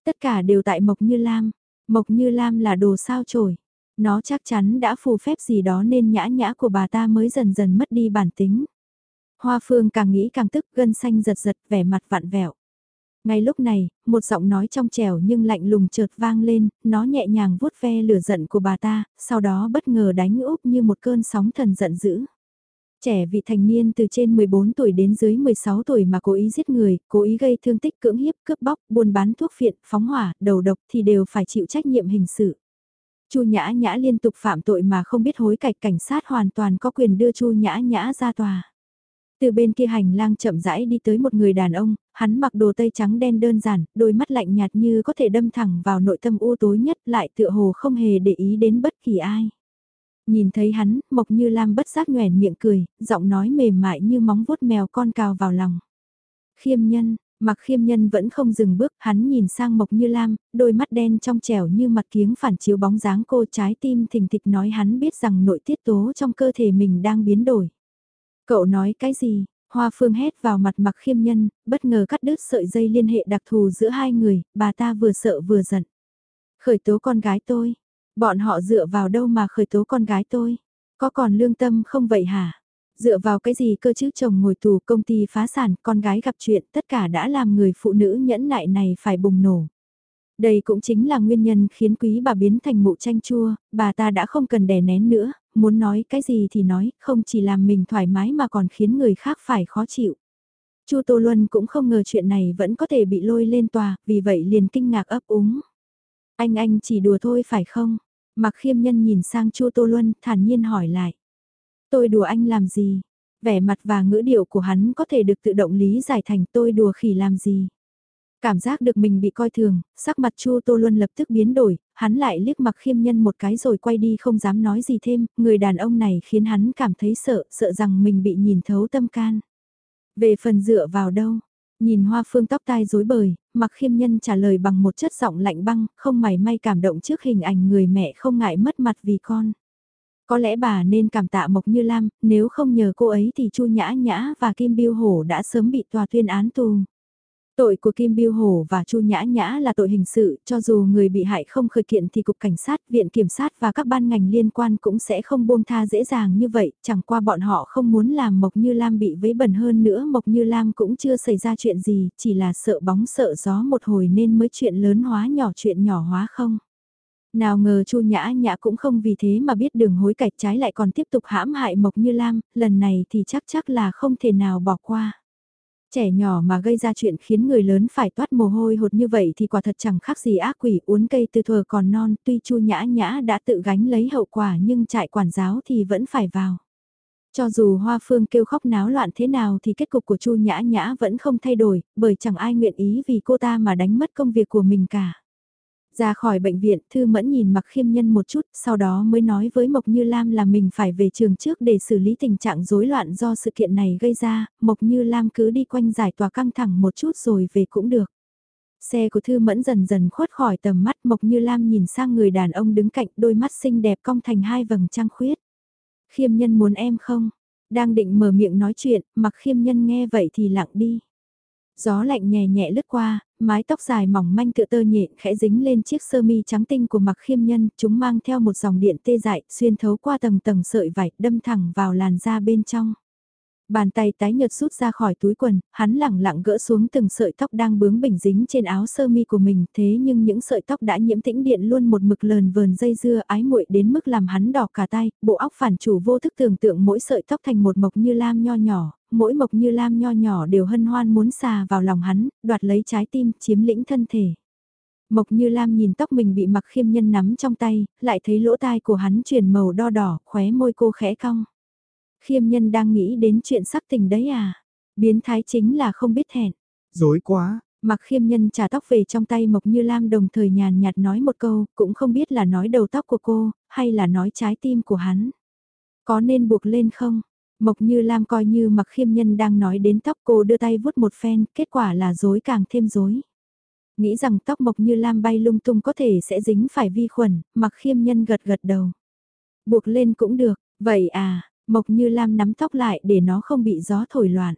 Tất cả đều tại Mộc Như Lam. Mộc Như Lam là đồ sao chổi. Nó chắc chắn đã phù phép gì đó nên nhã nhã của bà ta mới dần dần mất đi bản tính. Hoa Phương càng nghĩ càng tức gân xanh giật giật vẻ mặt vạn vẹo. Ngay lúc này, một giọng nói trong trẻo nhưng lạnh lùng chợt vang lên, nó nhẹ nhàng vuốt ve lửa giận của bà ta, sau đó bất ngờ đánh úp như một cơn sóng thần giận dữ. Trẻ vị thành niên từ trên 14 tuổi đến dưới 16 tuổi mà cố ý giết người, cố ý gây thương tích cưỡng hiếp, cướp bóc, buôn bán thuốc phiện, phóng hỏa, đầu độc thì đều phải chịu trách nhiệm hình sự. Chu Nhã Nhã liên tục phạm tội mà không biết hối cải cảnh sát hoàn toàn có quyền đưa Chu Nhã Nhã ra tòa. Từ bên kia hành lang chậm rãi đi tới một người đàn ông, hắn mặc đồ tây trắng đen đơn giản, đôi mắt lạnh nhạt như có thể đâm thẳng vào nội tâm u tối nhất lại tựa hồ không hề để ý đến bất kỳ ai. Nhìn thấy hắn, Mộc Như Lam bất giác nhoẻn miệng cười, giọng nói mềm mại như móng vuốt mèo con cào vào lòng. Khiêm nhân, Mặc khiêm nhân vẫn không dừng bước, hắn nhìn sang Mộc Như Lam, đôi mắt đen trong trẻo như mặt kiếng phản chiếu bóng dáng cô trái tim thình thịch nói hắn biết rằng nội tiết tố trong cơ thể mình đang biến đổi. Cậu nói cái gì? Hoa phương hét vào mặt mặc khiêm nhân, bất ngờ cắt đứt sợi dây liên hệ đặc thù giữa hai người, bà ta vừa sợ vừa giận. Khởi tố con gái tôi. Bọn họ dựa vào đâu mà khởi tố con gái tôi? Có còn lương tâm không vậy hả? Dựa vào cái gì cơ chứ chồng ngồi tù công ty phá sản, con gái gặp chuyện, tất cả đã làm người phụ nữ nhẫn nại này phải bùng nổ. Đây cũng chính là nguyên nhân khiến quý bà biến thành mụ chanh chua, bà ta đã không cần đè nén nữa, muốn nói cái gì thì nói, không chỉ làm mình thoải mái mà còn khiến người khác phải khó chịu. Chu Tô Luân cũng không ngờ chuyện này vẫn có thể bị lôi lên tòa, vì vậy liền kinh ngạc ấp úng. Anh anh chỉ đùa thôi phải không? Mặc khiêm nhân nhìn sang Chu Tô Luân, thản nhiên hỏi lại. Tôi đùa anh làm gì? Vẻ mặt và ngữ điệu của hắn có thể được tự động lý giải thành tôi đùa khỉ làm gì? Cảm giác được mình bị coi thường, sắc mặt Chu Tô Luân lập tức biến đổi, hắn lại liếc mặc khiêm nhân một cái rồi quay đi không dám nói gì thêm, người đàn ông này khiến hắn cảm thấy sợ, sợ rằng mình bị nhìn thấu tâm can. Về phần dựa vào đâu? Nhìn hoa phương tóc tai rối bời, mặc khiêm nhân trả lời bằng một chất giọng lạnh băng, không mảy may cảm động trước hình ảnh người mẹ không ngại mất mặt vì con. Có lẽ bà nên cảm tạ Mộc Như Lam, nếu không nhờ cô ấy thì Chu Nhã Nhã và Kim Biêu Hổ đã sớm bị tòa tuyên án tù. Tội của Kim Biêu Hổ và Chu Nhã Nhã là tội hình sự, cho dù người bị hại không khởi kiện thì Cục Cảnh sát, Viện Kiểm sát và các ban ngành liên quan cũng sẽ không buông tha dễ dàng như vậy, chẳng qua bọn họ không muốn làm Mộc Như Lam bị vấy bẩn hơn nữa. Mộc Như Lam cũng chưa xảy ra chuyện gì, chỉ là sợ bóng sợ gió một hồi nên mới chuyện lớn hóa nhỏ chuyện nhỏ hóa không. Nào ngờ Chu Nhã Nhã cũng không vì thế mà biết đường hối cạch trái lại còn tiếp tục hãm hại Mộc Như Lam, lần này thì chắc chắc là không thể nào bỏ qua. Trẻ nhỏ mà gây ra chuyện khiến người lớn phải toát mồ hôi hột như vậy thì quả thật chẳng khác gì ác quỷ uốn cây từ thừa còn non, tuy Chu Nhã Nhã đã tự gánh lấy hậu quả nhưng trại quản giáo thì vẫn phải vào. Cho dù Hoa Phương kêu khóc náo loạn thế nào thì kết cục của Chu Nhã Nhã vẫn không thay đổi, bởi chẳng ai nguyện ý vì cô ta mà đánh mất công việc của mình cả. Ra khỏi bệnh viện, Thư Mẫn nhìn Mặc Khiêm Nhân một chút, sau đó mới nói với Mộc Như Lam là mình phải về trường trước để xử lý tình trạng rối loạn do sự kiện này gây ra, Mộc Như Lam cứ đi quanh giải tỏa căng thẳng một chút rồi về cũng được. Xe của Thư Mẫn dần dần khuất khỏi tầm mắt Mộc Như Lam nhìn sang người đàn ông đứng cạnh đôi mắt xinh đẹp cong thành hai vầng trăng khuyết. Khiêm Nhân muốn em không? Đang định mở miệng nói chuyện, mặc Khiêm Nhân nghe vậy thì lặng đi. Gió lạnh nhẹ nhẹ lướt qua, mái tóc dài mỏng manh tựa tơ nhện khẽ dính lên chiếc sơ mi trắng tinh của mặc khiêm nhân, chúng mang theo một dòng điện tê dại, xuyên thấu qua tầng tầng sợi vải, đâm thẳng vào làn da bên trong. Bàn tay tái nhợt rút ra khỏi túi quần, hắn lẳng lặng gỡ xuống từng sợi tóc đang bướng bỉnh dính trên áo sơ mi của mình, thế nhưng những sợi tóc đã nhiễm tĩnh điện luôn một mực lờn vờn dây dưa ái muội đến mức làm hắn đỏ cả tay, bộ óc phản chủ vô thức tưởng tượng mỗi sợi tóc thành một mộc như lam nho nhỏ, mỗi mộc như lam nho nhỏ đều hân hoan muốn xà vào lòng hắn, đoạt lấy trái tim, chiếm lĩnh thân thể. Mộc Như Lam nhìn tóc mình bị mặc khiêm nhân nắm trong tay, lại thấy lỗ tai của hắn chuyển màu đo đỏ, khóe môi cô khẽ cong. Khiêm nhân đang nghĩ đến chuyện sắc tình đấy à? Biến thái chính là không biết hẹn. Dối quá. Mặc khiêm nhân trả tóc về trong tay Mộc Như Lam đồng thời nhàn nhạt nói một câu, cũng không biết là nói đầu tóc của cô, hay là nói trái tim của hắn. Có nên buộc lên không? Mộc Như Lam coi như mặc khiêm nhân đang nói đến tóc cô đưa tay vuốt một phen, kết quả là dối càng thêm dối. Nghĩ rằng tóc Mộc Như Lam bay lung tung có thể sẽ dính phải vi khuẩn, mặc khiêm nhân gật gật đầu. Buộc lên cũng được, vậy à, Mộc Như Lam nắm tóc lại để nó không bị gió thổi loạn.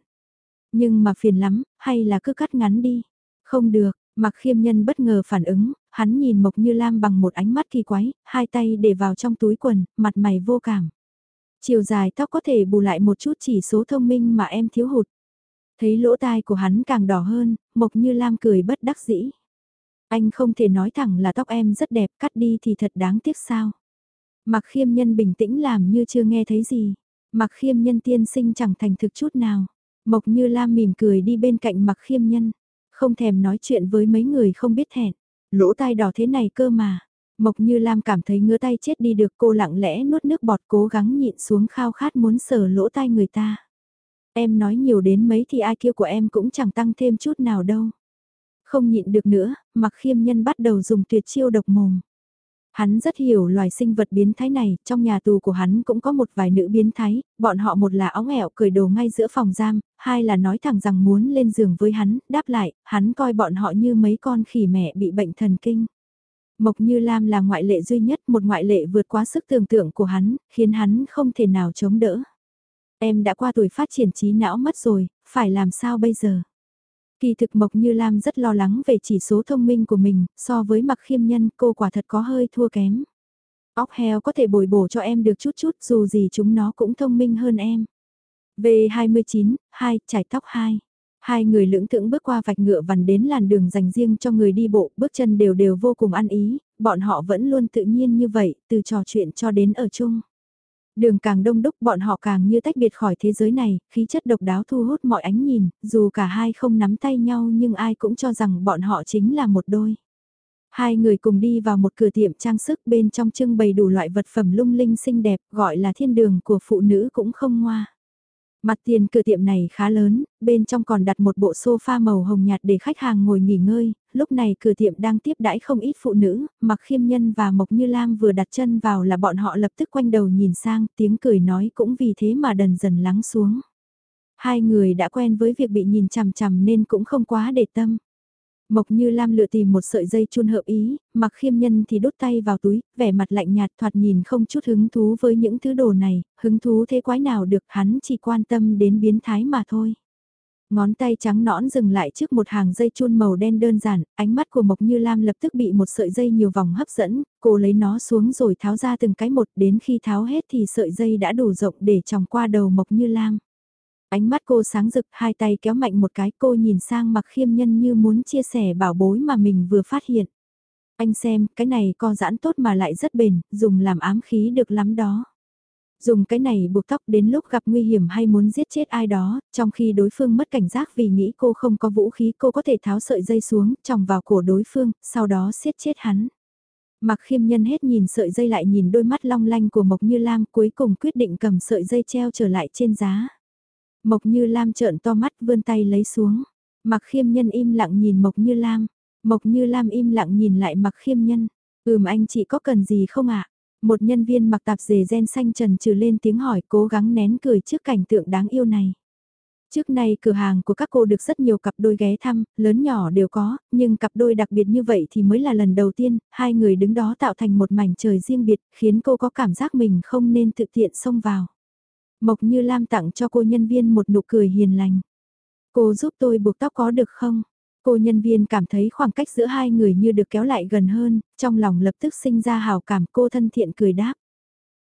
Nhưng mà phiền lắm, hay là cứ cắt ngắn đi. Không được, mặc khiêm nhân bất ngờ phản ứng, hắn nhìn Mộc Như Lam bằng một ánh mắt kỳ quái, hai tay để vào trong túi quần, mặt mày vô cảm. Chiều dài tóc có thể bù lại một chút chỉ số thông minh mà em thiếu hụt. Thấy lỗ tai của hắn càng đỏ hơn, Mộc Như Lam cười bất đắc dĩ. Anh không thể nói thẳng là tóc em rất đẹp, cắt đi thì thật đáng tiếc sao. Mặc khiêm nhân bình tĩnh làm như chưa nghe thấy gì. Mặc khiêm nhân tiên sinh chẳng thành thực chút nào. Mộc như Lam mỉm cười đi bên cạnh mặc khiêm nhân. Không thèm nói chuyện với mấy người không biết hẹn. Lỗ tai đỏ thế này cơ mà. Mộc như Lam cảm thấy ngứa tay chết đi được cô lặng lẽ nuốt nước bọt cố gắng nhịn xuống khao khát muốn sờ lỗ tai người ta. Em nói nhiều đến mấy thì ai của em cũng chẳng tăng thêm chút nào đâu. Không nhịn được nữa, mặc khiêm nhân bắt đầu dùng tuyệt chiêu độc mồm. Hắn rất hiểu loài sinh vật biến thái này, trong nhà tù của hắn cũng có một vài nữ biến thái, bọn họ một là óng ẻo cười đồ ngay giữa phòng giam, hai là nói thẳng rằng muốn lên giường với hắn, đáp lại, hắn coi bọn họ như mấy con khỉ mẹ bị bệnh thần kinh. Mộc Như Lam là ngoại lệ duy nhất, một ngoại lệ vượt quá sức tưởng tượng của hắn, khiến hắn không thể nào chống đỡ. Em đã qua tuổi phát triển trí não mất rồi, phải làm sao bây giờ? Kỳ thực Mộc Như Lam rất lo lắng về chỉ số thông minh của mình, so với mặc khiêm nhân cô quả thật có hơi thua kém. Óc heo có thể bồi bổ cho em được chút chút dù gì chúng nó cũng thông minh hơn em. V29, 2, chải tóc 2. Hai người lưỡng thưởng bước qua vạch ngựa vằn đến làn đường dành riêng cho người đi bộ, bước chân đều đều vô cùng ăn ý, bọn họ vẫn luôn tự nhiên như vậy, từ trò chuyện cho đến ở chung. Đường càng đông đúc bọn họ càng như tách biệt khỏi thế giới này, khí chất độc đáo thu hút mọi ánh nhìn, dù cả hai không nắm tay nhau nhưng ai cũng cho rằng bọn họ chính là một đôi. Hai người cùng đi vào một cửa tiệm trang sức bên trong trưng bày đủ loại vật phẩm lung linh xinh đẹp gọi là thiên đường của phụ nữ cũng không ngoa. Mặt tiền cửa tiệm này khá lớn, bên trong còn đặt một bộ sofa màu hồng nhạt để khách hàng ngồi nghỉ ngơi, lúc này cửa tiệm đang tiếp đãi không ít phụ nữ, mặc khiêm nhân và Mộc Như Lam vừa đặt chân vào là bọn họ lập tức quanh đầu nhìn sang, tiếng cười nói cũng vì thế mà dần dần lắng xuống. Hai người đã quen với việc bị nhìn chằm chằm nên cũng không quá để tâm. Mộc như Lam lựa tìm một sợi dây chun hợp ý, mặc khiêm nhân thì đút tay vào túi, vẻ mặt lạnh nhạt thoạt nhìn không chút hứng thú với những thứ đồ này, hứng thú thế quái nào được hắn chỉ quan tâm đến biến thái mà thôi. Ngón tay trắng nõn dừng lại trước một hàng dây chun màu đen đơn giản, ánh mắt của Mộc Như Lam lập tức bị một sợi dây nhiều vòng hấp dẫn, cô lấy nó xuống rồi tháo ra từng cái một đến khi tháo hết thì sợi dây đã đủ rộng để tròng qua đầu Mộc Như Lam. Ánh mắt cô sáng rực, hai tay kéo mạnh một cái cô nhìn sang mặc khiêm nhân như muốn chia sẻ bảo bối mà mình vừa phát hiện. Anh xem, cái này co giãn tốt mà lại rất bền, dùng làm ám khí được lắm đó. Dùng cái này buộc tóc đến lúc gặp nguy hiểm hay muốn giết chết ai đó, trong khi đối phương mất cảnh giác vì nghĩ cô không có vũ khí cô có thể tháo sợi dây xuống, tròng vào cổ đối phương, sau đó siết chết hắn. Mặc khiêm nhân hết nhìn sợi dây lại nhìn đôi mắt long lanh của Mộc Như Lam cuối cùng quyết định cầm sợi dây treo trở lại trên giá. Mộc Như Lam trợn to mắt vươn tay lấy xuống. Mặc khiêm nhân im lặng nhìn Mộc Như Lam. Mộc Như Lam im lặng nhìn lại mặc khiêm nhân. Ừm anh chị có cần gì không ạ? Một nhân viên mặc tạp dề gen xanh trần trừ lên tiếng hỏi cố gắng nén cười trước cảnh tượng đáng yêu này. Trước nay cửa hàng của các cô được rất nhiều cặp đôi ghé thăm, lớn nhỏ đều có, nhưng cặp đôi đặc biệt như vậy thì mới là lần đầu tiên, hai người đứng đó tạo thành một mảnh trời riêng biệt, khiến cô có cảm giác mình không nên tự tiện xông vào. Mộc Như Lam tặng cho cô nhân viên một nụ cười hiền lành. Cô giúp tôi buộc tóc có được không? Cô nhân viên cảm thấy khoảng cách giữa hai người như được kéo lại gần hơn, trong lòng lập tức sinh ra hào cảm cô thân thiện cười đáp.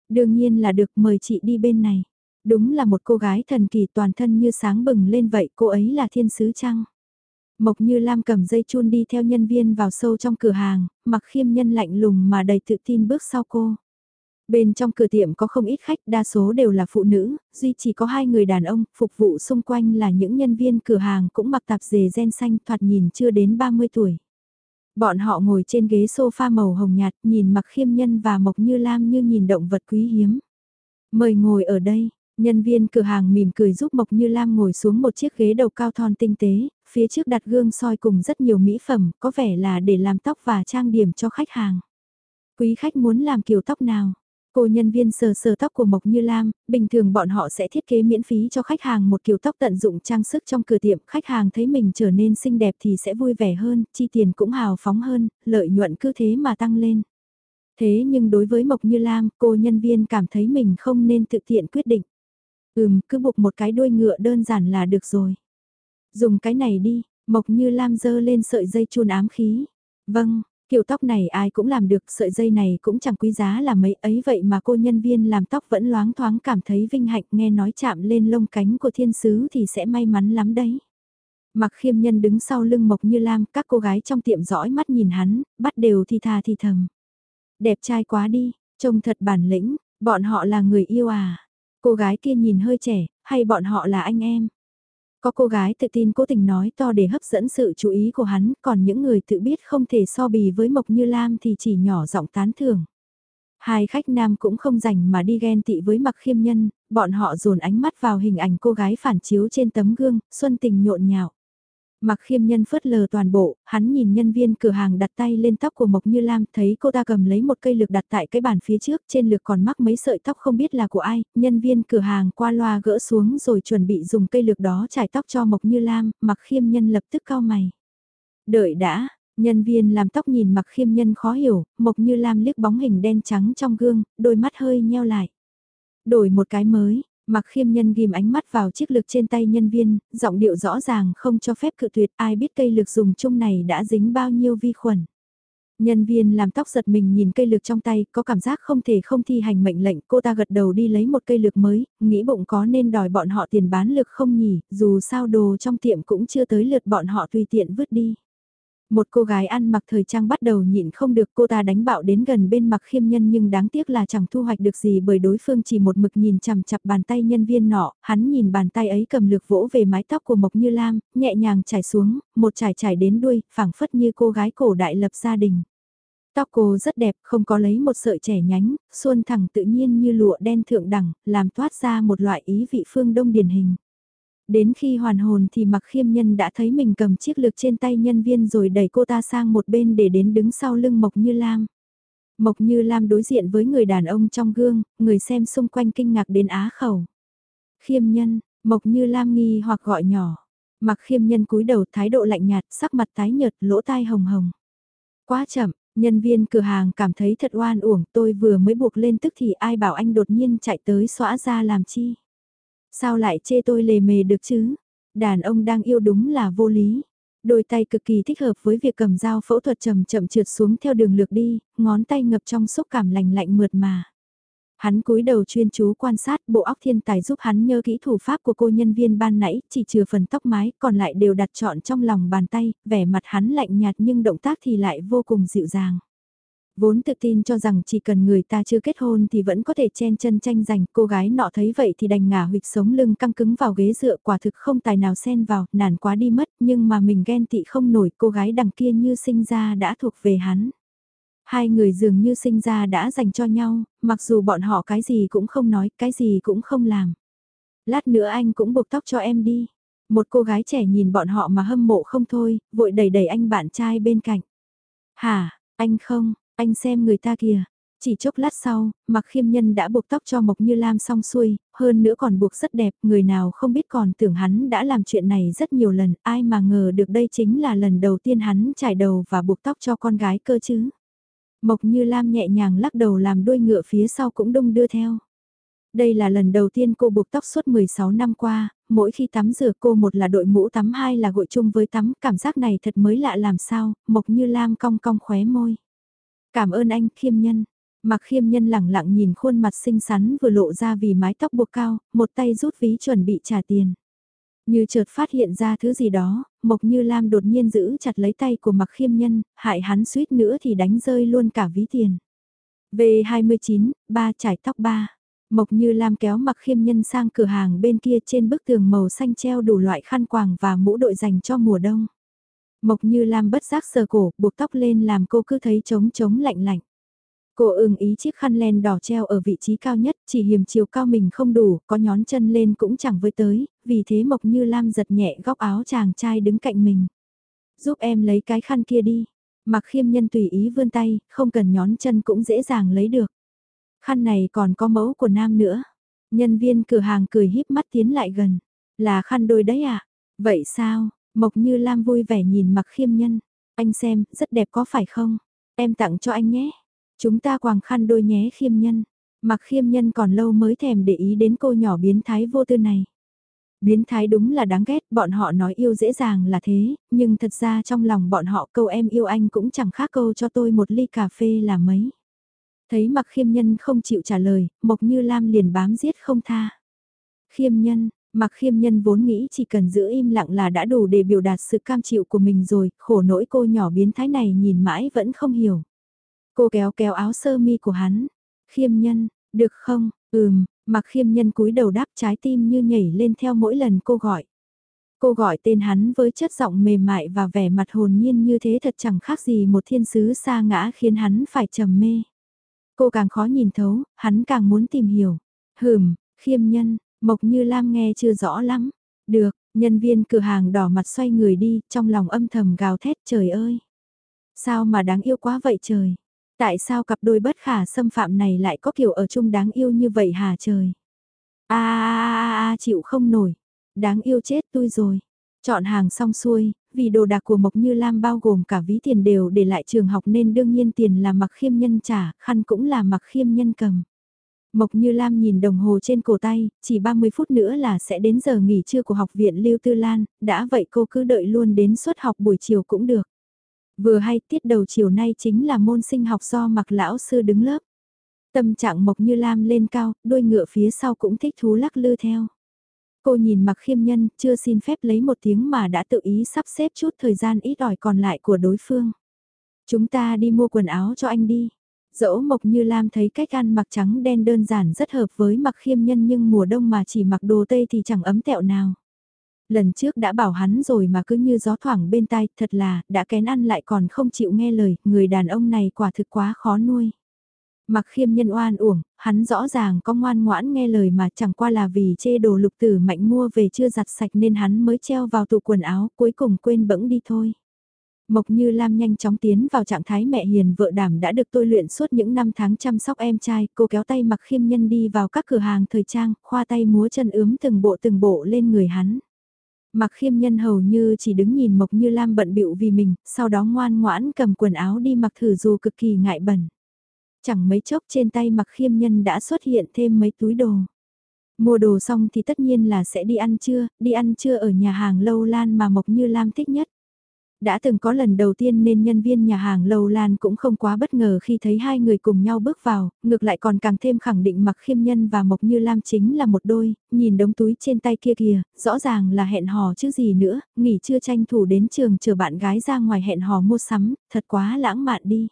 Đương nhiên là được mời chị đi bên này. Đúng là một cô gái thần kỳ toàn thân như sáng bừng lên vậy cô ấy là thiên sứ chăng? Mộc như Lam cầm dây chun đi theo nhân viên vào sâu trong cửa hàng, mặc khiêm nhân lạnh lùng mà đầy tự tin bước sau cô. Bên trong cửa tiệm có không ít khách, đa số đều là phụ nữ, duy chỉ có hai người đàn ông, phục vụ xung quanh là những nhân viên cửa hàng cũng mặc tạp dề gen xanh thoạt nhìn chưa đến 30 tuổi. Bọn họ ngồi trên ghế sofa màu hồng nhạt, nhìn mặc khiêm nhân và mộc như lam như nhìn động vật quý hiếm. Mời ngồi ở đây, nhân viên cửa hàng mỉm cười giúp mộc như lam ngồi xuống một chiếc ghế đầu cao thon tinh tế, phía trước đặt gương soi cùng rất nhiều mỹ phẩm, có vẻ là để làm tóc và trang điểm cho khách hàng. Quý khách muốn làm kiểu tóc nào? Cô nhân viên sờ sờ tóc của Mộc Như Lam, bình thường bọn họ sẽ thiết kế miễn phí cho khách hàng một kiểu tóc tận dụng trang sức trong cửa tiệm, khách hàng thấy mình trở nên xinh đẹp thì sẽ vui vẻ hơn, chi tiền cũng hào phóng hơn, lợi nhuận cứ thế mà tăng lên. Thế nhưng đối với Mộc Như Lam, cô nhân viên cảm thấy mình không nên tự tiện quyết định. Ừm, cứ buộc một cái đuôi ngựa đơn giản là được rồi. Dùng cái này đi, Mộc Như Lam dơ lên sợi dây chuồn ám khí. Vâng, Kiểu tóc này ai cũng làm được, sợi dây này cũng chẳng quý giá là mấy ấy vậy mà cô nhân viên làm tóc vẫn loáng thoáng cảm thấy vinh hạnh nghe nói chạm lên lông cánh của thiên sứ thì sẽ may mắn lắm đấy. Mặc khiêm nhân đứng sau lưng mộc như lam, các cô gái trong tiệm dõi mắt nhìn hắn, bắt đều thì thà thì thầm. Đẹp trai quá đi, trông thật bản lĩnh, bọn họ là người yêu à. Cô gái kia nhìn hơi trẻ, hay bọn họ là anh em. Có cô gái tự tin cố tình nói to để hấp dẫn sự chú ý của hắn, còn những người tự biết không thể so bì với Mộc Như Lam thì chỉ nhỏ giọng tán thưởng. Hai khách nam cũng không rảnh mà đi ghen tị với mặc khiêm nhân, bọn họ dồn ánh mắt vào hình ảnh cô gái phản chiếu trên tấm gương, xuân tình nhộn nhạo. Mặc khiêm nhân phớt lờ toàn bộ, hắn nhìn nhân viên cửa hàng đặt tay lên tóc của Mộc Như Lam, thấy cô ta cầm lấy một cây lược đặt tại cái bàn phía trước, trên lược còn mắc mấy sợi tóc không biết là của ai, nhân viên cửa hàng qua loa gỡ xuống rồi chuẩn bị dùng cây lược đó trải tóc cho Mộc Như Lam, mặc khiêm nhân lập tức cao mày. Đợi đã, nhân viên làm tóc nhìn mặc khiêm nhân khó hiểu, Mộc Như Lam liếc bóng hình đen trắng trong gương, đôi mắt hơi nheo lại. Đổi một cái mới, Mặc khiêm nhân ghim ánh mắt vào chiếc lược trên tay nhân viên, giọng điệu rõ ràng không cho phép cự tuyệt ai biết cây lược dùng chung này đã dính bao nhiêu vi khuẩn. Nhân viên làm tóc giật mình nhìn cây lược trong tay, có cảm giác không thể không thi hành mệnh lệnh, cô ta gật đầu đi lấy một cây lược mới, nghĩ bụng có nên đòi bọn họ tiền bán lược không nhỉ, dù sao đồ trong tiệm cũng chưa tới lượt bọn họ tùy tiện vứt đi. Một cô gái ăn mặc thời trang bắt đầu nhịn không được cô ta đánh bạo đến gần bên mặc khiêm nhân nhưng đáng tiếc là chẳng thu hoạch được gì bởi đối phương chỉ một mực nhìn chằm chặp bàn tay nhân viên nọ, hắn nhìn bàn tay ấy cầm lược vỗ về mái tóc của Mộc Như Lam, nhẹ nhàng trải xuống, một trải trải đến đuôi, phảng phất như cô gái cổ đại lập gia đình. Tóc cô rất đẹp, không có lấy một sợi trẻ nhánh, xuôn thẳng tự nhiên như lụa đen thượng đẳng, làm toát ra một loại ý vị phương đông điển hình. Đến khi hoàn hồn thì mặc khiêm nhân đã thấy mình cầm chiếc lược trên tay nhân viên rồi đẩy cô ta sang một bên để đến đứng sau lưng Mộc Như Lam. Mộc Như Lam đối diện với người đàn ông trong gương, người xem xung quanh kinh ngạc đến á khẩu. Khiêm nhân, Mộc Như Lam nghi hoặc gọi nhỏ. Mặc khiêm nhân cúi đầu thái độ lạnh nhạt, sắc mặt tái nhợt, lỗ tai hồng hồng. Quá chậm, nhân viên cửa hàng cảm thấy thật oan uổng, tôi vừa mới buộc lên tức thì ai bảo anh đột nhiên chạy tới xóa ra làm chi. Sao lại chê tôi lề mề được chứ? Đàn ông đang yêu đúng là vô lý. Đôi tay cực kỳ thích hợp với việc cầm dao phẫu thuật chậm chậm trượt xuống theo đường lược đi, ngón tay ngập trong xúc cảm lành lạnh mượt mà. Hắn cúi đầu chuyên chú quan sát bộ óc thiên tài giúp hắn nhớ kỹ thủ pháp của cô nhân viên ban nãy, chỉ trừ phần tóc mái, còn lại đều đặt trọn trong lòng bàn tay, vẻ mặt hắn lạnh nhạt nhưng động tác thì lại vô cùng dịu dàng. Vốn tự tin cho rằng chỉ cần người ta chưa kết hôn thì vẫn có thể chen chân tranh giành, cô gái nọ thấy vậy thì đành ngả huyệt sống lưng căng cứng vào ghế dựa quả thực không tài nào xen vào, nản quá đi mất, nhưng mà mình ghen tị không nổi cô gái đằng kia như sinh ra đã thuộc về hắn. Hai người dường như sinh ra đã dành cho nhau, mặc dù bọn họ cái gì cũng không nói, cái gì cũng không làm. Lát nữa anh cũng buộc tóc cho em đi. Một cô gái trẻ nhìn bọn họ mà hâm mộ không thôi, vội đẩy đẩy anh bạn trai bên cạnh. Hả, anh không, anh xem người ta kìa. Chỉ chốc lát sau, mặc khiêm nhân đã buộc tóc cho Mộc Như Lam xong xuôi, hơn nữa còn buộc rất đẹp, người nào không biết còn tưởng hắn đã làm chuyện này rất nhiều lần, ai mà ngờ được đây chính là lần đầu tiên hắn trải đầu và buộc tóc cho con gái cơ chứ. Mộc Như Lam nhẹ nhàng lắc đầu làm đuôi ngựa phía sau cũng đông đưa theo. Đây là lần đầu tiên cô buộc tóc suốt 16 năm qua, mỗi khi tắm rửa cô một là đội mũ tắm hai là gội chung với tắm, cảm giác này thật mới lạ làm sao, Mộc Như Lam cong cong khóe môi. Cảm ơn anh, khiêm nhân. Mặc khiêm nhân lẳng lặng nhìn khuôn mặt xinh xắn vừa lộ ra vì mái tóc buộc cao, một tay rút ví chuẩn bị trả tiền. Như chợt phát hiện ra thứ gì đó, Mộc Như Lam đột nhiên giữ chặt lấy tay của mặc khiêm nhân, hại hắn suýt nữa thì đánh rơi luôn cả ví tiền. V29, ba trải tóc ba. Mộc Như Lam kéo mặc khiêm nhân sang cửa hàng bên kia trên bức tường màu xanh treo đủ loại khăn quàng và mũ đội dành cho mùa đông. Mộc như Lam bất giác sờ cổ, buộc tóc lên làm cô cứ thấy trống trống lạnh lạnh. Cô ưng ý chiếc khăn len đỏ treo ở vị trí cao nhất, chỉ hiểm chiều cao mình không đủ, có nhón chân lên cũng chẳng với tới, vì thế Mộc Như Lam giật nhẹ góc áo chàng trai đứng cạnh mình. Giúp em lấy cái khăn kia đi. Mặc khiêm nhân tùy ý vươn tay, không cần nhón chân cũng dễ dàng lấy được. Khăn này còn có mẫu của nam nữa. Nhân viên cửa hàng cười híp mắt tiến lại gần. Là khăn đôi đấy à? Vậy sao? Mộc Như Lam vui vẻ nhìn mặc khiêm nhân. Anh xem, rất đẹp có phải không? Em tặng cho anh nhé. Chúng ta quàng khăn đôi nhé khiêm nhân. Mặc khiêm nhân còn lâu mới thèm để ý đến cô nhỏ biến thái vô tư này. Biến thái đúng là đáng ghét, bọn họ nói yêu dễ dàng là thế, nhưng thật ra trong lòng bọn họ câu em yêu anh cũng chẳng khác câu cho tôi một ly cà phê là mấy. Thấy mặc khiêm nhân không chịu trả lời, Mộc Như Lam liền bám giết không tha. Khiêm nhân, Mặc khiêm nhân vốn nghĩ chỉ cần giữ im lặng là đã đủ để biểu đạt sự cam chịu của mình rồi, khổ nỗi cô nhỏ biến thái này nhìn mãi vẫn không hiểu. Cô kéo kéo áo sơ mi của hắn. Khiêm nhân, được không? Ừm, mặc khiêm nhân cúi đầu đáp trái tim như nhảy lên theo mỗi lần cô gọi. Cô gọi tên hắn với chất giọng mềm mại và vẻ mặt hồn nhiên như thế thật chẳng khác gì một thiên sứ xa ngã khiến hắn phải trầm mê. Cô càng khó nhìn thấu, hắn càng muốn tìm hiểu. Hừm, khiêm nhân, Mộc Như Lam nghe chưa rõ lắm. Được, Nhân viên cửa hàng đỏ mặt xoay người đi, trong lòng âm thầm gào thét trời ơi. Sao mà đáng yêu quá vậy trời? Tại sao cặp đôi bất khả xâm phạm này lại có kiểu ở chung đáng yêu như vậy hả trời? a a a chịu không nổi. Đáng yêu chết tôi rồi. Chọn hàng xong xuôi, vì đồ đạc của Mộc Như Lam bao gồm cả ví tiền đều để lại trường học nên đương nhiên tiền là mặc khiêm nhân trả, khăn cũng là mặc khiêm nhân cầm. Mộc Như Lam nhìn đồng hồ trên cổ tay, chỉ 30 phút nữa là sẽ đến giờ nghỉ trưa của học viện Lưu Tư Lan, đã vậy cô cứ đợi luôn đến suất học buổi chiều cũng được. Vừa hay tiết đầu chiều nay chính là môn sinh học do mặc lão sư đứng lớp. Tâm trạng Mộc Như Lam lên cao, đôi ngựa phía sau cũng thích thú lắc lư theo. Cô nhìn mặc khiêm nhân, chưa xin phép lấy một tiếng mà đã tự ý sắp xếp chút thời gian ít ỏi còn lại của đối phương. Chúng ta đi mua quần áo cho anh đi. Dẫu Mộc Như Lam thấy cách ăn mặc trắng đen đơn giản rất hợp với mặc khiêm nhân nhưng mùa đông mà chỉ mặc đồ tây thì chẳng ấm tẹo nào. Lần trước đã bảo hắn rồi mà cứ như gió thoảng bên tai, thật là, đã kén ăn lại còn không chịu nghe lời, người đàn ông này quả thực quá khó nuôi. Mặc khiêm nhân oan uổng, hắn rõ ràng có ngoan ngoãn nghe lời mà chẳng qua là vì chê đồ lục tử mạnh mua về chưa giặt sạch nên hắn mới treo vào tủ quần áo cuối cùng quên bẫng đi thôi. Mộc Như Lam nhanh chóng tiến vào trạng thái mẹ hiền vợ đảm đã được tôi luyện suốt những năm tháng chăm sóc em trai, cô kéo tay mặc khiêm nhân đi vào các cửa hàng thời trang, khoa tay múa chân ướm từng bộ từng bộ lên người hắn. Mặc khiêm nhân hầu như chỉ đứng nhìn Mộc Như Lam bận bịu vì mình, sau đó ngoan ngoãn cầm quần áo đi mặc thử dù cực kỳ ngại bẩn. Chẳng mấy chốc trên tay mặc khiêm nhân đã xuất hiện thêm mấy túi đồ. Mua đồ xong thì tất nhiên là sẽ đi ăn trưa, đi ăn trưa ở nhà hàng lâu lan mà Mộc Như Lam thích nhất. Đã từng có lần đầu tiên nên nhân viên nhà hàng Lâu Lan cũng không quá bất ngờ khi thấy hai người cùng nhau bước vào, ngược lại còn càng thêm khẳng định mặc khiêm nhân và Mộc Như Lam chính là một đôi, nhìn đống túi trên tay kia kìa, rõ ràng là hẹn hò chứ gì nữa, nghỉ chưa tranh thủ đến trường chờ bạn gái ra ngoài hẹn hò mua sắm, thật quá lãng mạn đi.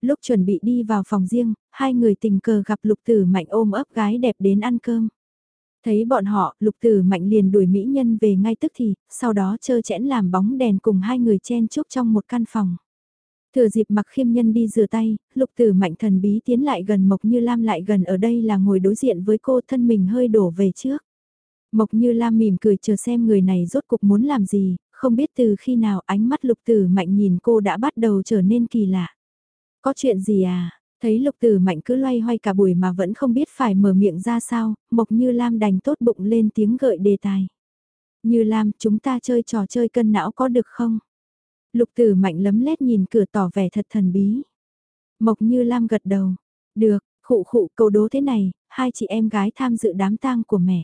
Lúc chuẩn bị đi vào phòng riêng, hai người tình cờ gặp lục tử mạnh ôm ấp gái đẹp đến ăn cơm. Thấy bọn họ, lục tử mạnh liền đuổi mỹ nhân về ngay tức thì, sau đó chơ chẽn làm bóng đèn cùng hai người chen chúc trong một căn phòng. Thừa dịp mặc khiêm nhân đi rửa tay, lục tử mạnh thần bí tiến lại gần Mộc Như Lam lại gần ở đây là ngồi đối diện với cô thân mình hơi đổ về trước. Mộc Như Lam mỉm cười chờ xem người này rốt cục muốn làm gì, không biết từ khi nào ánh mắt lục tử mạnh nhìn cô đã bắt đầu trở nên kỳ lạ. Có chuyện gì à? Thấy lục tử mạnh cứ loay hoay cả buổi mà vẫn không biết phải mở miệng ra sao, Mộc Như Lam đành tốt bụng lên tiếng gợi đề tài. Như Lam, chúng ta chơi trò chơi cân não có được không? Lục tử mạnh lấm lét nhìn cửa tỏ vẻ thật thần bí. Mộc Như Lam gật đầu. Được, khụ khụ câu đố thế này, hai chị em gái tham dự đám tang của mẹ.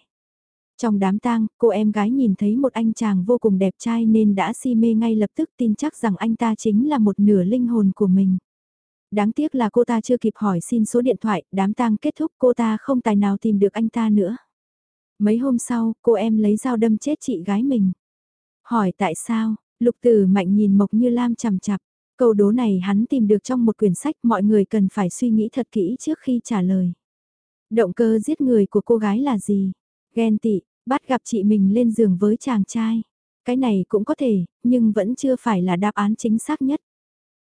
Trong đám tang, cô em gái nhìn thấy một anh chàng vô cùng đẹp trai nên đã si mê ngay lập tức tin chắc rằng anh ta chính là một nửa linh hồn của mình. Đáng tiếc là cô ta chưa kịp hỏi xin số điện thoại, đám tang kết thúc cô ta không tài nào tìm được anh ta nữa. Mấy hôm sau, cô em lấy dao đâm chết chị gái mình. Hỏi tại sao, lục tử mạnh nhìn Mộc Như Lam chằm chặp. Câu đố này hắn tìm được trong một quyển sách mọi người cần phải suy nghĩ thật kỹ trước khi trả lời. Động cơ giết người của cô gái là gì? Ghen tị, bắt gặp chị mình lên giường với chàng trai. Cái này cũng có thể, nhưng vẫn chưa phải là đáp án chính xác nhất.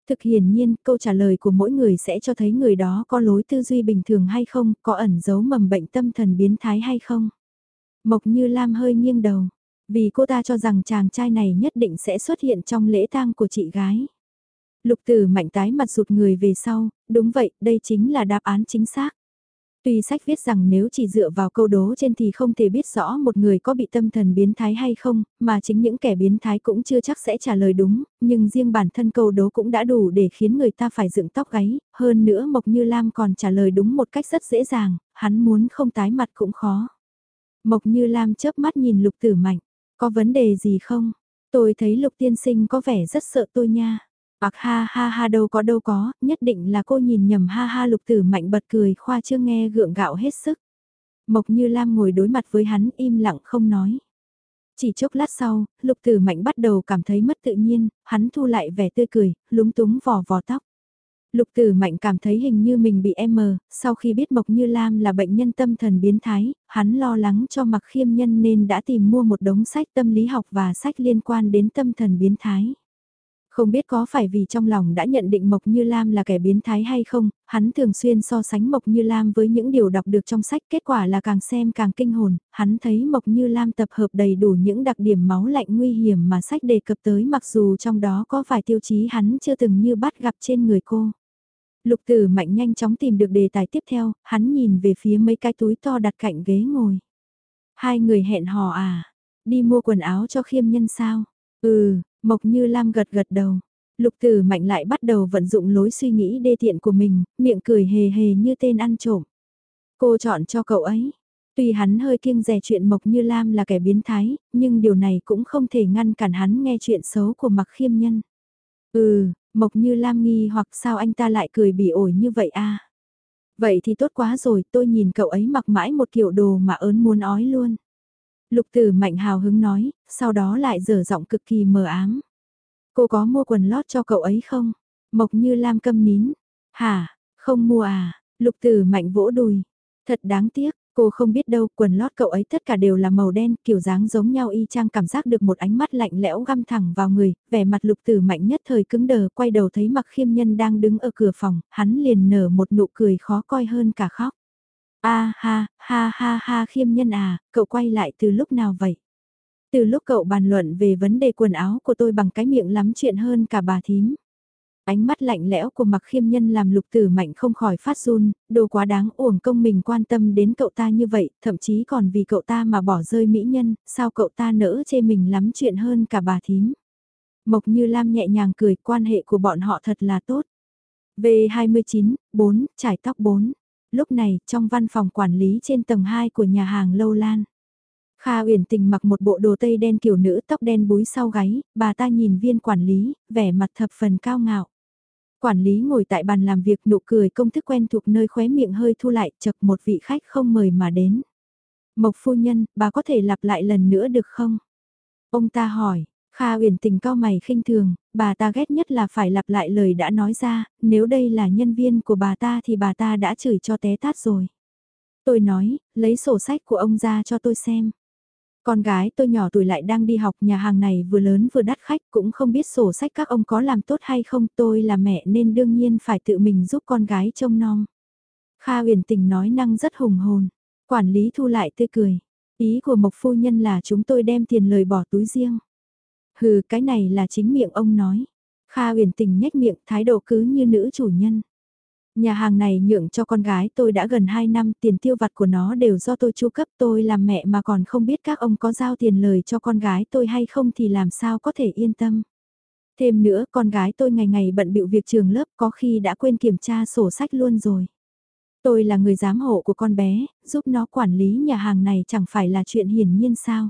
Thực hiển nhiên, câu trả lời của mỗi người sẽ cho thấy người đó có lối tư duy bình thường hay không, có ẩn giấu mầm bệnh tâm thần biến thái hay không. Mộc Như Lam hơi nghiêng đầu, vì cô ta cho rằng chàng trai này nhất định sẽ xuất hiện trong lễ tang của chị gái. Lục tử mạnh tái mặt rụt người về sau, đúng vậy, đây chính là đáp án chính xác. Tuy sách viết rằng nếu chỉ dựa vào câu đố trên thì không thể biết rõ một người có bị tâm thần biến thái hay không, mà chính những kẻ biến thái cũng chưa chắc sẽ trả lời đúng, nhưng riêng bản thân câu đố cũng đã đủ để khiến người ta phải dựng tóc gáy, hơn nữa Mộc Như Lam còn trả lời đúng một cách rất dễ dàng, hắn muốn không tái mặt cũng khó. Mộc Như Lam chớp mắt nhìn Lục Tử Mạnh, có vấn đề gì không? Tôi thấy Lục Tiên Sinh có vẻ rất sợ tôi nha. Ác ha ha ha đâu có đâu có, nhất định là cô nhìn nhầm ha ha lục tử mạnh bật cười khoa chưa nghe gượng gạo hết sức. Mộc như Lam ngồi đối mặt với hắn im lặng không nói. Chỉ chốc lát sau, lục tử mạnh bắt đầu cảm thấy mất tự nhiên, hắn thu lại vẻ tươi cười, lúng túng vò vò tóc. Lục tử mạnh cảm thấy hình như mình bị em mờ, sau khi biết Mộc Như Lam là bệnh nhân tâm thần biến thái, hắn lo lắng cho mặc khiêm nhân nên đã tìm mua một đống sách tâm lý học và sách liên quan đến tâm thần biến thái. Không biết có phải vì trong lòng đã nhận định Mộc Như Lam là kẻ biến thái hay không, hắn thường xuyên so sánh Mộc Như Lam với những điều đọc được trong sách, kết quả là càng xem càng kinh hồn, hắn thấy Mộc Như Lam tập hợp đầy đủ những đặc điểm máu lạnh nguy hiểm mà sách đề cập tới mặc dù trong đó có vài tiêu chí hắn chưa từng như bắt gặp trên người cô. Lục tử mạnh nhanh chóng tìm được đề tài tiếp theo, hắn nhìn về phía mấy cái túi to đặt cạnh ghế ngồi. Hai người hẹn hò à, đi mua quần áo cho khiêm nhân sao? Ừ, Mộc Như Lam gật gật đầu. Lục tử mạnh lại bắt đầu vận dụng lối suy nghĩ đê tiện của mình, miệng cười hề hề như tên ăn trộm. Cô chọn cho cậu ấy. Tuy hắn hơi kiêng rè chuyện Mộc Như Lam là kẻ biến thái, nhưng điều này cũng không thể ngăn cản hắn nghe chuyện xấu của Mặc Khiêm Nhân. Ừ, Mộc Như Lam nghi hoặc sao anh ta lại cười bỉ ổi như vậy a? Vậy thì tốt quá rồi, tôi nhìn cậu ấy mặc mãi một kiểu đồ mà ớn muốn ói luôn. Lục tử mạnh hào hứng nói, sau đó lại dở giọng cực kỳ mờ ám. Cô có mua quần lót cho cậu ấy không? Mộc như lam câm nín. Hả, không mua à? Lục tử mạnh vỗ đùi. Thật đáng tiếc, cô không biết đâu, quần lót cậu ấy tất cả đều là màu đen, kiểu dáng giống nhau y chang cảm giác được một ánh mắt lạnh lẽo găm thẳng vào người, vẻ mặt lục tử mạnh nhất thời cứng đờ, quay đầu thấy mặc khiêm nhân đang đứng ở cửa phòng, hắn liền nở một nụ cười khó coi hơn cả khóc. A ha, ha ha ha khiêm nhân à, cậu quay lại từ lúc nào vậy? Từ lúc cậu bàn luận về vấn đề quần áo của tôi bằng cái miệng lắm chuyện hơn cả bà thím. Ánh mắt lạnh lẽo của mặc khiêm nhân làm lục tử mạnh không khỏi phát run, đồ quá đáng uổng công mình quan tâm đến cậu ta như vậy, thậm chí còn vì cậu ta mà bỏ rơi mỹ nhân, sao cậu ta nỡ chê mình lắm chuyện hơn cả bà thím. Mộc như Lam nhẹ nhàng cười quan hệ của bọn họ thật là tốt. V29, 4, trải tóc 4 lúc này trong văn phòng quản lý trên tầng 2 của nhà hàng Lâu Lan. Kha uyển tình mặc một bộ đồ tây đen kiểu nữ tóc đen búi sau gáy, bà ta nhìn viên quản lý, vẻ mặt thập phần cao ngạo. Quản lý ngồi tại bàn làm việc nụ cười công thức quen thuộc nơi khóe miệng hơi thu lại chật một vị khách không mời mà đến. Mộc phu nhân, bà có thể lặp lại lần nữa được không? Ông ta hỏi, Kha uyển tình cao mày khinh thường, bà ta ghét nhất là phải lặp lại lời đã nói ra, nếu đây là nhân viên của bà ta thì bà ta đã chửi cho té tát rồi. Tôi nói, lấy sổ sách của ông ra cho tôi xem. Con gái tôi nhỏ tuổi lại đang đi học nhà hàng này vừa lớn vừa đắt khách cũng không biết sổ sách các ông có làm tốt hay không tôi là mẹ nên đương nhiên phải tự mình giúp con gái trông nom. Kha huyền tình nói năng rất hùng hồn, quản lý thu lại tươi cười. Ý của Mộc Phu Nhân là chúng tôi đem tiền lời bỏ túi riêng. Hừ, cái này là chính miệng ông nói. Kha huyền tình nhếch miệng, thái độ cứ như nữ chủ nhân. Nhà hàng này nhượng cho con gái tôi đã gần 2 năm, tiền tiêu vặt của nó đều do tôi chu cấp tôi làm mẹ mà còn không biết các ông có giao tiền lời cho con gái tôi hay không thì làm sao có thể yên tâm. Thêm nữa, con gái tôi ngày ngày bận bịu việc trường lớp có khi đã quên kiểm tra sổ sách luôn rồi. Tôi là người giám hộ của con bé, giúp nó quản lý nhà hàng này chẳng phải là chuyện hiển nhiên sao.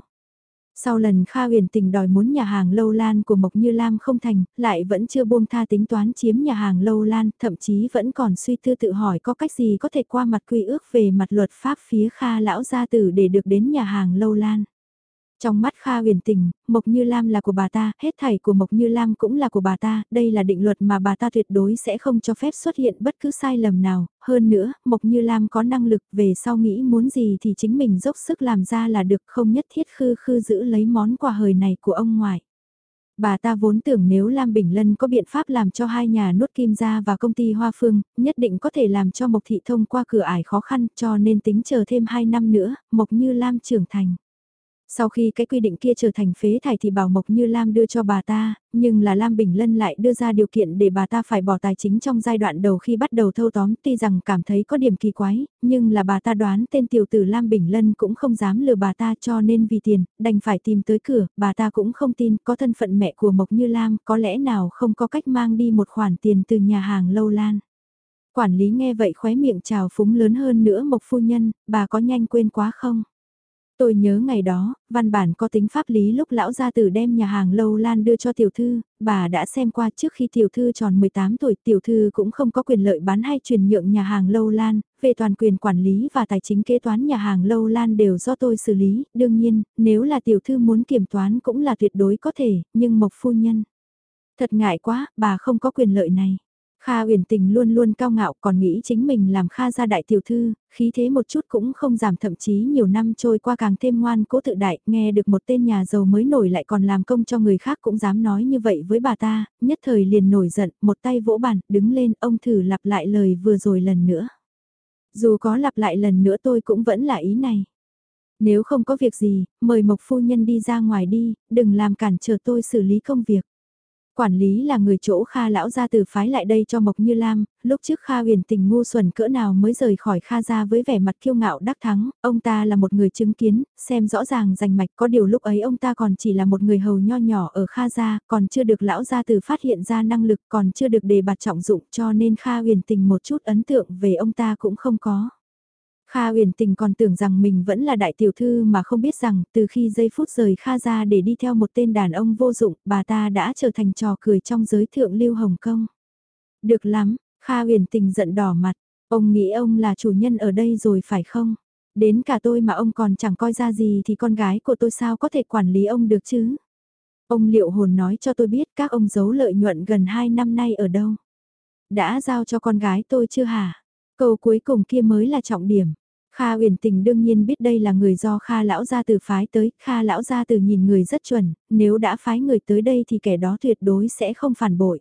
Sau lần Kha huyền tình đòi muốn nhà hàng lâu lan của Mộc Như Lam không thành, lại vẫn chưa buông tha tính toán chiếm nhà hàng lâu lan, thậm chí vẫn còn suy tư tự hỏi có cách gì có thể qua mặt quy ước về mặt luật pháp phía Kha lão gia tử để được đến nhà hàng lâu lan. Trong mắt Kha huyền tình, Mộc Như Lam là của bà ta, hết thảy của Mộc Như Lam cũng là của bà ta, đây là định luật mà bà ta tuyệt đối sẽ không cho phép xuất hiện bất cứ sai lầm nào, hơn nữa, Mộc Như Lam có năng lực về sau nghĩ muốn gì thì chính mình dốc sức làm ra là được không nhất thiết khư khư giữ lấy món quà hời này của ông ngoại. Bà ta vốn tưởng nếu Lam Bình Lân có biện pháp làm cho hai nhà nuốt kim ra và công ty Hoa Phương, nhất định có thể làm cho Mộc Thị thông qua cửa ải khó khăn cho nên tính chờ thêm 2 năm nữa, Mộc Như Lam trưởng thành. Sau khi cái quy định kia trở thành phế thải thì Bảo Mộc Như Lam đưa cho bà ta, nhưng là Lam Bình Lân lại đưa ra điều kiện để bà ta phải bỏ tài chính trong giai đoạn đầu khi bắt đầu thâu tóm tuy rằng cảm thấy có điểm kỳ quái, nhưng là bà ta đoán tên tiểu tử Lam Bình Lân cũng không dám lừa bà ta cho nên vì tiền, đành phải tìm tới cửa, bà ta cũng không tin có thân phận mẹ của Mộc Như Lam có lẽ nào không có cách mang đi một khoản tiền từ nhà hàng lâu lan. Quản lý nghe vậy khóe miệng trào phúng lớn hơn nữa Mộc Phu Nhân, bà có nhanh quên quá không? Tôi nhớ ngày đó, văn bản có tính pháp lý lúc lão gia tử đem nhà hàng lâu lan đưa cho tiểu thư, bà đã xem qua trước khi tiểu thư tròn 18 tuổi tiểu thư cũng không có quyền lợi bán hay truyền nhượng nhà hàng lâu lan, về toàn quyền quản lý và tài chính kế toán nhà hàng lâu lan đều do tôi xử lý, đương nhiên, nếu là tiểu thư muốn kiểm toán cũng là tuyệt đối có thể, nhưng mộc phu nhân. Thật ngại quá, bà không có quyền lợi này. Kha uyển tình luôn luôn cao ngạo còn nghĩ chính mình làm Kha gia đại tiểu thư, khí thế một chút cũng không giảm thậm chí nhiều năm trôi qua càng thêm ngoan cố tự đại, nghe được một tên nhà giàu mới nổi lại còn làm công cho người khác cũng dám nói như vậy với bà ta, nhất thời liền nổi giận, một tay vỗ bàn, đứng lên, ông thử lặp lại lời vừa rồi lần nữa. Dù có lặp lại lần nữa tôi cũng vẫn là ý này. Nếu không có việc gì, mời Mộc Phu Nhân đi ra ngoài đi, đừng làm cản trở tôi xử lý công việc. Quản lý là người chỗ Kha lão gia từ phái lại đây cho Mộc Như Lam, lúc trước Kha huyền tình ngu xuẩn cỡ nào mới rời khỏi Kha gia với vẻ mặt kiêu ngạo đắc thắng, ông ta là một người chứng kiến, xem rõ ràng rành mạch có điều lúc ấy ông ta còn chỉ là một người hầu nho nhỏ ở Kha gia, còn chưa được lão gia từ phát hiện ra năng lực còn chưa được đề bạt trọng dụng cho nên Kha huyền tình một chút ấn tượng về ông ta cũng không có. Kha huyền tình còn tưởng rằng mình vẫn là đại tiểu thư mà không biết rằng từ khi giây phút rời Kha ra để đi theo một tên đàn ông vô dụng, bà ta đã trở thành trò cười trong giới thượng lưu Hồng Kông. Được lắm, Kha huyền tình giận đỏ mặt, ông nghĩ ông là chủ nhân ở đây rồi phải không? Đến cả tôi mà ông còn chẳng coi ra gì thì con gái của tôi sao có thể quản lý ông được chứ? Ông liệu hồn nói cho tôi biết các ông giấu lợi nhuận gần 2 năm nay ở đâu? Đã giao cho con gái tôi chưa hả? Câu cuối cùng kia mới là trọng điểm. Kha uyển tình đương nhiên biết đây là người do Kha lão gia từ phái tới, Kha lão gia từ nhìn người rất chuẩn, nếu đã phái người tới đây thì kẻ đó tuyệt đối sẽ không phản bội.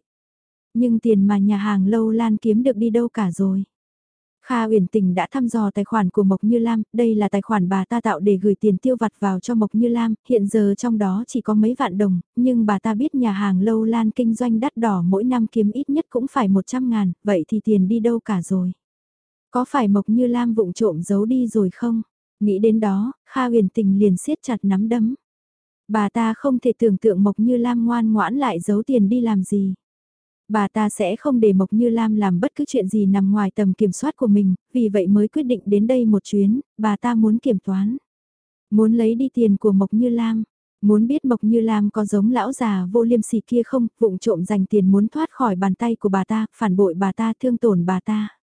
Nhưng tiền mà nhà hàng lâu lan kiếm được đi đâu cả rồi. Kha uyển tình đã thăm dò tài khoản của Mộc Như Lam, đây là tài khoản bà ta tạo để gửi tiền tiêu vặt vào cho Mộc Như Lam, hiện giờ trong đó chỉ có mấy vạn đồng, nhưng bà ta biết nhà hàng lâu lan kinh doanh đắt đỏ mỗi năm kiếm ít nhất cũng phải 100 ngàn, vậy thì tiền đi đâu cả rồi. Có phải Mộc Như Lam vụng trộm giấu đi rồi không? Nghĩ đến đó, Kha huyền tình liền siết chặt nắm đấm. Bà ta không thể tưởng tượng Mộc Như Lam ngoan ngoãn lại giấu tiền đi làm gì. Bà ta sẽ không để Mộc Như Lam làm bất cứ chuyện gì nằm ngoài tầm kiểm soát của mình, vì vậy mới quyết định đến đây một chuyến, bà ta muốn kiểm toán. Muốn lấy đi tiền của Mộc Như Lam, muốn biết Mộc Như Lam có giống lão già vô liêm sỉ kia không, vụng trộm dành tiền muốn thoát khỏi bàn tay của bà ta, phản bội bà ta, thương tổn bà ta.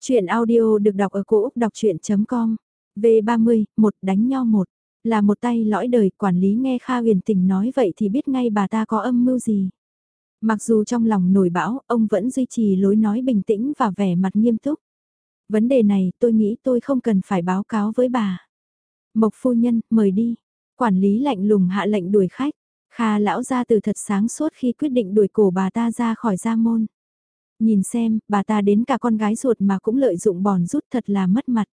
Chuyện audio được đọc ở cổ Úc đọc chuyện.com, V30, một đánh nhau một, là một tay lõi đời quản lý nghe Kha huyền tình nói vậy thì biết ngay bà ta có âm mưu gì. Mặc dù trong lòng nổi bão, ông vẫn duy trì lối nói bình tĩnh và vẻ mặt nghiêm túc. Vấn đề này tôi nghĩ tôi không cần phải báo cáo với bà. Mộc phu nhân, mời đi. Quản lý lạnh lùng hạ lệnh đuổi khách. Kha lão ra từ thật sáng suốt khi quyết định đuổi cổ bà ta ra khỏi gia môn. Nhìn xem, bà ta đến cả con gái ruột mà cũng lợi dụng bòn rút thật là mất mặt.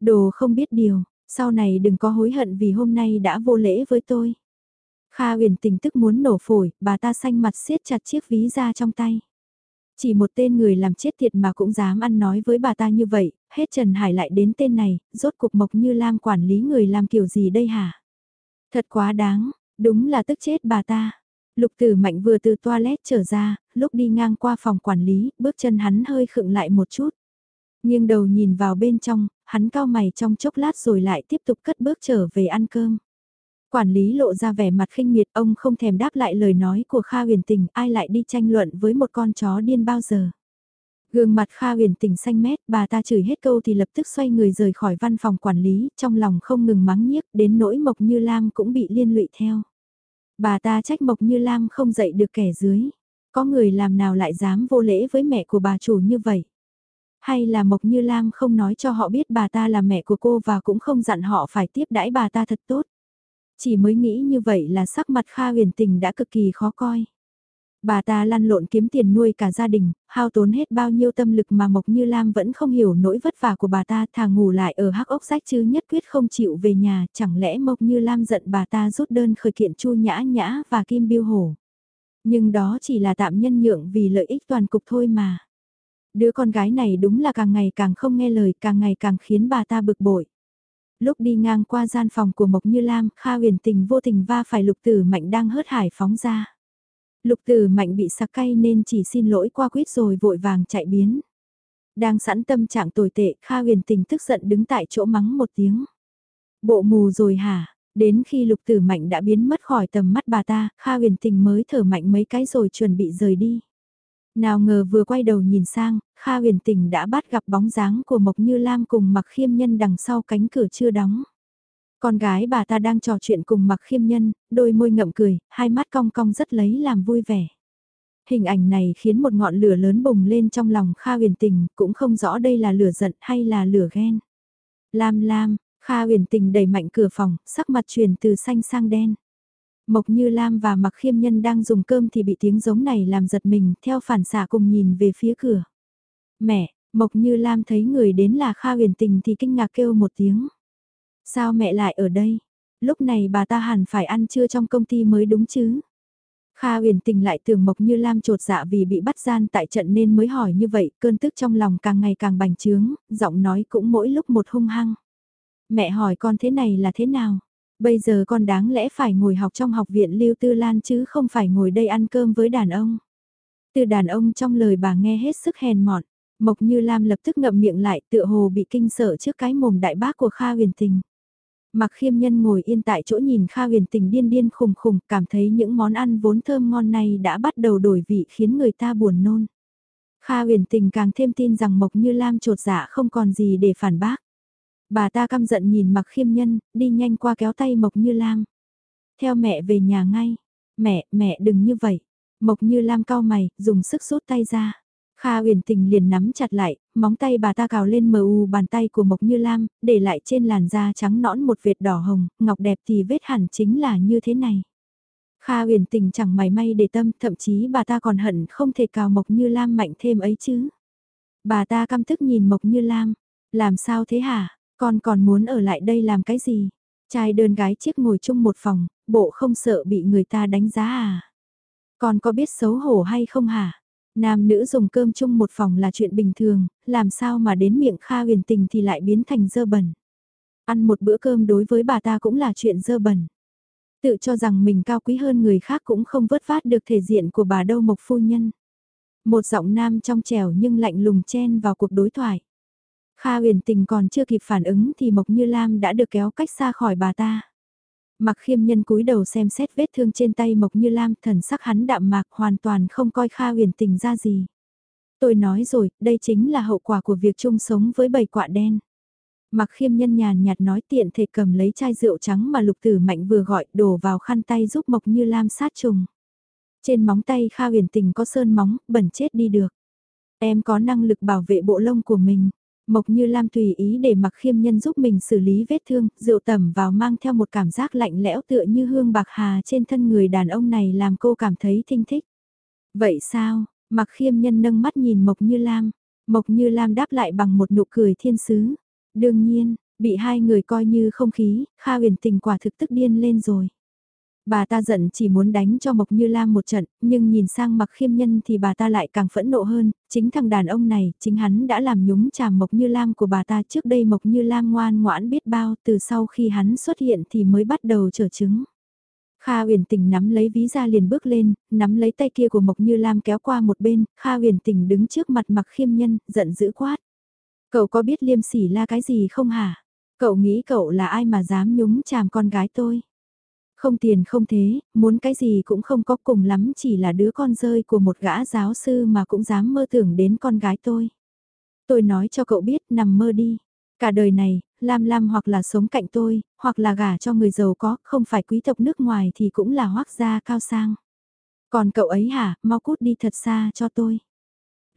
Đồ không biết điều, sau này đừng có hối hận vì hôm nay đã vô lễ với tôi. Kha huyền tình tức muốn nổ phổi, bà ta xanh mặt siết chặt chiếc ví ra trong tay. Chỉ một tên người làm chết thiệt mà cũng dám ăn nói với bà ta như vậy, hết Trần Hải lại đến tên này, rốt cuộc mộc như Lam quản lý người làm kiểu gì đây hả? Thật quá đáng, đúng là tức chết bà ta. Lục tử mạnh vừa từ toilet trở ra, lúc đi ngang qua phòng quản lý, bước chân hắn hơi khựng lại một chút. Nhưng đầu nhìn vào bên trong, hắn cao mày trong chốc lát rồi lại tiếp tục cất bước trở về ăn cơm. Quản lý lộ ra vẻ mặt khinh miệt ông không thèm đáp lại lời nói của Kha huyền tình ai lại đi tranh luận với một con chó điên bao giờ. Gương mặt Kha huyền tình xanh mét, bà ta chửi hết câu thì lập tức xoay người rời khỏi văn phòng quản lý, trong lòng không ngừng mắng nhiếc, đến nỗi Mộc Như Lam cũng bị liên lụy theo. Bà ta trách Mộc Như Lam không dạy được kẻ dưới. Có người làm nào lại dám vô lễ với mẹ của bà chủ như vậy? Hay là Mộc Như Lam không nói cho họ biết bà ta là mẹ của cô và cũng không dặn họ phải tiếp đãi bà ta thật tốt? Chỉ mới nghĩ như vậy là sắc mặt Kha huyền tình đã cực kỳ khó coi. Bà ta lăn lộn kiếm tiền nuôi cả gia đình, hao tốn hết bao nhiêu tâm lực mà Mộc Như Lam vẫn không hiểu nỗi vất vả của bà ta thà ngủ lại ở hắc ốc rách chứ nhất quyết không chịu về nhà, chẳng lẽ Mộc Như Lam giận bà ta rút đơn khởi kiện Chu Nhã Nhã và Kim Biêu Hổ. Nhưng đó chỉ là tạm nhân nhượng vì lợi ích toàn cục thôi mà. Đứa con gái này đúng là càng ngày càng không nghe lời, càng ngày càng khiến bà ta bực bội. Lúc đi ngang qua gian phòng của Mộc Như Lam, Kha huyền tình vô tình va phải lục tử mạnh đang hớt hải phóng ra. Lục tử mạnh bị sặc cay nên chỉ xin lỗi qua quyết rồi vội vàng chạy biến. Đang sẵn tâm trạng tồi tệ, Kha huyền tình tức giận đứng tại chỗ mắng một tiếng. Bộ mù rồi hả? Đến khi lục tử mạnh đã biến mất khỏi tầm mắt bà ta, Kha huyền tình mới thở mạnh mấy cái rồi chuẩn bị rời đi. Nào ngờ vừa quay đầu nhìn sang, Kha huyền tình đã bắt gặp bóng dáng của Mộc Như Lam cùng mặc khiêm nhân đằng sau cánh cửa chưa đóng. Con gái bà ta đang trò chuyện cùng mặc khiêm nhân, đôi môi ngậm cười, hai mắt cong cong rất lấy làm vui vẻ. Hình ảnh này khiến một ngọn lửa lớn bùng lên trong lòng Kha huyền tình, cũng không rõ đây là lửa giận hay là lửa ghen. Lam lam, Kha huyền tình đẩy mạnh cửa phòng, sắc mặt chuyển từ xanh sang đen. Mộc Như Lam và Mặc Khiêm Nhân đang dùng cơm thì bị tiếng giống này làm giật mình, theo phản xạ cùng nhìn về phía cửa. Mẹ, Mộc Như Lam thấy người đến là Kha huyền tình thì kinh ngạc kêu một tiếng. Sao mẹ lại ở đây? Lúc này bà ta hẳn phải ăn trưa trong công ty mới đúng chứ? Kha uyển tình lại tưởng Mộc Như Lam trột dạ vì bị bắt gian tại trận nên mới hỏi như vậy, cơn tức trong lòng càng ngày càng bành trướng, giọng nói cũng mỗi lúc một hung hăng. Mẹ hỏi con thế này là thế nào? Bây giờ con đáng lẽ phải ngồi học trong học viện Lưu Tư Lan chứ không phải ngồi đây ăn cơm với đàn ông. Từ đàn ông trong lời bà nghe hết sức hèn mọn, Mộc Như Lam lập tức ngậm miệng lại tựa hồ bị kinh sợ trước cái mồm đại bác của Kha huyền tình. Mặc khiêm nhân ngồi yên tại chỗ nhìn Kha huyền tình điên điên khùng khùng, cảm thấy những món ăn vốn thơm ngon này đã bắt đầu đổi vị khiến người ta buồn nôn. Kha huyền tình càng thêm tin rằng Mộc Như Lam trột dạ không còn gì để phản bác. Bà ta căm giận nhìn mặc khiêm nhân, đi nhanh qua kéo tay Mộc Như Lam. Theo mẹ về nhà ngay. Mẹ, mẹ đừng như vậy. Mộc Như Lam cao mày, dùng sức rút tay ra. Kha huyền tình liền nắm chặt lại, móng tay bà ta cào lên mờ u bàn tay của Mộc Như Lam, để lại trên làn da trắng nõn một vệt đỏ hồng, ngọc đẹp thì vết hẳn chính là như thế này. Kha huyền tình chẳng mày may để tâm, thậm chí bà ta còn hận không thể cào Mộc Như Lam mạnh thêm ấy chứ. Bà ta căm tức nhìn Mộc Như Lam, làm sao thế hả, con còn muốn ở lại đây làm cái gì? Trai đơn gái chiếc ngồi chung một phòng, bộ không sợ bị người ta đánh giá à? Con có biết xấu hổ hay không hả? Nam nữ dùng cơm chung một phòng là chuyện bình thường, làm sao mà đến miệng Kha huyền tình thì lại biến thành dơ bẩn. Ăn một bữa cơm đối với bà ta cũng là chuyện dơ bẩn. Tự cho rằng mình cao quý hơn người khác cũng không vớt vát được thể diện của bà đâu mộc phu nhân. Một giọng nam trong trẻo nhưng lạnh lùng chen vào cuộc đối thoại. Kha huyền tình còn chưa kịp phản ứng thì Mộc Như Lam đã được kéo cách xa khỏi bà ta. Mặc khiêm nhân cúi đầu xem xét vết thương trên tay Mộc Như Lam thần sắc hắn đạm mạc hoàn toàn không coi Kha huyền tình ra gì. Tôi nói rồi, đây chính là hậu quả của việc chung sống với bầy quạ đen. Mặc khiêm nhân nhàn nhạt nói tiện thể cầm lấy chai rượu trắng mà lục tử mạnh vừa gọi đổ vào khăn tay giúp Mộc Như Lam sát trùng. Trên móng tay Kha huyền tình có sơn móng, bẩn chết đi được. Em có năng lực bảo vệ bộ lông của mình. Mộc Như Lam tùy ý để mặc khiêm nhân giúp mình xử lý vết thương, rượu tẩm vào mang theo một cảm giác lạnh lẽo tựa như hương bạc hà trên thân người đàn ông này làm cô cảm thấy thinh thích. Vậy sao, mặc khiêm nhân nâng mắt nhìn Mộc Như Lam, Mộc Như Lam đáp lại bằng một nụ cười thiên sứ. Đương nhiên, bị hai người coi như không khí, Kha huyền tình quả thực tức điên lên rồi. Bà ta giận chỉ muốn đánh cho Mộc Như Lam một trận, nhưng nhìn sang mặc khiêm nhân thì bà ta lại càng phẫn nộ hơn, chính thằng đàn ông này, chính hắn đã làm nhúng chàm Mộc Như Lam của bà ta trước đây Mộc Như Lam ngoan ngoãn biết bao, từ sau khi hắn xuất hiện thì mới bắt đầu trở chứng. Kha huyền tình nắm lấy ví ra liền bước lên, nắm lấy tay kia của Mộc Như Lam kéo qua một bên, Kha huyền tình đứng trước mặt mặc khiêm nhân, giận dữ quát. Cậu có biết liêm sỉ là cái gì không hả? Cậu nghĩ cậu là ai mà dám nhúng chàm con gái tôi? Không tiền không thế, muốn cái gì cũng không có cùng lắm chỉ là đứa con rơi của một gã giáo sư mà cũng dám mơ tưởng đến con gái tôi. Tôi nói cho cậu biết nằm mơ đi. Cả đời này, Lam Lam hoặc là sống cạnh tôi, hoặc là gả cho người giàu có, không phải quý tộc nước ngoài thì cũng là hoác gia cao sang. Còn cậu ấy hả, mau cút đi thật xa cho tôi.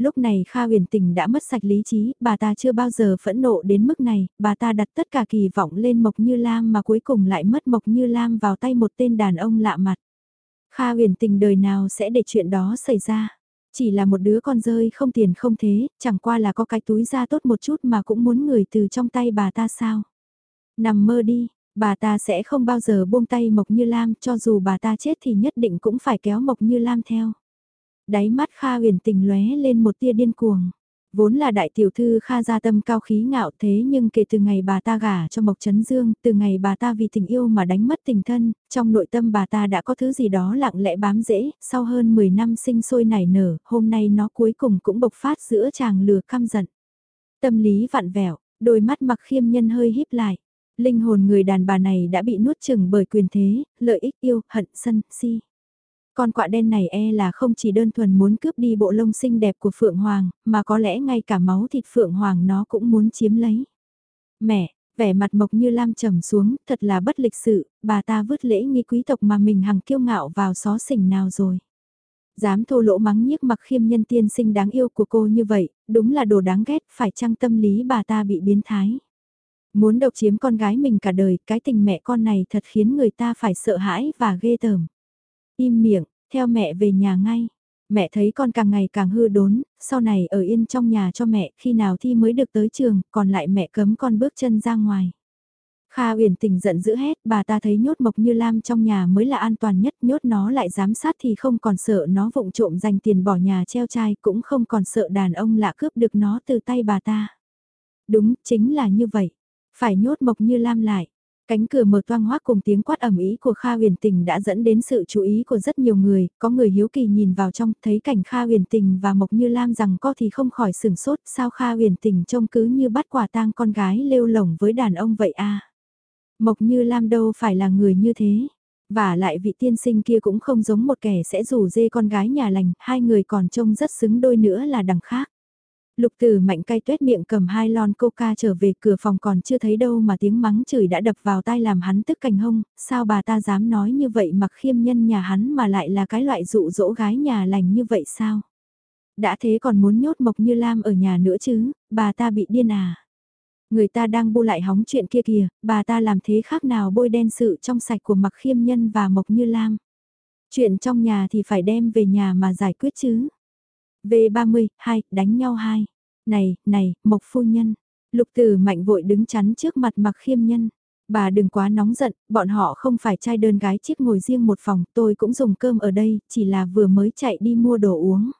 Lúc này Kha huyền tình đã mất sạch lý trí, bà ta chưa bao giờ phẫn nộ đến mức này, bà ta đặt tất cả kỳ vọng lên Mộc Như Lam mà cuối cùng lại mất Mộc Như Lam vào tay một tên đàn ông lạ mặt. Kha huyền tình đời nào sẽ để chuyện đó xảy ra. Chỉ là một đứa con rơi không tiền không thế, chẳng qua là có cái túi ra tốt một chút mà cũng muốn người từ trong tay bà ta sao. Nằm mơ đi, bà ta sẽ không bao giờ buông tay Mộc Như Lam cho dù bà ta chết thì nhất định cũng phải kéo Mộc Như Lam theo. Đáy mắt Kha huyền tình lóe lên một tia điên cuồng. Vốn là đại tiểu thư Kha gia tâm cao khí ngạo thế nhưng kể từ ngày bà ta gả cho Mộc Trấn Dương, từ ngày bà ta vì tình yêu mà đánh mất tình thân, trong nội tâm bà ta đã có thứ gì đó lặng lẽ bám rễ, sau hơn 10 năm sinh sôi nảy nở, hôm nay nó cuối cùng cũng bộc phát giữa chàng lừa căm giận. Tâm lý vặn vẹo, đôi mắt mặc khiêm nhân hơi híp lại. Linh hồn người đàn bà này đã bị nuốt chừng bởi quyền thế, lợi ích yêu, hận, sân, si. Con quạ đen này e là không chỉ đơn thuần muốn cướp đi bộ lông xinh đẹp của Phượng Hoàng, mà có lẽ ngay cả máu thịt Phượng Hoàng nó cũng muốn chiếm lấy. Mẹ, vẻ mặt mộc như lam trầm xuống, thật là bất lịch sự, bà ta vứt lễ nghi quý tộc mà mình hằng kiêu ngạo vào xó xỉnh nào rồi. Dám thô lỗ mắng nhiếc mặc khiêm nhân tiên sinh đáng yêu của cô như vậy, đúng là đồ đáng ghét, phải chăng tâm lý bà ta bị biến thái. Muốn độc chiếm con gái mình cả đời, cái tình mẹ con này thật khiến người ta phải sợ hãi và ghê tởm. Im miệng, theo mẹ về nhà ngay. Mẹ thấy con càng ngày càng hư đốn, sau này ở yên trong nhà cho mẹ, khi nào thi mới được tới trường, còn lại mẹ cấm con bước chân ra ngoài. Kha uyển tình giận dữ hết, bà ta thấy nhốt Mộc Như Lam trong nhà mới là an toàn nhất, nhốt nó lại giám sát thì không còn sợ nó vụng trộm dành tiền bỏ nhà treo chai, cũng không còn sợ đàn ông lạ cướp được nó từ tay bà ta. Đúng, chính là như vậy. Phải nhốt Mộc Như Lam lại. Cánh cửa mở toang hoác cùng tiếng quát ẩm ý của Kha huyền tình đã dẫn đến sự chú ý của rất nhiều người, có người hiếu kỳ nhìn vào trong, thấy cảnh Kha huyền tình và Mộc Như Lam rằng có thì không khỏi sừng sốt, sao Kha huyền tình trông cứ như bắt quả tang con gái lêu lỏng với đàn ông vậy à? Mộc Như Lam đâu phải là người như thế. Và lại vị tiên sinh kia cũng không giống một kẻ sẽ rủ dê con gái nhà lành, hai người còn trông rất xứng đôi nữa là đằng khác. Lục tử mạnh cay tuét miệng cầm hai lon coca trở về cửa phòng còn chưa thấy đâu mà tiếng mắng chửi đã đập vào tai làm hắn tức cành hông, sao bà ta dám nói như vậy mặc khiêm nhân nhà hắn mà lại là cái loại dụ dỗ gái nhà lành như vậy sao? Đã thế còn muốn nhốt Mộc Như Lam ở nhà nữa chứ, bà ta bị điên à? Người ta đang bu lại hóng chuyện kia kìa, bà ta làm thế khác nào bôi đen sự trong sạch của mặc khiêm nhân và Mộc Như Lam. Chuyện trong nhà thì phải đem về nhà mà giải quyết chứ. V30, 2, đánh nhau hai. Này, này, Mộc Phu Nhân. Lục Tử Mạnh vội đứng chắn trước mặt mặc khiêm nhân. Bà đừng quá nóng giận, bọn họ không phải trai đơn gái chiếc ngồi riêng một phòng, tôi cũng dùng cơm ở đây, chỉ là vừa mới chạy đi mua đồ uống.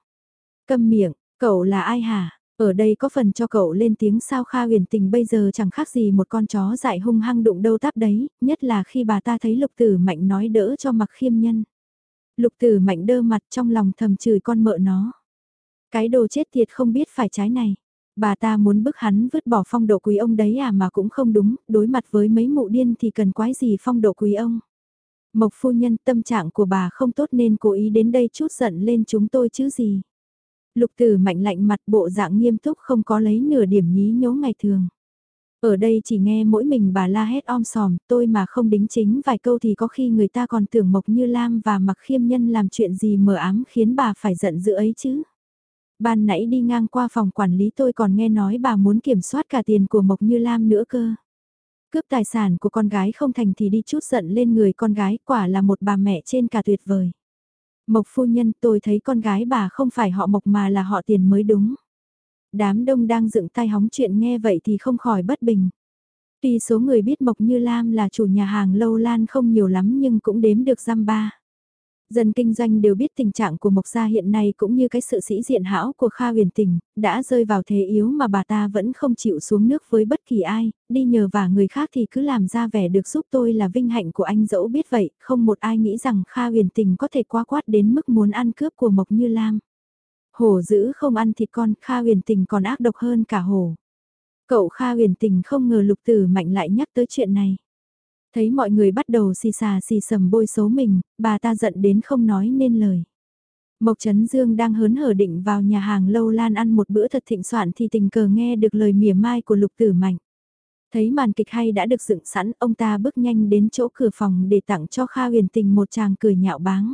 Câm miệng, cậu là ai hả? Ở đây có phần cho cậu lên tiếng sao Kha huyền tình bây giờ chẳng khác gì một con chó dại hung hăng đụng đâu táp đấy, nhất là khi bà ta thấy lục tử mạnh nói đỡ cho mặc khiêm nhân. Lục tử mạnh đơ mặt trong lòng thầm chửi con mợ nó. Cái đồ chết tiệt không biết phải trái này. Bà ta muốn bức hắn vứt bỏ phong độ quý ông đấy à mà cũng không đúng, đối mặt với mấy mụ điên thì cần quái gì phong độ quý ông. Mộc phu nhân tâm trạng của bà không tốt nên cố ý đến đây chút giận lên chúng tôi chứ gì. Lục tử mạnh lạnh mặt bộ dạng nghiêm túc không có lấy nửa điểm nhí nhố ngày thường. Ở đây chỉ nghe mỗi mình bà la hét om sòm, tôi mà không đính chính vài câu thì có khi người ta còn tưởng Mộc Như Lam và mặc khiêm nhân làm chuyện gì mờ ám khiến bà phải giận dữ ấy chứ. Ban nãy đi ngang qua phòng quản lý tôi còn nghe nói bà muốn kiểm soát cả tiền của Mộc Như Lam nữa cơ. Cướp tài sản của con gái không thành thì đi chút giận lên người con gái quả là một bà mẹ trên cả tuyệt vời. Mộc phu nhân, tôi thấy con gái bà không phải họ Mộc mà là họ tiền mới đúng. Đám đông đang dựng tay hóng chuyện nghe vậy thì không khỏi bất bình. Tuy số người biết Mộc Như Lam là chủ nhà hàng lâu lan không nhiều lắm nhưng cũng đếm được giam ba. Dân kinh doanh đều biết tình trạng của Mộc Gia hiện nay cũng như cái sự sĩ diện hão của Kha huyền tình, đã rơi vào thế yếu mà bà ta vẫn không chịu xuống nước với bất kỳ ai, đi nhờ vả người khác thì cứ làm ra vẻ được giúp tôi là vinh hạnh của anh dẫu biết vậy, không một ai nghĩ rằng Kha huyền tình có thể quá quát đến mức muốn ăn cướp của Mộc Như Lam. Hổ dữ không ăn thịt con, Kha huyền tình còn ác độc hơn cả hổ. Cậu Kha huyền tình không ngờ lục tử mạnh lại nhắc tới chuyện này. Thấy mọi người bắt đầu xì xà xì sầm bôi xấu mình, bà ta giận đến không nói nên lời. Mộc Trấn Dương đang hớn hở định vào nhà hàng lâu lan ăn một bữa thật thịnh soạn thì tình cờ nghe được lời mỉa mai của lục tử mạnh. Thấy màn kịch hay đã được dựng sẵn, ông ta bước nhanh đến chỗ cửa phòng để tặng cho Kha huyền tình một chàng cười nhạo báng.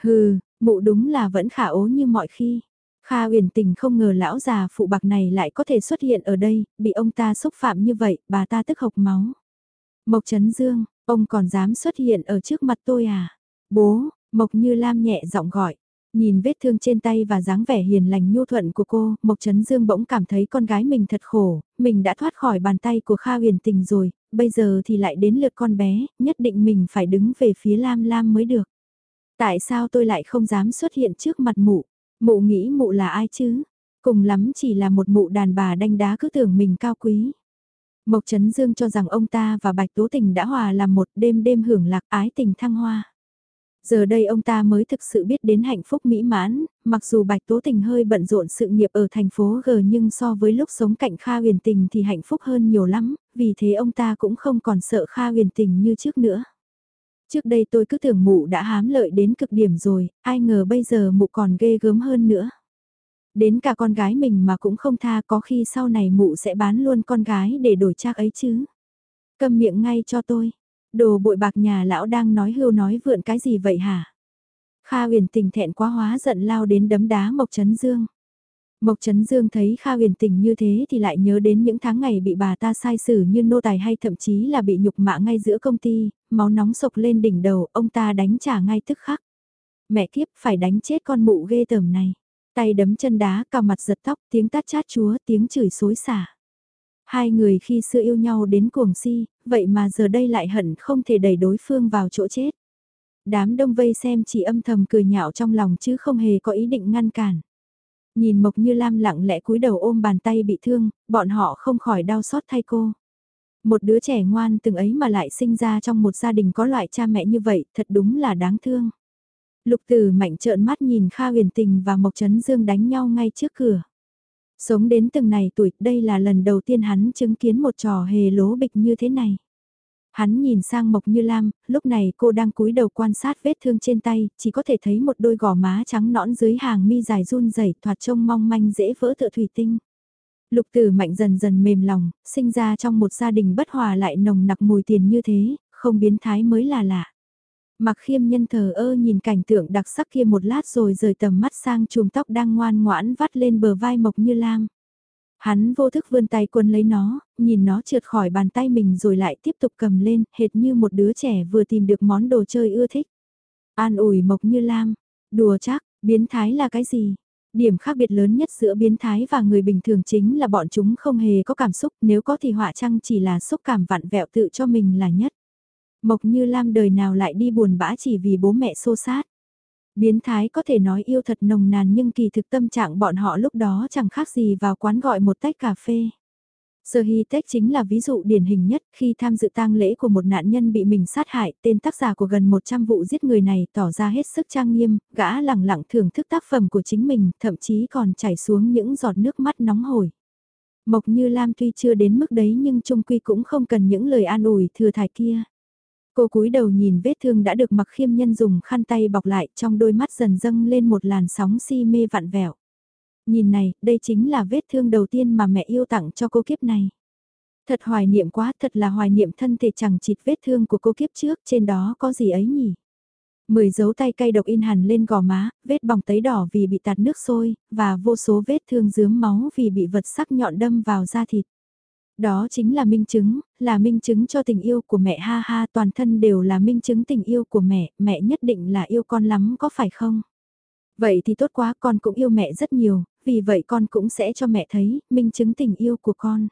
Hừ, mụ đúng là vẫn khả ố như mọi khi. Kha huyền tình không ngờ lão già phụ bạc này lại có thể xuất hiện ở đây, bị ông ta xúc phạm như vậy, bà ta tức hộc máu. Mộc Trấn Dương, ông còn dám xuất hiện ở trước mặt tôi à? Bố, Mộc Như Lam nhẹ giọng gọi. Nhìn vết thương trên tay và dáng vẻ hiền lành nhu thuận của cô, Mộc Trấn Dương bỗng cảm thấy con gái mình thật khổ, mình đã thoát khỏi bàn tay của Kha huyền tình rồi, bây giờ thì lại đến lượt con bé, nhất định mình phải đứng về phía Lam Lam mới được. Tại sao tôi lại không dám xuất hiện trước mặt mụ? Mụ nghĩ mụ là ai chứ? Cùng lắm chỉ là một mụ đàn bà đanh đá cứ tưởng mình cao quý. Mộc Trấn Dương cho rằng ông ta và Bạch Tố Tình đã hòa làm một đêm đêm hưởng lạc ái tình thăng hoa. Giờ đây ông ta mới thực sự biết đến hạnh phúc mỹ mãn, mặc dù Bạch Tố Tình hơi bận rộn sự nghiệp ở thành phố G nhưng so với lúc sống cạnh Kha huyền tình thì hạnh phúc hơn nhiều lắm, vì thế ông ta cũng không còn sợ Kha huyền tình như trước nữa. Trước đây tôi cứ tưởng mụ đã hám lợi đến cực điểm rồi, ai ngờ bây giờ mụ còn ghê gớm hơn nữa. Đến cả con gái mình mà cũng không tha có khi sau này mụ sẽ bán luôn con gái để đổi trác ấy chứ. Cầm miệng ngay cho tôi. Đồ bội bạc nhà lão đang nói hưu nói vượn cái gì vậy hả? Kha huyền tình thẹn quá hóa giận lao đến đấm đá Mộc Trấn Dương. Mộc Trấn Dương thấy Kha huyền tình như thế thì lại nhớ đến những tháng ngày bị bà ta sai xử như nô tài hay thậm chí là bị nhục mạ ngay giữa công ty, máu nóng sộc lên đỉnh đầu, ông ta đánh trả ngay tức khắc. Mẹ kiếp phải đánh chết con mụ ghê tởm này. Tay đấm chân đá, cào mặt giật tóc, tiếng tát chát chúa, tiếng chửi xối xả. Hai người khi xưa yêu nhau đến cuồng si, vậy mà giờ đây lại hận không thể đẩy đối phương vào chỗ chết. Đám đông vây xem chỉ âm thầm cười nhạo trong lòng chứ không hề có ý định ngăn cản. Nhìn Mộc Như Lam lặng lẽ cúi đầu ôm bàn tay bị thương, bọn họ không khỏi đau xót thay cô. Một đứa trẻ ngoan từng ấy mà lại sinh ra trong một gia đình có loại cha mẹ như vậy, thật đúng là đáng thương. Lục tử mạnh trợn mắt nhìn Kha huyền tình và Mộc Trấn Dương đánh nhau ngay trước cửa. Sống đến từng này tuổi, đây là lần đầu tiên hắn chứng kiến một trò hề lố bịch như thế này. Hắn nhìn sang Mộc Như Lam, lúc này cô đang cúi đầu quan sát vết thương trên tay, chỉ có thể thấy một đôi gò má trắng nõn dưới hàng mi dài run rẩy thoạt trông mong manh dễ vỡ tựa thủy tinh. Lục tử mạnh dần dần mềm lòng, sinh ra trong một gia đình bất hòa lại nồng nặc mùi tiền như thế, không biến thái mới là lạ. Mặc khiêm nhân thờ ơ nhìn cảnh tượng đặc sắc kia một lát rồi rời tầm mắt sang chùm tóc đang ngoan ngoãn vắt lên bờ vai Mộc Như Lam. Hắn vô thức vươn tay quân lấy nó, nhìn nó trượt khỏi bàn tay mình rồi lại tiếp tục cầm lên, hệt như một đứa trẻ vừa tìm được món đồ chơi ưa thích. An ủi Mộc Như Lam, đùa chắc, biến thái là cái gì? Điểm khác biệt lớn nhất giữa biến thái và người bình thường chính là bọn chúng không hề có cảm xúc, nếu có thì họa chăng chỉ là xúc cảm vặn vẹo tự cho mình là nhất. Mộc Như Lam đời nào lại đi buồn bã chỉ vì bố mẹ xô sát. Biến thái có thể nói yêu thật nồng nàn nhưng kỳ thực tâm trạng bọn họ lúc đó chẳng khác gì vào quán gọi một tách cà phê. Sơ Hy Tech chính là ví dụ điển hình nhất khi tham dự tang lễ của một nạn nhân bị mình sát hại, tên tác giả của gần 100 vụ giết người này tỏ ra hết sức trang nghiêm, gã lẳng lặng thưởng thức tác phẩm của chính mình, thậm chí còn chảy xuống những giọt nước mắt nóng hổi. Mộc Như Lam tuy chưa đến mức đấy nhưng trung quy cũng không cần những lời an ủi thừa thải kia. Cô cúi đầu nhìn vết thương đã được mặc khiêm nhân dùng khăn tay bọc lại trong đôi mắt dần dâng lên một làn sóng si mê vặn vẹo. Nhìn này, đây chính là vết thương đầu tiên mà mẹ yêu tặng cho cô kiếp này. Thật hoài niệm quá, thật là hoài niệm thân thể chẳng chịt vết thương của cô kiếp trước, trên đó có gì ấy nhỉ? Mười dấu tay cay độc in hẳn lên gò má, vết bỏng tấy đỏ vì bị tạt nước sôi, và vô số vết thương dướm máu vì bị vật sắc nhọn đâm vào da thịt. Đó chính là minh chứng, là minh chứng cho tình yêu của mẹ ha ha toàn thân đều là minh chứng tình yêu của mẹ, mẹ nhất định là yêu con lắm có phải không? Vậy thì tốt quá con cũng yêu mẹ rất nhiều, vì vậy con cũng sẽ cho mẹ thấy, minh chứng tình yêu của con.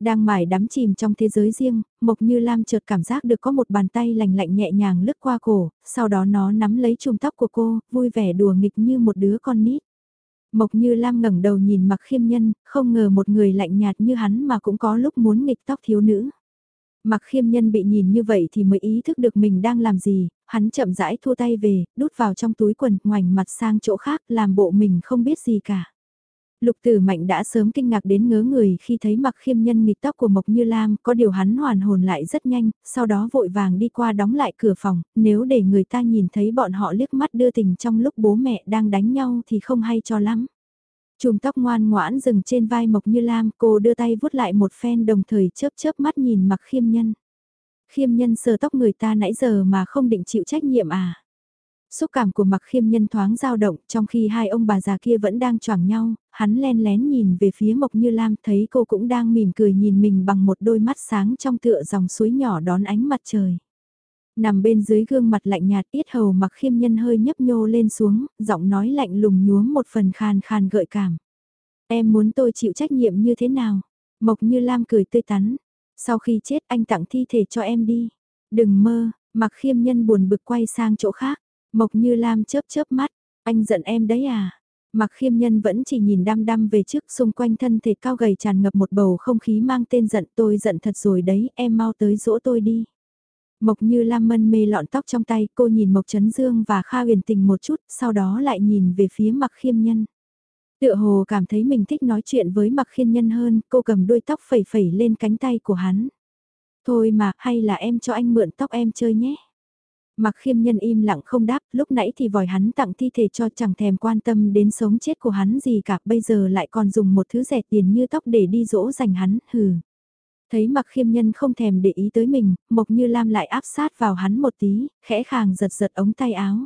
Đang mải đắm chìm trong thế giới riêng, Mộc Như Lam chợt cảm giác được có một bàn tay lành lạnh nhẹ nhàng lướt qua cổ, sau đó nó nắm lấy chùm tóc của cô, vui vẻ đùa nghịch như một đứa con nít. Mộc Như Lam ngẩng đầu nhìn mặc khiêm nhân, không ngờ một người lạnh nhạt như hắn mà cũng có lúc muốn nghịch tóc thiếu nữ. Mặc khiêm nhân bị nhìn như vậy thì mới ý thức được mình đang làm gì, hắn chậm rãi thua tay về, đút vào trong túi quần, ngoảnh mặt sang chỗ khác, làm bộ mình không biết gì cả. Lục tử mạnh đã sớm kinh ngạc đến ngớ người khi thấy mặc khiêm nhân nghịch tóc của Mộc Như Lam, có điều hắn hoàn hồn lại rất nhanh, sau đó vội vàng đi qua đóng lại cửa phòng, nếu để người ta nhìn thấy bọn họ liếc mắt đưa tình trong lúc bố mẹ đang đánh nhau thì không hay cho lắm. Chùm tóc ngoan ngoãn dừng trên vai Mộc Như Lam, cô đưa tay vuốt lại một phen đồng thời chớp chớp mắt nhìn mặc khiêm nhân. Khiêm nhân sờ tóc người ta nãy giờ mà không định chịu trách nhiệm à. Xúc cảm của mặc khiêm nhân thoáng dao động trong khi hai ông bà già kia vẫn đang choảng nhau, hắn len lén nhìn về phía Mộc Như Lam thấy cô cũng đang mỉm cười nhìn mình bằng một đôi mắt sáng trong tựa dòng suối nhỏ đón ánh mặt trời. Nằm bên dưới gương mặt lạnh nhạt ít hầu mặc khiêm nhân hơi nhấp nhô lên xuống, giọng nói lạnh lùng nhuốm một phần khàn khàn gợi cảm. Em muốn tôi chịu trách nhiệm như thế nào? Mộc Như Lam cười tươi tắn. Sau khi chết anh tặng thi thể cho em đi. Đừng mơ, mặc khiêm nhân buồn bực quay sang chỗ khác. Mộc Như Lam chớp chớp mắt, anh giận em đấy à? Mặc khiêm nhân vẫn chỉ nhìn đăm đăm về trước xung quanh thân thể cao gầy tràn ngập một bầu không khí mang tên giận tôi giận thật rồi đấy, em mau tới dỗ tôi đi. Mộc như Lam mân mê lọn tóc trong tay, cô nhìn Mộc Trấn Dương và Kha huyền tình một chút, sau đó lại nhìn về phía mặc khiêm nhân. Tựa hồ cảm thấy mình thích nói chuyện với mặc khiêm nhân hơn, cô cầm đuôi tóc phẩy phẩy lên cánh tay của hắn. Thôi mà, hay là em cho anh mượn tóc em chơi nhé. Mặc khiêm nhân im lặng không đáp, lúc nãy thì vòi hắn tặng thi thể cho chẳng thèm quan tâm đến sống chết của hắn gì cả, bây giờ lại còn dùng một thứ rẻ tiền như tóc để đi dỗ dành hắn, hừ. Thấy mặc khiêm nhân không thèm để ý tới mình, Mộc Như Lam lại áp sát vào hắn một tí, khẽ khàng giật giật ống tay áo.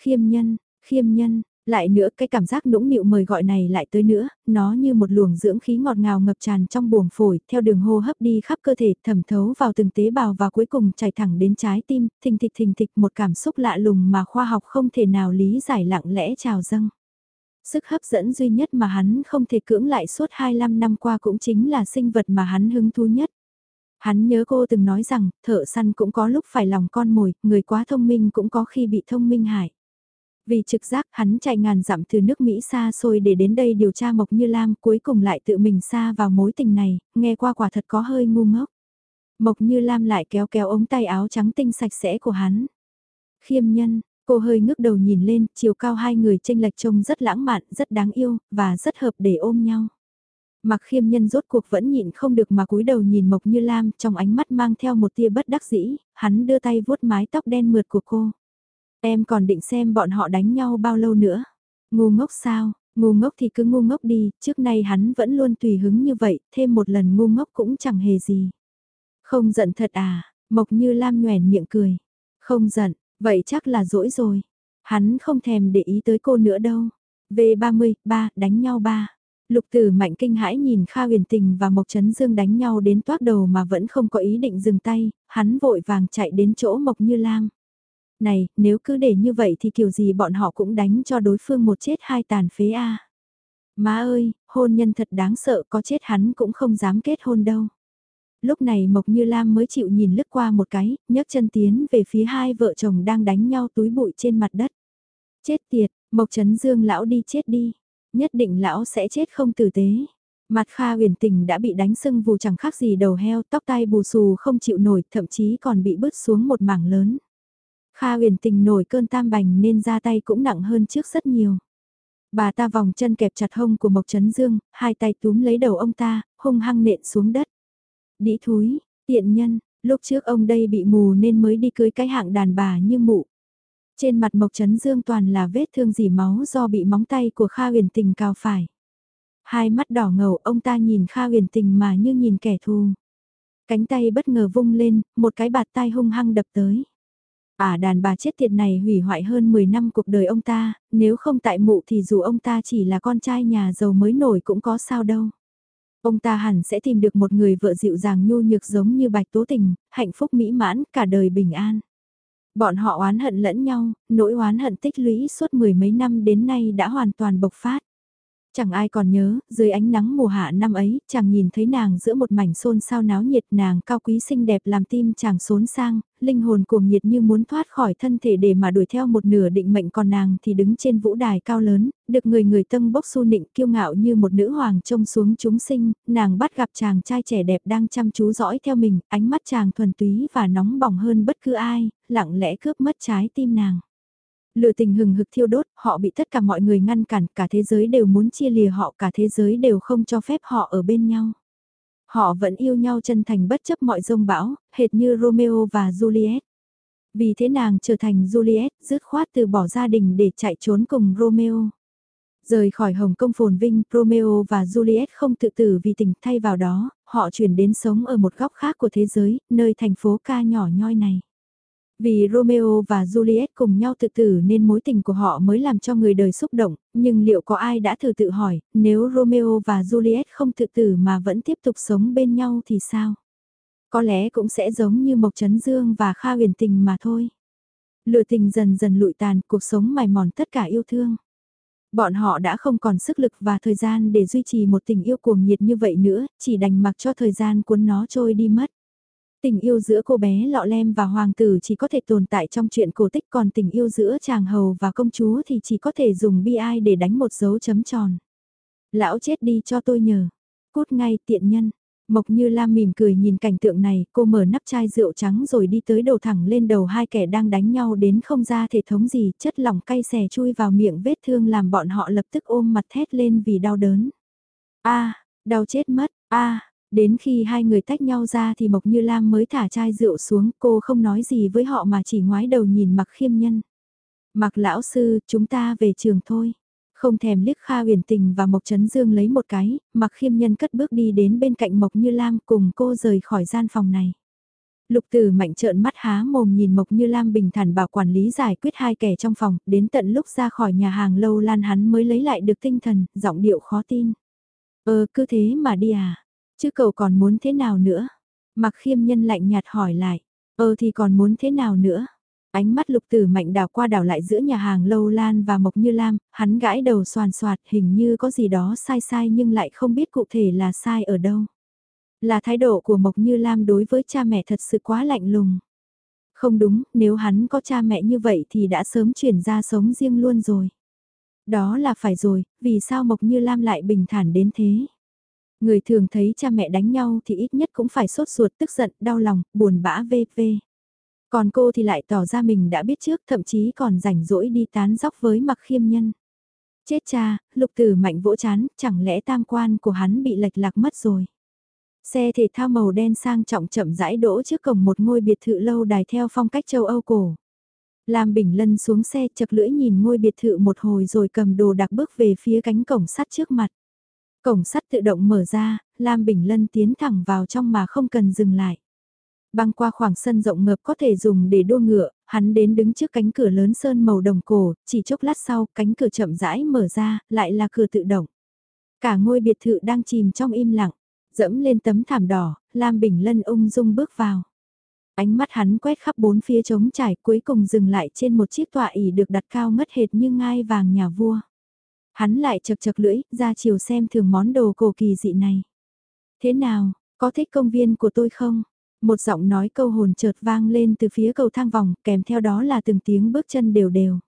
Khiêm nhân, khiêm nhân, lại nữa cái cảm giác nũng nịu mời gọi này lại tới nữa, nó như một luồng dưỡng khí ngọt ngào ngập tràn trong buồng phổi, theo đường hô hấp đi khắp cơ thể, thẩm thấu vào từng tế bào và cuối cùng chảy thẳng đến trái tim, thình thịch thình thịch một cảm xúc lạ lùng mà khoa học không thể nào lý giải lặng lẽ trào dâng. Sức hấp dẫn duy nhất mà hắn không thể cưỡng lại suốt 25 năm qua cũng chính là sinh vật mà hắn hứng thú nhất. Hắn nhớ cô từng nói rằng, thợ săn cũng có lúc phải lòng con mồi, người quá thông minh cũng có khi bị thông minh hại. Vì trực giác hắn chạy ngàn dặm từ nước Mỹ xa xôi để đến đây điều tra Mộc Như Lam cuối cùng lại tự mình xa vào mối tình này, nghe qua quả thật có hơi ngu ngốc. Mộc Như Lam lại kéo kéo ống tay áo trắng tinh sạch sẽ của hắn. Khiêm nhân, cô hơi ngước đầu nhìn lên, chiều cao hai người tranh lệch trông rất lãng mạn, rất đáng yêu, và rất hợp để ôm nhau. Mặc khiêm nhân rốt cuộc vẫn nhịn không được mà cúi đầu nhìn Mộc Như Lam trong ánh mắt mang theo một tia bất đắc dĩ, hắn đưa tay vuốt mái tóc đen mượt của cô. Em còn định xem bọn họ đánh nhau bao lâu nữa. Ngu ngốc sao, ngu ngốc thì cứ ngu ngốc đi, trước nay hắn vẫn luôn tùy hứng như vậy, thêm một lần ngu ngốc cũng chẳng hề gì. Không giận thật à, Mộc Như Lam nhoèn miệng cười. Không giận, vậy chắc là dỗi rồi. Hắn không thèm để ý tới cô nữa đâu. V30, ba, đánh nhau ba. Lục tử mạnh kinh hãi nhìn Kha huyền tình và Mộc Trấn Dương đánh nhau đến toát đầu mà vẫn không có ý định dừng tay, hắn vội vàng chạy đến chỗ Mộc Như Lam này, nếu cứ để như vậy thì kiểu gì bọn họ cũng đánh cho đối phương một chết hai tàn phế a. Má ơi, hôn nhân thật đáng sợ có chết hắn cũng không dám kết hôn đâu. Lúc này Mộc Như Lam mới chịu nhìn lướt qua một cái, nhấc chân tiến về phía hai vợ chồng đang đánh nhau túi bụi trên mặt đất. Chết tiệt, Mộc Trấn Dương lão đi chết đi. Nhất định lão sẽ chết không tử tế. Mặt Kha huyền tình đã bị đánh sưng vù chẳng khác gì đầu heo, tóc tai bù xù không chịu nổi, thậm chí còn bị bứt xuống một mảng lớn. Kha huyền tình nổi cơn tam bành nên ra tay cũng nặng hơn trước rất nhiều. Bà ta vòng chân kẹp chặt hông của Mộc Trấn Dương, hai tay túm lấy đầu ông ta, hung hăng nện xuống đất. Đĩ thúi, tiện nhân, lúc trước ông đây bị mù nên mới đi cưới cái hạng đàn bà như mụ. Trên mặt Mộc Trấn Dương toàn là vết thương dỉ máu do bị móng tay của Kha huyền tình cào phải. Hai mắt đỏ ngầu ông ta nhìn Kha huyền tình mà như nhìn kẻ thù. Cánh tay bất ngờ vung lên, một cái bạt tay hung hăng đập tới. À đàn bà chết tiệt này hủy hoại hơn 10 năm cuộc đời ông ta, nếu không tại mụ thì dù ông ta chỉ là con trai nhà giàu mới nổi cũng có sao đâu. Ông ta hẳn sẽ tìm được một người vợ dịu dàng nhu nhược giống như Bạch Tố Tình, hạnh phúc mỹ mãn, cả đời bình an. Bọn họ oán hận lẫn nhau, nỗi oán hận tích lũy suốt mười mấy năm đến nay đã hoàn toàn bộc phát. Chẳng ai còn nhớ, dưới ánh nắng mùa hạ năm ấy, chàng nhìn thấy nàng giữa một mảnh xôn xao náo nhiệt nàng cao quý xinh đẹp làm tim chàng xốn sang, linh hồn cuồng nhiệt như muốn thoát khỏi thân thể để mà đuổi theo một nửa định mệnh còn nàng thì đứng trên vũ đài cao lớn, được người người tâm bốc su nịnh kiêu ngạo như một nữ hoàng trông xuống chúng sinh, nàng bắt gặp chàng trai trẻ đẹp đang chăm chú dõi theo mình, ánh mắt chàng thuần túy và nóng bỏng hơn bất cứ ai, lặng lẽ cướp mất trái tim nàng. Lửa tình hừng hực thiêu đốt, họ bị tất cả mọi người ngăn cản, cả thế giới đều muốn chia lìa họ, cả thế giới đều không cho phép họ ở bên nhau. Họ vẫn yêu nhau chân thành bất chấp mọi rông bão, hệt như Romeo và Juliet. Vì thế nàng trở thành Juliet, dứt khoát từ bỏ gia đình để chạy trốn cùng Romeo. Rời khỏi Hồng Kông phồn vinh, Romeo và Juliet không tự tử vì tình thay vào đó, họ chuyển đến sống ở một góc khác của thế giới, nơi thành phố ca nhỏ nhoi này. Vì Romeo và Juliet cùng nhau tự tử nên mối tình của họ mới làm cho người đời xúc động, nhưng liệu có ai đã thử tự hỏi, nếu Romeo và Juliet không tự tử mà vẫn tiếp tục sống bên nhau thì sao? Có lẽ cũng sẽ giống như Mộc Trấn Dương và Kha huyền tình mà thôi. Lửa tình dần dần lụi tàn, cuộc sống mài mòn tất cả yêu thương. Bọn họ đã không còn sức lực và thời gian để duy trì một tình yêu cuồng nhiệt như vậy nữa, chỉ đành mặc cho thời gian cuốn nó trôi đi mất. Tình yêu giữa cô bé lọ lem và hoàng tử chỉ có thể tồn tại trong chuyện cổ tích còn tình yêu giữa chàng hầu và công chúa thì chỉ có thể dùng bi ai để đánh một dấu chấm tròn. Lão chết đi cho tôi nhờ. Cút ngay tiện nhân. Mộc như Lam mỉm cười nhìn cảnh tượng này, cô mở nắp chai rượu trắng rồi đi tới đầu thẳng lên đầu hai kẻ đang đánh nhau đến không ra thể thống gì, chất lỏng cay xè chui vào miệng vết thương làm bọn họ lập tức ôm mặt thét lên vì đau đớn. a đau chết mất, a Đến khi hai người tách nhau ra thì Mộc Như Lam mới thả chai rượu xuống, cô không nói gì với họ mà chỉ ngoái đầu nhìn mặc khiêm nhân. Mặc lão sư, chúng ta về trường thôi. Không thèm liếc Kha huyền tình và Mộc Trấn Dương lấy một cái, mặc khiêm nhân cất bước đi đến bên cạnh Mộc Như Lam cùng cô rời khỏi gian phòng này. Lục tử mạnh trợn mắt há mồm nhìn Mộc Như Lam bình thản bảo quản lý giải quyết hai kẻ trong phòng, đến tận lúc ra khỏi nhà hàng lâu lan hắn mới lấy lại được tinh thần, giọng điệu khó tin. Ờ cứ thế mà đi à, chứ cậu còn muốn thế nào nữa? Mặc khiêm nhân lạnh nhạt hỏi lại, ờ thì còn muốn thế nào nữa? Ánh mắt lục tử mạnh đảo qua đảo lại giữa nhà hàng lâu lan và Mộc Như Lam, hắn gãi đầu soàn soạt hình như có gì đó sai sai nhưng lại không biết cụ thể là sai ở đâu. Là thái độ của Mộc Như Lam đối với cha mẹ thật sự quá lạnh lùng. Không đúng, nếu hắn có cha mẹ như vậy thì đã sớm chuyển ra sống riêng luôn rồi. Đó là phải rồi, vì sao Mộc Như Lam lại bình thản đến thế? Người thường thấy cha mẹ đánh nhau thì ít nhất cũng phải sốt ruột tức giận, đau lòng, buồn bã vê vê. Còn cô thì lại tỏ ra mình đã biết trước thậm chí còn rảnh rỗi đi tán dóc với mặc khiêm nhân. Chết cha, lục tử mạnh vỗ chán, chẳng lẽ tam quan của hắn bị lệch lạc mất rồi. Xe thể thao màu đen sang trọng chậm rãi đỗ trước cổng một ngôi biệt thự lâu đài theo phong cách châu Âu cổ. Lam Bình Lân xuống xe chật lưỡi nhìn ngôi biệt thự một hồi rồi cầm đồ đặc bước về phía cánh cổng sắt trước mặt. Cổng sắt tự động mở ra, Lam Bình Lân tiến thẳng vào trong mà không cần dừng lại. Băng qua khoảng sân rộng ngập có thể dùng để đua ngựa, hắn đến đứng trước cánh cửa lớn sơn màu đồng cổ, chỉ chốc lát sau cánh cửa chậm rãi mở ra, lại là cửa tự động. Cả ngôi biệt thự đang chìm trong im lặng, dẫm lên tấm thảm đỏ, Lam Bình Lân ung dung bước vào. Ánh mắt hắn quét khắp bốn phía trống trải cuối cùng dừng lại trên một chiếc tọa ỉ được đặt cao ngất hệt như ngai vàng nhà vua. Hắn lại chật chật lưỡi, ra chiều xem thường món đồ cổ kỳ dị này. Thế nào, có thích công viên của tôi không? Một giọng nói câu hồn chợt vang lên từ phía cầu thang vòng, kèm theo đó là từng tiếng bước chân đều đều.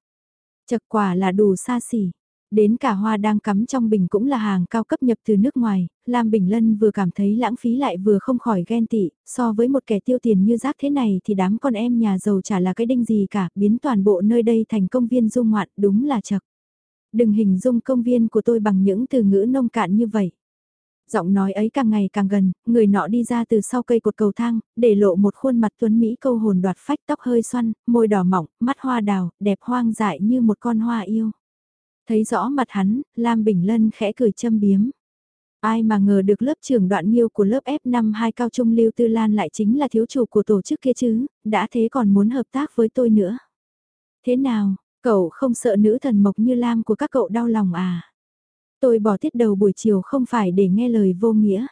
Chật quả là đủ xa xỉ. Đến cả hoa đang cắm trong bình cũng là hàng cao cấp nhập từ nước ngoài, Lam Bình Lân vừa cảm thấy lãng phí lại vừa không khỏi ghen tị, so với một kẻ tiêu tiền như rác thế này thì đám con em nhà giàu chả là cái đinh gì cả, biến toàn bộ nơi đây thành công viên dung ngoạn đúng là chật. Đừng hình dung công viên của tôi bằng những từ ngữ nông cạn như vậy. Giọng nói ấy càng ngày càng gần, người nọ đi ra từ sau cây cột cầu thang, để lộ một khuôn mặt tuấn Mỹ câu hồn đoạt phách tóc hơi xoăn, môi đỏ mỏng, mắt hoa đào, đẹp hoang dại như một con hoa yêu. Thấy rõ mặt hắn, Lam Bình Lân khẽ cười châm biếm. Ai mà ngờ được lớp trưởng đoạn nghiêu của lớp F5 hai cao trung Lưu Tư Lan lại chính là thiếu chủ của tổ chức kia chứ, đã thế còn muốn hợp tác với tôi nữa. Thế nào, cậu không sợ nữ thần mộc như Lam của các cậu đau lòng à? Tôi bỏ tiết đầu buổi chiều không phải để nghe lời vô nghĩa.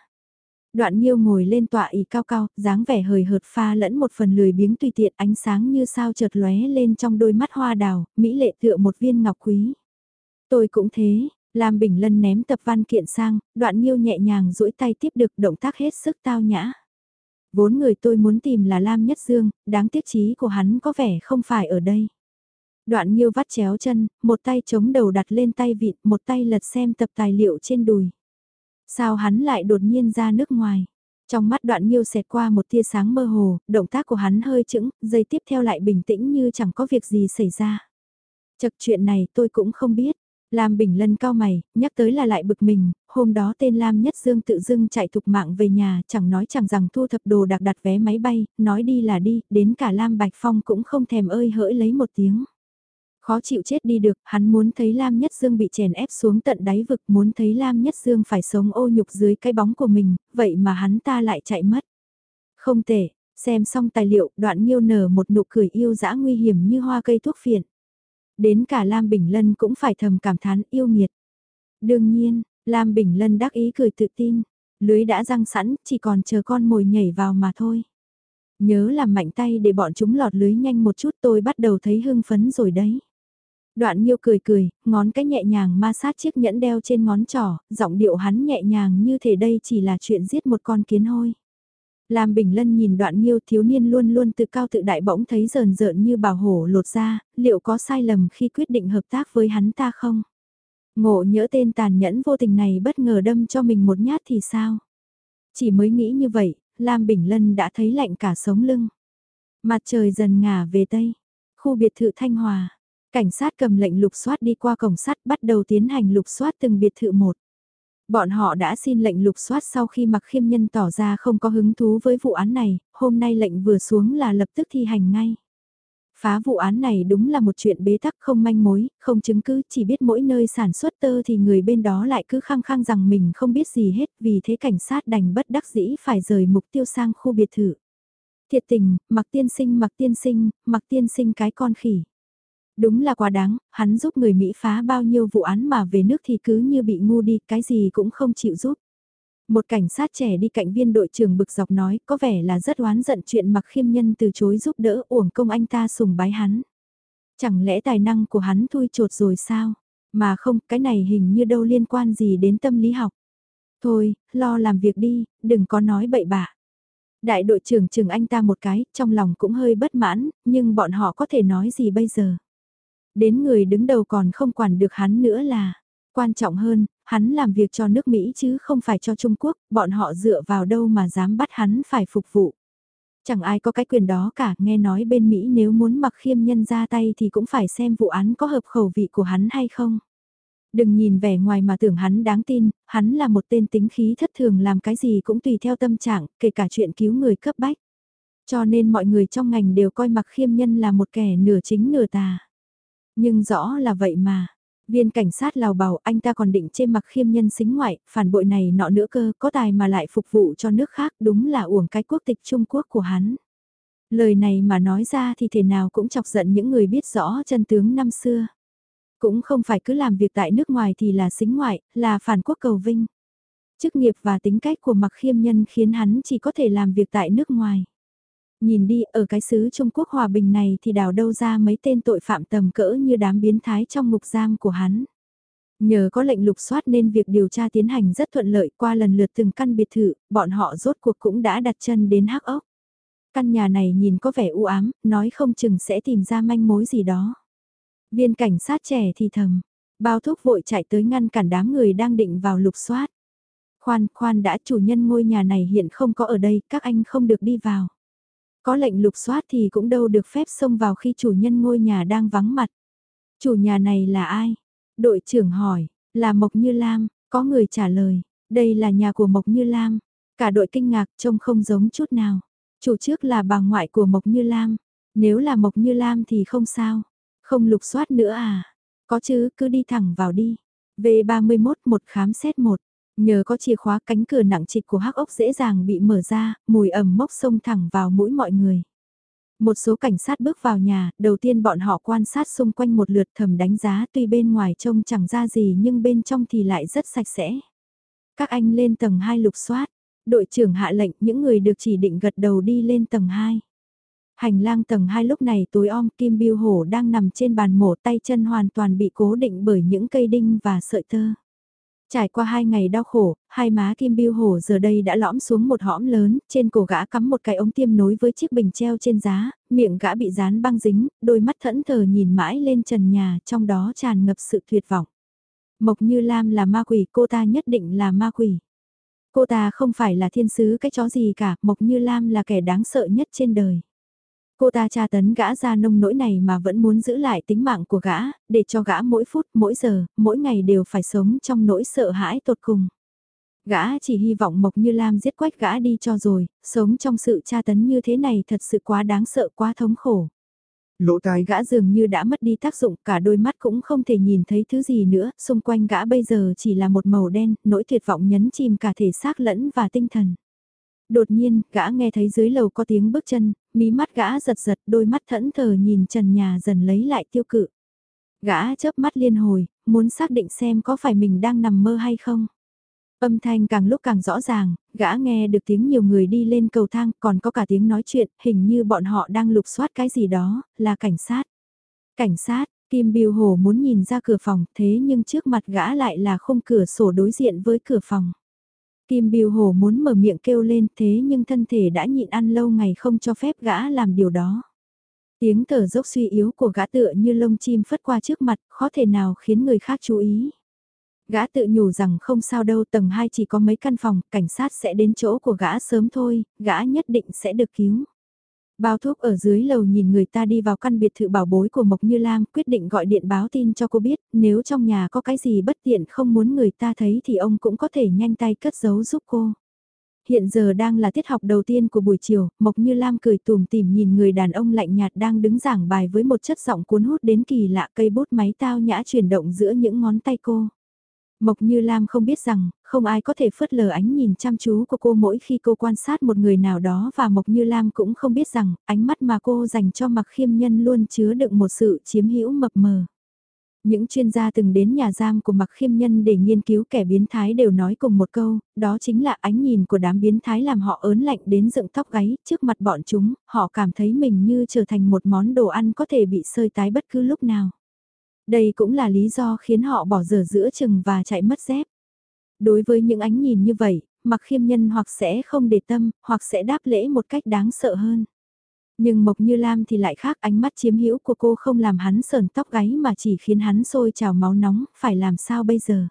Đoạn Nhiêu ngồi lên tọa ỉ cao cao, dáng vẻ hời hợt pha lẫn một phần lười biếng tùy tiện ánh sáng như sao chợt lóe lên trong đôi mắt hoa đào, mỹ lệ tựa một viên ngọc quý. Tôi cũng thế, Lam Bình Lân ném tập văn kiện sang, đoạn Nhiêu nhẹ nhàng duỗi tay tiếp được động tác hết sức tao nhã. Vốn người tôi muốn tìm là Lam Nhất Dương, đáng tiếc chí của hắn có vẻ không phải ở đây. Đoạn Nhiêu vắt chéo chân, một tay chống đầu đặt lên tay vịt, một tay lật xem tập tài liệu trên đùi. Sao hắn lại đột nhiên ra nước ngoài? Trong mắt đoạn Nhiêu xẹt qua một tia sáng mơ hồ, động tác của hắn hơi chững, giây tiếp theo lại bình tĩnh như chẳng có việc gì xảy ra. Chật chuyện này tôi cũng không biết. Lam Bình Lân cao mày, nhắc tới là lại bực mình, hôm đó tên Lam Nhất Dương tự dưng chạy thục mạng về nhà, chẳng nói chẳng rằng thu thập đồ đặc đặt vé máy bay, nói đi là đi, đến cả Lam Bạch Phong cũng không thèm ơi hỡi lấy một tiếng. Khó chịu chết đi được, hắn muốn thấy Lam Nhất Dương bị chèn ép xuống tận đáy vực, muốn thấy Lam Nhất Dương phải sống ô nhục dưới cái bóng của mình, vậy mà hắn ta lại chạy mất. Không tệ, xem xong tài liệu, đoạn nghiêu nở một nụ cười yêu dã nguy hiểm như hoa cây thuốc phiện. Đến cả Lam Bình Lân cũng phải thầm cảm thán yêu nghiệt. Đương nhiên, Lam Bình Lân đắc ý cười tự tin, lưới đã răng sẵn, chỉ còn chờ con mồi nhảy vào mà thôi. Nhớ làm mạnh tay để bọn chúng lọt lưới nhanh một chút tôi bắt đầu thấy hưng phấn rồi đấy. Đoạn Nhiêu cười cười, ngón cái nhẹ nhàng ma sát chiếc nhẫn đeo trên ngón trỏ, giọng điệu hắn nhẹ nhàng như thể đây chỉ là chuyện giết một con kiến hôi. Lam Bình Lân nhìn đoạn Nhiêu thiếu niên luôn luôn tự cao tự đại bỗng thấy rờn rợn như bảo hổ lột ra, liệu có sai lầm khi quyết định hợp tác với hắn ta không? Ngộ nhỡ tên tàn nhẫn vô tình này bất ngờ đâm cho mình một nhát thì sao? Chỉ mới nghĩ như vậy, Lam Bình Lân đã thấy lạnh cả sống lưng. Mặt trời dần ngả về Tây, khu biệt thự Thanh Hòa, cảnh sát cầm lệnh lục soát đi qua cổng sắt bắt đầu tiến hành lục soát từng biệt thự một. Bọn họ đã xin lệnh lục soát sau khi mặc khiêm nhân tỏ ra không có hứng thú với vụ án này, hôm nay lệnh vừa xuống là lập tức thi hành ngay. Phá vụ án này đúng là một chuyện bế tắc không manh mối, không chứng cứ, chỉ biết mỗi nơi sản xuất tơ thì người bên đó lại cứ khăng khăng rằng mình không biết gì hết, vì thế cảnh sát đành bất đắc dĩ phải rời mục tiêu sang khu biệt thự. Thiệt tình, mặc tiên sinh mặc tiên sinh, mặc tiên sinh cái con khỉ. Đúng là quá đáng, hắn giúp người Mỹ phá bao nhiêu vụ án mà về nước thì cứ như bị ngu đi, cái gì cũng không chịu giúp. Một cảnh sát trẻ đi cạnh viên đội trưởng bực dọc nói có vẻ là rất oán giận chuyện mặc khiêm nhân từ chối giúp đỡ uổng công anh ta sùng bái hắn. Chẳng lẽ tài năng của hắn thui trột rồi sao? Mà không, cái này hình như đâu liên quan gì đến tâm lý học. Thôi, lo làm việc đi, đừng có nói bậy bạ. Đại đội trưởng chừng anh ta một cái, trong lòng cũng hơi bất mãn, nhưng bọn họ có thể nói gì bây giờ? Đến người đứng đầu còn không quản được hắn nữa là, quan trọng hơn, hắn làm việc cho nước Mỹ chứ không phải cho Trung Quốc, bọn họ dựa vào đâu mà dám bắt hắn phải phục vụ. Chẳng ai có cái quyền đó cả, nghe nói bên Mỹ nếu muốn mặc khiêm nhân ra tay thì cũng phải xem vụ án có hợp khẩu vị của hắn hay không. Đừng nhìn vẻ ngoài mà tưởng hắn đáng tin, hắn là một tên tính khí thất thường làm cái gì cũng tùy theo tâm trạng, kể cả chuyện cứu người cấp bách. Cho nên mọi người trong ngành đều coi mặc khiêm nhân là một kẻ nửa chính nửa tà. Nhưng rõ là vậy mà. Viên cảnh sát lào bảo anh ta còn định chê mặc khiêm nhân xính ngoại, phản bội này nọ nữa cơ, có tài mà lại phục vụ cho nước khác, đúng là uổng cái quốc tịch Trung Quốc của hắn. Lời này mà nói ra thì thể nào cũng chọc giận những người biết rõ chân tướng năm xưa. Cũng không phải cứ làm việc tại nước ngoài thì là xính ngoại, là phản quốc cầu vinh. Chức nghiệp và tính cách của mặc khiêm nhân khiến hắn chỉ có thể làm việc tại nước ngoài. Nhìn đi, ở cái xứ Trung Quốc hòa bình này thì đào đâu ra mấy tên tội phạm tầm cỡ như đám biến thái trong ngục giam của hắn. Nhờ có lệnh lục soát nên việc điều tra tiến hành rất thuận lợi qua lần lượt từng căn biệt thự, bọn họ rốt cuộc cũng đã đặt chân đến hắc ốc. Căn nhà này nhìn có vẻ u ám, nói không chừng sẽ tìm ra manh mối gì đó. Viên cảnh sát trẻ thì thầm, bao thuốc vội chạy tới ngăn cản đám người đang định vào lục soát. Khoan, khoan đã chủ nhân ngôi nhà này hiện không có ở đây, các anh không được đi vào. Có lệnh lục soát thì cũng đâu được phép xông vào khi chủ nhân ngôi nhà đang vắng mặt. Chủ nhà này là ai? Đội trưởng hỏi, là Mộc Như Lam, có người trả lời, đây là nhà của Mộc Như Lam. Cả đội kinh ngạc trông không giống chút nào. Chủ trước là bà ngoại của Mộc Như Lam. Nếu là Mộc Như Lam thì không sao. Không lục soát nữa à? Có chứ, cứ đi thẳng vào đi. V31 một khám xét một. Nhờ có chìa khóa cánh cửa nặng trịch của hắc ốc dễ dàng bị mở ra, mùi ẩm mốc xông thẳng vào mũi mọi người. Một số cảnh sát bước vào nhà, đầu tiên bọn họ quan sát xung quanh một lượt thầm đánh giá tuy bên ngoài trông chẳng ra gì nhưng bên trong thì lại rất sạch sẽ. Các anh lên tầng 2 lục soát, đội trưởng hạ lệnh những người được chỉ định gật đầu đi lên tầng 2. Hành lang tầng 2 lúc này tối om Kim Biêu Hổ đang nằm trên bàn mổ tay chân hoàn toàn bị cố định bởi những cây đinh và sợi tơ. Trải qua hai ngày đau khổ, hai má Kim Biêu Hổ giờ đây đã lõm xuống một hõm lớn, trên cổ gã cắm một cái ống tiêm nối với chiếc bình treo trên giá, miệng gã bị dán băng dính, đôi mắt thẫn thờ nhìn mãi lên trần nhà, trong đó tràn ngập sự tuyệt vọng. Mộc Như Lam là ma quỷ, cô ta nhất định là ma quỷ. Cô ta không phải là thiên sứ cái chó gì cả, Mộc Như Lam là kẻ đáng sợ nhất trên đời. Cô ta tra tấn gã ra nông nỗi này mà vẫn muốn giữ lại tính mạng của gã, để cho gã mỗi phút, mỗi giờ, mỗi ngày đều phải sống trong nỗi sợ hãi tột cùng. Gã chỉ hy vọng Mộc Như Lam giết quách gã đi cho rồi, sống trong sự tra tấn như thế này thật sự quá đáng sợ quá thống khổ. Lỗ tai gã dường như đã mất đi tác dụng, cả đôi mắt cũng không thể nhìn thấy thứ gì nữa, xung quanh gã bây giờ chỉ là một màu đen, nỗi tuyệt vọng nhấn chìm cả thể xác lẫn và tinh thần. Đột nhiên, gã nghe thấy dưới lầu có tiếng bước chân, mí mắt gã giật giật, đôi mắt thẫn thờ nhìn trần nhà dần lấy lại tiêu cự. Gã chớp mắt liên hồi, muốn xác định xem có phải mình đang nằm mơ hay không. Âm thanh càng lúc càng rõ ràng, gã nghe được tiếng nhiều người đi lên cầu thang, còn có cả tiếng nói chuyện, hình như bọn họ đang lục soát cái gì đó, là cảnh sát. Cảnh sát, Kim Biêu Hồ muốn nhìn ra cửa phòng, thế nhưng trước mặt gã lại là khung cửa sổ đối diện với cửa phòng. Kim Biêu Hồ muốn mở miệng kêu lên thế nhưng thân thể đã nhịn ăn lâu ngày không cho phép gã làm điều đó. Tiếng thở dốc suy yếu của gã tựa như lông chim phất qua trước mặt, khó thể nào khiến người khác chú ý. Gã tự nhủ rằng không sao đâu tầng 2 chỉ có mấy căn phòng, cảnh sát sẽ đến chỗ của gã sớm thôi, gã nhất định sẽ được cứu. Bao thuốc ở dưới lầu nhìn người ta đi vào căn biệt thự bảo bối của Mộc Như Lam quyết định gọi điện báo tin cho cô biết nếu trong nhà có cái gì bất tiện không muốn người ta thấy thì ông cũng có thể nhanh tay cất giấu giúp cô. Hiện giờ đang là tiết học đầu tiên của buổi chiều, Mộc Như Lam cười tùm tìm nhìn người đàn ông lạnh nhạt đang đứng giảng bài với một chất giọng cuốn hút đến kỳ lạ cây bút máy tao nhã chuyển động giữa những ngón tay cô. Mộc Như Lam không biết rằng, không ai có thể phớt lờ ánh nhìn chăm chú của cô mỗi khi cô quan sát một người nào đó và Mộc Như Lam cũng không biết rằng, ánh mắt mà cô dành cho mặc khiêm nhân luôn chứa đựng một sự chiếm hữu mập mờ. Những chuyên gia từng đến nhà giam của mặc khiêm nhân để nghiên cứu kẻ biến thái đều nói cùng một câu, đó chính là ánh nhìn của đám biến thái làm họ ớn lạnh đến dựng tóc gáy, trước mặt bọn chúng, họ cảm thấy mình như trở thành một món đồ ăn có thể bị sơi tái bất cứ lúc nào. Đây cũng là lý do khiến họ bỏ dở giữa chừng và chạy mất dép. Đối với những ánh nhìn như vậy, mặc khiêm nhân hoặc sẽ không để tâm, hoặc sẽ đáp lễ một cách đáng sợ hơn. Nhưng Mộc Như Lam thì lại khác ánh mắt chiếm hữu của cô không làm hắn sờn tóc gáy mà chỉ khiến hắn sôi trào máu nóng, phải làm sao bây giờ?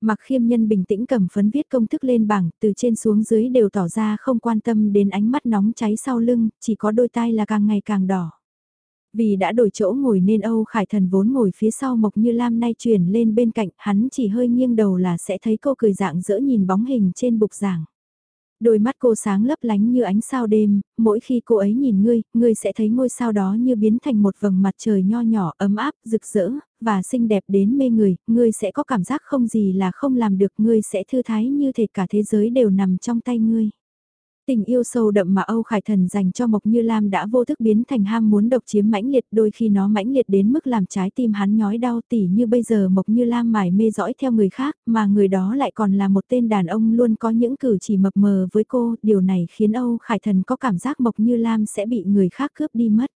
Mặc khiêm nhân bình tĩnh cầm phấn viết công thức lên bảng, từ trên xuống dưới đều tỏ ra không quan tâm đến ánh mắt nóng cháy sau lưng, chỉ có đôi tai là càng ngày càng đỏ. Vì đã đổi chỗ ngồi nên Âu Khải Thần vốn ngồi phía sau Mộc Như Lam nay chuyển lên bên cạnh, hắn chỉ hơi nghiêng đầu là sẽ thấy cô cười dạng dỡ nhìn bóng hình trên bục giảng. Đôi mắt cô sáng lấp lánh như ánh sao đêm, mỗi khi cô ấy nhìn ngươi, ngươi sẽ thấy ngôi sao đó như biến thành một vầng mặt trời nho nhỏ ấm áp, rực rỡ, và xinh đẹp đến mê người, ngươi sẽ có cảm giác không gì là không làm được, ngươi sẽ thư thái như thể cả thế giới đều nằm trong tay ngươi. Tình yêu sâu đậm mà Âu Khải Thần dành cho Mộc Như Lam đã vô thức biến thành ham muốn độc chiếm mãnh liệt đôi khi nó mãnh liệt đến mức làm trái tim hắn nhói đau tỉ như bây giờ Mộc Như Lam mải mê dõi theo người khác mà người đó lại còn là một tên đàn ông luôn có những cử chỉ mập mờ với cô, điều này khiến Âu Khải Thần có cảm giác Mộc Như Lam sẽ bị người khác cướp đi mất.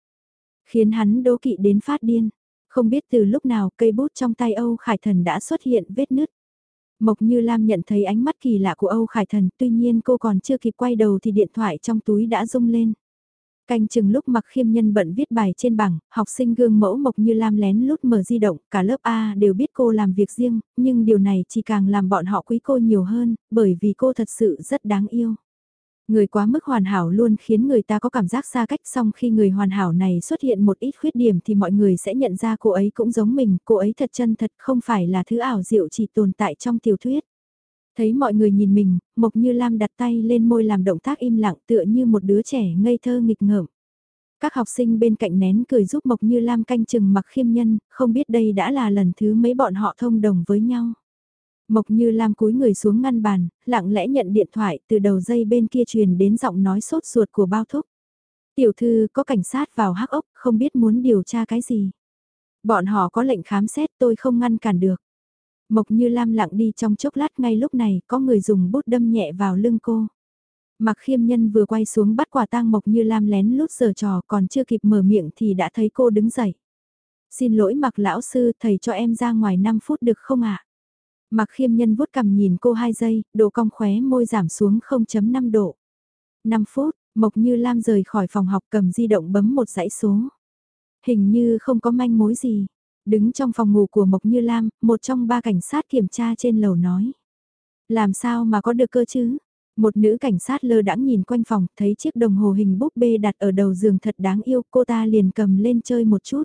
Khiến hắn đố kỵ đến phát điên. Không biết từ lúc nào cây bút trong tay Âu Khải Thần đã xuất hiện vết nứt. Mộc Như Lam nhận thấy ánh mắt kỳ lạ của Âu Khải Thần, tuy nhiên cô còn chưa kịp quay đầu thì điện thoại trong túi đã rung lên. Canh chừng lúc mặc khiêm nhân bận viết bài trên bảng, học sinh gương mẫu Mộc Như Lam lén lút mở di động, cả lớp A đều biết cô làm việc riêng, nhưng điều này chỉ càng làm bọn họ quý cô nhiều hơn, bởi vì cô thật sự rất đáng yêu. Người quá mức hoàn hảo luôn khiến người ta có cảm giác xa cách song khi người hoàn hảo này xuất hiện một ít khuyết điểm thì mọi người sẽ nhận ra cô ấy cũng giống mình, cô ấy thật chân thật không phải là thứ ảo diệu chỉ tồn tại trong tiểu thuyết. Thấy mọi người nhìn mình, Mộc Như Lam đặt tay lên môi làm động tác im lặng tựa như một đứa trẻ ngây thơ nghịch ngợm. Các học sinh bên cạnh nén cười giúp Mộc Như Lam canh chừng mặc khiêm nhân, không biết đây đã là lần thứ mấy bọn họ thông đồng với nhau. Mộc Như Lam cúi người xuống ngăn bàn, lặng lẽ nhận điện thoại từ đầu dây bên kia truyền đến giọng nói sốt ruột của bao thúc. Tiểu thư có cảnh sát vào hắc ốc, không biết muốn điều tra cái gì. Bọn họ có lệnh khám xét tôi không ngăn cản được. Mộc Như Lam lặng đi trong chốc lát ngay lúc này có người dùng bút đâm nhẹ vào lưng cô. Mặc khiêm nhân vừa quay xuống bắt quả tang Mộc Như Lam lén lút giờ trò còn chưa kịp mở miệng thì đã thấy cô đứng dậy. Xin lỗi mặc lão sư thầy cho em ra ngoài 5 phút được không ạ? Mặc khiêm nhân vuốt cầm nhìn cô 2 giây, độ cong khóe môi giảm xuống 0.5 độ. 5 phút, Mộc Như Lam rời khỏi phòng học cầm di động bấm một dãy số. Hình như không có manh mối gì. Đứng trong phòng ngủ của Mộc Như Lam, một trong ba cảnh sát kiểm tra trên lầu nói. Làm sao mà có được cơ chứ? Một nữ cảnh sát lơ đãng nhìn quanh phòng, thấy chiếc đồng hồ hình búp bê đặt ở đầu giường thật đáng yêu, cô ta liền cầm lên chơi một chút.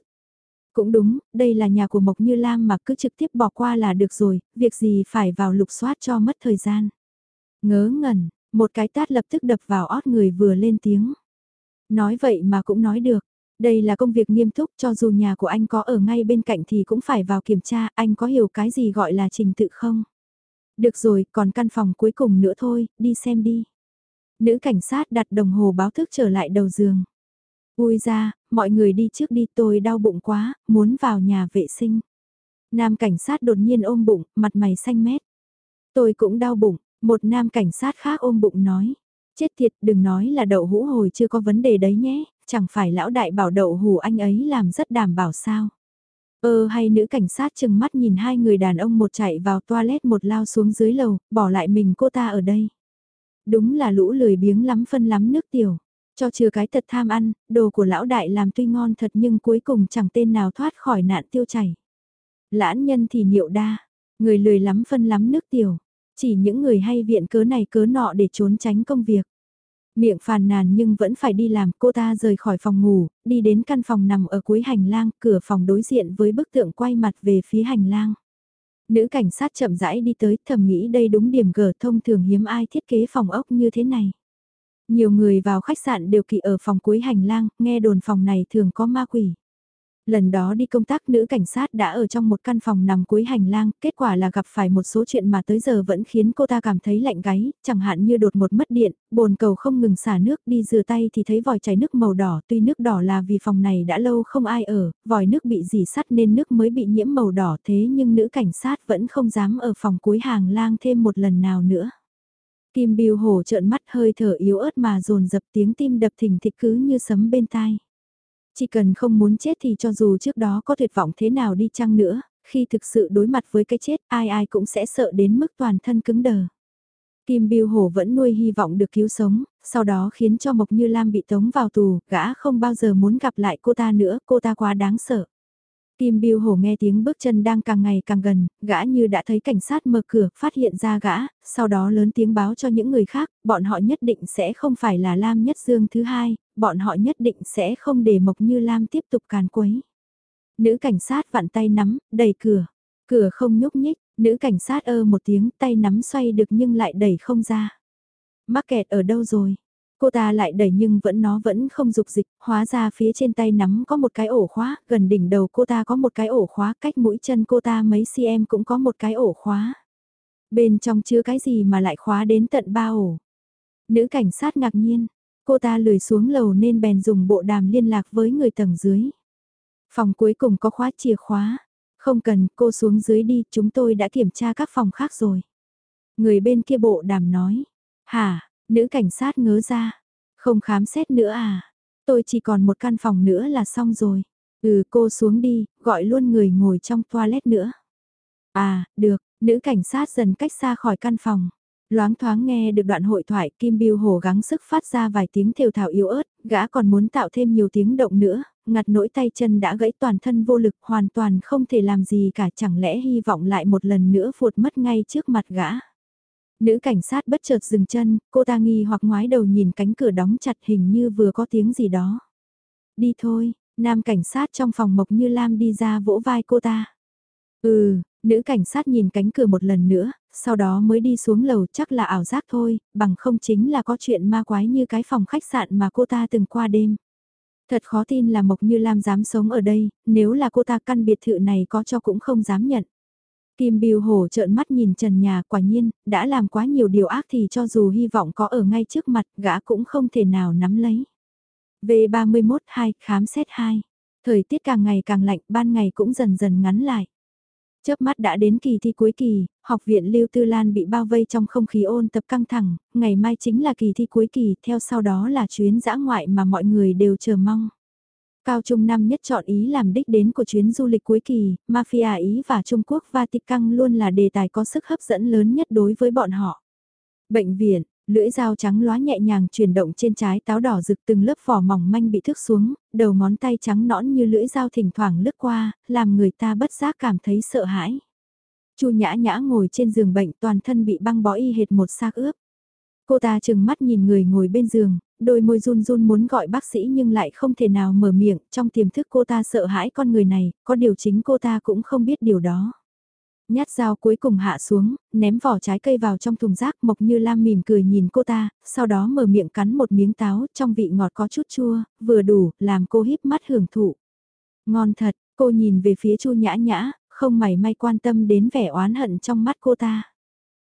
Cũng đúng, đây là nhà của Mộc Như Lam mà cứ trực tiếp bỏ qua là được rồi, việc gì phải vào lục soát cho mất thời gian. Ngớ ngẩn, một cái tát lập tức đập vào ót người vừa lên tiếng. Nói vậy mà cũng nói được, đây là công việc nghiêm túc cho dù nhà của anh có ở ngay bên cạnh thì cũng phải vào kiểm tra, anh có hiểu cái gì gọi là trình tự không? Được rồi, còn căn phòng cuối cùng nữa thôi, đi xem đi. Nữ cảnh sát đặt đồng hồ báo thức trở lại đầu giường. Ui ra, mọi người đi trước đi tôi đau bụng quá, muốn vào nhà vệ sinh. Nam cảnh sát đột nhiên ôm bụng, mặt mày xanh mét. Tôi cũng đau bụng, một nam cảnh sát khác ôm bụng nói. Chết thiệt đừng nói là đậu hũ hồi chưa có vấn đề đấy nhé, chẳng phải lão đại bảo đậu hủ anh ấy làm rất đảm bảo sao. Ơ hay nữ cảnh sát chừng mắt nhìn hai người đàn ông một chạy vào toilet một lao xuống dưới lầu, bỏ lại mình cô ta ở đây. Đúng là lũ lười biếng lắm phân lắm nước tiểu. Cho trừ cái thật tham ăn, đồ của lão đại làm tuy ngon thật nhưng cuối cùng chẳng tên nào thoát khỏi nạn tiêu chảy. Lãn nhân thì niệu đa, người lười lắm phân lắm nước tiểu, chỉ những người hay viện cớ này cớ nọ để trốn tránh công việc. Miệng phàn nàn nhưng vẫn phải đi làm, cô ta rời khỏi phòng ngủ, đi đến căn phòng nằm ở cuối hành lang, cửa phòng đối diện với bức tượng quay mặt về phía hành lang. Nữ cảnh sát chậm rãi đi tới, thầm nghĩ đây đúng điểm gở thông thường hiếm ai thiết kế phòng ốc như thế này. Nhiều người vào khách sạn đều kỵ ở phòng cuối hành lang, nghe đồn phòng này thường có ma quỷ. Lần đó đi công tác nữ cảnh sát đã ở trong một căn phòng nằm cuối hành lang, kết quả là gặp phải một số chuyện mà tới giờ vẫn khiến cô ta cảm thấy lạnh gáy, chẳng hạn như đột một mất điện, bồn cầu không ngừng xả nước đi rửa tay thì thấy vòi chảy nước màu đỏ, tuy nước đỏ là vì phòng này đã lâu không ai ở, vòi nước bị dì sắt nên nước mới bị nhiễm màu đỏ thế nhưng nữ cảnh sát vẫn không dám ở phòng cuối hàng lang thêm một lần nào nữa. Kim Biêu Hổ trợn mắt hơi thở yếu ớt mà dồn dập tiếng tim đập thình thịch cứ như sấm bên tai. Chỉ cần không muốn chết thì cho dù trước đó có tuyệt vọng thế nào đi chăng nữa, khi thực sự đối mặt với cái chết ai ai cũng sẽ sợ đến mức toàn thân cứng đờ. Kim Biêu Hổ vẫn nuôi hy vọng được cứu sống, sau đó khiến cho Mộc Như Lam bị tống vào tù, gã không bao giờ muốn gặp lại cô ta nữa, cô ta quá đáng sợ. Tim Biêu Hổ nghe tiếng bước chân đang càng ngày càng gần, gã như đã thấy cảnh sát mở cửa, phát hiện ra gã, sau đó lớn tiếng báo cho những người khác, bọn họ nhất định sẽ không phải là Lam Nhất Dương thứ hai, bọn họ nhất định sẽ không để Mộc Như Lam tiếp tục càn quấy. Nữ cảnh sát vặn tay nắm, đẩy cửa, cửa không nhúc nhích, nữ cảnh sát ơ một tiếng tay nắm xoay được nhưng lại đẩy không ra. Mắc kẹt ở đâu rồi? Cô ta lại đẩy nhưng vẫn nó vẫn không dục dịch, hóa ra phía trên tay nắm có một cái ổ khóa, gần đỉnh đầu cô ta có một cái ổ khóa, cách mũi chân cô ta mấy cm cũng có một cái ổ khóa. Bên trong chứa cái gì mà lại khóa đến tận ba ổ. Nữ cảnh sát ngạc nhiên, cô ta lười xuống lầu nên bèn dùng bộ đàm liên lạc với người tầng dưới. Phòng cuối cùng có khóa chìa khóa. Không cần, cô xuống dưới đi, chúng tôi đã kiểm tra các phòng khác rồi. Người bên kia bộ đàm nói. Hả, Nữ cảnh sát ngớ ra. Không khám xét nữa à? Tôi chỉ còn một căn phòng nữa là xong rồi. Ừ cô xuống đi, gọi luôn người ngồi trong toilet nữa. À, được, nữ cảnh sát dần cách xa khỏi căn phòng. Loáng thoáng nghe được đoạn hội thoại Kim Biêu Hồ gắng sức phát ra vài tiếng thều thào yếu ớt, gã còn muốn tạo thêm nhiều tiếng động nữa, ngặt nỗi tay chân đã gãy toàn thân vô lực hoàn toàn không thể làm gì cả chẳng lẽ hy vọng lại một lần nữa phụt mất ngay trước mặt gã. Nữ cảnh sát bất chợt dừng chân, cô ta nghi hoặc ngoái đầu nhìn cánh cửa đóng chặt hình như vừa có tiếng gì đó. Đi thôi, nam cảnh sát trong phòng Mộc Như Lam đi ra vỗ vai cô ta. Ừ, nữ cảnh sát nhìn cánh cửa một lần nữa, sau đó mới đi xuống lầu chắc là ảo giác thôi, bằng không chính là có chuyện ma quái như cái phòng khách sạn mà cô ta từng qua đêm. Thật khó tin là Mộc Như Lam dám sống ở đây, nếu là cô ta căn biệt thự này có cho cũng không dám nhận. Kim Biêu Hổ trợn mắt nhìn trần nhà quả nhiên, đã làm quá nhiều điều ác thì cho dù hy vọng có ở ngay trước mặt, gã cũng không thể nào nắm lấy. V31 2, khám xét 2. Thời tiết càng ngày càng lạnh, ban ngày cũng dần dần ngắn lại. Chớp mắt đã đến kỳ thi cuối kỳ, học viện Lưu Tư Lan bị bao vây trong không khí ôn tập căng thẳng, ngày mai chính là kỳ thi cuối kỳ, theo sau đó là chuyến dã ngoại mà mọi người đều chờ mong. Cao Trung năm nhất chọn Ý làm đích đến của chuyến du lịch cuối kỳ, Mafia Ý và Trung Quốc Vatican luôn là đề tài có sức hấp dẫn lớn nhất đối với bọn họ. Bệnh viện, lưỡi dao trắng lóa nhẹ nhàng chuyển động trên trái táo đỏ rực từng lớp vỏ mỏng manh bị thước xuống, đầu ngón tay trắng nõn như lưỡi dao thỉnh thoảng lướt qua, làm người ta bất giác cảm thấy sợ hãi. Chu nhã nhã ngồi trên giường bệnh toàn thân bị băng bó y hệt một xác ướp. Cô ta chừng mắt nhìn người ngồi bên giường, đôi môi run run muốn gọi bác sĩ nhưng lại không thể nào mở miệng, trong tiềm thức cô ta sợ hãi con người này, có điều chính cô ta cũng không biết điều đó. Nhát dao cuối cùng hạ xuống, ném vỏ trái cây vào trong thùng rác Mộc Như Lam mỉm cười nhìn cô ta, sau đó mở miệng cắn một miếng táo, trong vị ngọt có chút chua, vừa đủ, làm cô híp mắt hưởng thụ. Ngon thật, cô nhìn về phía Chu Nhã Nhã, không mảy may quan tâm đến vẻ oán hận trong mắt cô ta.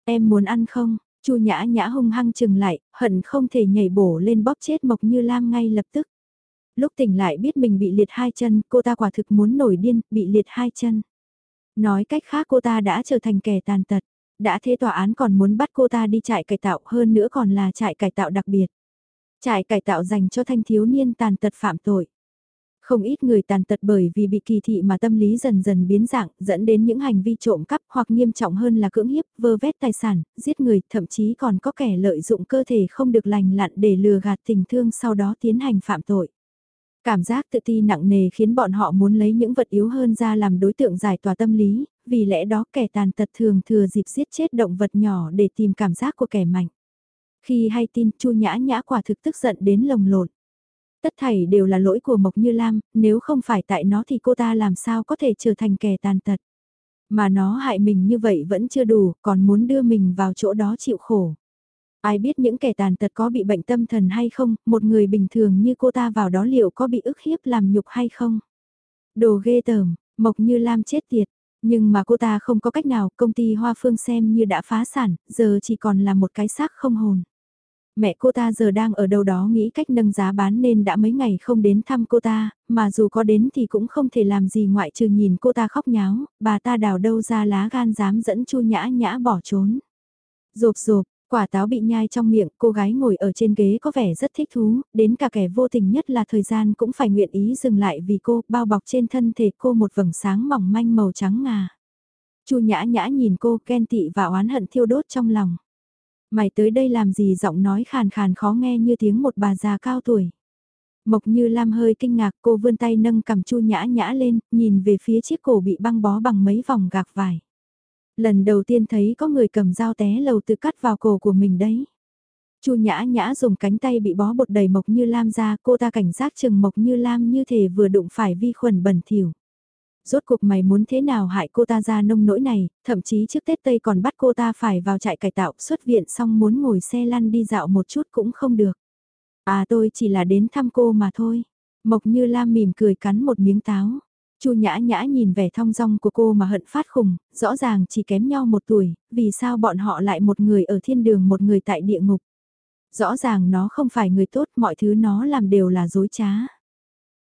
Em muốn ăn không? Chu nhã nhã hung hăng chừng lại, hận không thể nhảy bổ lên bóp chết Mộc Như Lam ngay lập tức. Lúc tỉnh lại biết mình bị liệt hai chân, cô ta quả thực muốn nổi điên, bị liệt hai chân. Nói cách khác cô ta đã trở thành kẻ tàn tật. Đã thế tòa án còn muốn bắt cô ta đi trại cải tạo hơn nữa còn là trại cải tạo đặc biệt. Trại cải tạo dành cho thanh thiếu niên tàn tật phạm tội. Không ít người tàn tật bởi vì bị kỳ thị mà tâm lý dần dần biến dạng, dẫn đến những hành vi trộm cắp hoặc nghiêm trọng hơn là cưỡng hiếp, vơ vét tài sản, giết người, thậm chí còn có kẻ lợi dụng cơ thể không được lành lặn để lừa gạt tình thương sau đó tiến hành phạm tội. Cảm giác tự ti nặng nề khiến bọn họ muốn lấy những vật yếu hơn ra làm đối tượng giải tỏa tâm lý, vì lẽ đó kẻ tàn tật thường thừa dịp giết chết động vật nhỏ để tìm cảm giác của kẻ mạnh. Khi hay tin Chu Nhã Nhã quả thực tức giận đến lồng lộn. Tất thảy đều là lỗi của Mộc Như Lam, nếu không phải tại nó thì cô ta làm sao có thể trở thành kẻ tàn tật. Mà nó hại mình như vậy vẫn chưa đủ, còn muốn đưa mình vào chỗ đó chịu khổ. Ai biết những kẻ tàn tật có bị bệnh tâm thần hay không, một người bình thường như cô ta vào đó liệu có bị ức hiếp làm nhục hay không? Đồ ghê tởm, Mộc Như Lam chết tiệt. Nhưng mà cô ta không có cách nào, công ty Hoa Phương xem như đã phá sản, giờ chỉ còn là một cái xác không hồn. Mẹ cô ta giờ đang ở đâu đó nghĩ cách nâng giá bán nên đã mấy ngày không đến thăm cô ta, mà dù có đến thì cũng không thể làm gì ngoại trừ nhìn cô ta khóc nháo, bà ta đào đâu ra lá gan dám dẫn Chu Nhã Nhã bỏ trốn. Rộp rộp, quả táo bị nhai trong miệng, cô gái ngồi ở trên ghế có vẻ rất thích thú, đến cả kẻ vô tình nhất là thời gian cũng phải nguyện ý dừng lại vì cô, bao bọc trên thân thể cô một vầng sáng mỏng manh màu trắng ngà. Chu Nhã Nhã nhìn cô ghen tị và oán hận thiêu đốt trong lòng. Mày tới đây làm gì giọng nói khàn khàn khó nghe như tiếng một bà già cao tuổi. Mộc như Lam hơi kinh ngạc cô vươn tay nâng cầm chu nhã nhã lên, nhìn về phía chiếc cổ bị băng bó bằng mấy vòng gạc vải. Lần đầu tiên thấy có người cầm dao té lầu tự cắt vào cổ của mình đấy. Chu nhã nhã dùng cánh tay bị bó bột đầy Mộc Như Lam ra, cô ta cảnh giác chừng Mộc Như Lam như thể vừa đụng phải vi khuẩn bẩn thỉu rốt cuộc mày muốn thế nào hại cô ta ra nông nỗi này, thậm chí trước Tết Tây còn bắt cô ta phải vào trại cải tạo, xuất viện xong muốn ngồi xe lăn đi dạo một chút cũng không được. À tôi chỉ là đến thăm cô mà thôi. Mộc Như Lam mỉm cười cắn một miếng táo. Chu Nhã Nhã nhìn vẻ thong dong của cô mà hận phát khùng, rõ ràng chỉ kém nhau một tuổi, vì sao bọn họ lại một người ở thiên đường một người tại địa ngục. Rõ ràng nó không phải người tốt, mọi thứ nó làm đều là dối trá.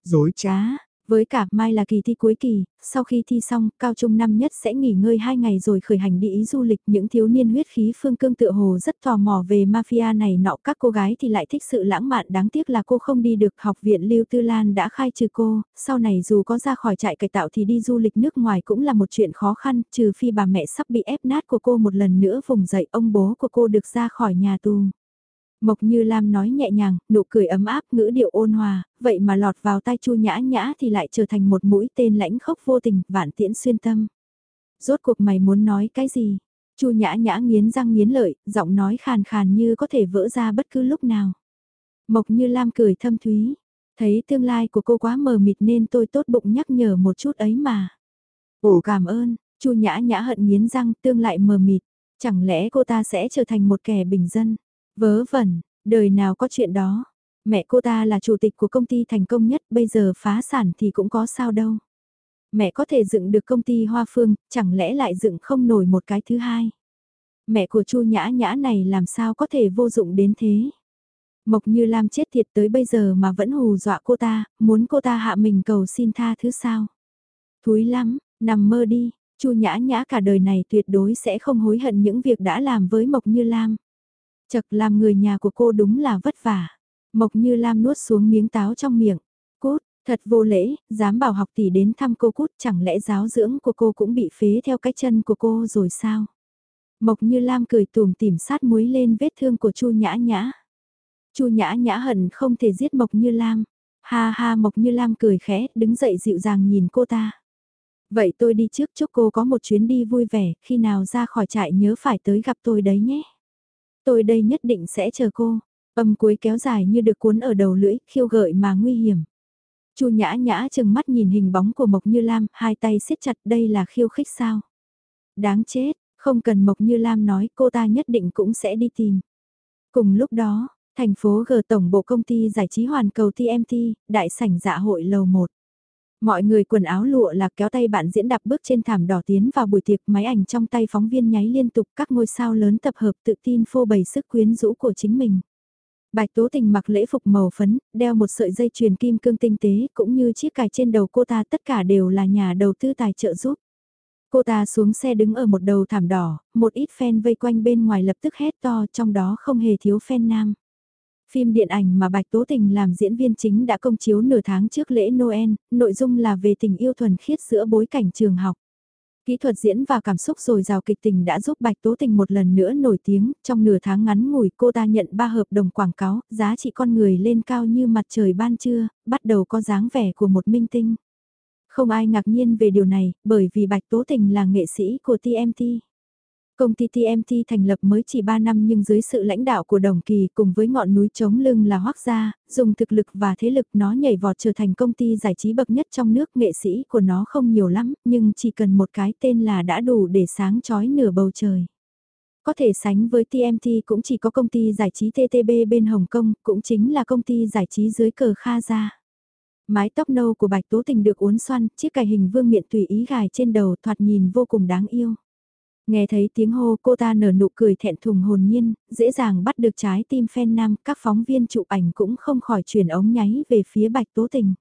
Dối trá, với cả mai là kỳ thi cuối kỳ, sau khi thi xong, cao trung năm nhất sẽ nghỉ ngơi 2 ngày rồi khởi hành đi ý du lịch. Những thiếu niên huyết khí phương cương tựa hồ rất tò mò về mafia này nọ. Các cô gái thì lại thích sự lãng mạn đáng tiếc là cô không đi được. Học viện Lưu Tư Lan đã khai trừ cô, sau này dù có ra khỏi trại cải tạo thì đi du lịch nước ngoài cũng là một chuyện khó khăn, trừ phi bà mẹ sắp bị ép nát của cô một lần nữa vùng dậy ông bố của cô được ra khỏi nhà tù. Mộc Như Lam nói nhẹ nhàng, nụ cười ấm áp, ngữ điệu ôn hòa, vậy mà lọt vào tai Chu Nhã Nhã thì lại trở thành một mũi tên lãnh khốc vô tình, vạn tiễn xuyên tâm. Rốt cuộc mày muốn nói cái gì? Chu Nhã Nhã nghiến răng nghiến lợi, giọng nói khàn khàn như có thể vỡ ra bất cứ lúc nào. Mộc Như Lam cười thâm thúy, thấy tương lai của cô quá mờ mịt nên tôi tốt bụng nhắc nhở một chút ấy mà. Ồ cảm ơn, Chu Nhã Nhã hận nghiến răng tương lại mờ mịt, chẳng lẽ cô ta sẽ trở thành một kẻ bình dân? Vớ vẩn, đời nào có chuyện đó. Mẹ cô ta là chủ tịch của công ty thành công nhất, bây giờ phá sản thì cũng có sao đâu. Mẹ có thể dựng được công ty Hoa Phương, chẳng lẽ lại dựng không nổi một cái thứ hai. Mẹ của Chu Nhã Nhã này làm sao có thể vô dụng đến thế. Mộc Như Lam chết thiệt tới bây giờ mà vẫn hù dọa cô ta, muốn cô ta hạ mình cầu xin tha thứ sao. Thúi lắm, nằm mơ đi, Chu Nhã Nhã cả đời này tuyệt đối sẽ không hối hận những việc đã làm với Mộc Như Lam. Chật làm người nhà của cô đúng là vất vả. Mộc như Lam nuốt xuống miếng táo trong miệng. Cút, thật vô lễ, dám bảo học tỷ đến thăm cô cút chẳng lẽ giáo dưỡng của cô cũng bị phế theo cái chân của cô rồi sao? Mộc như Lam cười tùm tìm sát muối lên vết thương của Chu Nhã Nhã. Chu Nhã Nhã hận không thể giết Mộc như Lam. Ha ha Mộc như Lam cười khẽ, đứng dậy dịu dàng nhìn cô ta. Vậy tôi đi trước chúc cô có một chuyến đi vui vẻ, khi nào ra khỏi trại nhớ phải tới gặp tôi đấy nhé tôi đây nhất định sẽ chờ cô. Âm cuối kéo dài như được cuốn ở đầu lưỡi, khiêu gợi mà nguy hiểm. Chu nhã nhã chừng mắt nhìn hình bóng của Mộc Như Lam, hai tay siết chặt đây là khiêu khích sao. Đáng chết, không cần Mộc Như Lam nói cô ta nhất định cũng sẽ đi tìm. Cùng lúc đó, thành phố G Tổng Bộ Công ty Giải trí Hoàn Cầu TMT, đại sảnh dạ hội lầu 1. Mọi người quần áo lụa lạc kéo tay bạn diễn đạp bước trên thảm đỏ tiến vào buổi tiệc máy ảnh trong tay phóng viên nháy liên tục các ngôi sao lớn tập hợp tự tin phô bày sức quyến rũ của chính mình. Bạch Tố Tình mặc lễ phục màu phấn, đeo một sợi dây chuyền kim cương tinh tế cũng như chiếc cài trên đầu cô ta tất cả đều là nhà đầu tư tài trợ giúp. Cô ta xuống xe đứng ở một đầu thảm đỏ, một ít fan vây quanh bên ngoài lập tức hét to trong đó không hề thiếu fan nam. Phim điện ảnh mà Bạch Tố Tình làm diễn viên chính đã công chiếu nửa tháng trước lễ Noel, nội dung là về tình yêu thuần khiết giữa bối cảnh trường học. Kỹ thuật diễn và cảm xúc rồi rào kịch tình đã giúp Bạch Tố Tình một lần nữa nổi tiếng, trong nửa tháng ngắn ngủi cô ta nhận ba hợp đồng quảng cáo, giá trị con người lên cao như mặt trời ban trưa, bắt đầu có dáng vẻ của một minh tinh. Không ai ngạc nhiên về điều này, bởi vì Bạch Tố Tình là nghệ sĩ của TMT. Công ty TMT thành lập mới chỉ 3 năm nhưng dưới sự lãnh đạo của Đồng Kỳ cùng với ngọn núi chống lưng là Hoác Gia, dùng thực lực và thế lực nó nhảy vọt trở thành công ty giải trí bậc nhất trong nước. Nghệ sĩ của nó không nhiều lắm, nhưng chỉ cần một cái tên là đã đủ để sáng chói nửa bầu trời. Có thể sánh với TMT cũng chỉ có công ty giải trí TTB bên Hồng Kông, cũng chính là công ty giải trí dưới cờ Kha Gia. Mái tóc nâu của Bạch Tố Tình được uốn xoăn, chiếc cài hình vương miện tùy ý gài trên đầu thoạt nhìn vô cùng đáng yêu. Nghe thấy tiếng hô cô ta nở nụ cười thẹn thùng hồn nhiên, dễ dàng bắt được trái tim fan nam, các phóng viên chụp ảnh cũng không khỏi chuyển ống nháy về phía Bạch Tố Tình.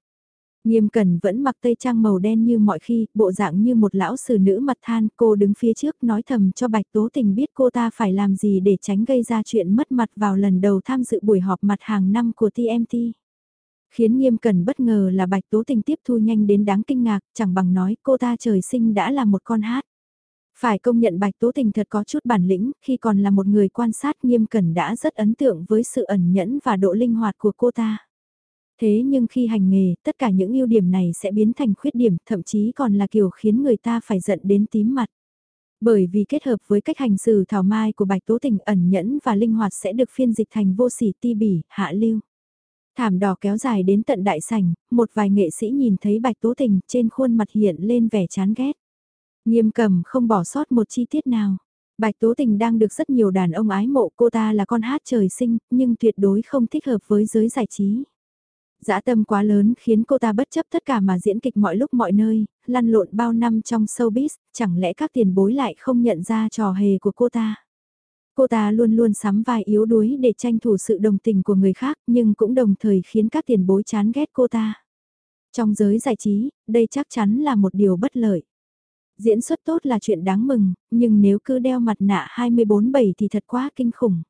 Nghiêm cẩn vẫn mặc tây trang màu đen như mọi khi, bộ dạng như một lão sử nữ mặt than, cô đứng phía trước nói thầm cho Bạch Tố Tình biết cô ta phải làm gì để tránh gây ra chuyện mất mặt vào lần đầu tham dự buổi họp mặt hàng năm của TMT. Khiến nghiêm cẩn bất ngờ là Bạch Tố Tình tiếp thu nhanh đến đáng kinh ngạc, chẳng bằng nói cô ta trời sinh đã là một con hát. Phải công nhận Bạch Tố Tình thật có chút bản lĩnh, khi còn là một người quan sát nghiêm cẩn đã rất ấn tượng với sự ẩn nhẫn và độ linh hoạt của cô ta. Thế nhưng khi hành nghề, tất cả những ưu điểm này sẽ biến thành khuyết điểm, thậm chí còn là kiểu khiến người ta phải giận đến tím mặt. Bởi vì kết hợp với cách hành xử thảo mai của Bạch Tố Tình ẩn nhẫn và linh hoạt sẽ được phiên dịch thành vô sỉ ti bỉ, hạ lưu. Thảm đỏ kéo dài đến tận đại sảnh, một vài nghệ sĩ nhìn thấy Bạch Tố Tình trên khuôn mặt hiện lên vẻ chán ghét. Nghiêm cầm không bỏ sót một chi tiết nào. Bạch Tố Tình đang được rất nhiều đàn ông ái mộ cô ta là con hát trời sinh, nhưng tuyệt đối không thích hợp với giới giải trí. Dã tâm quá lớn khiến cô ta bất chấp tất cả mà diễn kịch mọi lúc mọi nơi, lăn lộn bao năm trong showbiz, chẳng lẽ các tiền bối lại không nhận ra trò hề của cô ta. Cô ta luôn luôn sắm vai yếu đuối để tranh thủ sự đồng tình của người khác nhưng cũng đồng thời khiến các tiền bối chán ghét cô ta. Trong giới giải trí, đây chắc chắn là một điều bất lợi. Diễn xuất tốt là chuyện đáng mừng, nhưng nếu cứ đeo mặt nạ 24-7 thì thật quá kinh khủng.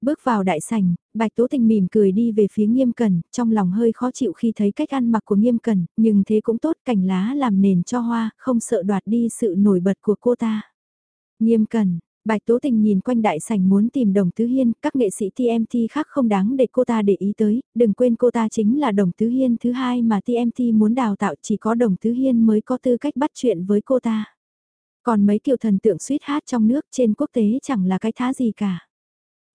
Bước vào đại sảnh, Bạch Tố Tình mỉm cười đi về phía nghiêm cẩn, trong lòng hơi khó chịu khi thấy cách ăn mặc của nghiêm cẩn, nhưng thế cũng tốt cành lá làm nền cho hoa, không sợ đoạt đi sự nổi bật của cô ta. Nghiêm cẩn, Bạch Tố Tình nhìn quanh đại sảnh muốn tìm Đồng Tứ Hiên, các nghệ sĩ TMT khác không đáng để cô ta để ý tới, đừng quên cô ta chính là Đồng Tứ Hiên thứ hai mà TMT muốn đào tạo chỉ có Đồng Tứ Hiên mới có tư cách bắt chuyện với cô ta. Còn mấy kiều thần tượng suýt hát trong nước trên quốc tế chẳng là cái thá gì cả.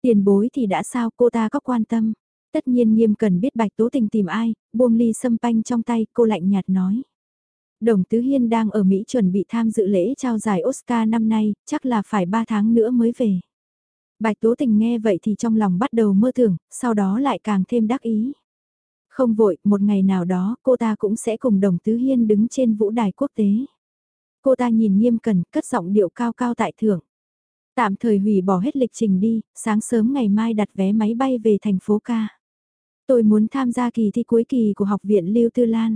Tiền bối thì đã sao cô ta có quan tâm. Tất nhiên nghiêm cần biết Bạch Tố Tình tìm ai, buông ly sâm panh trong tay cô lạnh nhạt nói. Đồng Tứ Hiên đang ở Mỹ chuẩn bị tham dự lễ trao giải Oscar năm nay, chắc là phải 3 tháng nữa mới về. Bạch Tố Tình nghe vậy thì trong lòng bắt đầu mơ tưởng, sau đó lại càng thêm đắc ý. Không vội, một ngày nào đó cô ta cũng sẽ cùng Đồng Tứ Hiên đứng trên vũ đài quốc tế. Cô ta nhìn nghiêm cẩn, cất giọng điệu cao cao tại thượng. Tạm thời hủy bỏ hết lịch trình đi, sáng sớm ngày mai đặt vé máy bay về thành phố ca. Tôi muốn tham gia kỳ thi cuối kỳ của Học viện Lưu Tư Lan.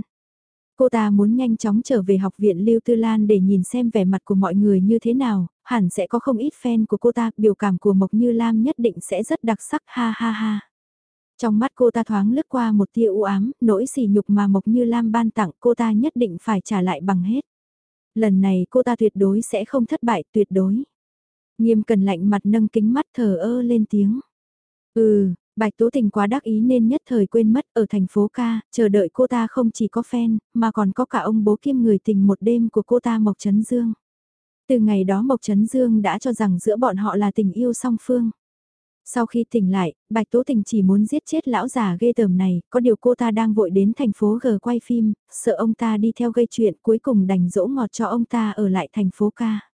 Cô ta muốn nhanh chóng trở về Học viện Lưu Tư Lan để nhìn xem vẻ mặt của mọi người như thế nào, hẳn sẽ có không ít fan của cô ta, biểu cảm của Mộc Như Lam nhất định sẽ rất đặc sắc ha ha ha. Trong mắt cô ta thoáng lướt qua một tia u ám, nỗi sỉ nhục mà Mộc Như Lam ban tặng cô ta nhất định phải trả lại bằng hết. Lần này cô ta tuyệt đối sẽ không thất bại, tuyệt đối. Nghiêm cần lạnh mặt nâng kính mắt thờ ơ lên tiếng. Ừ, Bạch Tố Tình quá đắc ý nên nhất thời quên mất ở thành phố ca, chờ đợi cô ta không chỉ có fan, mà còn có cả ông bố kiêm người tình một đêm của cô ta Mộc Trấn Dương. Từ ngày đó Mộc Trấn Dương đã cho rằng giữa bọn họ là tình yêu song phương. Sau khi tỉnh lại, Bạch Tố Tình chỉ muốn giết chết lão già ghê tởm này, có điều cô ta đang vội đến thành phố G quay phim, sợ ông ta đi theo gây chuyện cuối cùng đành dỗ ngọt cho ông ta ở lại thành phố ca.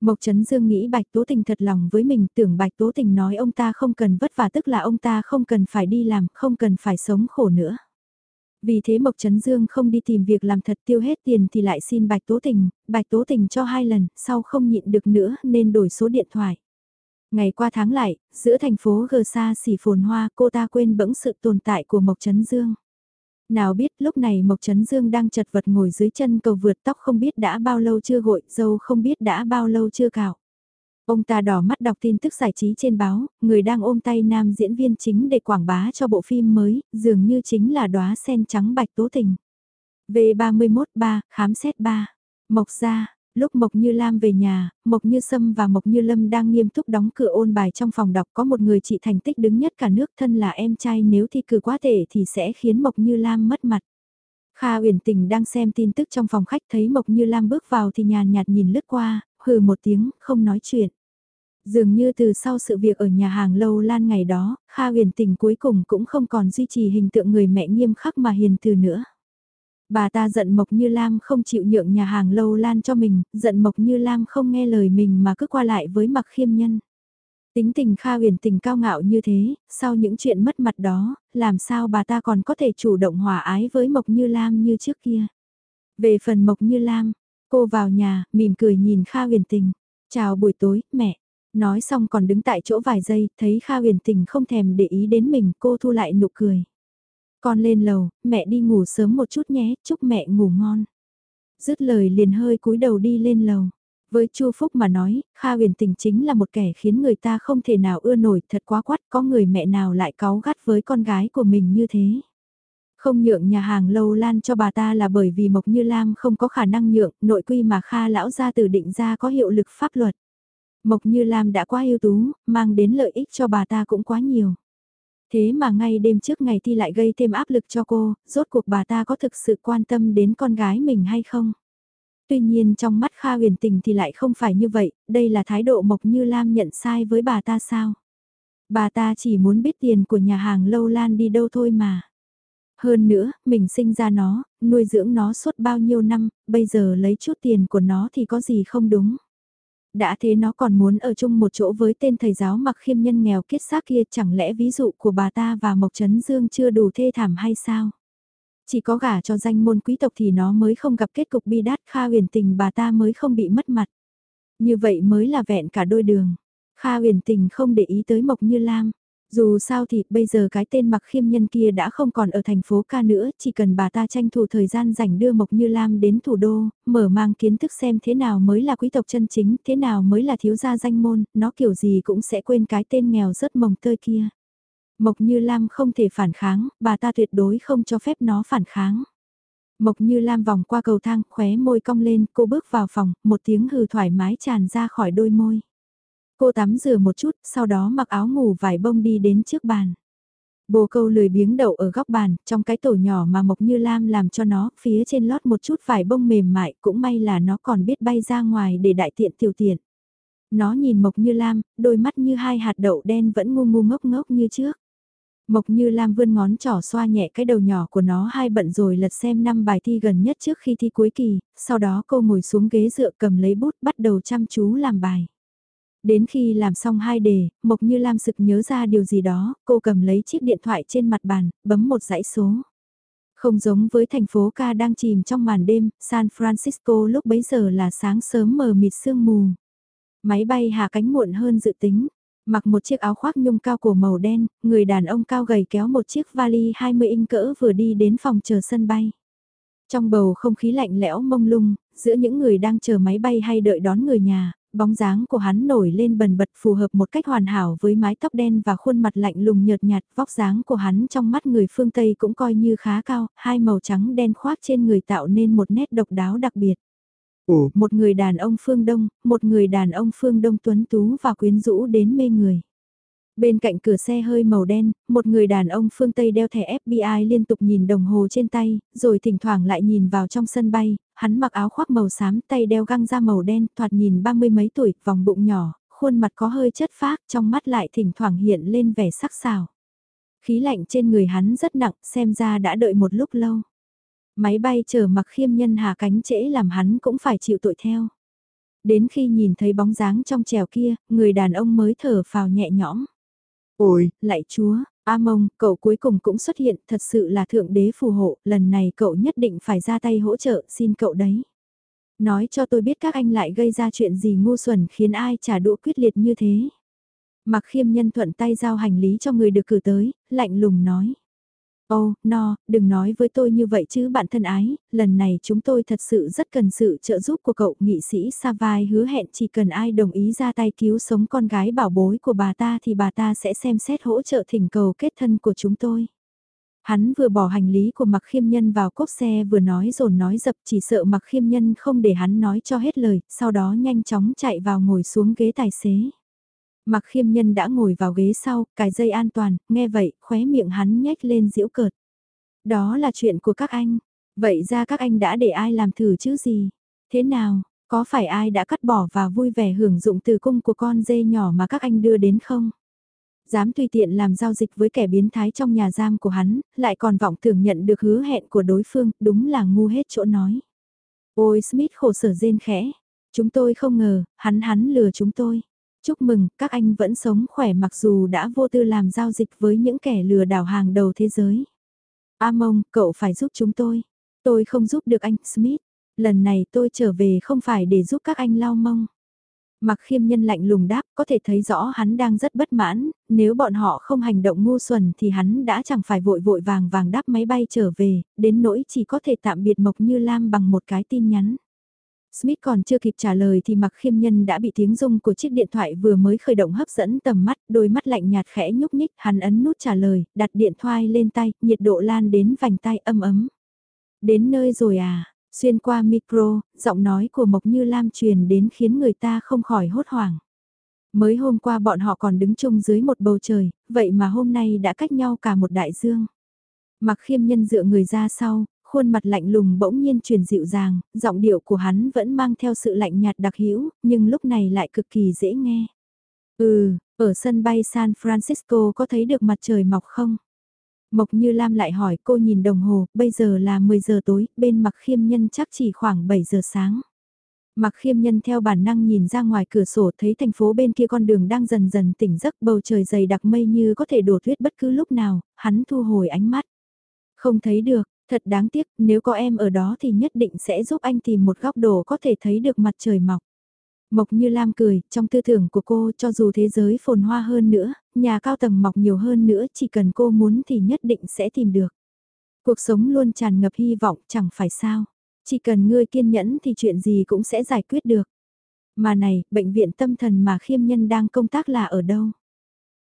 Mộc Trấn Dương nghĩ Bạch Tố Tình thật lòng với mình tưởng Bạch Tố Tình nói ông ta không cần vất vả tức là ông ta không cần phải đi làm, không cần phải sống khổ nữa. Vì thế Mộc Trấn Dương không đi tìm việc làm thật tiêu hết tiền thì lại xin Bạch Tố Tình, Bạch Tố Tình cho hai lần, sau không nhịn được nữa nên đổi số điện thoại. Ngày qua tháng lại, giữa thành phố Gờ xa xỉ phồn hoa cô ta quên bỗng sự tồn tại của Mộc Trấn Dương. Nào biết lúc này Mộc Trấn Dương đang chật vật ngồi dưới chân cầu vượt tóc không biết đã bao lâu chưa gội, dâu không biết đã bao lâu chưa cạo. Ông ta đỏ mắt đọc tin tức giải trí trên báo, người đang ôm tay nam diễn viên chính để quảng bá cho bộ phim mới, dường như chính là đóa sen trắng bạch tố tình. V31 3, khám xét 3. Mộc ra, Lúc Mộc Như Lam về nhà, Mộc Như Sâm và Mộc Như Lâm đang nghiêm túc đóng cửa ôn bài trong phòng đọc có một người chị thành tích đứng nhất cả nước thân là em trai nếu thi cử quá tệ thì sẽ khiến Mộc Như Lam mất mặt. Kha uyển tình đang xem tin tức trong phòng khách thấy Mộc Như Lam bước vào thì nhàn nhạt nhìn lướt qua, hừ một tiếng, không nói chuyện. Dường như từ sau sự việc ở nhà hàng lâu lan ngày đó, Kha huyền tình cuối cùng cũng không còn duy trì hình tượng người mẹ nghiêm khắc mà hiền từ nữa. Bà ta giận Mộc Như Lam không chịu nhượng nhà hàng lâu lan cho mình, giận Mộc Như Lam không nghe lời mình mà cứ qua lại với mặc khiêm nhân. Tính tình Kha huyền tình cao ngạo như thế, sau những chuyện mất mặt đó, làm sao bà ta còn có thể chủ động hòa ái với Mộc Như Lam như trước kia. Về phần Mộc Như Lam, cô vào nhà, mỉm cười nhìn Kha huyền tình. Chào buổi tối, mẹ. Nói xong còn đứng tại chỗ vài giây, thấy Kha huyền tình không thèm để ý đến mình, cô thu lại nụ cười. Con lên lầu, mẹ đi ngủ sớm một chút nhé, chúc mẹ ngủ ngon. Dứt lời liền hơi cúi đầu đi lên lầu. Với Chu Phúc mà nói, Kha huyền tình chính là một kẻ khiến người ta không thể nào ưa nổi thật quá quát có người mẹ nào lại cáu gắt với con gái của mình như thế. Không nhượng nhà hàng lâu lan cho bà ta là bởi vì Mộc Như Lam không có khả năng nhượng, nội quy mà Kha lão gia từ định ra có hiệu lực pháp luật. Mộc Như Lam đã quá ưu tú, mang đến lợi ích cho bà ta cũng quá nhiều. Thế mà ngay đêm trước ngày thi lại gây thêm áp lực cho cô, rốt cuộc bà ta có thực sự quan tâm đến con gái mình hay không? Tuy nhiên trong mắt Kha huyền tình thì lại không phải như vậy, đây là thái độ Mộc Như Lam nhận sai với bà ta sao? Bà ta chỉ muốn biết tiền của nhà hàng lâu lan đi đâu thôi mà. Hơn nữa, mình sinh ra nó, nuôi dưỡng nó suốt bao nhiêu năm, bây giờ lấy chút tiền của nó thì có gì không đúng. Đã thế nó còn muốn ở chung một chỗ với tên thầy giáo mặc khiêm nhân nghèo kiết xác kia, chẳng lẽ ví dụ của bà ta và Mộc Trấn Dương chưa đủ thê thảm hay sao? Chỉ có gả cho danh môn quý tộc thì nó mới không gặp kết cục bi đát Kha huyền tình bà ta mới không bị mất mặt. Như vậy mới là vẹn cả đôi đường. Kha huyền tình không để ý tới Mộc Như Lam. Dù sao thì bây giờ cái tên mặc khiêm nhân kia đã không còn ở thành phố ca nữa, chỉ cần bà ta tranh thủ thời gian rảnh đưa Mộc Như Lam đến thủ đô, mở mang kiến thức xem thế nào mới là quý tộc chân chính, thế nào mới là thiếu gia danh môn, nó kiểu gì cũng sẽ quên cái tên nghèo rất mồng tơi kia. Mộc Như Lam không thể phản kháng, bà ta tuyệt đối không cho phép nó phản kháng. Mộc Như Lam vòng qua cầu thang, khóe môi cong lên, cô bước vào phòng, một tiếng hừ thoải mái tràn ra khỏi đôi môi. Cô tắm rửa một chút, sau đó mặc áo ngủ vải bông đi đến trước bàn. Bồ câu lười biếng đậu ở góc bàn, trong cái tổ nhỏ mà Mộc Như Lam làm cho nó, phía trên lót một chút vải bông mềm mại, cũng may là nó còn biết bay ra ngoài để đại tiện tiểu tiện. Nó nhìn Mộc Như Lam, đôi mắt như hai hạt đậu đen vẫn ngu ngu ngốc ngốc như trước. Mộc Như Lam vươn ngón trỏ xoa nhẹ cái đầu nhỏ của nó hai bận rồi lật xem năm bài thi gần nhất trước khi thi cuối kỳ, sau đó cô ngồi xuống ghế dựa cầm lấy bút bắt đầu chăm chú làm bài. Đến khi làm xong hai đề, Mộc Như Lam sực nhớ ra điều gì đó, cô cầm lấy chiếc điện thoại trên mặt bàn, bấm một dãy số. Không giống với thành phố ca đang chìm trong màn đêm, San Francisco lúc bấy giờ là sáng sớm mờ mịt sương mù. Máy bay hạ cánh muộn hơn dự tính, mặc một chiếc áo khoác nhung cao cổ màu đen, người đàn ông cao gầy kéo một chiếc vali 20 inch cỡ vừa đi đến phòng chờ sân bay. Trong bầu không khí lạnh lẽo mông lung, giữa những người đang chờ máy bay hay đợi đón người nhà, bóng dáng của hắn nổi lên bần bật phù hợp một cách hoàn hảo với mái tóc đen và khuôn mặt lạnh lùng nhợt nhạt, vóc dáng của hắn trong mắt người phương Tây cũng coi như khá cao, hai màu trắng đen khoác trên người tạo nên một nét độc đáo đặc biệt. Ồ, một người đàn ông phương Đông, một người đàn ông phương Đông tuấn tú và quyến rũ đến mê người. Bên cạnh cửa xe hơi màu đen, một người đàn ông phương Tây đeo thẻ FBI liên tục nhìn đồng hồ trên tay, rồi thỉnh thoảng lại nhìn vào trong sân bay, hắn mặc áo khoác màu xám tay đeo găng da màu đen, thoạt nhìn ba mươi mấy tuổi, vòng bụng nhỏ, khuôn mặt có hơi chất phác, trong mắt lại thỉnh thoảng hiện lên vẻ sắc sảo. Khí lạnh trên người hắn rất nặng, xem ra đã đợi một lúc lâu. Máy bay chờ mặc khiêm nhân hạ cánh trễ làm hắn cũng phải chịu tội theo. Đến khi nhìn thấy bóng dáng trong trèo kia, người đàn ông mới thở phào nhẹ nhõm. Ôi, lại chúa, A mông, cậu cuối cùng cũng xuất hiện, thật sự là thượng đế phù hộ, lần này cậu nhất định phải ra tay hỗ trợ, xin cậu đấy. Nói cho tôi biết các anh lại gây ra chuyện gì ngu xuẩn khiến ai trả đũa quyết liệt như thế. Mặc khiêm nhân thuận tay giao hành lý cho người được cử tới, lạnh lùng nói. Ô, oh, no, đừng nói với tôi như vậy chứ bạn thân ái, lần này chúng tôi thật sự rất cần sự trợ giúp của cậu nghị sĩ Savai hứa hẹn chỉ cần ai đồng ý ra tay cứu sống con gái bảo bối của bà ta thì bà ta sẽ xem xét hỗ trợ thỉnh cầu kết thân của chúng tôi. Hắn vừa bỏ hành lý của mặc khiêm nhân vào cốp xe vừa nói dồn nói dập chỉ sợ mặc khiêm nhân không để hắn nói cho hết lời, sau đó nhanh chóng chạy vào ngồi xuống ghế tài xế. Mặc khiêm nhân đã ngồi vào ghế sau, cài dây an toàn, nghe vậy, khóe miệng hắn nhếch lên diễu cợt. Đó là chuyện của các anh. Vậy ra các anh đã để ai làm thử chứ gì? Thế nào, có phải ai đã cắt bỏ và vui vẻ hưởng dụng từ cung của con dê nhỏ mà các anh đưa đến không? Dám tùy tiện làm giao dịch với kẻ biến thái trong nhà giam của hắn, lại còn vọng tưởng nhận được hứa hẹn của đối phương, đúng là ngu hết chỗ nói. Ôi Smith khổ sở rên khẽ, chúng tôi không ngờ, hắn hắn lừa chúng tôi. Chúc mừng, các anh vẫn sống khỏe mặc dù đã vô tư làm giao dịch với những kẻ lừa đảo hàng đầu thế giới. A mông, cậu phải giúp chúng tôi. Tôi không giúp được anh, Smith. Lần này tôi trở về không phải để giúp các anh lau mông. Mặc khiêm nhân lạnh lùng đáp, có thể thấy rõ hắn đang rất bất mãn, nếu bọn họ không hành động ngu xuẩn thì hắn đã chẳng phải vội vội vàng vàng đáp máy bay trở về, đến nỗi chỉ có thể tạm biệt Mộc Như Lam bằng một cái tin nhắn. Smith còn chưa kịp trả lời thì mặc khiêm nhân đã bị tiếng rung của chiếc điện thoại vừa mới khởi động hấp dẫn tầm mắt, đôi mắt lạnh nhạt khẽ nhúc nhích, hắn ấn nút trả lời, đặt điện thoại lên tay, nhiệt độ lan đến vành tay âm ấm. Đến nơi rồi à, xuyên qua micro, giọng nói của Mộc Như Lam truyền đến khiến người ta không khỏi hốt hoảng. Mới hôm qua bọn họ còn đứng chung dưới một bầu trời, vậy mà hôm nay đã cách nhau cả một đại dương. Mặc khiêm nhân dựa người ra sau, khuôn mặt lạnh lùng bỗng nhiên truyền dịu dàng, giọng điệu của hắn vẫn mang theo sự lạnh nhạt đặc hữu, nhưng lúc này lại cực kỳ dễ nghe. Ừ, ở sân bay San Francisco có thấy được mặt trời mọc không? Mộc Như Lam lại hỏi cô nhìn đồng hồ, bây giờ là 10 giờ tối, bên mặc khiêm nhân chắc chỉ khoảng 7 giờ sáng. Mặc khiêm nhân theo bản năng nhìn ra ngoài cửa sổ thấy thành phố bên kia con đường đang dần dần tỉnh giấc bầu trời dày đặc mây như có thể đổ tuyết bất cứ lúc nào, hắn thu hồi ánh mắt. Không thấy được, thật đáng tiếc, nếu có em ở đó thì nhất định sẽ giúp anh tìm một góc độ có thể thấy được mặt trời mọc. Mộc Như Lam cười, trong tư tưởng của cô cho dù thế giới phồn hoa hơn nữa, nhà cao tầng mọc nhiều hơn nữa chỉ cần cô muốn thì nhất định sẽ tìm được. Cuộc sống luôn tràn ngập hy vọng chẳng phải sao. Chỉ cần ngươi kiên nhẫn thì chuyện gì cũng sẽ giải quyết được. Mà này, bệnh viện tâm thần mà khiêm nhân đang công tác là ở đâu?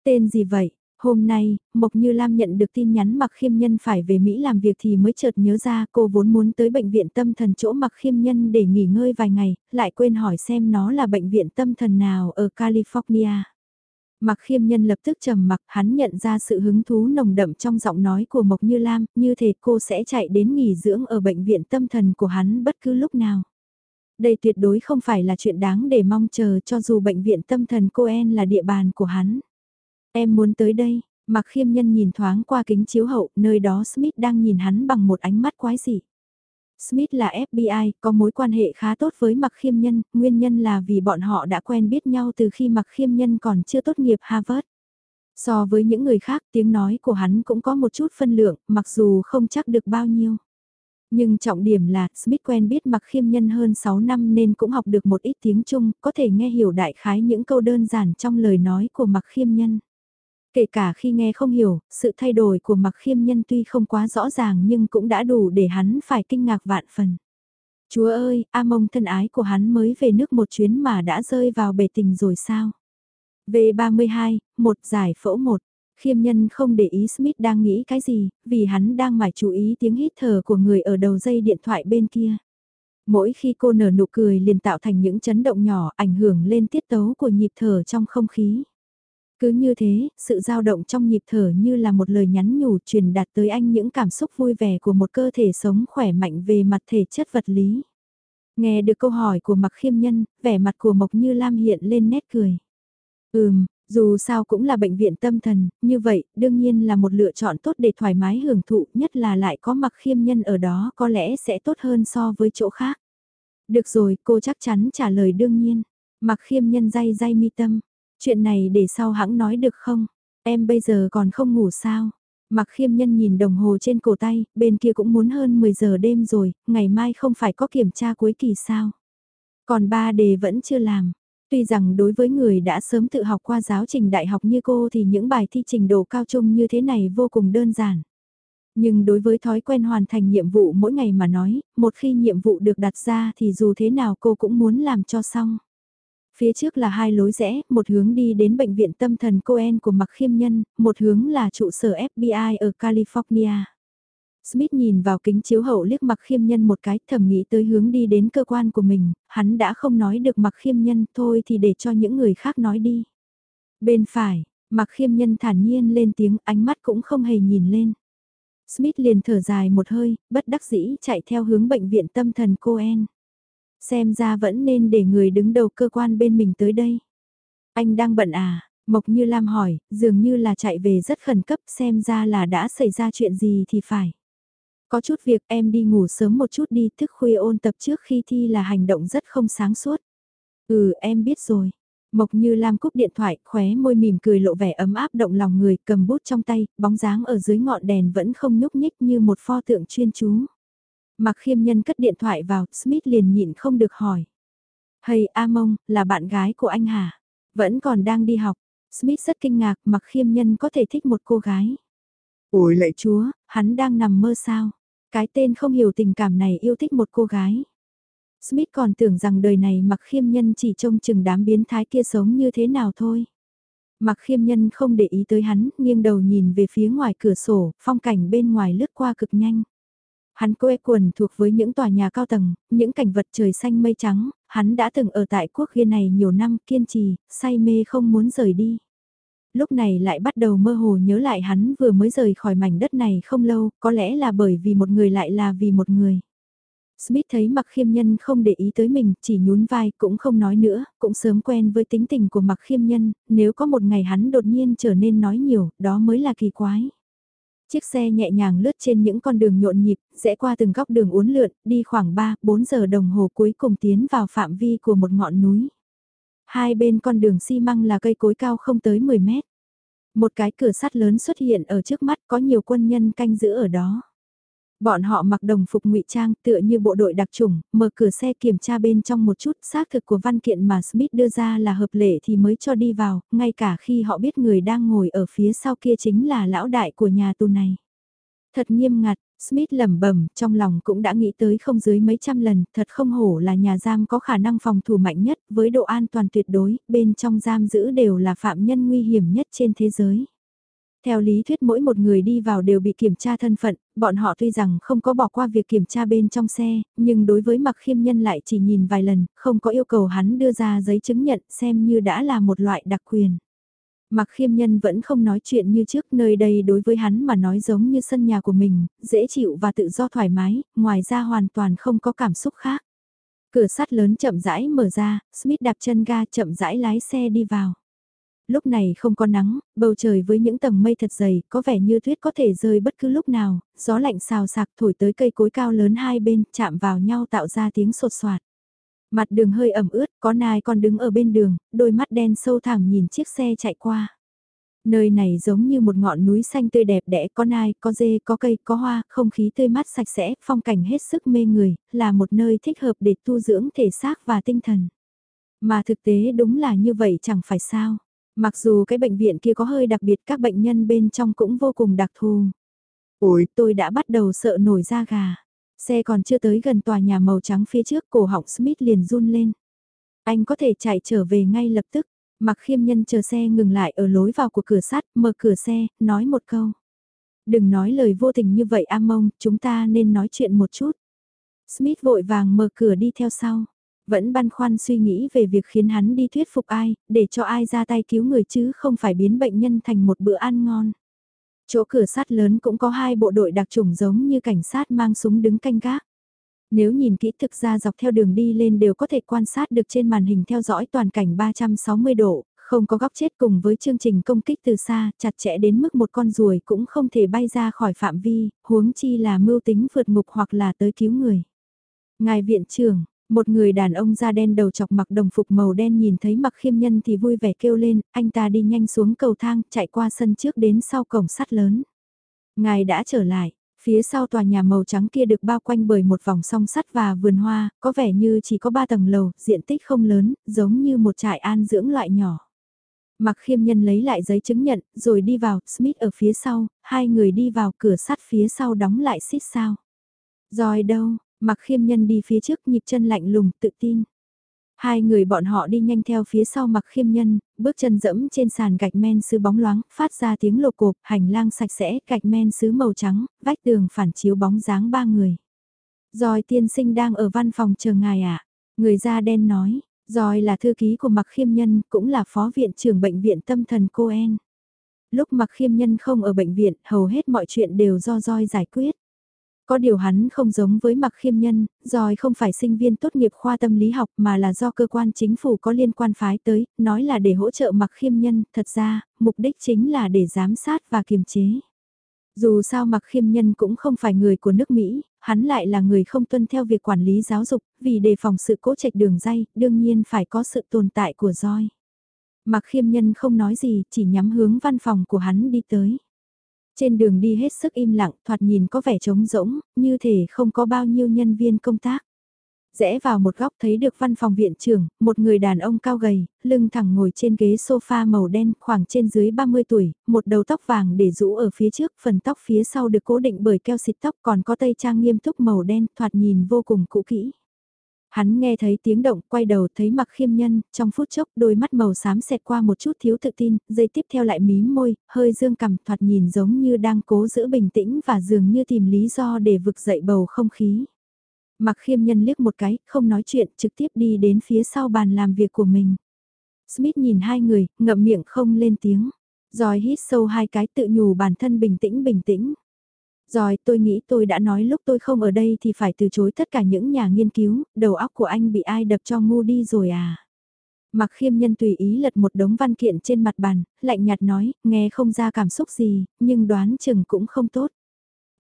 Tên gì vậy? Hôm nay, Mộc Như Lam nhận được tin nhắn mặc khiêm nhân phải về Mỹ làm việc thì mới chợt nhớ ra cô vốn muốn tới bệnh viện tâm thần chỗ mặc khiêm nhân để nghỉ ngơi vài ngày, lại quên hỏi xem nó là bệnh viện tâm thần nào ở California. Mặc khiêm nhân lập tức trầm mặc hắn nhận ra sự hứng thú nồng đậm trong giọng nói của Mộc Như Lam, như thể cô sẽ chạy đến nghỉ dưỡng ở bệnh viện tâm thần của hắn bất cứ lúc nào. Đây tuyệt đối không phải là chuyện đáng để mong chờ cho dù bệnh viện tâm thần Coen là địa bàn của hắn. Em muốn tới đây, mặc khiêm nhân nhìn thoáng qua kính chiếu hậu, nơi đó Smith đang nhìn hắn bằng một ánh mắt quái dị. Smith là FBI, có mối quan hệ khá tốt với Mặc Khiêm Nhân, nguyên nhân là vì bọn họ đã quen biết nhau từ khi Mặc Khiêm Nhân còn chưa tốt nghiệp Harvard. So với những người khác tiếng nói của hắn cũng có một chút phân lượng, mặc dù không chắc được bao nhiêu. Nhưng trọng điểm là Smith quen biết Mặc Khiêm Nhân hơn 6 năm nên cũng học được một ít tiếng Trung, có thể nghe hiểu đại khái những câu đơn giản trong lời nói của Mặc Khiêm Nhân. Kể cả khi nghe không hiểu, sự thay đổi của mặc khiêm nhân tuy không quá rõ ràng nhưng cũng đã đủ để hắn phải kinh ngạc vạn phần. Chúa ơi, A mông thân ái của hắn mới về nước một chuyến mà đã rơi vào bể tình rồi sao? V32, một giải phẫu một. Khiêm nhân không để ý Smith đang nghĩ cái gì, vì hắn đang mải chú ý tiếng hít thở của người ở đầu dây điện thoại bên kia. Mỗi khi cô nở nụ cười liền tạo thành những chấn động nhỏ ảnh hưởng lên tiết tấu của nhịp thở trong không khí. Cứ như thế, sự dao động trong nhịp thở như là một lời nhắn nhủ truyền đạt tới anh những cảm xúc vui vẻ của một cơ thể sống khỏe mạnh về mặt thể chất vật lý. Nghe được câu hỏi của Mặc Khiêm Nhân, vẻ mặt của Mộc Như Lam hiện lên nét cười. Ừm, dù sao cũng là bệnh viện tâm thần, như vậy, đương nhiên là một lựa chọn tốt để thoải mái hưởng thụ, nhất là lại có Mặc Khiêm Nhân ở đó có lẽ sẽ tốt hơn so với chỗ khác. Được rồi, cô chắc chắn trả lời đương nhiên. Mặc Khiêm Nhân day day mi tâm, Chuyện này để sau hãng nói được không? Em bây giờ còn không ngủ sao? Mặc khiêm nhân nhìn đồng hồ trên cổ tay, bên kia cũng muốn hơn 10 giờ đêm rồi, ngày mai không phải có kiểm tra cuối kỳ sao? Còn ba đề vẫn chưa làm. Tuy rằng đối với người đã sớm tự học qua giáo trình đại học như cô thì những bài thi trình độ cao trung như thế này vô cùng đơn giản. Nhưng đối với thói quen hoàn thành nhiệm vụ mỗi ngày mà nói, một khi nhiệm vụ được đặt ra thì dù thế nào cô cũng muốn làm cho xong. Phía trước là hai lối rẽ, một hướng đi đến bệnh viện tâm thần Cohen của Mạc Khiêm Nhân, một hướng là trụ sở FBI ở California. Smith nhìn vào kính chiếu hậu liếc Mạc Khiêm Nhân một cái, thầm nghĩ tới hướng đi đến cơ quan của mình, hắn đã không nói được Mạc Khiêm Nhân, thôi thì để cho những người khác nói đi. Bên phải, Mạc Khiêm Nhân thản nhiên lên tiếng, ánh mắt cũng không hề nhìn lên. Smith liền thở dài một hơi, bất đắc dĩ chạy theo hướng bệnh viện tâm thần Cohen. Xem ra vẫn nên để người đứng đầu cơ quan bên mình tới đây. Anh đang bận à? Mộc Như Lam hỏi, dường như là chạy về rất khẩn cấp xem ra là đã xảy ra chuyện gì thì phải. Có chút việc em đi ngủ sớm một chút đi, thức khuya ôn tập trước khi thi là hành động rất không sáng suốt. Ừ, em biết rồi. Mộc như Lam cúp điện thoại, khóe môi mỉm cười lộ vẻ ấm áp động lòng người, cầm bút trong tay, bóng dáng ở dưới ngọn đèn vẫn không nhúc nhích như một pho tượng chuyên chú. Mặc khiêm nhân cất điện thoại vào, Smith liền nhịn không được hỏi. Hay A Mông, là bạn gái của anh hả? Vẫn còn đang đi học. Smith rất kinh ngạc, mặc khiêm nhân có thể thích một cô gái. Ôi lạy chúa, hắn đang nằm mơ sao? Cái tên không hiểu tình cảm này yêu thích một cô gái. Smith còn tưởng rằng đời này mặc khiêm nhân chỉ trông chừng đám biến thái kia sống như thế nào thôi. Mặc khiêm nhân không để ý tới hắn, nghiêng đầu nhìn về phía ngoài cửa sổ, phong cảnh bên ngoài lướt qua cực nhanh. Hắn quê e quần thuộc với những tòa nhà cao tầng, những cảnh vật trời xanh mây trắng, hắn đã từng ở tại quốc kia này nhiều năm kiên trì, say mê không muốn rời đi. Lúc này lại bắt đầu mơ hồ nhớ lại hắn vừa mới rời khỏi mảnh đất này không lâu, có lẽ là bởi vì một người lại là vì một người. Smith thấy mặc khiêm nhân không để ý tới mình, chỉ nhún vai cũng không nói nữa, cũng sớm quen với tính tình của mặc khiêm nhân, nếu có một ngày hắn đột nhiên trở nên nói nhiều, đó mới là kỳ quái. Chiếc xe nhẹ nhàng lướt trên những con đường nhộn nhịp, rẽ qua từng góc đường uốn lượn, đi khoảng 3-4 giờ đồng hồ cuối cùng tiến vào phạm vi của một ngọn núi. Hai bên con đường xi măng là cây cối cao không tới 10 mét. Một cái cửa sắt lớn xuất hiện ở trước mắt có nhiều quân nhân canh giữ ở đó. Bọn họ mặc đồng phục ngụy trang tựa như bộ đội đặc trùng, mở cửa xe kiểm tra bên trong một chút xác thực của văn kiện mà Smith đưa ra là hợp lệ thì mới cho đi vào, ngay cả khi họ biết người đang ngồi ở phía sau kia chính là lão đại của nhà tù này. Thật nghiêm ngặt, Smith lẩm bẩm, trong lòng cũng đã nghĩ tới không dưới mấy trăm lần, thật không hổ là nhà giam có khả năng phòng thủ mạnh nhất, với độ an toàn tuyệt đối, bên trong giam giữ đều là phạm nhân nguy hiểm nhất trên thế giới. Theo lý thuyết mỗi một người đi vào đều bị kiểm tra thân phận, bọn họ tuy rằng không có bỏ qua việc kiểm tra bên trong xe, nhưng đối với mặc khiêm nhân lại chỉ nhìn vài lần, không có yêu cầu hắn đưa ra giấy chứng nhận xem như đã là một loại đặc quyền. Mặc khiêm nhân vẫn không nói chuyện như trước nơi đây đối với hắn mà nói giống như sân nhà của mình, dễ chịu và tự do thoải mái, ngoài ra hoàn toàn không có cảm xúc khác. Cửa sắt lớn chậm rãi mở ra, Smith đạp chân ga chậm rãi lái xe đi vào. Lúc này không có nắng, bầu trời với những tầng mây thật dày, có vẻ như tuyết có thể rơi bất cứ lúc nào, gió lạnh xào sạc thổi tới cây cối cao lớn hai bên, chạm vào nhau tạo ra tiếng sột soạt. Mặt đường hơi ẩm ướt, có nai còn đứng ở bên đường, đôi mắt đen sâu thẳm nhìn chiếc xe chạy qua. Nơi này giống như một ngọn núi xanh tươi đẹp đẽ, có nai, có dê, có cây, có hoa, không khí tươi mát sạch sẽ, phong cảnh hết sức mê người, là một nơi thích hợp để tu dưỡng thể xác và tinh thần. Mà thực tế đúng là như vậy chẳng phải sao. Mặc dù cái bệnh viện kia có hơi đặc biệt các bệnh nhân bên trong cũng vô cùng đặc thù. Ôi, tôi đã bắt đầu sợ nổi da gà. Xe còn chưa tới gần tòa nhà màu trắng phía trước cổ họng Smith liền run lên. Anh có thể chạy trở về ngay lập tức. Mặc khiêm nhân chờ xe ngừng lại ở lối vào của cửa sắt, mở cửa xe, nói một câu. Đừng nói lời vô tình như vậy Amon, chúng ta nên nói chuyện một chút. Smith vội vàng mở cửa đi theo sau. Vẫn băn khoăn suy nghĩ về việc khiến hắn đi thuyết phục ai, để cho ai ra tay cứu người chứ không phải biến bệnh nhân thành một bữa ăn ngon. Chỗ cửa sắt lớn cũng có hai bộ đội đặc trùng giống như cảnh sát mang súng đứng canh gác. Nếu nhìn kỹ thực ra dọc theo đường đi lên đều có thể quan sát được trên màn hình theo dõi toàn cảnh 360 độ, không có góc chết cùng với chương trình công kích từ xa, chặt chẽ đến mức một con ruồi cũng không thể bay ra khỏi phạm vi, huống chi là mưu tính vượt ngục hoặc là tới cứu người. Ngài viện trưởng, một người đàn ông da đen đầu chọc mặc đồng phục màu đen nhìn thấy mặc khiêm nhân thì vui vẻ kêu lên, anh ta đi nhanh xuống cầu thang, chạy qua sân trước đến sau cổng sắt lớn. Ngài đã trở lại, phía sau tòa nhà màu trắng kia được bao quanh bởi một vòng song sắt và vườn hoa, có vẻ như chỉ có ba tầng lầu, diện tích không lớn, giống như một trại an dưỡng loại nhỏ. Mặc khiêm nhân lấy lại giấy chứng nhận, rồi đi vào, Smith ở phía sau, hai người đi vào cửa sắt phía sau đóng lại xít sao. Rồi đâu, Mặc khiêm nhân đi phía trước nhịp chân lạnh lùng, tự tin. Hai người bọn họ đi nhanh theo phía sau mặc khiêm nhân, bước chân dẫm trên sàn gạch men sứ bóng loáng, phát ra tiếng lột cộp, hành lang sạch sẽ, gạch men sứ màu trắng, vách tường phản chiếu bóng dáng ba người. Rồi tiên sinh đang ở văn phòng chờ ngài ạ. À? Người da đen nói, rồi là thư ký của mặc khiêm nhân, cũng là phó viện trưởng bệnh viện tâm thần Coen. Lúc mặc khiêm nhân không ở bệnh viện, hầu hết mọi chuyện đều do roi giải quyết. Có điều hắn không giống với mặc khiêm nhân, rồi không phải sinh viên tốt nghiệp khoa tâm lý học mà là do cơ quan chính phủ có liên quan phái tới, nói là để hỗ trợ mặc khiêm nhân, thật ra, mục đích chính là để giám sát và kiềm chế. Dù sao mặc khiêm nhân cũng không phải người của nước Mỹ, hắn lại là người không tuân theo việc quản lý giáo dục, vì đề phòng sự cố trạch đường dây, đương nhiên phải có sự tồn tại của roi. Mặc khiêm nhân không nói gì, chỉ nhắm hướng văn phòng của hắn đi tới. Trên đường đi hết sức im lặng, thoạt nhìn có vẻ trống rỗng, như thể không có bao nhiêu nhân viên công tác. Rẽ vào một góc thấy được văn phòng viện trưởng, một người đàn ông cao gầy, lưng thẳng ngồi trên ghế sofa màu đen khoảng trên dưới 30 tuổi, một đầu tóc vàng để rũ ở phía trước, phần tóc phía sau được cố định bởi keo xịt tóc còn có tay trang nghiêm túc màu đen, thoạt nhìn vô cùng cũ kỹ. Hắn nghe thấy tiếng động, quay đầu thấy mặc khiêm nhân, trong phút chốc đôi mắt màu xám xẹt qua một chút thiếu tự tin, dây tiếp theo lại mím môi, hơi dương cằm thoạt nhìn giống như đang cố giữ bình tĩnh và dường như tìm lý do để vực dậy bầu không khí. Mặc khiêm nhân liếc một cái, không nói chuyện, trực tiếp đi đến phía sau bàn làm việc của mình. Smith nhìn hai người, ngậm miệng không lên tiếng. Rồi hít sâu hai cái tự nhủ bản thân bình tĩnh bình tĩnh. Rồi tôi nghĩ tôi đã nói lúc tôi không ở đây thì phải từ chối tất cả những nhà nghiên cứu, đầu óc của anh bị ai đập cho ngu đi rồi à. Mặc khiêm nhân tùy ý lật một đống văn kiện trên mặt bàn, lạnh nhạt nói, nghe không ra cảm xúc gì, nhưng đoán chừng cũng không tốt.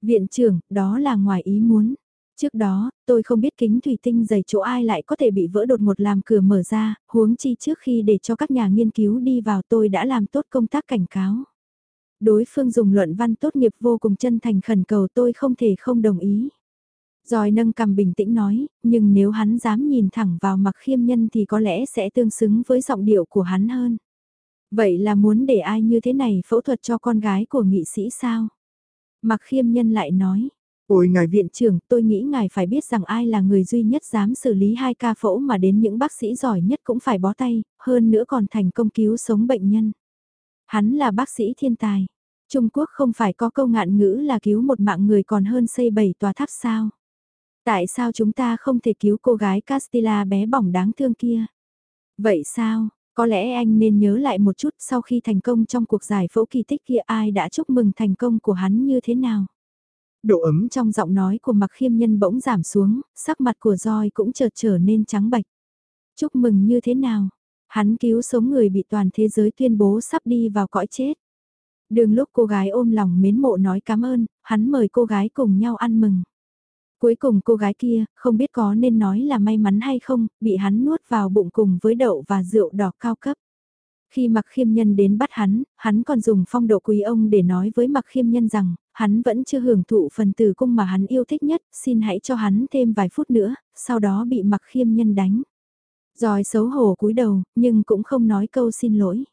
Viện trưởng, đó là ngoài ý muốn. Trước đó, tôi không biết kính thủy tinh dày chỗ ai lại có thể bị vỡ đột ngột làm cửa mở ra, huống chi trước khi để cho các nhà nghiên cứu đi vào tôi đã làm tốt công tác cảnh cáo. Đối phương dùng luận văn tốt nghiệp vô cùng chân thành khẩn cầu tôi không thể không đồng ý. Rồi nâng cầm bình tĩnh nói, nhưng nếu hắn dám nhìn thẳng vào mặc khiêm nhân thì có lẽ sẽ tương xứng với giọng điệu của hắn hơn. Vậy là muốn để ai như thế này phẫu thuật cho con gái của nghị sĩ sao? Mặc khiêm nhân lại nói, Ôi ngài viện trưởng, tôi nghĩ ngài phải biết rằng ai là người duy nhất dám xử lý hai ca phẫu mà đến những bác sĩ giỏi nhất cũng phải bó tay, hơn nữa còn thành công cứu sống bệnh nhân. Hắn là bác sĩ thiên tài. Trung Quốc không phải có câu ngạn ngữ là cứu một mạng người còn hơn xây bảy tòa tháp sao? Tại sao chúng ta không thể cứu cô gái Castilla bé bỏng đáng thương kia? Vậy sao, có lẽ anh nên nhớ lại một chút sau khi thành công trong cuộc giải phẫu kỳ tích kia ai đã chúc mừng thành công của hắn như thế nào? Độ ấm trong giọng nói của mặc khiêm nhân bỗng giảm xuống, sắc mặt của roi cũng chợt trở nên trắng bạch. Chúc mừng như thế nào? Hắn cứu sống người bị toàn thế giới tuyên bố sắp đi vào cõi chết. Đường lúc cô gái ôm lòng mến mộ nói cảm ơn, hắn mời cô gái cùng nhau ăn mừng. Cuối cùng cô gái kia, không biết có nên nói là may mắn hay không, bị hắn nuốt vào bụng cùng với đậu và rượu đỏ cao cấp. Khi mặc khiêm nhân đến bắt hắn, hắn còn dùng phong độ quý ông để nói với mặc khiêm nhân rằng, hắn vẫn chưa hưởng thụ phần tử cung mà hắn yêu thích nhất, xin hãy cho hắn thêm vài phút nữa, sau đó bị mặc khiêm nhân đánh. Rồi xấu hổ cúi đầu, nhưng cũng không nói câu xin lỗi.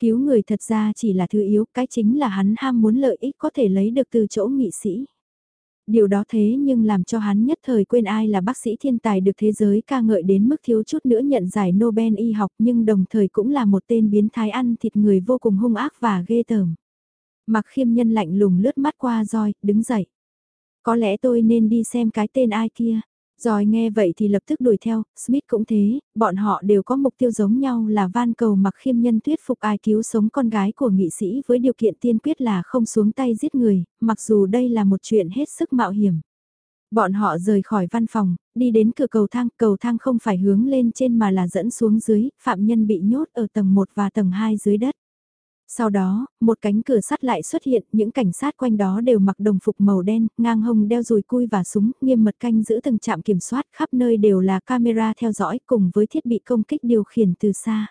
Cứu người thật ra chỉ là thứ yếu, cái chính là hắn ham muốn lợi ích có thể lấy được từ chỗ nghị sĩ. Điều đó thế nhưng làm cho hắn nhất thời quên ai là bác sĩ thiên tài được thế giới ca ngợi đến mức thiếu chút nữa nhận giải Nobel y học nhưng đồng thời cũng là một tên biến thái ăn thịt người vô cùng hung ác và ghê tởm. Mặc khiêm nhân lạnh lùng lướt mắt qua roi, đứng dậy. Có lẽ tôi nên đi xem cái tên ai kia. Rồi nghe vậy thì lập tức đuổi theo, Smith cũng thế, bọn họ đều có mục tiêu giống nhau là van cầu mặc khiêm nhân thuyết phục ai cứu sống con gái của nghị sĩ với điều kiện tiên quyết là không xuống tay giết người, mặc dù đây là một chuyện hết sức mạo hiểm. Bọn họ rời khỏi văn phòng, đi đến cửa cầu thang, cầu thang không phải hướng lên trên mà là dẫn xuống dưới, phạm nhân bị nhốt ở tầng 1 và tầng 2 dưới đất. Sau đó, một cánh cửa sắt lại xuất hiện, những cảnh sát quanh đó đều mặc đồng phục màu đen, ngang hông đeo dùi cui và súng, nghiêm mật canh giữ từng trạm kiểm soát, khắp nơi đều là camera theo dõi cùng với thiết bị công kích điều khiển từ xa.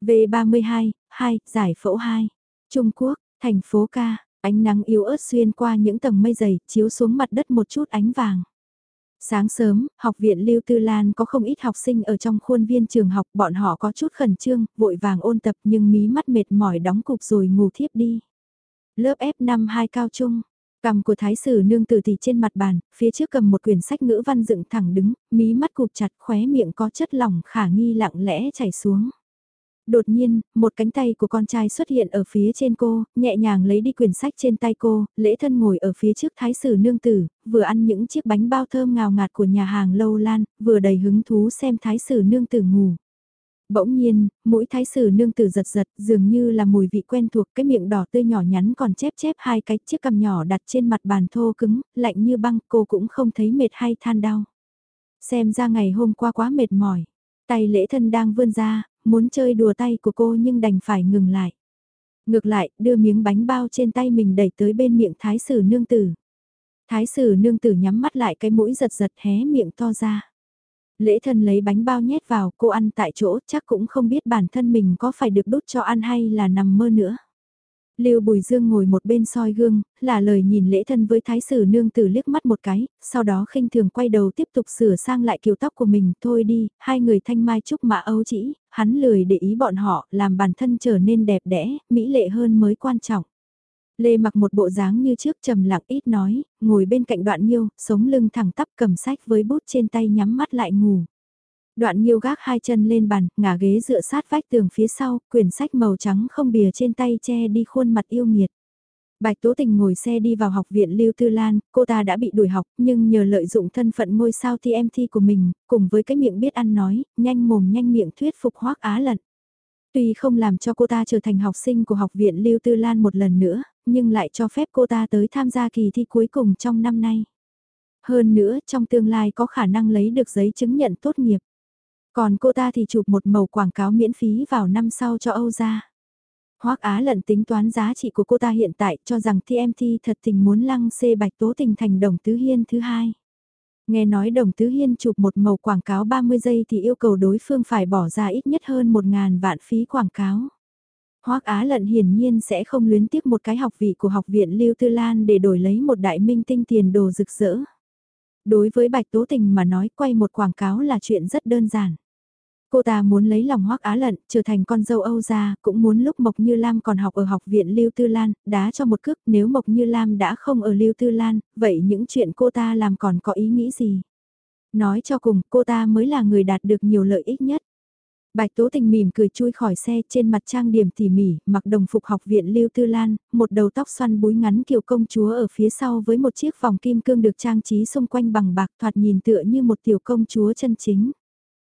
V32, 2, giải phẫu 2. Trung Quốc, thành phố ca, ánh nắng yếu ớt xuyên qua những tầng mây dày, chiếu xuống mặt đất một chút ánh vàng. Sáng sớm, học viện Lưu Tư Lan có không ít học sinh ở trong khuôn viên trường học, bọn họ có chút khẩn trương, vội vàng ôn tập nhưng mí mắt mệt mỏi đóng cục rồi ngủ thiếp đi. Lớp F5 2 cao trung, cầm của thái sử nương tử thì trên mặt bàn, phía trước cầm một quyển sách ngữ văn dựng thẳng đứng, mí mắt cụp chặt khóe miệng có chất lỏng khả nghi lặng lẽ chảy xuống. Đột nhiên, một cánh tay của con trai xuất hiện ở phía trên cô, nhẹ nhàng lấy đi quyển sách trên tay cô, lễ thân ngồi ở phía trước thái sử nương tử, vừa ăn những chiếc bánh bao thơm ngào ngạt của nhà hàng lâu lan, vừa đầy hứng thú xem thái sử nương tử ngủ. Bỗng nhiên, mũi thái sử nương tử giật giật, dường như là mùi vị quen thuộc cái miệng đỏ tươi nhỏ nhắn còn chép chép hai cái chiếc cằm nhỏ đặt trên mặt bàn thô cứng, lạnh như băng, cô cũng không thấy mệt hay than đau. Xem ra ngày hôm qua quá mệt mỏi. Tay lễ thân đang vươn ra, muốn chơi đùa tay của cô nhưng đành phải ngừng lại. Ngược lại, đưa miếng bánh bao trên tay mình đẩy tới bên miệng thái sử nương tử. Thái sử nương tử nhắm mắt lại cái mũi giật giật hé miệng to ra. Lễ thân lấy bánh bao nhét vào, cô ăn tại chỗ, chắc cũng không biết bản thân mình có phải được đút cho ăn hay là nằm mơ nữa. Lưu Bùi Dương ngồi một bên soi gương, là lời nhìn lễ thân với thái sử nương tử liếc mắt một cái, sau đó khinh thường quay đầu tiếp tục sửa sang lại kiểu tóc của mình, thôi đi, hai người thanh mai trúc mã âu chỉ, hắn lười để ý bọn họ, làm bản thân trở nên đẹp đẽ, mỹ lệ hơn mới quan trọng. Lê mặc một bộ dáng như trước trầm lặng ít nói, ngồi bên cạnh đoạn nghiêu, sống lưng thẳng tắp cầm sách với bút trên tay nhắm mắt lại ngủ. Đoạn nhiêu gác hai chân lên bàn, ngả ghế dựa sát vách tường phía sau, quyển sách màu trắng không bìa trên tay che đi khuôn mặt yêu nghiệt. Bạch Tố Tình ngồi xe đi vào học viện Lưu Tư Lan, cô ta đã bị đuổi học, nhưng nhờ lợi dụng thân phận ngôi sao TMT của mình, cùng với cái miệng biết ăn nói, nhanh mồm nhanh miệng thuyết phục Hoác Á Lận. Tuy không làm cho cô ta trở thành học sinh của học viện Lưu Tư Lan một lần nữa, nhưng lại cho phép cô ta tới tham gia kỳ thi cuối cùng trong năm nay. Hơn nữa, trong tương lai có khả năng lấy được giấy chứng nhận tốt nghiệp. Còn cô ta thì chụp một màu quảng cáo miễn phí vào năm sau cho Âu gia. Hoắc Á lận tính toán giá trị của cô ta hiện tại, cho rằng TMT thật tình muốn lăng xê bạch tố tình thành đồng tứ hiên thứ hai. Nghe nói đồng tứ hiên chụp một màu quảng cáo 30 giây thì yêu cầu đối phương phải bỏ ra ít nhất hơn 1.000 vạn phí quảng cáo. Hoắc Á lận hiển nhiên sẽ không luyến tiếc một cái học vị của học viện Lưu Tư Lan để đổi lấy một đại minh tinh tiền đồ rực rỡ. Đối với Bạch Tố Tình mà nói, quay một quảng cáo là chuyện rất đơn giản. Cô ta muốn lấy lòng Hoắc Á Lận, trở thành con dâu Âu gia, cũng muốn lúc Mộc Như Lam còn học ở học viện Lưu Tư Lan, đá cho một cước, nếu Mộc Như Lam đã không ở Lưu Tư Lan, vậy những chuyện cô ta làm còn có ý nghĩ gì? Nói cho cùng, cô ta mới là người đạt được nhiều lợi ích nhất. Bạch Tố Tình mỉm cười chui khỏi xe trên mặt trang điểm tỉ mỉ, mặc đồng phục học viện Lưu Tư Lan, một đầu tóc xoăn búi ngắn kiểu công chúa ở phía sau với một chiếc vòng kim cương được trang trí xung quanh bằng bạc thoạt nhìn tựa như một tiểu công chúa chân chính.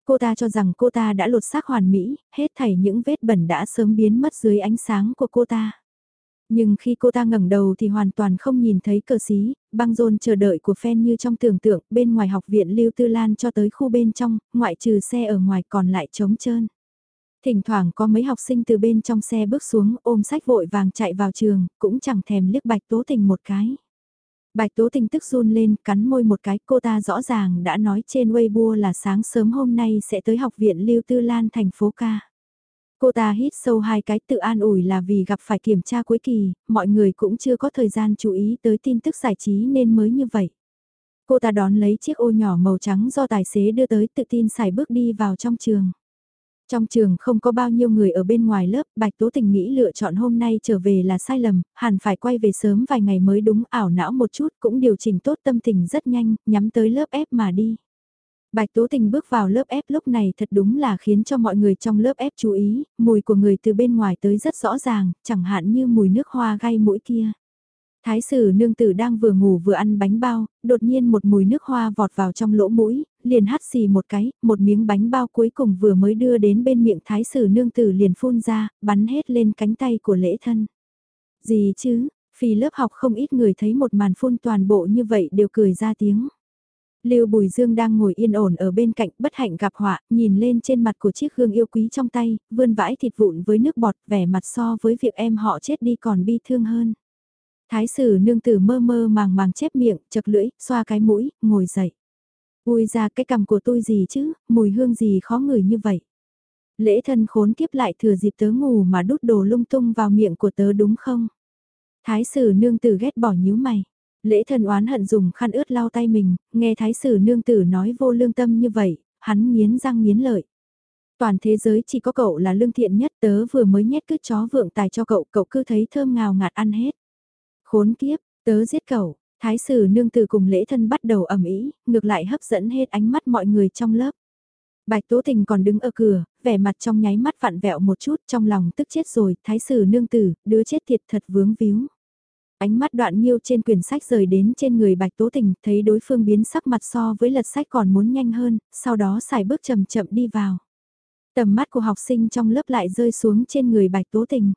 Cô ta cho rằng cô ta đã lột xác hoàn mỹ, hết thảy những vết bẩn đã sớm biến mất dưới ánh sáng của cô ta. Nhưng khi cô ta ngẩng đầu thì hoàn toàn không nhìn thấy cờ xí, băng rôn chờ đợi của fan như trong tưởng tượng, bên ngoài học viện Lưu Tư Lan cho tới khu bên trong, ngoại trừ xe ở ngoài còn lại trống trơn. Thỉnh thoảng có mấy học sinh từ bên trong xe bước xuống ôm sách vội vàng chạy vào trường, cũng chẳng thèm liếc bạch tố tình một cái. Bạch Tố Tình tức run lên, cắn môi một cái, cô ta rõ ràng đã nói trên Weibo là sáng sớm hôm nay sẽ tới học viện Lưu Tư Lan thành phố ca. Cô ta hít sâu hai cái tự an ủi là vì gặp phải kiểm tra cuối kỳ, mọi người cũng chưa có thời gian chú ý tới tin tức giải trí nên mới như vậy. Cô ta đón lấy chiếc ô nhỏ màu trắng do tài xế đưa tới tự tin xài bước đi vào trong trường. Trong trường không có bao nhiêu người ở bên ngoài lớp, Bạch Tố Tình nghĩ lựa chọn hôm nay trở về là sai lầm, hẳn phải quay về sớm vài ngày mới đúng ảo não một chút, cũng điều chỉnh tốt tâm tình rất nhanh, nhắm tới lớp ép mà đi. Bạch Tố Tình bước vào lớp ép lúc này thật đúng là khiến cho mọi người trong lớp ép chú ý, mùi của người từ bên ngoài tới rất rõ ràng, chẳng hạn như mùi nước hoa gai mũi kia. Thái sử nương tử đang vừa ngủ vừa ăn bánh bao, đột nhiên một mùi nước hoa vọt vào trong lỗ mũi, liền hắt xì một cái, một miếng bánh bao cuối cùng vừa mới đưa đến bên miệng thái sử nương tử liền phun ra, bắn hết lên cánh tay của lễ thân. Gì chứ, vì lớp học không ít người thấy một màn phun toàn bộ như vậy đều cười ra tiếng. Lưu Bùi Dương đang ngồi yên ổn ở bên cạnh bất hạnh gặp họa, nhìn lên trên mặt của chiếc gương yêu quý trong tay, vươn vãi thịt vụn với nước bọt vẻ mặt so với việc em họ chết đi còn bi thương hơn. Thái sử nương tử mơ mơ màng màng chép miệng, chật lưỡi, xoa cái mũi, ngồi dậy. Ui ra cái cằm của tôi gì chứ, mùi hương gì khó ngửi như vậy. Lễ thân khốn kiếp lại thừa dịp tớ ngủ mà đút đồ lung tung vào miệng của tớ đúng không? Thái sử nương tử ghét bỏ nhíu mày. Lễ thân oán hận dùng khăn ướt lau tay mình, nghe thái sử nương tử nói vô lương tâm như vậy, hắn miến răng miến lợi. Toàn thế giới chỉ có cậu là lương thiện nhất tớ vừa mới nhét cứt chó vượng tài cho cậu, cậu cứ thấy thơm ngào ngạt ăn hết. Khốn kiếp, tớ giết cậu, thái sử nương tử cùng lễ thân bắt đầu ẩm ý, ngược lại hấp dẫn hết ánh mắt mọi người trong lớp. Bạch Tố Tình còn đứng ở cửa, vẻ mặt trong nháy mắt vặn vẹo một chút trong lòng tức chết rồi, thái sử nương tử, đứa chết thiệt thật vướng víu. Ánh mắt đoạn nhiêu trên quyển sách rời đến trên người Bạch Tố Tình, thấy đối phương biến sắc mặt so với lật sách còn muốn nhanh hơn, sau đó xài bước chậm chậm đi vào. Tầm mắt của học sinh trong lớp lại rơi xuống trên người Bạch Tố Tình.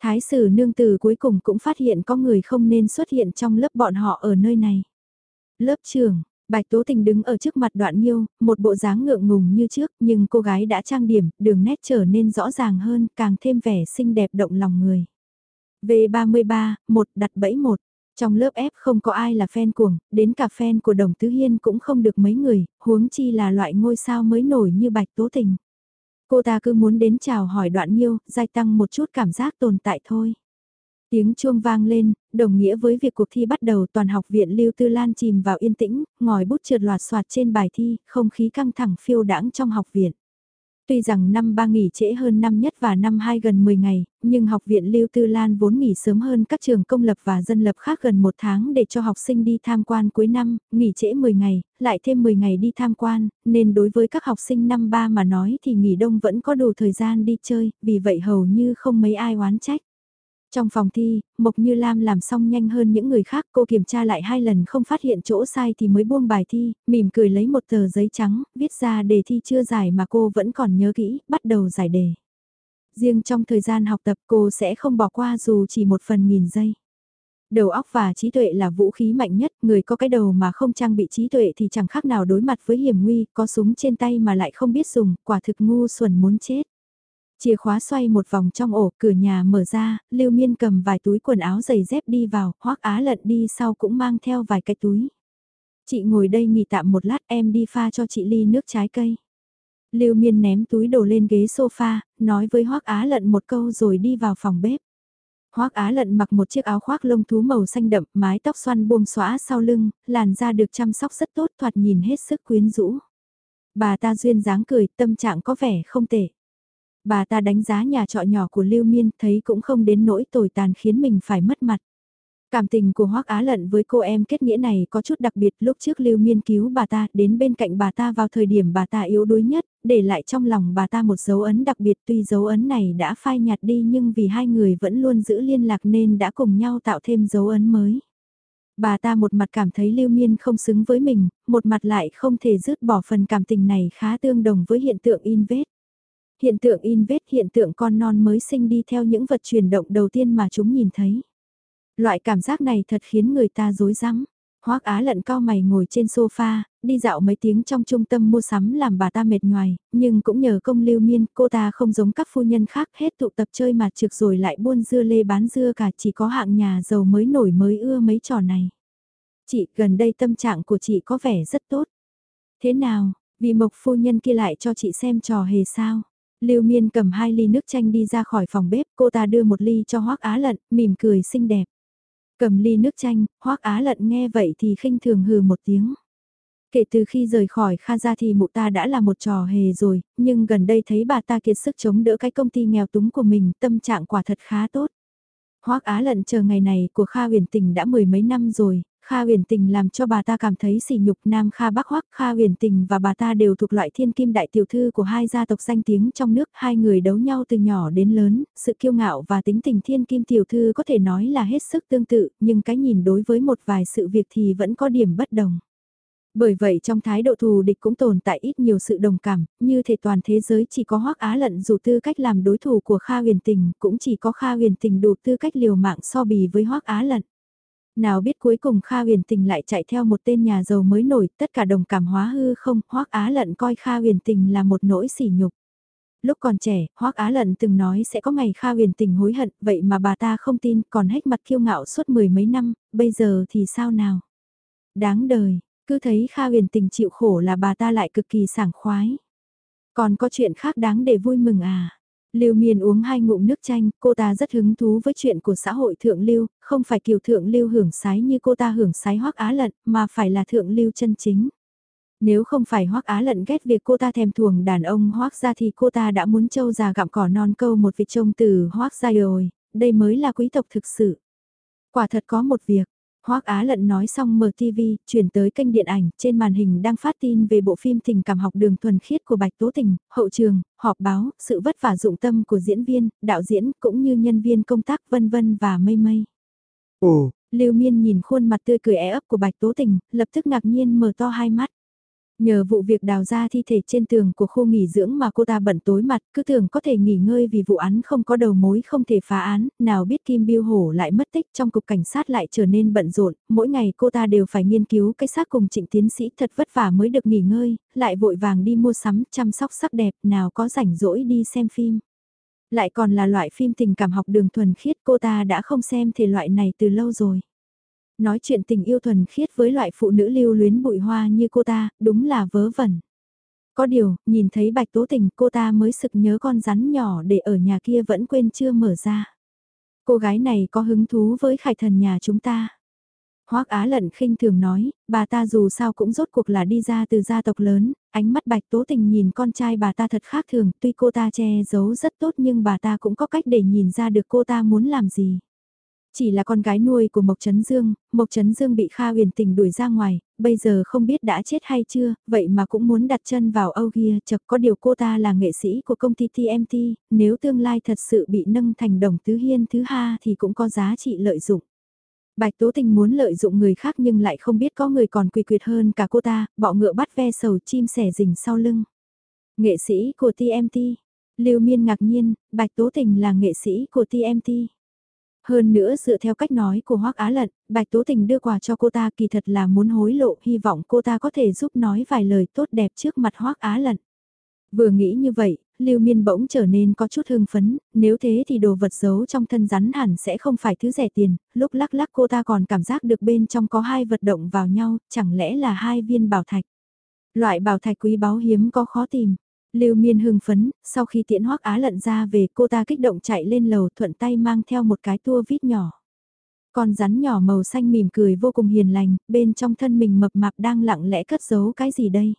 Thái sử nương tử cuối cùng cũng phát hiện có người không nên xuất hiện trong lớp bọn họ ở nơi này. Lớp trường, Bạch Tố Tình đứng ở trước mặt đoạn nhiêu, một bộ dáng ngượng ngùng như trước nhưng cô gái đã trang điểm, đường nét trở nên rõ ràng hơn, càng thêm vẻ xinh đẹp động lòng người. V33, một đặt bẫy một. Trong lớp F không có ai là fan cuồng, đến cả fan của Đồng Tứ Hiên cũng không được mấy người, huống chi là loại ngôi sao mới nổi như Bạch Tố Tình. Cô ta cứ muốn đến chào hỏi đoạn nhiêu, giai tăng một chút cảm giác tồn tại thôi. Tiếng chuông vang lên, đồng nghĩa với việc cuộc thi bắt đầu toàn học viện Lưu Tư Lan chìm vào yên tĩnh, ngòi bút trượt loạt soạt trên bài thi, không khí căng thẳng phiêu đãng trong học viện. Tuy rằng năm ba nghỉ trễ hơn năm nhất và năm hai gần 10 ngày, nhưng học viện Lưu Tư Lan vốn nghỉ sớm hơn các trường công lập và dân lập khác gần một tháng để cho học sinh đi tham quan cuối năm, nghỉ trễ 10 ngày, lại thêm 10 ngày đi tham quan, nên đối với các học sinh năm ba mà nói thì nghỉ đông vẫn có đủ thời gian đi chơi, vì vậy hầu như không mấy ai oán trách. Trong phòng thi, Mộc Như Lam làm xong nhanh hơn những người khác, cô kiểm tra lại hai lần không phát hiện chỗ sai thì mới buông bài thi, mỉm cười lấy một tờ giấy trắng, viết ra đề thi chưa giải mà cô vẫn còn nhớ kỹ, bắt đầu giải đề. Riêng trong thời gian học tập cô sẽ không bỏ qua dù chỉ một phần nghìn giây. Đầu óc và trí tuệ là vũ khí mạnh nhất, người có cái đầu mà không trang bị trí tuệ thì chẳng khác nào đối mặt với hiểm nguy, có súng trên tay mà lại không biết dùng, quả thực ngu xuẩn muốn chết. Chìa khóa xoay một vòng trong ổ, cửa nhà mở ra, Lưu Miên cầm vài túi quần áo giày dép đi vào, Hoắc Á Lận đi sau cũng mang theo vài cái túi. Chị ngồi đây nghỉ tạm một lát em đi pha cho chị ly nước trái cây. Lưu Miên ném túi đồ lên ghế sofa, nói với Hoắc Á Lận một câu rồi đi vào phòng bếp. Hoắc Á Lận mặc một chiếc áo khoác lông thú màu xanh đậm, mái tóc xoăn buông xõa sau lưng, làn da được chăm sóc rất tốt, thoạt nhìn hết sức quyến rũ. Bà ta duyên dáng cười, tâm trạng có vẻ không tệ. Bà ta đánh giá nhà trọ nhỏ của Lưu Miên thấy cũng không đến nỗi tồi tàn khiến mình phải mất mặt. Cảm tình của Hoắc Á Lận với cô em kết nghĩa này có chút đặc biệt lúc trước Lưu Miên cứu bà ta đến bên cạnh bà ta vào thời điểm bà ta yếu đuối nhất, để lại trong lòng bà ta một dấu ấn đặc biệt tuy dấu ấn này đã phai nhạt đi nhưng vì hai người vẫn luôn giữ liên lạc nên đã cùng nhau tạo thêm dấu ấn mới. Bà ta một mặt cảm thấy Lưu Miên không xứng với mình, một mặt lại không thể dứt bỏ phần cảm tình này khá tương đồng với hiện tượng in vết. Hiện tượng in vết hiện tượng con non mới sinh đi theo những vật chuyển động đầu tiên mà chúng nhìn thấy. Loại cảm giác này thật khiến người ta dối rắm Hoác Á lận cao mày ngồi trên sofa, đi dạo mấy tiếng trong trung tâm mua sắm làm bà ta mệt nhoài, nhưng cũng nhờ công lưu miên, cô ta không giống các phu nhân khác hết tụ tập chơi mà trực rồi lại buôn dưa lê bán dưa cả chỉ có hạng nhà giàu mới nổi mới ưa mấy trò này. Chị, gần đây tâm trạng của chị có vẻ rất tốt. Thế nào, vì mộc phu nhân kia lại cho chị xem trò hề sao? Lưu Miên cầm hai ly nước chanh đi ra khỏi phòng bếp, cô ta đưa một ly cho Hoắc Á Lận, mỉm cười xinh đẹp. Cầm ly nước chanh, Hoắc Á Lận nghe vậy thì khinh thường hừ một tiếng. Kể từ khi rời khỏi Kha gia thì mụ ta đã là một trò hề rồi, nhưng gần đây thấy bà ta kiệt sức chống đỡ cái công ty nghèo túng của mình, tâm trạng quả thật khá tốt. Hoắc Á Lận chờ ngày này của Kha huyền tình đã mười mấy năm rồi, Kha huyền tình làm cho bà ta cảm thấy sỉ nhục Nam Kha Bắc Hoắc Kha huyền tình và bà ta đều thuộc loại thiên kim đại tiểu thư của hai gia tộc danh tiếng trong nước, hai người đấu nhau từ nhỏ đến lớn, sự kiêu ngạo và tính tình thiên kim tiểu thư có thể nói là hết sức tương tự, nhưng cái nhìn đối với một vài sự việc thì vẫn có điểm bất đồng. Bởi vậy trong thái độ thù địch cũng tồn tại ít nhiều sự đồng cảm, như thể toàn thế giới chỉ có Hoắc Á Lận dù tư cách làm đối thủ của Kha huyền tình, cũng chỉ có Kha huyền tình đủ tư cách liều mạng so bì với Hoắc Á Lận. Nào biết cuối cùng Kha huyền tình lại chạy theo một tên nhà giàu mới nổi, tất cả đồng cảm hóa hư không, Hoắc Á Lận coi Kha huyền tình là một nỗi sỉ nhục. Lúc còn trẻ, Hoắc Á Lận từng nói sẽ có ngày Kha huyền tình hối hận, vậy mà bà ta không tin, còn hết mặt kiêu ngạo suốt mười mấy năm, bây giờ thì sao nào? Đáng đời, cứ thấy Kha huyền tình chịu khổ là bà ta lại cực kỳ sảng khoái. Còn có chuyện khác đáng để vui mừng à? Lưu Miên uống hai ngụm nước chanh, cô ta rất hứng thú với chuyện của xã hội thượng lưu, không phải kiều thượng lưu hưởng sái như cô ta hưởng sái hoắc á lận, mà phải là thượng lưu chân chính. Nếu không phải hoắc á lận ghét việc cô ta thèm thuồng đàn ông hoắc ra thì cô ta đã muốn trâu già gặm cỏ non câu một vịt trông từ hoắc ra rồi, đây mới là quý tộc thực sự. Quả thật có một việc, Hoắc Á Lận nói xong mở TV, chuyển tới kênh điện ảnh, trên màn hình đang phát tin về bộ phim tình cảm học đường thuần khiết của Bạch Tố Tình, hậu trường, họp báo, sự vất vả dụng tâm của diễn viên, đạo diễn cũng như nhân viên công tác vân vân và mây mây. Ồ, Lưu Miên nhìn khuôn mặt tươi cười é ấp của Bạch Tố Tình, lập tức ngạc nhiên mở to hai mắt. Nhờ vụ việc đào ra thi thể trên tường của khu nghỉ dưỡng mà cô ta bận tối mặt, cứ tưởng có thể nghỉ ngơi vì vụ án không có đầu mối không thể phá án, nào biết Kim Biêu Hổ lại mất tích trong cục cảnh sát lại trở nên bận rộn, mỗi ngày cô ta đều phải nghiên cứu cái xác cùng trịnh tiến sĩ thật vất vả mới được nghỉ ngơi, lại vội vàng đi mua sắm, chăm sóc sắc đẹp, nào có rảnh rỗi đi xem phim. Lại còn là loại phim tình cảm học đường thuần khiết cô ta đã không xem thể loại này từ lâu rồi. Nói chuyện tình yêu thuần khiết với loại phụ nữ lưu luyến bụi hoa như cô ta, đúng là vớ vẩn. Có điều, nhìn thấy bạch tố tình cô ta mới sực nhớ con rắn nhỏ để ở nhà kia vẫn quên chưa mở ra. Cô gái này có hứng thú với khải thần nhà chúng ta. Hoác Á Lận khinh thường nói, bà ta dù sao cũng rốt cuộc là đi ra từ gia tộc lớn, ánh mắt bạch tố tình nhìn con trai bà ta thật khác thường, tuy cô ta che giấu rất tốt nhưng bà ta cũng có cách để nhìn ra được cô ta muốn làm gì. Chỉ là con gái nuôi của Mộc Trấn Dương, Mộc Trấn Dương bị Kha huyền tình đuổi ra ngoài, bây giờ không biết đã chết hay chưa, vậy mà cũng muốn đặt chân vào Âu Gia. chật có điều cô ta là nghệ sĩ của công ty TMT, nếu tương lai thật sự bị nâng thành đồng tứ hiên thứ ha thì cũng có giá trị lợi dụng. Bạch Tố Tình muốn lợi dụng người khác nhưng lại không biết có người còn quỳ quyệt hơn cả cô ta, bọ ngựa bắt ve sầu chim sẻ rình sau lưng. Nghệ sĩ của TMT. Lưu Miên ngạc nhiên, Bạch Tố Tình là nghệ sĩ của TMT. Hơn nữa dựa theo cách nói của Hoắc Á Lận, Bạch Tố Tình đưa quà cho cô ta kỳ thật là muốn hối lộ, hy vọng cô ta có thể giúp nói vài lời tốt đẹp trước mặt Hoắc Á Lận. Vừa nghĩ như vậy, Lưu Miên bỗng trở nên có chút hưng phấn, nếu thế thì đồ vật giấu trong thân rắn hẳn sẽ không phải thứ rẻ tiền, lúc lắc lắc cô ta còn cảm giác được bên trong có hai vật động vào nhau, chẳng lẽ là hai viên bảo thạch. Loại bảo thạch quý báu hiếm có khó tìm. Lưu Miên hưng phấn, sau khi tiễn hoắc á lận ra về cô ta kích động chạy lên lầu thuận tay mang theo một cái tua vít nhỏ. Con rắn nhỏ màu xanh mỉm cười vô cùng hiền lành, bên trong thân mình mập mạp đang lặng lẽ cất giấu cái gì đây?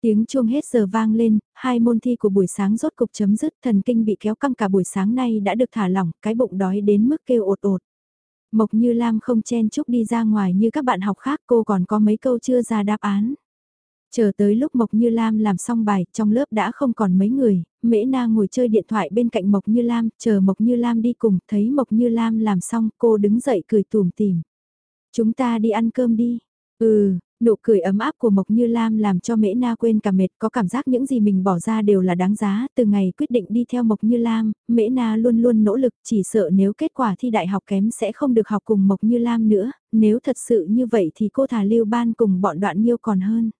Tiếng chuông hết giờ vang lên, hai môn thi của buổi sáng rốt cục chấm dứt, thần kinh bị kéo căng cả buổi sáng nay đã được thả lỏng, cái bụng đói đến mức kêu ột ột. Mộc Như Lam không chen chúc đi ra ngoài như các bạn học khác cô còn có mấy câu chưa ra đáp án. Chờ tới lúc Mộc Như Lam làm xong bài, trong lớp đã không còn mấy người, Mễ Na ngồi chơi điện thoại bên cạnh Mộc Như Lam, chờ Mộc Như Lam đi cùng, thấy Mộc Như Lam làm xong, cô đứng dậy cười tùm tìm. Chúng ta đi ăn cơm đi. Ừ, Nụ cười ấm áp của Mộc Như Lam làm cho Mễ Na quên cả mệt, có cảm giác những gì mình bỏ ra đều là đáng giá, từ ngày quyết định đi theo Mộc Như Lam, Mễ Na luôn luôn nỗ lực, chỉ sợ nếu kết quả thi đại học kém sẽ không được học cùng Mộc Như Lam nữa, nếu thật sự như vậy thì cô thả lưu ban cùng bọn đoạn nhiêu còn hơn.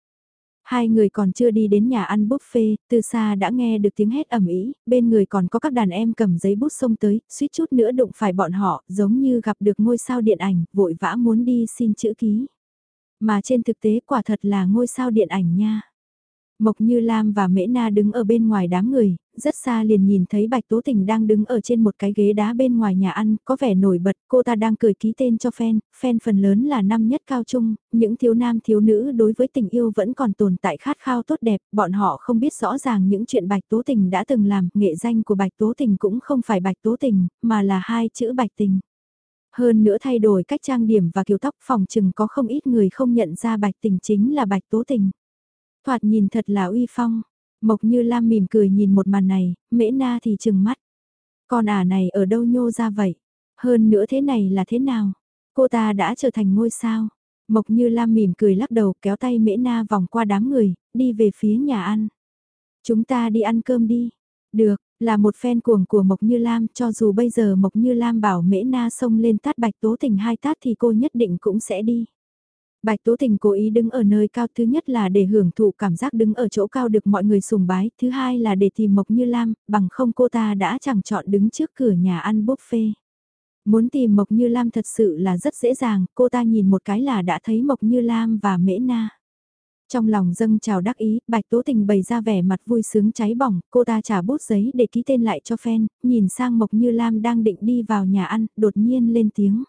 Hai người còn chưa đi đến nhà ăn buffet, từ xa đã nghe được tiếng hét ẩm ý, bên người còn có các đàn em cầm giấy bút xông tới, suýt chút nữa đụng phải bọn họ, giống như gặp được ngôi sao điện ảnh, vội vã muốn đi xin chữ ký. Mà trên thực tế quả thật là ngôi sao điện ảnh nha. Mộc Như Lam và Mễ Na đứng ở bên ngoài đám người, rất xa liền nhìn thấy Bạch Tố Tình đang đứng ở trên một cái ghế đá bên ngoài nhà ăn, có vẻ nổi bật, cô ta đang cười ký tên cho fan, fan phần lớn là năm nhất cao trung, những thiếu nam thiếu nữ đối với tình yêu vẫn còn tồn tại khát khao tốt đẹp, bọn họ không biết rõ ràng những chuyện Bạch Tố Tình đã từng làm, nghệ danh của Bạch Tố Tình cũng không phải Bạch Tố Tình, mà là hai chữ Bạch Tình. Hơn nữa thay đổi cách trang điểm và kiểu tóc phòng chừng có không ít người không nhận ra bạch tình chính là bạch tố tình. Thoạt nhìn thật là uy phong. Mộc như Lam mỉm cười nhìn một màn này, mễ na thì chừng mắt. Con ả này ở đâu nhô ra vậy? Hơn nữa thế này là thế nào? Cô ta đã trở thành ngôi sao. Mộc như Lam mỉm cười lắc đầu kéo tay mễ na vòng qua đám người, đi về phía nhà ăn. Chúng ta đi ăn cơm đi. Được, là một fan cuồng của Mộc Như Lam, cho dù bây giờ Mộc Như Lam bảo Mễ Na xông lên tát Bạch Tố Tình hai tát thì cô nhất định cũng sẽ đi. Bạch Tố Tình cố ý đứng ở nơi cao thứ nhất là để hưởng thụ cảm giác đứng ở chỗ cao được mọi người sùng bái, thứ hai là để tìm Mộc Như Lam, bằng không cô ta đã chẳng chọn đứng trước cửa nhà ăn buffet. Muốn tìm Mộc Như Lam thật sự là rất dễ dàng, cô ta nhìn một cái là đã thấy Mộc Như Lam và Mễ Na. Trong lòng dâng chào đắc ý, Bạch Tố Tình bày ra vẻ mặt vui sướng cháy bỏng, cô ta trả bút giấy để ký tên lại cho fan, nhìn sang Mộc Như Lam đang định đi vào nhà ăn, đột nhiên lên tiếng.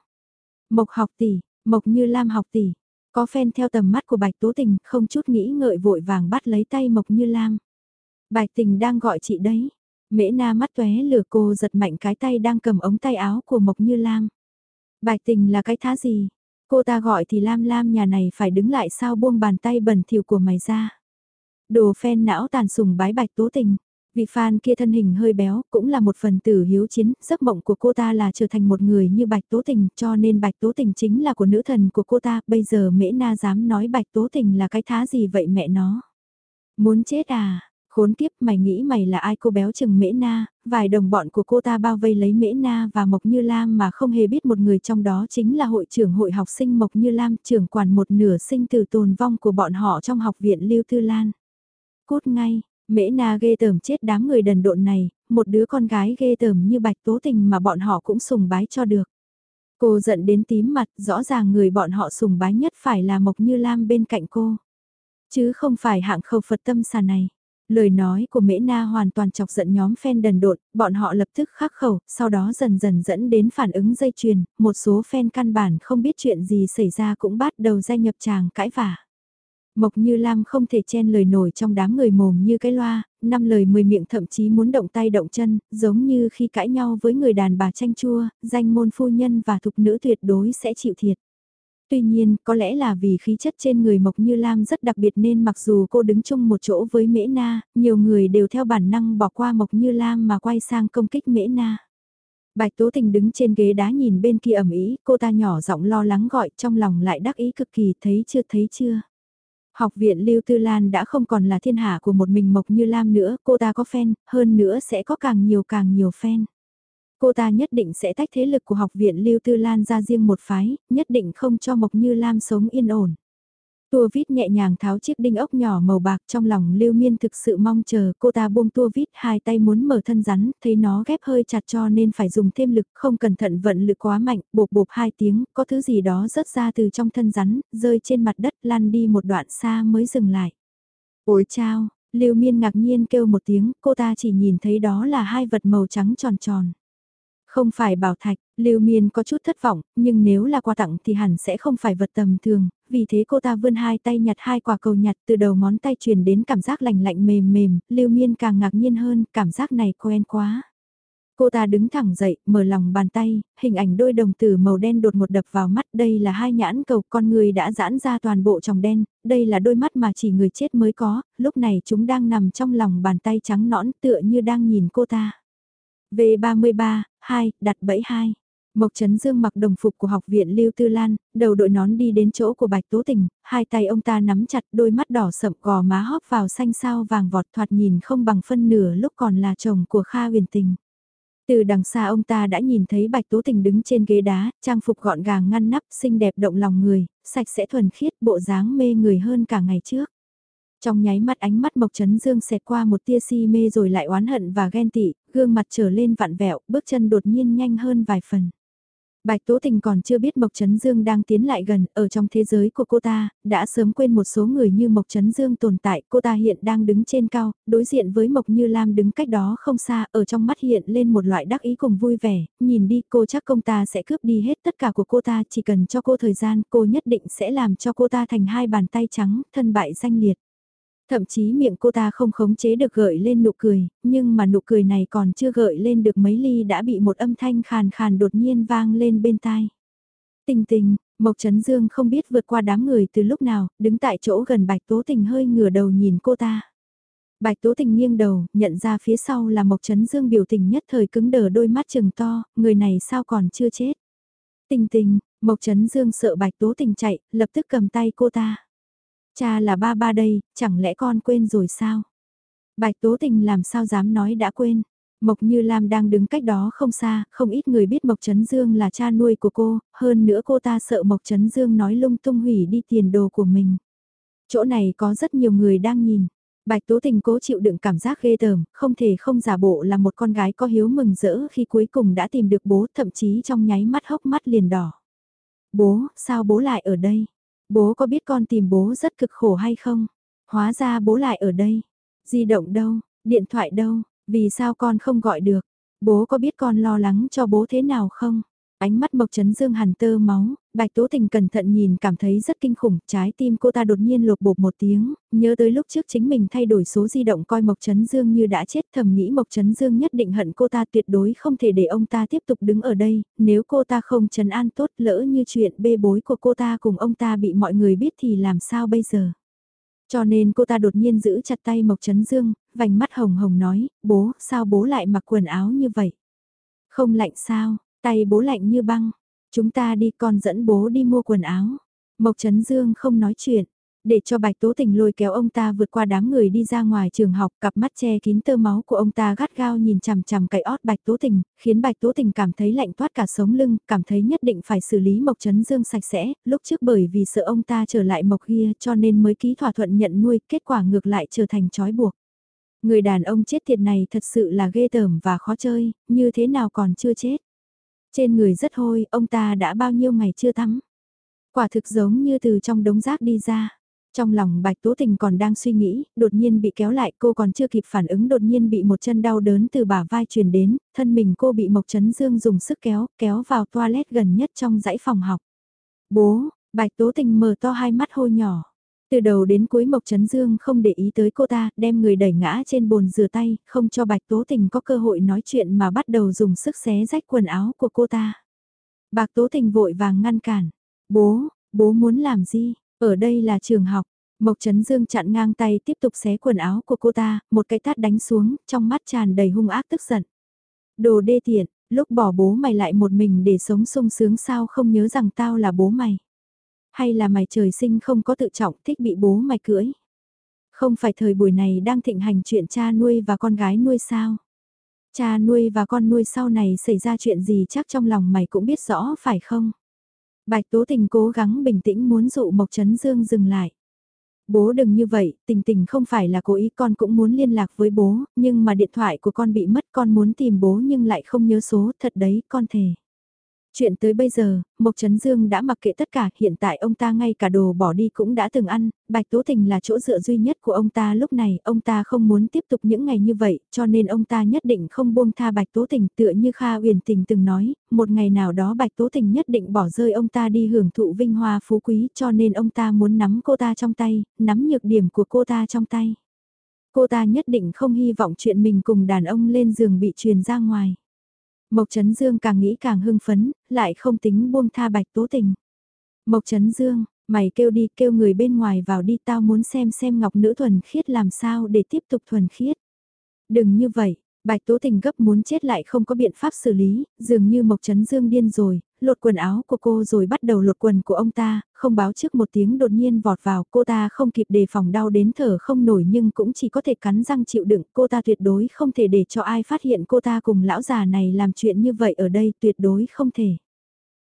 Mộc học tỷ, Mộc Như Lam học tỷ, có phen theo tầm mắt của Bạch Tố Tình, không chút nghĩ ngợi vội vàng bắt lấy tay Mộc Như Lam. Bạch Tình đang gọi chị đấy. Mễ na mắt tóe lửa cô giật mạnh cái tay đang cầm ống tay áo của Mộc Như Lam. Bạch Tình là cái thá gì? Cô ta gọi thì Lam Lam nhà này phải đứng lại sao buông bàn tay bẩn thỉu của mày ra. Đồ phen não tàn sùng bái bạch tố tình. Vị fan kia thân hình hơi béo, cũng là một phần tử hiếu chiến, giấc mộng của cô ta là trở thành một người như Bạch Tố Tình, cho nên Bạch Tố Tình chính là của nữ thần của cô ta, bây giờ Mễ Na dám nói Bạch Tố Tình là cái thá gì vậy mẹ nó. Muốn chết à, Khốn kiếp mày nghĩ mày là ai cô béo chừng mễ na, vài đồng bọn của cô ta bao vây lấy mễ na và Mộc Như Lam mà không hề biết một người trong đó chính là hội trưởng hội học sinh Mộc Như Lam, trưởng quản một nửa sinh từ tồn vong của bọn họ trong học viện Lưu Tư Lan. Cút ngay, mễ na ghê tởm chết đám người đần độn này, một đứa con gái ghê tởm như bạch tố tình mà bọn họ cũng sùng bái cho được. Cô giận đến tím mặt, rõ ràng người bọn họ sùng bái nhất phải là Mộc Như Lam bên cạnh cô. Chứ không phải hạng khẩu Phật tâm xà này. Lời nói của Mễ Na hoàn toàn chọc giận nhóm fan đần độn, bọn họ lập tức khắc khẩu, sau đó dần dần dẫn đến phản ứng dây chuyền, một số fan căn bản không biết chuyện gì xảy ra cũng bắt đầu gia nhập chàng cãi vả. Mộc Như Lam không thể chen lời nổi trong đám người mồm như cái loa, năm lời mười miệng thậm chí muốn động tay động chân, giống như khi cãi nhau với người đàn bà tranh chua, danh môn phu nhân và thục nữ tuyệt đối sẽ chịu thiệt. Tuy nhiên, có lẽ là vì khí chất trên người Mộc Như Lam rất đặc biệt nên mặc dù cô đứng chung một chỗ với Mễ Na, nhiều người đều theo bản năng bỏ qua Mộc Như Lam mà quay sang công kích Mễ Na. Bạch Tố Tình đứng trên ghế đá nhìn bên kia ẩm ý, cô ta nhỏ giọng lo lắng gọi trong lòng lại đắc ý cực kỳ thấy chưa thấy chưa. Học viện Lưu Tư Lan đã không còn là thiên hạ của một mình Mộc Như Lam nữa, cô ta có fan, hơn nữa sẽ có càng nhiều càng nhiều fan. Cô ta nhất định sẽ tách thế lực của học viện Lưu Tư Lan ra riêng một phái, nhất định không cho Mộc Như Lam sống yên ổn. Tua vít nhẹ nhàng tháo chiếc đinh ốc nhỏ màu bạc trong lòng lưu miên thực sự mong chờ cô ta buông tua vít hai tay muốn mở thân rắn, thấy nó ghép hơi chặt cho nên phải dùng thêm lực, không cẩn thận vận lực quá mạnh, bộp bộp hai tiếng, có thứ gì đó rớt ra từ trong thân rắn, rơi trên mặt đất lăn đi một đoạn xa mới dừng lại. Ôi chao, lưu miên ngạc nhiên kêu một tiếng, cô ta chỉ nhìn thấy đó là hai vật màu trắng tròn tròn. Không phải bảo thạch, Lưu Miên có chút thất vọng, nhưng nếu là quà tặng thì hẳn sẽ không phải vật tầm thường, vì thế cô ta vươn hai tay nhặt hai quả cầu nhặt từ đầu ngón tay truyền đến cảm giác lạnh lạnh mềm mềm, Lưu Miên càng ngạc nhiên hơn, cảm giác này quen quá. Cô ta đứng thẳng dậy, mở lòng bàn tay, hình ảnh đôi đồng tử màu đen đột một đập vào mắt, đây là hai nhãn cầu, con người đã giãn ra toàn bộ trong đen, đây là đôi mắt mà chỉ người chết mới có, lúc này chúng đang nằm trong lòng bàn tay trắng nõn tựa như đang nhìn cô ta. V33, 2, đặt bẫy 2. Mộc Trấn Dương mặc đồng phục của học viện Lưu Tư Lan, đầu đội nón đi đến chỗ của Bạch Tố Tình, hai tay ông ta nắm chặt đôi mắt đỏ sậm gò má hóp vào xanh sao vàng vọt thoạt nhìn không bằng phân nửa lúc còn là chồng của Kha huyền tình. Từ đằng xa ông ta đã nhìn thấy Bạch Tố Tình đứng trên ghế đá, trang phục gọn gàng ngăn nắp, xinh đẹp động lòng người, sạch sẽ thuần khiết, bộ dáng mê người hơn cả ngày trước. Trong nháy mắt ánh mắt Mộc Trấn Dương xẹt qua một tia si mê rồi lại oán hận và ghen tị, gương mặt trở lên vặn vẹo, bước chân đột nhiên nhanh hơn vài phần. Bạch Tố Tình còn chưa biết Mộc Trấn Dương đang tiến lại gần, ở trong thế giới của cô ta, đã sớm quên một số người như Mộc Trấn Dương tồn tại, cô ta hiện đang đứng trên cao, đối diện với Mộc Như Lam đứng cách đó không xa, ở trong mắt hiện lên một loại đắc ý cùng vui vẻ, nhìn đi cô chắc công ta sẽ cướp đi hết tất cả của cô ta, chỉ cần cho cô thời gian, cô nhất định sẽ làm cho cô ta thành hai bàn tay trắng, thân bại danh liệt. Thậm chí miệng cô ta không khống chế được gợi lên nụ cười, nhưng mà nụ cười này còn chưa gợi lên được mấy ly đã bị một âm thanh khàn khàn đột nhiên vang lên bên tai. Tình tình, Mộc Trấn Dương không biết vượt qua đám người từ lúc nào, đứng tại chỗ gần Bạch Tố Tình hơi ngửa đầu nhìn cô ta. Bạch Tố Tình nghiêng đầu, nhận ra phía sau là Mộc Trấn Dương biểu tình nhất thời cứng đờ đôi mắt trừng to, người này sao còn chưa chết. Tình tình, Mộc Trấn Dương sợ Bạch Tố Tình chạy, lập tức cầm tay cô ta. Cha là ba ba đây, chẳng lẽ con quên rồi sao? Bạch Tố Tình làm sao dám nói đã quên. Mộc Như Lam đang đứng cách đó không xa, không ít người biết Mộc Trấn Dương là cha nuôi của cô, hơn nữa cô ta sợ Mộc Trấn Dương nói lung tung hủy đi tiền đồ của mình. Chỗ này có rất nhiều người đang nhìn. Bạch Tố Tình cố chịu đựng cảm giác ghê tởm, không thể không giả bộ là một con gái có hiếu mừng rỡ khi cuối cùng đã tìm được bố, thậm chí trong nháy mắt hốc mắt liền đỏ. Bố, sao bố lại ở đây? Bố có biết con tìm bố rất cực khổ hay không? Hóa ra bố lại ở đây. Di động đâu? Điện thoại đâu? Vì sao con không gọi được? Bố có biết con lo lắng cho bố thế nào không? Ánh mắt Mộc Trấn Dương hằn tơ máu, Bạch Tố Tình cẩn thận nhìn cảm thấy rất kinh khủng, trái tim cô ta đột nhiên lột bột một tiếng, nhớ tới lúc trước chính mình thay đổi số di động coi Mộc Trấn Dương như đã chết thầm nghĩ Mộc Trấn Dương nhất định hận cô ta tuyệt đối không thể để ông ta tiếp tục đứng ở đây, nếu cô ta không trấn an tốt lỡ như chuyện bê bối của cô ta cùng ông ta bị mọi người biết thì làm sao bây giờ. Cho nên cô ta đột nhiên giữ chặt tay Mộc Trấn Dương, vành mắt hồng hồng nói, bố, sao bố lại mặc quần áo như vậy? Không lạnh sao, Tay bố lạnh như băng. Chúng ta đi con dẫn bố đi mua quần áo. Mộc Trấn Dương không nói chuyện. Để cho Bạch Tố Tình lôi kéo ông ta vượt qua đám người đi ra ngoài trường học, cặp mắt che kín tơ máu của ông ta gắt gao nhìn chằm chằm cái ót Bạch Tố Tình, khiến Bạch Tố Tình cảm thấy lạnh toát cả sống lưng, cảm thấy nhất định phải xử lý Mộc Trấn Dương sạch sẽ, lúc trước bởi vì sợ ông ta trở lại Mộc Hia cho nên mới ký thỏa thuận nhận nuôi, kết quả ngược lại trở thành trói buộc. Người đàn ông chết tiệt này thật sự là ghê tởm và khó chơi, như thế nào còn chưa chết. Trên người rất hôi, ông ta đã bao nhiêu ngày chưa tắm. Quả thực giống như từ trong đống rác đi ra. Trong lòng Bạch Tố Tình còn đang suy nghĩ, đột nhiên bị kéo lại cô còn chưa kịp phản ứng đột nhiên bị một chân đau đớn từ bả vai truyền đến, thân mình cô bị Mộc Trấn Dương dùng sức kéo, kéo vào toilet gần nhất trong dãy phòng học. Bố, Bạch Tố Tình mở to hai mắt hôi nhỏ. Từ đầu đến cuối Mộc Trấn Dương không để ý tới cô ta, đem người đẩy ngã trên bồn rửa tay, không cho Bạch Tố Tình có cơ hội nói chuyện mà bắt đầu dùng sức xé rách quần áo của cô ta. Bạch Tố Tình vội vàng ngăn cản. Bố, bố muốn làm gì? Ở đây là trường học. Mộc Trấn Dương chặn ngang tay tiếp tục xé quần áo của cô ta, một cái tát đánh xuống, trong mắt tràn đầy hung ác tức giận. Đồ đê tiện, lúc bỏ bố mày lại một mình để sống sung sướng sao không nhớ rằng tao là bố mày. Hay là mày trời sinh không có tự trọng thích bị bố mày cưỡi. Không phải thời buổi này đang thịnh hành chuyện cha nuôi và con gái nuôi sao. Cha nuôi và con nuôi sau này xảy ra chuyện gì chắc trong lòng mày cũng biết rõ phải không? Bạch Tố Tình cố gắng bình tĩnh muốn dụ Mộc Trấn Dương dừng lại. Bố đừng như vậy, tình tình không phải là cố ý con cũng muốn liên lạc với bố, nhưng mà điện thoại của con bị mất con muốn tìm bố nhưng lại không nhớ số, thật đấy, con thề. Chuyện tới bây giờ, Mộc Trấn Dương đã mặc kệ tất cả, hiện tại ông ta ngay cả đồ bỏ đi cũng đã từng ăn, Bạch Tố Tình là chỗ dựa duy nhất của ông ta lúc này, ông ta không muốn tiếp tục những ngày như vậy, cho nên ông ta nhất định không buông tha Bạch Tố Tình tựa như Kha Uyển Tình từng nói, một ngày nào đó Bạch Tố Tình nhất định bỏ rơi ông ta đi hưởng thụ vinh hoa phú quý cho nên ông ta muốn nắm cô ta trong tay, nắm nhược điểm của cô ta trong tay. Cô ta nhất định không hy vọng chuyện mình cùng đàn ông lên giường bị truyền ra ngoài. Mộc Trấn Dương càng nghĩ càng hưng phấn, lại không tính buông tha bạch tố tình. Mộc Trấn Dương, mày kêu đi kêu người bên ngoài vào đi tao muốn xem xem ngọc nữ thuần khiết làm sao để tiếp tục thuần khiết. Đừng như vậy, Bạch Tố Tình gấp muốn chết lại không có biện pháp xử lý, dường như Mộc Trấn Dương điên rồi, lột quần áo của cô rồi bắt đầu lột quần của ông ta, không báo trước một tiếng đột nhiên vọt vào, cô ta không kịp đề phòng đau đến thở không nổi nhưng cũng chỉ có thể cắn răng chịu đựng, cô ta tuyệt đối không thể để cho ai phát hiện cô ta cùng lão già này làm chuyện như vậy ở đây, tuyệt đối không thể.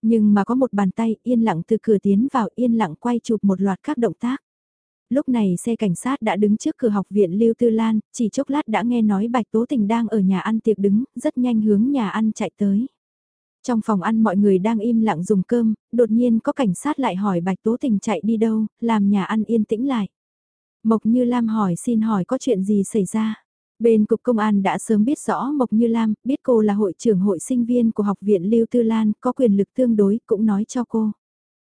Nhưng mà có một bàn tay yên lặng từ cửa tiến vào yên lặng quay chụp một loạt các động tác. Lúc này xe cảnh sát đã đứng trước cửa học viện Lưu Tư Lan, chỉ chốc lát đã nghe nói Bạch Tố Tình đang ở nhà ăn tiệc đứng, rất nhanh hướng nhà ăn chạy tới. Trong phòng ăn mọi người đang im lặng dùng cơm, đột nhiên có cảnh sát lại hỏi Bạch Tố Tình chạy đi đâu, làm nhà ăn yên tĩnh lại. Mộc Như Lam hỏi xin hỏi có chuyện gì xảy ra. Bên Cục Công an đã sớm biết rõ Mộc Như Lam, biết cô là hội trưởng hội sinh viên của Học viện Lưu Tư Lan, có quyền lực tương đối, cũng nói cho cô.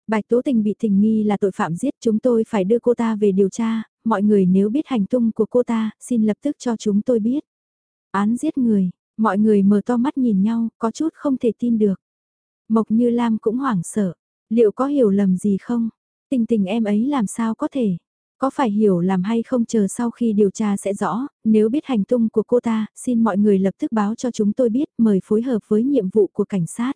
Bạch Tố Tình bị tình nghi là tội phạm giết chúng tôi phải đưa cô ta về điều tra, mọi người nếu biết hành tung của cô ta, xin lập tức cho chúng tôi biết. Án giết người, mọi người mở to mắt nhìn nhau, có chút không thể tin được. Mộc Như Lam cũng hoảng sợ, liệu có hiểu lầm gì không? Tình tình em ấy làm sao có thể? Có phải hiểu làm hay không chờ sau khi điều tra sẽ rõ, nếu biết hành tung của cô ta, xin mọi người lập tức báo cho chúng tôi biết, mời phối hợp với nhiệm vụ của cảnh sát.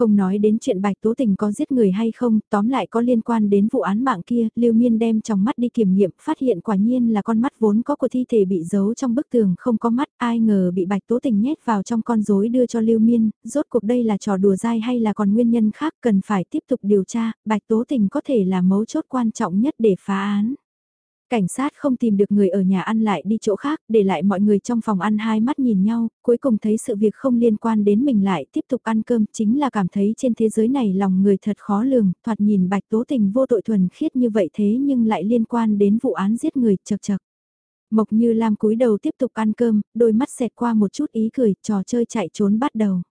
Không nói đến chuyện Bạch Tố Tình có giết người hay không, tóm lại có liên quan đến vụ án mạng kia, Lưu Miên đem trong mắt đi kiểm nghiệm, phát hiện quả nhiên là con mắt vốn có của thi thể bị giấu trong bức tường không có mắt, ai ngờ bị Bạch Tố Tình nhét vào trong con rối đưa cho Lưu Miên, rốt cuộc đây là trò đùa dai hay là còn nguyên nhân khác cần phải tiếp tục điều tra, Bạch Tố Tình có thể là mấu chốt quan trọng nhất để phá án. Cảnh sát không tìm được người ở nhà ăn lại đi chỗ khác, để lại mọi người trong phòng ăn hai mắt nhìn nhau, cuối cùng thấy sự việc không liên quan đến mình lại tiếp tục ăn cơm, chính là cảm thấy trên thế giới này lòng người thật khó lường, thoạt nhìn bạch tố tình vô tội thuần khiết như vậy thế nhưng lại liên quan đến vụ án giết người chật chật. Mộc như Lam cúi đầu tiếp tục ăn cơm, đôi mắt xẹt qua một chút ý cười, trò chơi chạy trốn bắt đầu.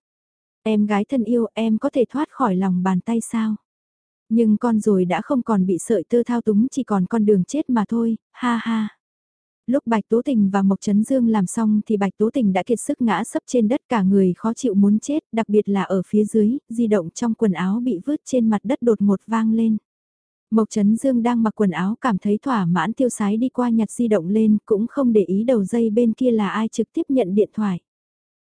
Em gái thân yêu, em có thể thoát khỏi lòng bàn tay sao? Nhưng con rồi đã không còn bị sợi tơ thao túng chỉ còn con đường chết mà thôi, ha ha. Lúc Bạch Tố Tình và Mộc Trấn Dương làm xong thì Bạch Tố Tình đã kiệt sức ngã sấp trên đất cả người khó chịu muốn chết, đặc biệt là ở phía dưới, di động trong quần áo bị vứt trên mặt đất đột ngột vang lên. Mộc Trấn Dương đang mặc quần áo cảm thấy thỏa mãn tiêu sái đi qua nhặt di động lên, cũng không để ý đầu dây bên kia là ai trực tiếp nhận điện thoại.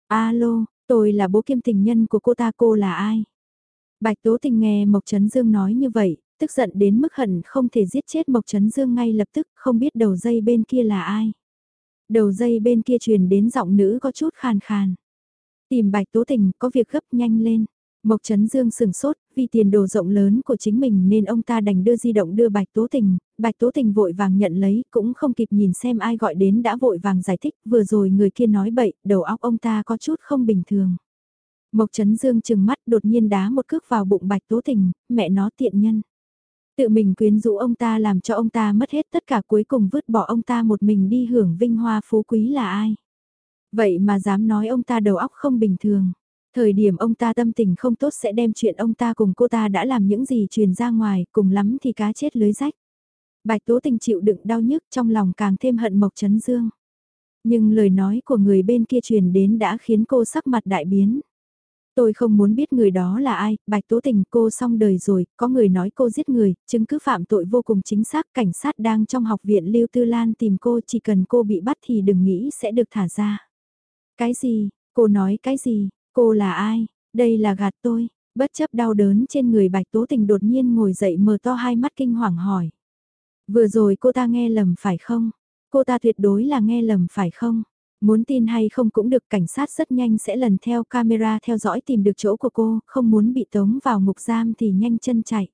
Alo, tôi là bố kiêm tình nhân của cô ta cô là ai? Bạch Tố Tình nghe Mộc Trấn Dương nói như vậy, tức giận đến mức hận không thể giết chết Mộc Trấn Dương ngay lập tức, không biết đầu dây bên kia là ai. Đầu dây bên kia truyền đến giọng nữ có chút khàn khàn. Tìm Bạch Tố Tình có việc gấp nhanh lên. Mộc Trấn Dương sừng sốt, vì tiền đồ rộng lớn của chính mình nên ông ta đành đưa di động đưa Bạch Tố Tình, Bạch Tố Tình vội vàng nhận lấy, cũng không kịp nhìn xem ai gọi đến đã vội vàng giải thích, vừa rồi người kia nói bậy, đầu óc ông ta có chút không bình thường. Mộc Trấn Dương chừng mắt đột nhiên đá một cước vào bụng Bạch Tố Tình, mẹ nó tiện nhân. Tự mình quyến rũ ông ta làm cho ông ta mất hết tất cả cuối cùng vứt bỏ ông ta một mình đi hưởng vinh hoa phú quý là ai. Vậy mà dám nói ông ta đầu óc không bình thường. Thời điểm ông ta tâm tình không tốt sẽ đem chuyện ông ta cùng cô ta đã làm những gì truyền ra ngoài, cùng lắm thì cá chết lưới rách. Bạch Tố Tình chịu đựng đau nhức trong lòng càng thêm hận Mộc Trấn Dương. Nhưng lời nói của người bên kia truyền đến đã khiến cô sắc mặt đại biến. Tôi không muốn biết người đó là ai, Bạch Tố Tình cô xong đời rồi, có người nói cô giết người, chứng cứ phạm tội vô cùng chính xác, cảnh sát đang trong học viện Lưu Tư Lan tìm cô, chỉ cần cô bị bắt thì đừng nghĩ sẽ được thả ra. Cái gì, cô nói cái gì, cô là ai, đây là gạt tôi, bất chấp đau đớn trên người Bạch Tố Tình đột nhiên ngồi dậy mở to hai mắt kinh hoàng hỏi. Vừa rồi cô ta nghe lầm phải không? Cô ta tuyệt đối là nghe lầm phải không? Muốn tin hay không cũng được cảnh sát rất nhanh sẽ lần theo camera theo dõi tìm được chỗ của cô, không muốn bị tống vào ngục giam thì nhanh chân chạy.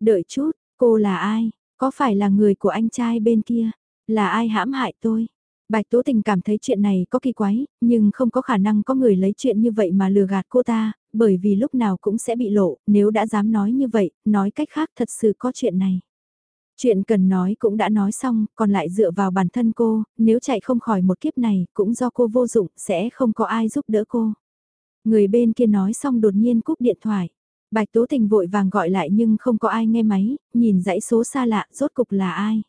Đợi chút, cô là ai? Có phải là người của anh trai bên kia? Là ai hãm hại tôi? Bạch Tố Tình cảm thấy chuyện này có kỳ quái, nhưng không có khả năng có người lấy chuyện như vậy mà lừa gạt cô ta, bởi vì lúc nào cũng sẽ bị lộ, nếu đã dám nói như vậy, nói cách khác thật sự có chuyện này. Chuyện cần nói cũng đã nói xong, còn lại dựa vào bản thân cô, nếu chạy không khỏi một kiếp này, cũng do cô vô dụng, sẽ không có ai giúp đỡ cô. Người bên kia nói xong đột nhiên cúp điện thoại. Bạch Tố Tình vội vàng gọi lại nhưng không có ai nghe máy, nhìn dãy số xa lạ, rốt cục là ai.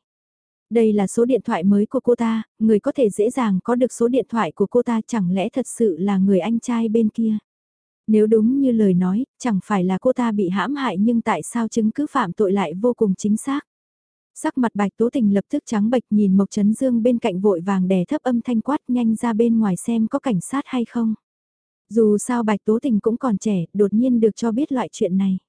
Đây là số điện thoại mới của cô ta, người có thể dễ dàng có được số điện thoại của cô ta chẳng lẽ thật sự là người anh trai bên kia. Nếu đúng như lời nói, chẳng phải là cô ta bị hãm hại nhưng tại sao chứng cứ phạm tội lại vô cùng chính xác. Sắc mặt bạch tố tình lập tức trắng bệch nhìn Mộc Trấn Dương bên cạnh vội vàng đè thấp âm thanh quát nhanh ra bên ngoài xem có cảnh sát hay không. Dù sao bạch tố tình cũng còn trẻ, đột nhiên được cho biết loại chuyện này.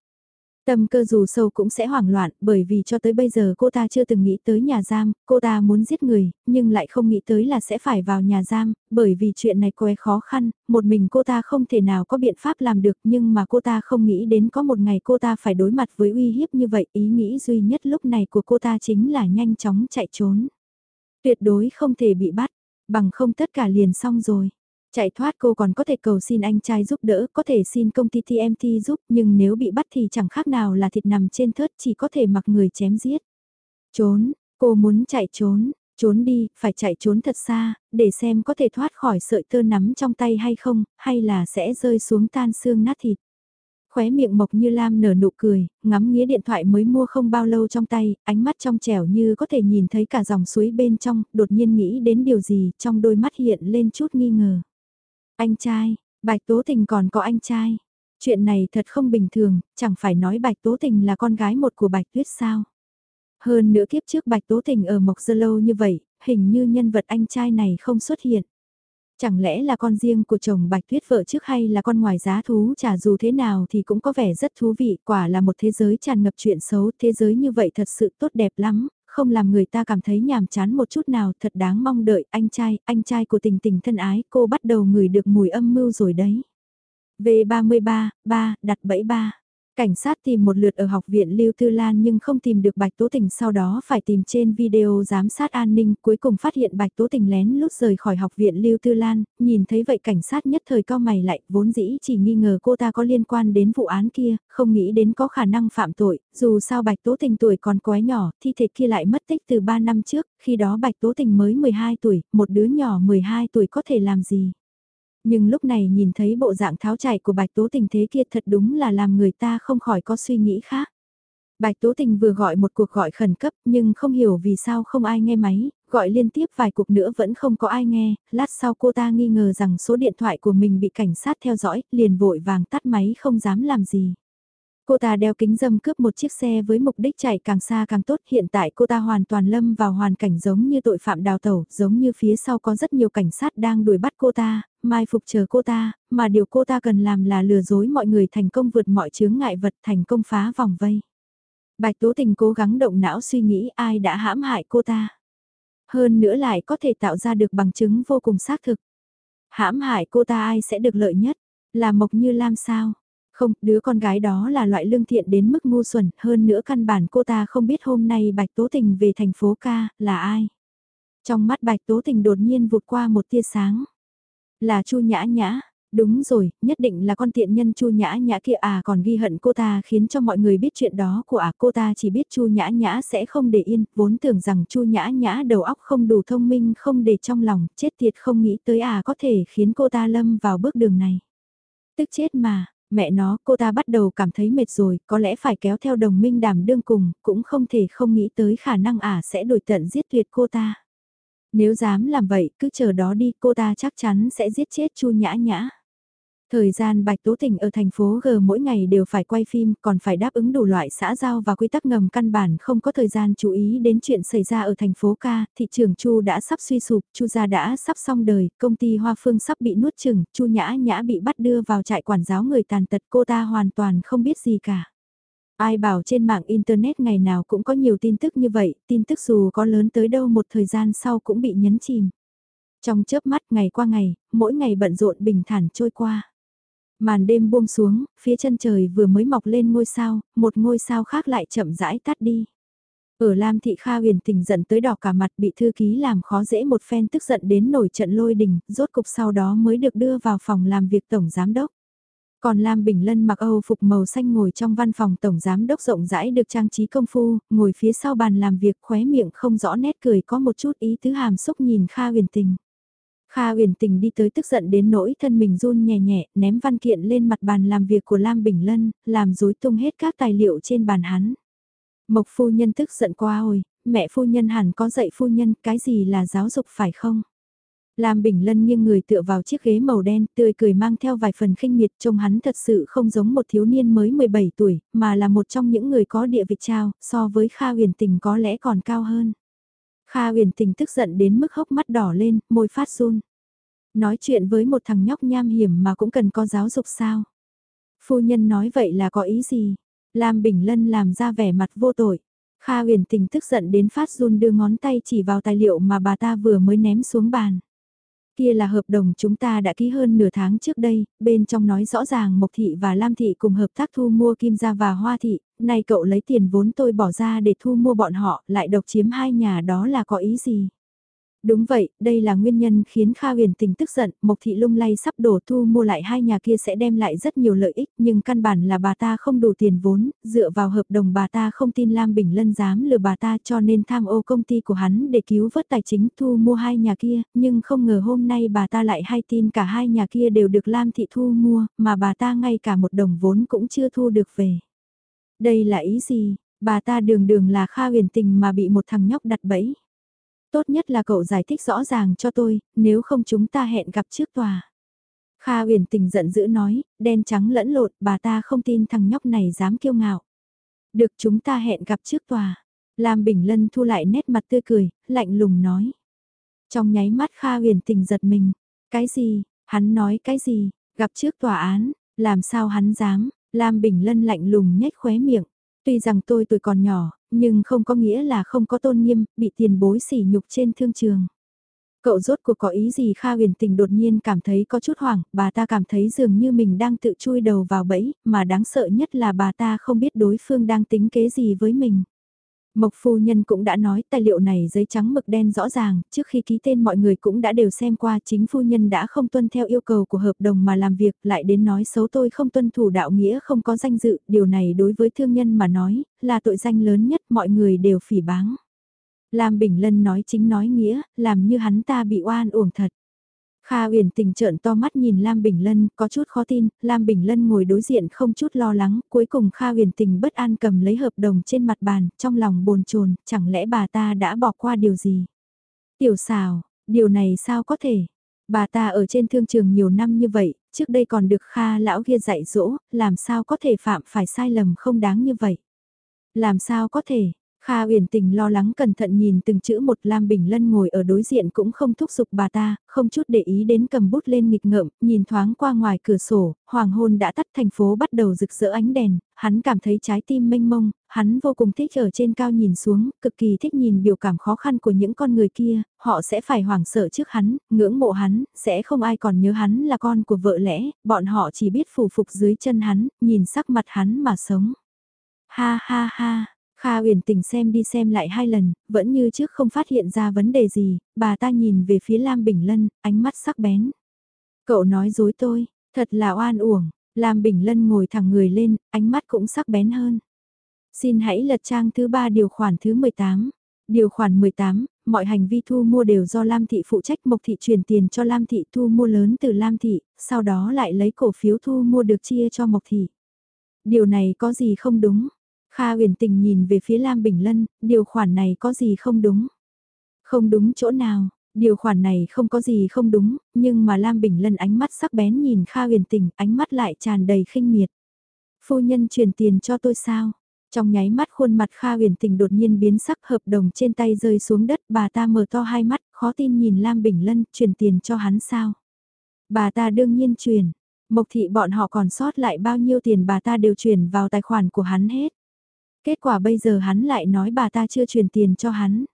Tâm cơ dù sâu cũng sẽ hoảng loạn bởi vì cho tới bây giờ cô ta chưa từng nghĩ tới nhà giam, cô ta muốn giết người, nhưng lại không nghĩ tới là sẽ phải vào nhà giam, bởi vì chuyện này quá khó khăn, một mình cô ta không thể nào có biện pháp làm được nhưng mà cô ta không nghĩ đến có một ngày cô ta phải đối mặt với uy hiếp như vậy, ý nghĩ duy nhất lúc này của cô ta chính là nhanh chóng chạy trốn. Tuyệt đối không thể bị bắt, bằng không tất cả liền xong rồi. Chạy thoát cô còn có thể cầu xin anh trai giúp đỡ, có thể xin công ty TMT giúp, nhưng nếu bị bắt thì chẳng khác nào là thịt nằm trên thớt chỉ có thể mặc người chém giết. Trốn, cô muốn chạy trốn, trốn đi, phải chạy trốn thật xa, để xem có thể thoát khỏi sợi tơ nắm trong tay hay không, hay là sẽ rơi xuống tan xương nát thịt. Khóe miệng mộc như lam nở nụ cười, ngắm nghĩa điện thoại mới mua không bao lâu trong tay, ánh mắt trong trẻo như có thể nhìn thấy cả dòng suối bên trong, đột nhiên nghĩ đến điều gì, trong đôi mắt hiện lên chút nghi ngờ. Anh trai, Bạch Tố Tình còn có anh trai. Chuyện này thật không bình thường, chẳng phải nói Bạch Tố Tình là con gái một của Bạch Tuyết sao. Hơn nữa kiếp trước Bạch Tố Tình ở Mộc Dơ Lâu như vậy, hình như nhân vật anh trai này không xuất hiện. Chẳng lẽ là con riêng của chồng Bạch Tuyết vợ trước hay là con ngoài giá thú chả dù thế nào thì cũng có vẻ rất thú vị, quả là một thế giới tràn ngập chuyện xấu, thế giới như vậy thật sự tốt đẹp lắm, không làm người ta cảm thấy nhàm chán một chút nào thật đáng mong đợi anh trai, anh trai của tình tình thân ái cô bắt đầu ngửi được mùi âm mưu rồi đấy. V33, 3, đặt bẫy 3. Cảnh sát tìm một lượt ở học viện Lưu Tư Lan nhưng không tìm được Bạch Tố Tình sau đó phải tìm trên video giám sát an ninh cuối cùng phát hiện Bạch Tố Tình lén lút rời khỏi học viện Lưu Tư Lan, nhìn thấy vậy cảnh sát nhất thời cao mày lại, vốn dĩ chỉ nghi ngờ cô ta có liên quan đến vụ án kia, không nghĩ đến có khả năng phạm tội, dù sao Bạch Tố Tình tuổi còn quá nhỏ, thi thể kia lại mất tích từ 3 năm trước, khi đó Bạch Tố Tình mới 12 tuổi, một đứa nhỏ 12 tuổi có thể làm gì? Nhưng lúc này nhìn thấy bộ dạng tháo chạy của Bạch Tố Tình thế kia thật đúng là làm người ta không khỏi có suy nghĩ khác. Bạch Tố Tình vừa gọi một cuộc gọi khẩn cấp nhưng không hiểu vì sao không ai nghe máy, gọi liên tiếp vài cuộc nữa vẫn không có ai nghe, lát sau cô ta nghi ngờ rằng số điện thoại của mình bị cảnh sát theo dõi, liền vội vàng tắt máy không dám làm gì. Cô ta đeo kính dâm cướp một chiếc xe với mục đích chạy càng xa càng tốt. Hiện tại cô ta hoàn toàn lâm vào hoàn cảnh giống như tội phạm đào tẩu, giống như phía sau có rất nhiều cảnh sát đang đuổi bắt cô ta, mai phục chờ cô ta, mà điều cô ta cần làm là lừa dối mọi người thành công vượt mọi chướng ngại vật thành công phá vòng vây. Bạch Tố Tình cố gắng động não suy nghĩ ai đã hãm hại cô ta. Hơn nữa lại có thể tạo ra được bằng chứng vô cùng xác thực. Hãm hại cô ta ai sẽ được lợi nhất? Là Mộc Như Lam sao? Không, đứa con gái đó là loại lương thiện đến mức ngu xuẩn, hơn nữa căn bản cô ta không biết hôm nay Bạch Tố Tình về thành phố ca, là ai. Trong mắt Bạch Tố Tình đột nhiên vụt qua một tia sáng. Là Chu Nhã Nhã, Đúng rồi, nhất định là con tiện nhân Chu Nhã Nhã kia à còn ghi hận cô ta khiến cho mọi người biết chuyện đó của à cô ta chỉ biết Chu Nhã Nhã sẽ không để yên, vốn tưởng rằng Chu Nhã Nhã đầu óc không đủ thông minh không để trong lòng, chết tiệt không nghĩ tới à có thể khiến cô ta lâm vào bước đường này. Tức chết mà, mẹ nó cô ta bắt đầu cảm thấy mệt rồi, có lẽ phải kéo theo đồng minh đảm đương cùng, cũng không thể không nghĩ tới khả năng ả à sẽ đổi tận giết tuyệt cô ta. Nếu dám làm vậy, cứ chờ đó đi, cô ta chắc chắn sẽ giết chết Chu Nhã Nhã. Thời gian Bạch Tố Tình ở thành phố G mỗi ngày đều phải quay phim, còn phải đáp ứng đủ loại xã giao và quy tắc ngầm căn bản không có thời gian chú ý đến chuyện xảy ra ở thành phố K, thị trường Chu đã sắp suy sụp, Chu gia đã sắp xong đời, công ty Hoa Phương sắp bị nuốt chừng, Chu Nhã Nhã bị bắt đưa vào trại quản giáo người tàn tật, cô ta hoàn toàn không biết gì cả. Ai bảo trên mạng Internet ngày nào cũng có nhiều tin tức như vậy, tin tức dù có lớn tới đâu một thời gian sau cũng bị nhấn chìm. Trong chớp mắt ngày qua ngày, mỗi ngày bận rộn bình thản trôi qua. Màn đêm buông xuống, phía chân trời vừa mới mọc lên ngôi sao, một ngôi sao khác lại chậm rãi tắt đi. Ở Lam Thị Kha huyền tình giận tới đỏ cả mặt bị thư ký làm khó dễ một phen tức giận đến nổi trận lôi đình, rốt cục sau đó mới được đưa vào phòng làm việc tổng giám đốc. Còn Lam Bình Lân mặc Âu phục màu xanh ngồi trong văn phòng tổng giám đốc rộng rãi được trang trí công phu, ngồi phía sau bàn làm việc khóe miệng không rõ nét cười có một chút ý tứ hàm xúc nhìn Kha huyền tình. Kha huyền tình đi tới tức giận đến nỗi thân mình run nhẹ nhẹ, ném văn kiện lên mặt bàn làm việc của Lam Bình Lân, làm rối tung hết các tài liệu trên bàn hắn. Mộc phu nhân tức giận quá ôi, mẹ phu nhân hẳn có dạy phu nhân cái gì là giáo dục phải không? Lam Bình Lân nghiêng người tựa vào chiếc ghế màu đen, tươi cười mang theo vài phần khinh miệt trông hắn thật sự không giống một thiếu niên mới 17 tuổi, mà là một trong những người có địa vị trao, so với Kha huyền tình có lẽ còn cao hơn. Kha huyền tình tức giận đến mức hốc mắt đỏ lên, môi phát run. Nói chuyện với một thằng nhóc nham hiểm mà cũng cần có giáo dục sao? Phu nhân nói vậy là có ý gì? Lam Bình Lân làm ra vẻ mặt vô tội. Kha huyền tình tức giận đến phát run đưa ngón tay chỉ vào tài liệu mà bà ta vừa mới ném xuống bàn. Kia là hợp đồng chúng ta đã ký hơn nửa tháng trước đây, bên trong nói rõ ràng Mộc Thị và Lam Thị cùng hợp tác thu mua Kim Gia và Hoa Thị, nay cậu lấy tiền vốn tôi bỏ ra để thu mua bọn họ, lại độc chiếm hai nhà đó là có ý gì? Đúng vậy, đây là nguyên nhân khiến Kha huyền tình tức giận, Mộc Thị lung lay sắp đổ thu mua lại hai nhà kia sẽ đem lại rất nhiều lợi ích nhưng căn bản là bà ta không đủ tiền vốn, dựa vào hợp đồng bà ta không tin Lam Bình Lân dám lừa bà ta cho nên tham ô công ty của hắn để cứu vớt tài chính thu mua hai nhà kia, nhưng không ngờ hôm nay bà ta lại hay tin cả hai nhà kia đều được Lam Thị thu mua, mà bà ta ngay cả một đồng vốn cũng chưa thu được về. Đây là ý gì? Bà ta đường đường là Kha huyền tình mà bị một thằng nhóc đặt bẫy. Tốt nhất là cậu giải thích rõ ràng cho tôi, nếu không chúng ta hẹn gặp trước tòa. Kha huyền tình giận dữ nói, đen trắng lẫn lộn, bà ta không tin thằng nhóc này dám kiêu ngạo. Được chúng ta hẹn gặp trước tòa. Lam Bình Lân thu lại nét mặt tươi cười, lạnh lùng nói. Trong nháy mắt Kha huyền tình giật mình. Cái gì, hắn nói cái gì, gặp trước tòa án, làm sao hắn dám, Lam Bình Lân lạnh lùng nhếch khóe miệng. Tuy rằng tôi tuổi còn nhỏ, nhưng không có nghĩa là không có tôn nghiêm, bị tiền bối sỉ nhục trên thương trường. Cậu rốt cuộc có ý gì Kha huyền tình đột nhiên cảm thấy có chút hoảng, bà ta cảm thấy dường như mình đang tự chui đầu vào bẫy, mà đáng sợ nhất là bà ta không biết đối phương đang tính kế gì với mình. Mộc phu nhân cũng đã nói tài liệu này giấy trắng mực đen rõ ràng, trước khi ký tên mọi người cũng đã đều xem qua chính phu nhân đã không tuân theo yêu cầu của hợp đồng mà làm việc lại đến nói xấu tôi không tuân thủ đạo nghĩa không có danh dự, điều này đối với thương nhân mà nói, là tội danh lớn nhất mọi người đều phỉ báng. Lam Bình Lân nói chính nói nghĩa, làm như hắn ta bị oan uổng thật. Kha uyển tình trợn to mắt nhìn Lam Bình Lân, có chút khó tin, Lam Bình Lân ngồi đối diện không chút lo lắng, cuối cùng Kha uyển tình bất an cầm lấy hợp đồng trên mặt bàn, trong lòng bồn chồn, chẳng lẽ bà ta đã bỏ qua điều gì? Tiểu xào, điều này sao có thể? Bà ta ở trên thương trường nhiều năm như vậy, trước đây còn được Kha lão kia dạy dỗ, làm sao có thể phạm phải sai lầm không đáng như vậy? Làm sao có thể, Kha uyển tình lo lắng cẩn thận nhìn từng chữ một Lam Bình Lân ngồi ở đối diện cũng không thúc giục bà ta, không chút để ý đến cầm bút lên nghịch ngợm, nhìn thoáng qua ngoài cửa sổ, hoàng hôn đã tắt thành phố bắt đầu rực rỡ ánh đèn, hắn cảm thấy trái tim mênh mông, hắn vô cùng thích ở trên cao nhìn xuống, cực kỳ thích nhìn biểu cảm khó khăn của những con người kia, họ sẽ phải hoảng sợ trước hắn, ngưỡng mộ hắn, sẽ không ai còn nhớ hắn là con của vợ lẽ, bọn họ chỉ biết phủ phục dưới chân hắn, nhìn sắc mặt hắn mà sống. Ha ha ha, Kha uyển tình xem đi xem lại hai lần, vẫn như trước không phát hiện ra vấn đề gì, bà ta nhìn về phía Lam Bình Lân, ánh mắt sắc bén. Cậu nói dối tôi, Thật là oan uổng, Lam Bình Lân ngồi thẳng người lên, ánh mắt cũng sắc bén hơn. Xin hãy lật trang thứ ba điều khoản thứ 18. Điều khoản 18, mọi hành vi thu mua đều do Lam Thị phụ trách Mộc Thị chuyển tiền cho Lam Thị thu mua lớn từ Lam Thị, sau đó lại lấy cổ phiếu thu mua được chia cho Mộc Thị. Điều này có gì không đúng? Kha huyền tình nhìn về phía Lam Bình Lân, điều khoản này có gì không đúng? Không đúng chỗ nào, điều khoản này không có gì không đúng, nhưng mà Lam Bình Lân ánh mắt sắc bén nhìn Kha huyền tình, ánh mắt lại tràn đầy khinh miệt. Phu nhân truyền tiền cho tôi sao? Trong nháy mắt khuôn mặt Kha huyền tình đột nhiên biến sắc hợp đồng trên tay rơi xuống đất bà ta mở to hai mắt khó tin nhìn Lam Bình Lân truyền tiền cho hắn sao. Bà ta đương nhiên truyền, mộc thị bọn họ còn sót lại bao nhiêu tiền bà ta đều chuyển vào tài khoản của hắn hết. Kết quả bây giờ hắn lại nói bà ta chưa truyền tiền cho hắn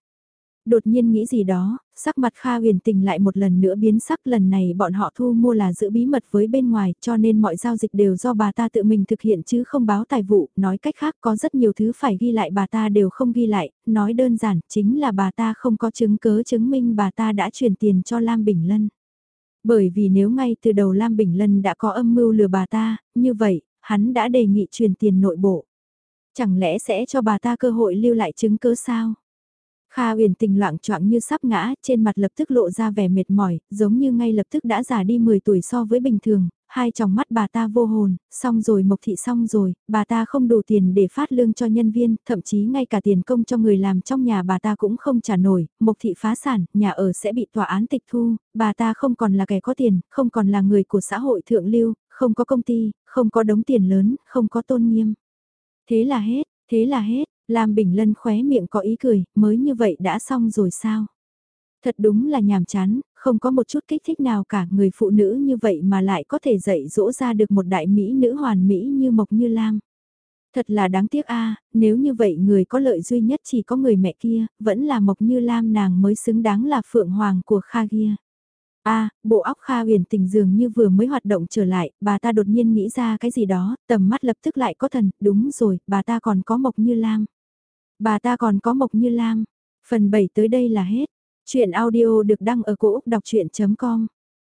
đột nhiên nghĩ gì đó, sắc mặt Kha huyền tình lại một lần nữa biến sắc lần này bọn họ thu mua là giữ bí mật với bên ngoài cho nên mọi giao dịch đều do bà ta tự mình thực hiện chứ không báo tài vụ, nói cách khác có rất nhiều thứ phải ghi lại bà ta đều không ghi lại, nói đơn giản chính là bà ta không có chứng cớ chứng minh bà ta đã chuyển tiền cho Lam Bình Lân. Bởi vì nếu ngay từ đầu Lam Bình Lân đã có âm mưu lừa bà ta, như vậy, hắn đã đề nghị truyền tiền nội bộ. Chẳng lẽ sẽ cho bà ta cơ hội lưu lại chứng cứ sao? Kha huyền tình loạn choạng như sắp ngã, trên mặt lập tức lộ ra vẻ mệt mỏi, giống như ngay lập tức đã già đi 10 tuổi so với bình thường, hai tròng mắt bà ta vô hồn, xong rồi mộc thị xong rồi, bà ta không đủ tiền để phát lương cho nhân viên, thậm chí ngay cả tiền công cho người làm trong nhà bà ta cũng không trả nổi, mộc thị phá sản, nhà ở sẽ bị tòa án tịch thu, bà ta không còn là kẻ có tiền, không còn là người của xã hội thượng lưu, không có công ty, không có đống tiền lớn, không có tôn nghiêm. Thế là hết, thế là hết, Lam Bình Lân khóe miệng có ý cười, mới như vậy đã xong rồi sao? Thật đúng là nhàm chán, không có một chút kích thích nào cả người phụ nữ như vậy mà lại có thể dạy dỗ ra được một đại mỹ nữ hoàn mỹ như Mộc Như Lam. Thật là đáng tiếc a nếu như vậy người có lợi duy nhất chỉ có người mẹ kia, vẫn là Mộc Như Lam nàng mới xứng đáng là phượng hoàng của Kha Gia a bộ óc Kha huyền tình dường như vừa mới hoạt động trở lại, bà ta đột nhiên nghĩ ra cái gì đó, tầm mắt lập tức lại có thần, đúng rồi, bà ta còn có Mộc Như Lam. Bà ta còn có Mộc Như Lam. Phần 7 tới đây là hết. Chuyện audio được đăng ở cổ Úc đọc chuyện.com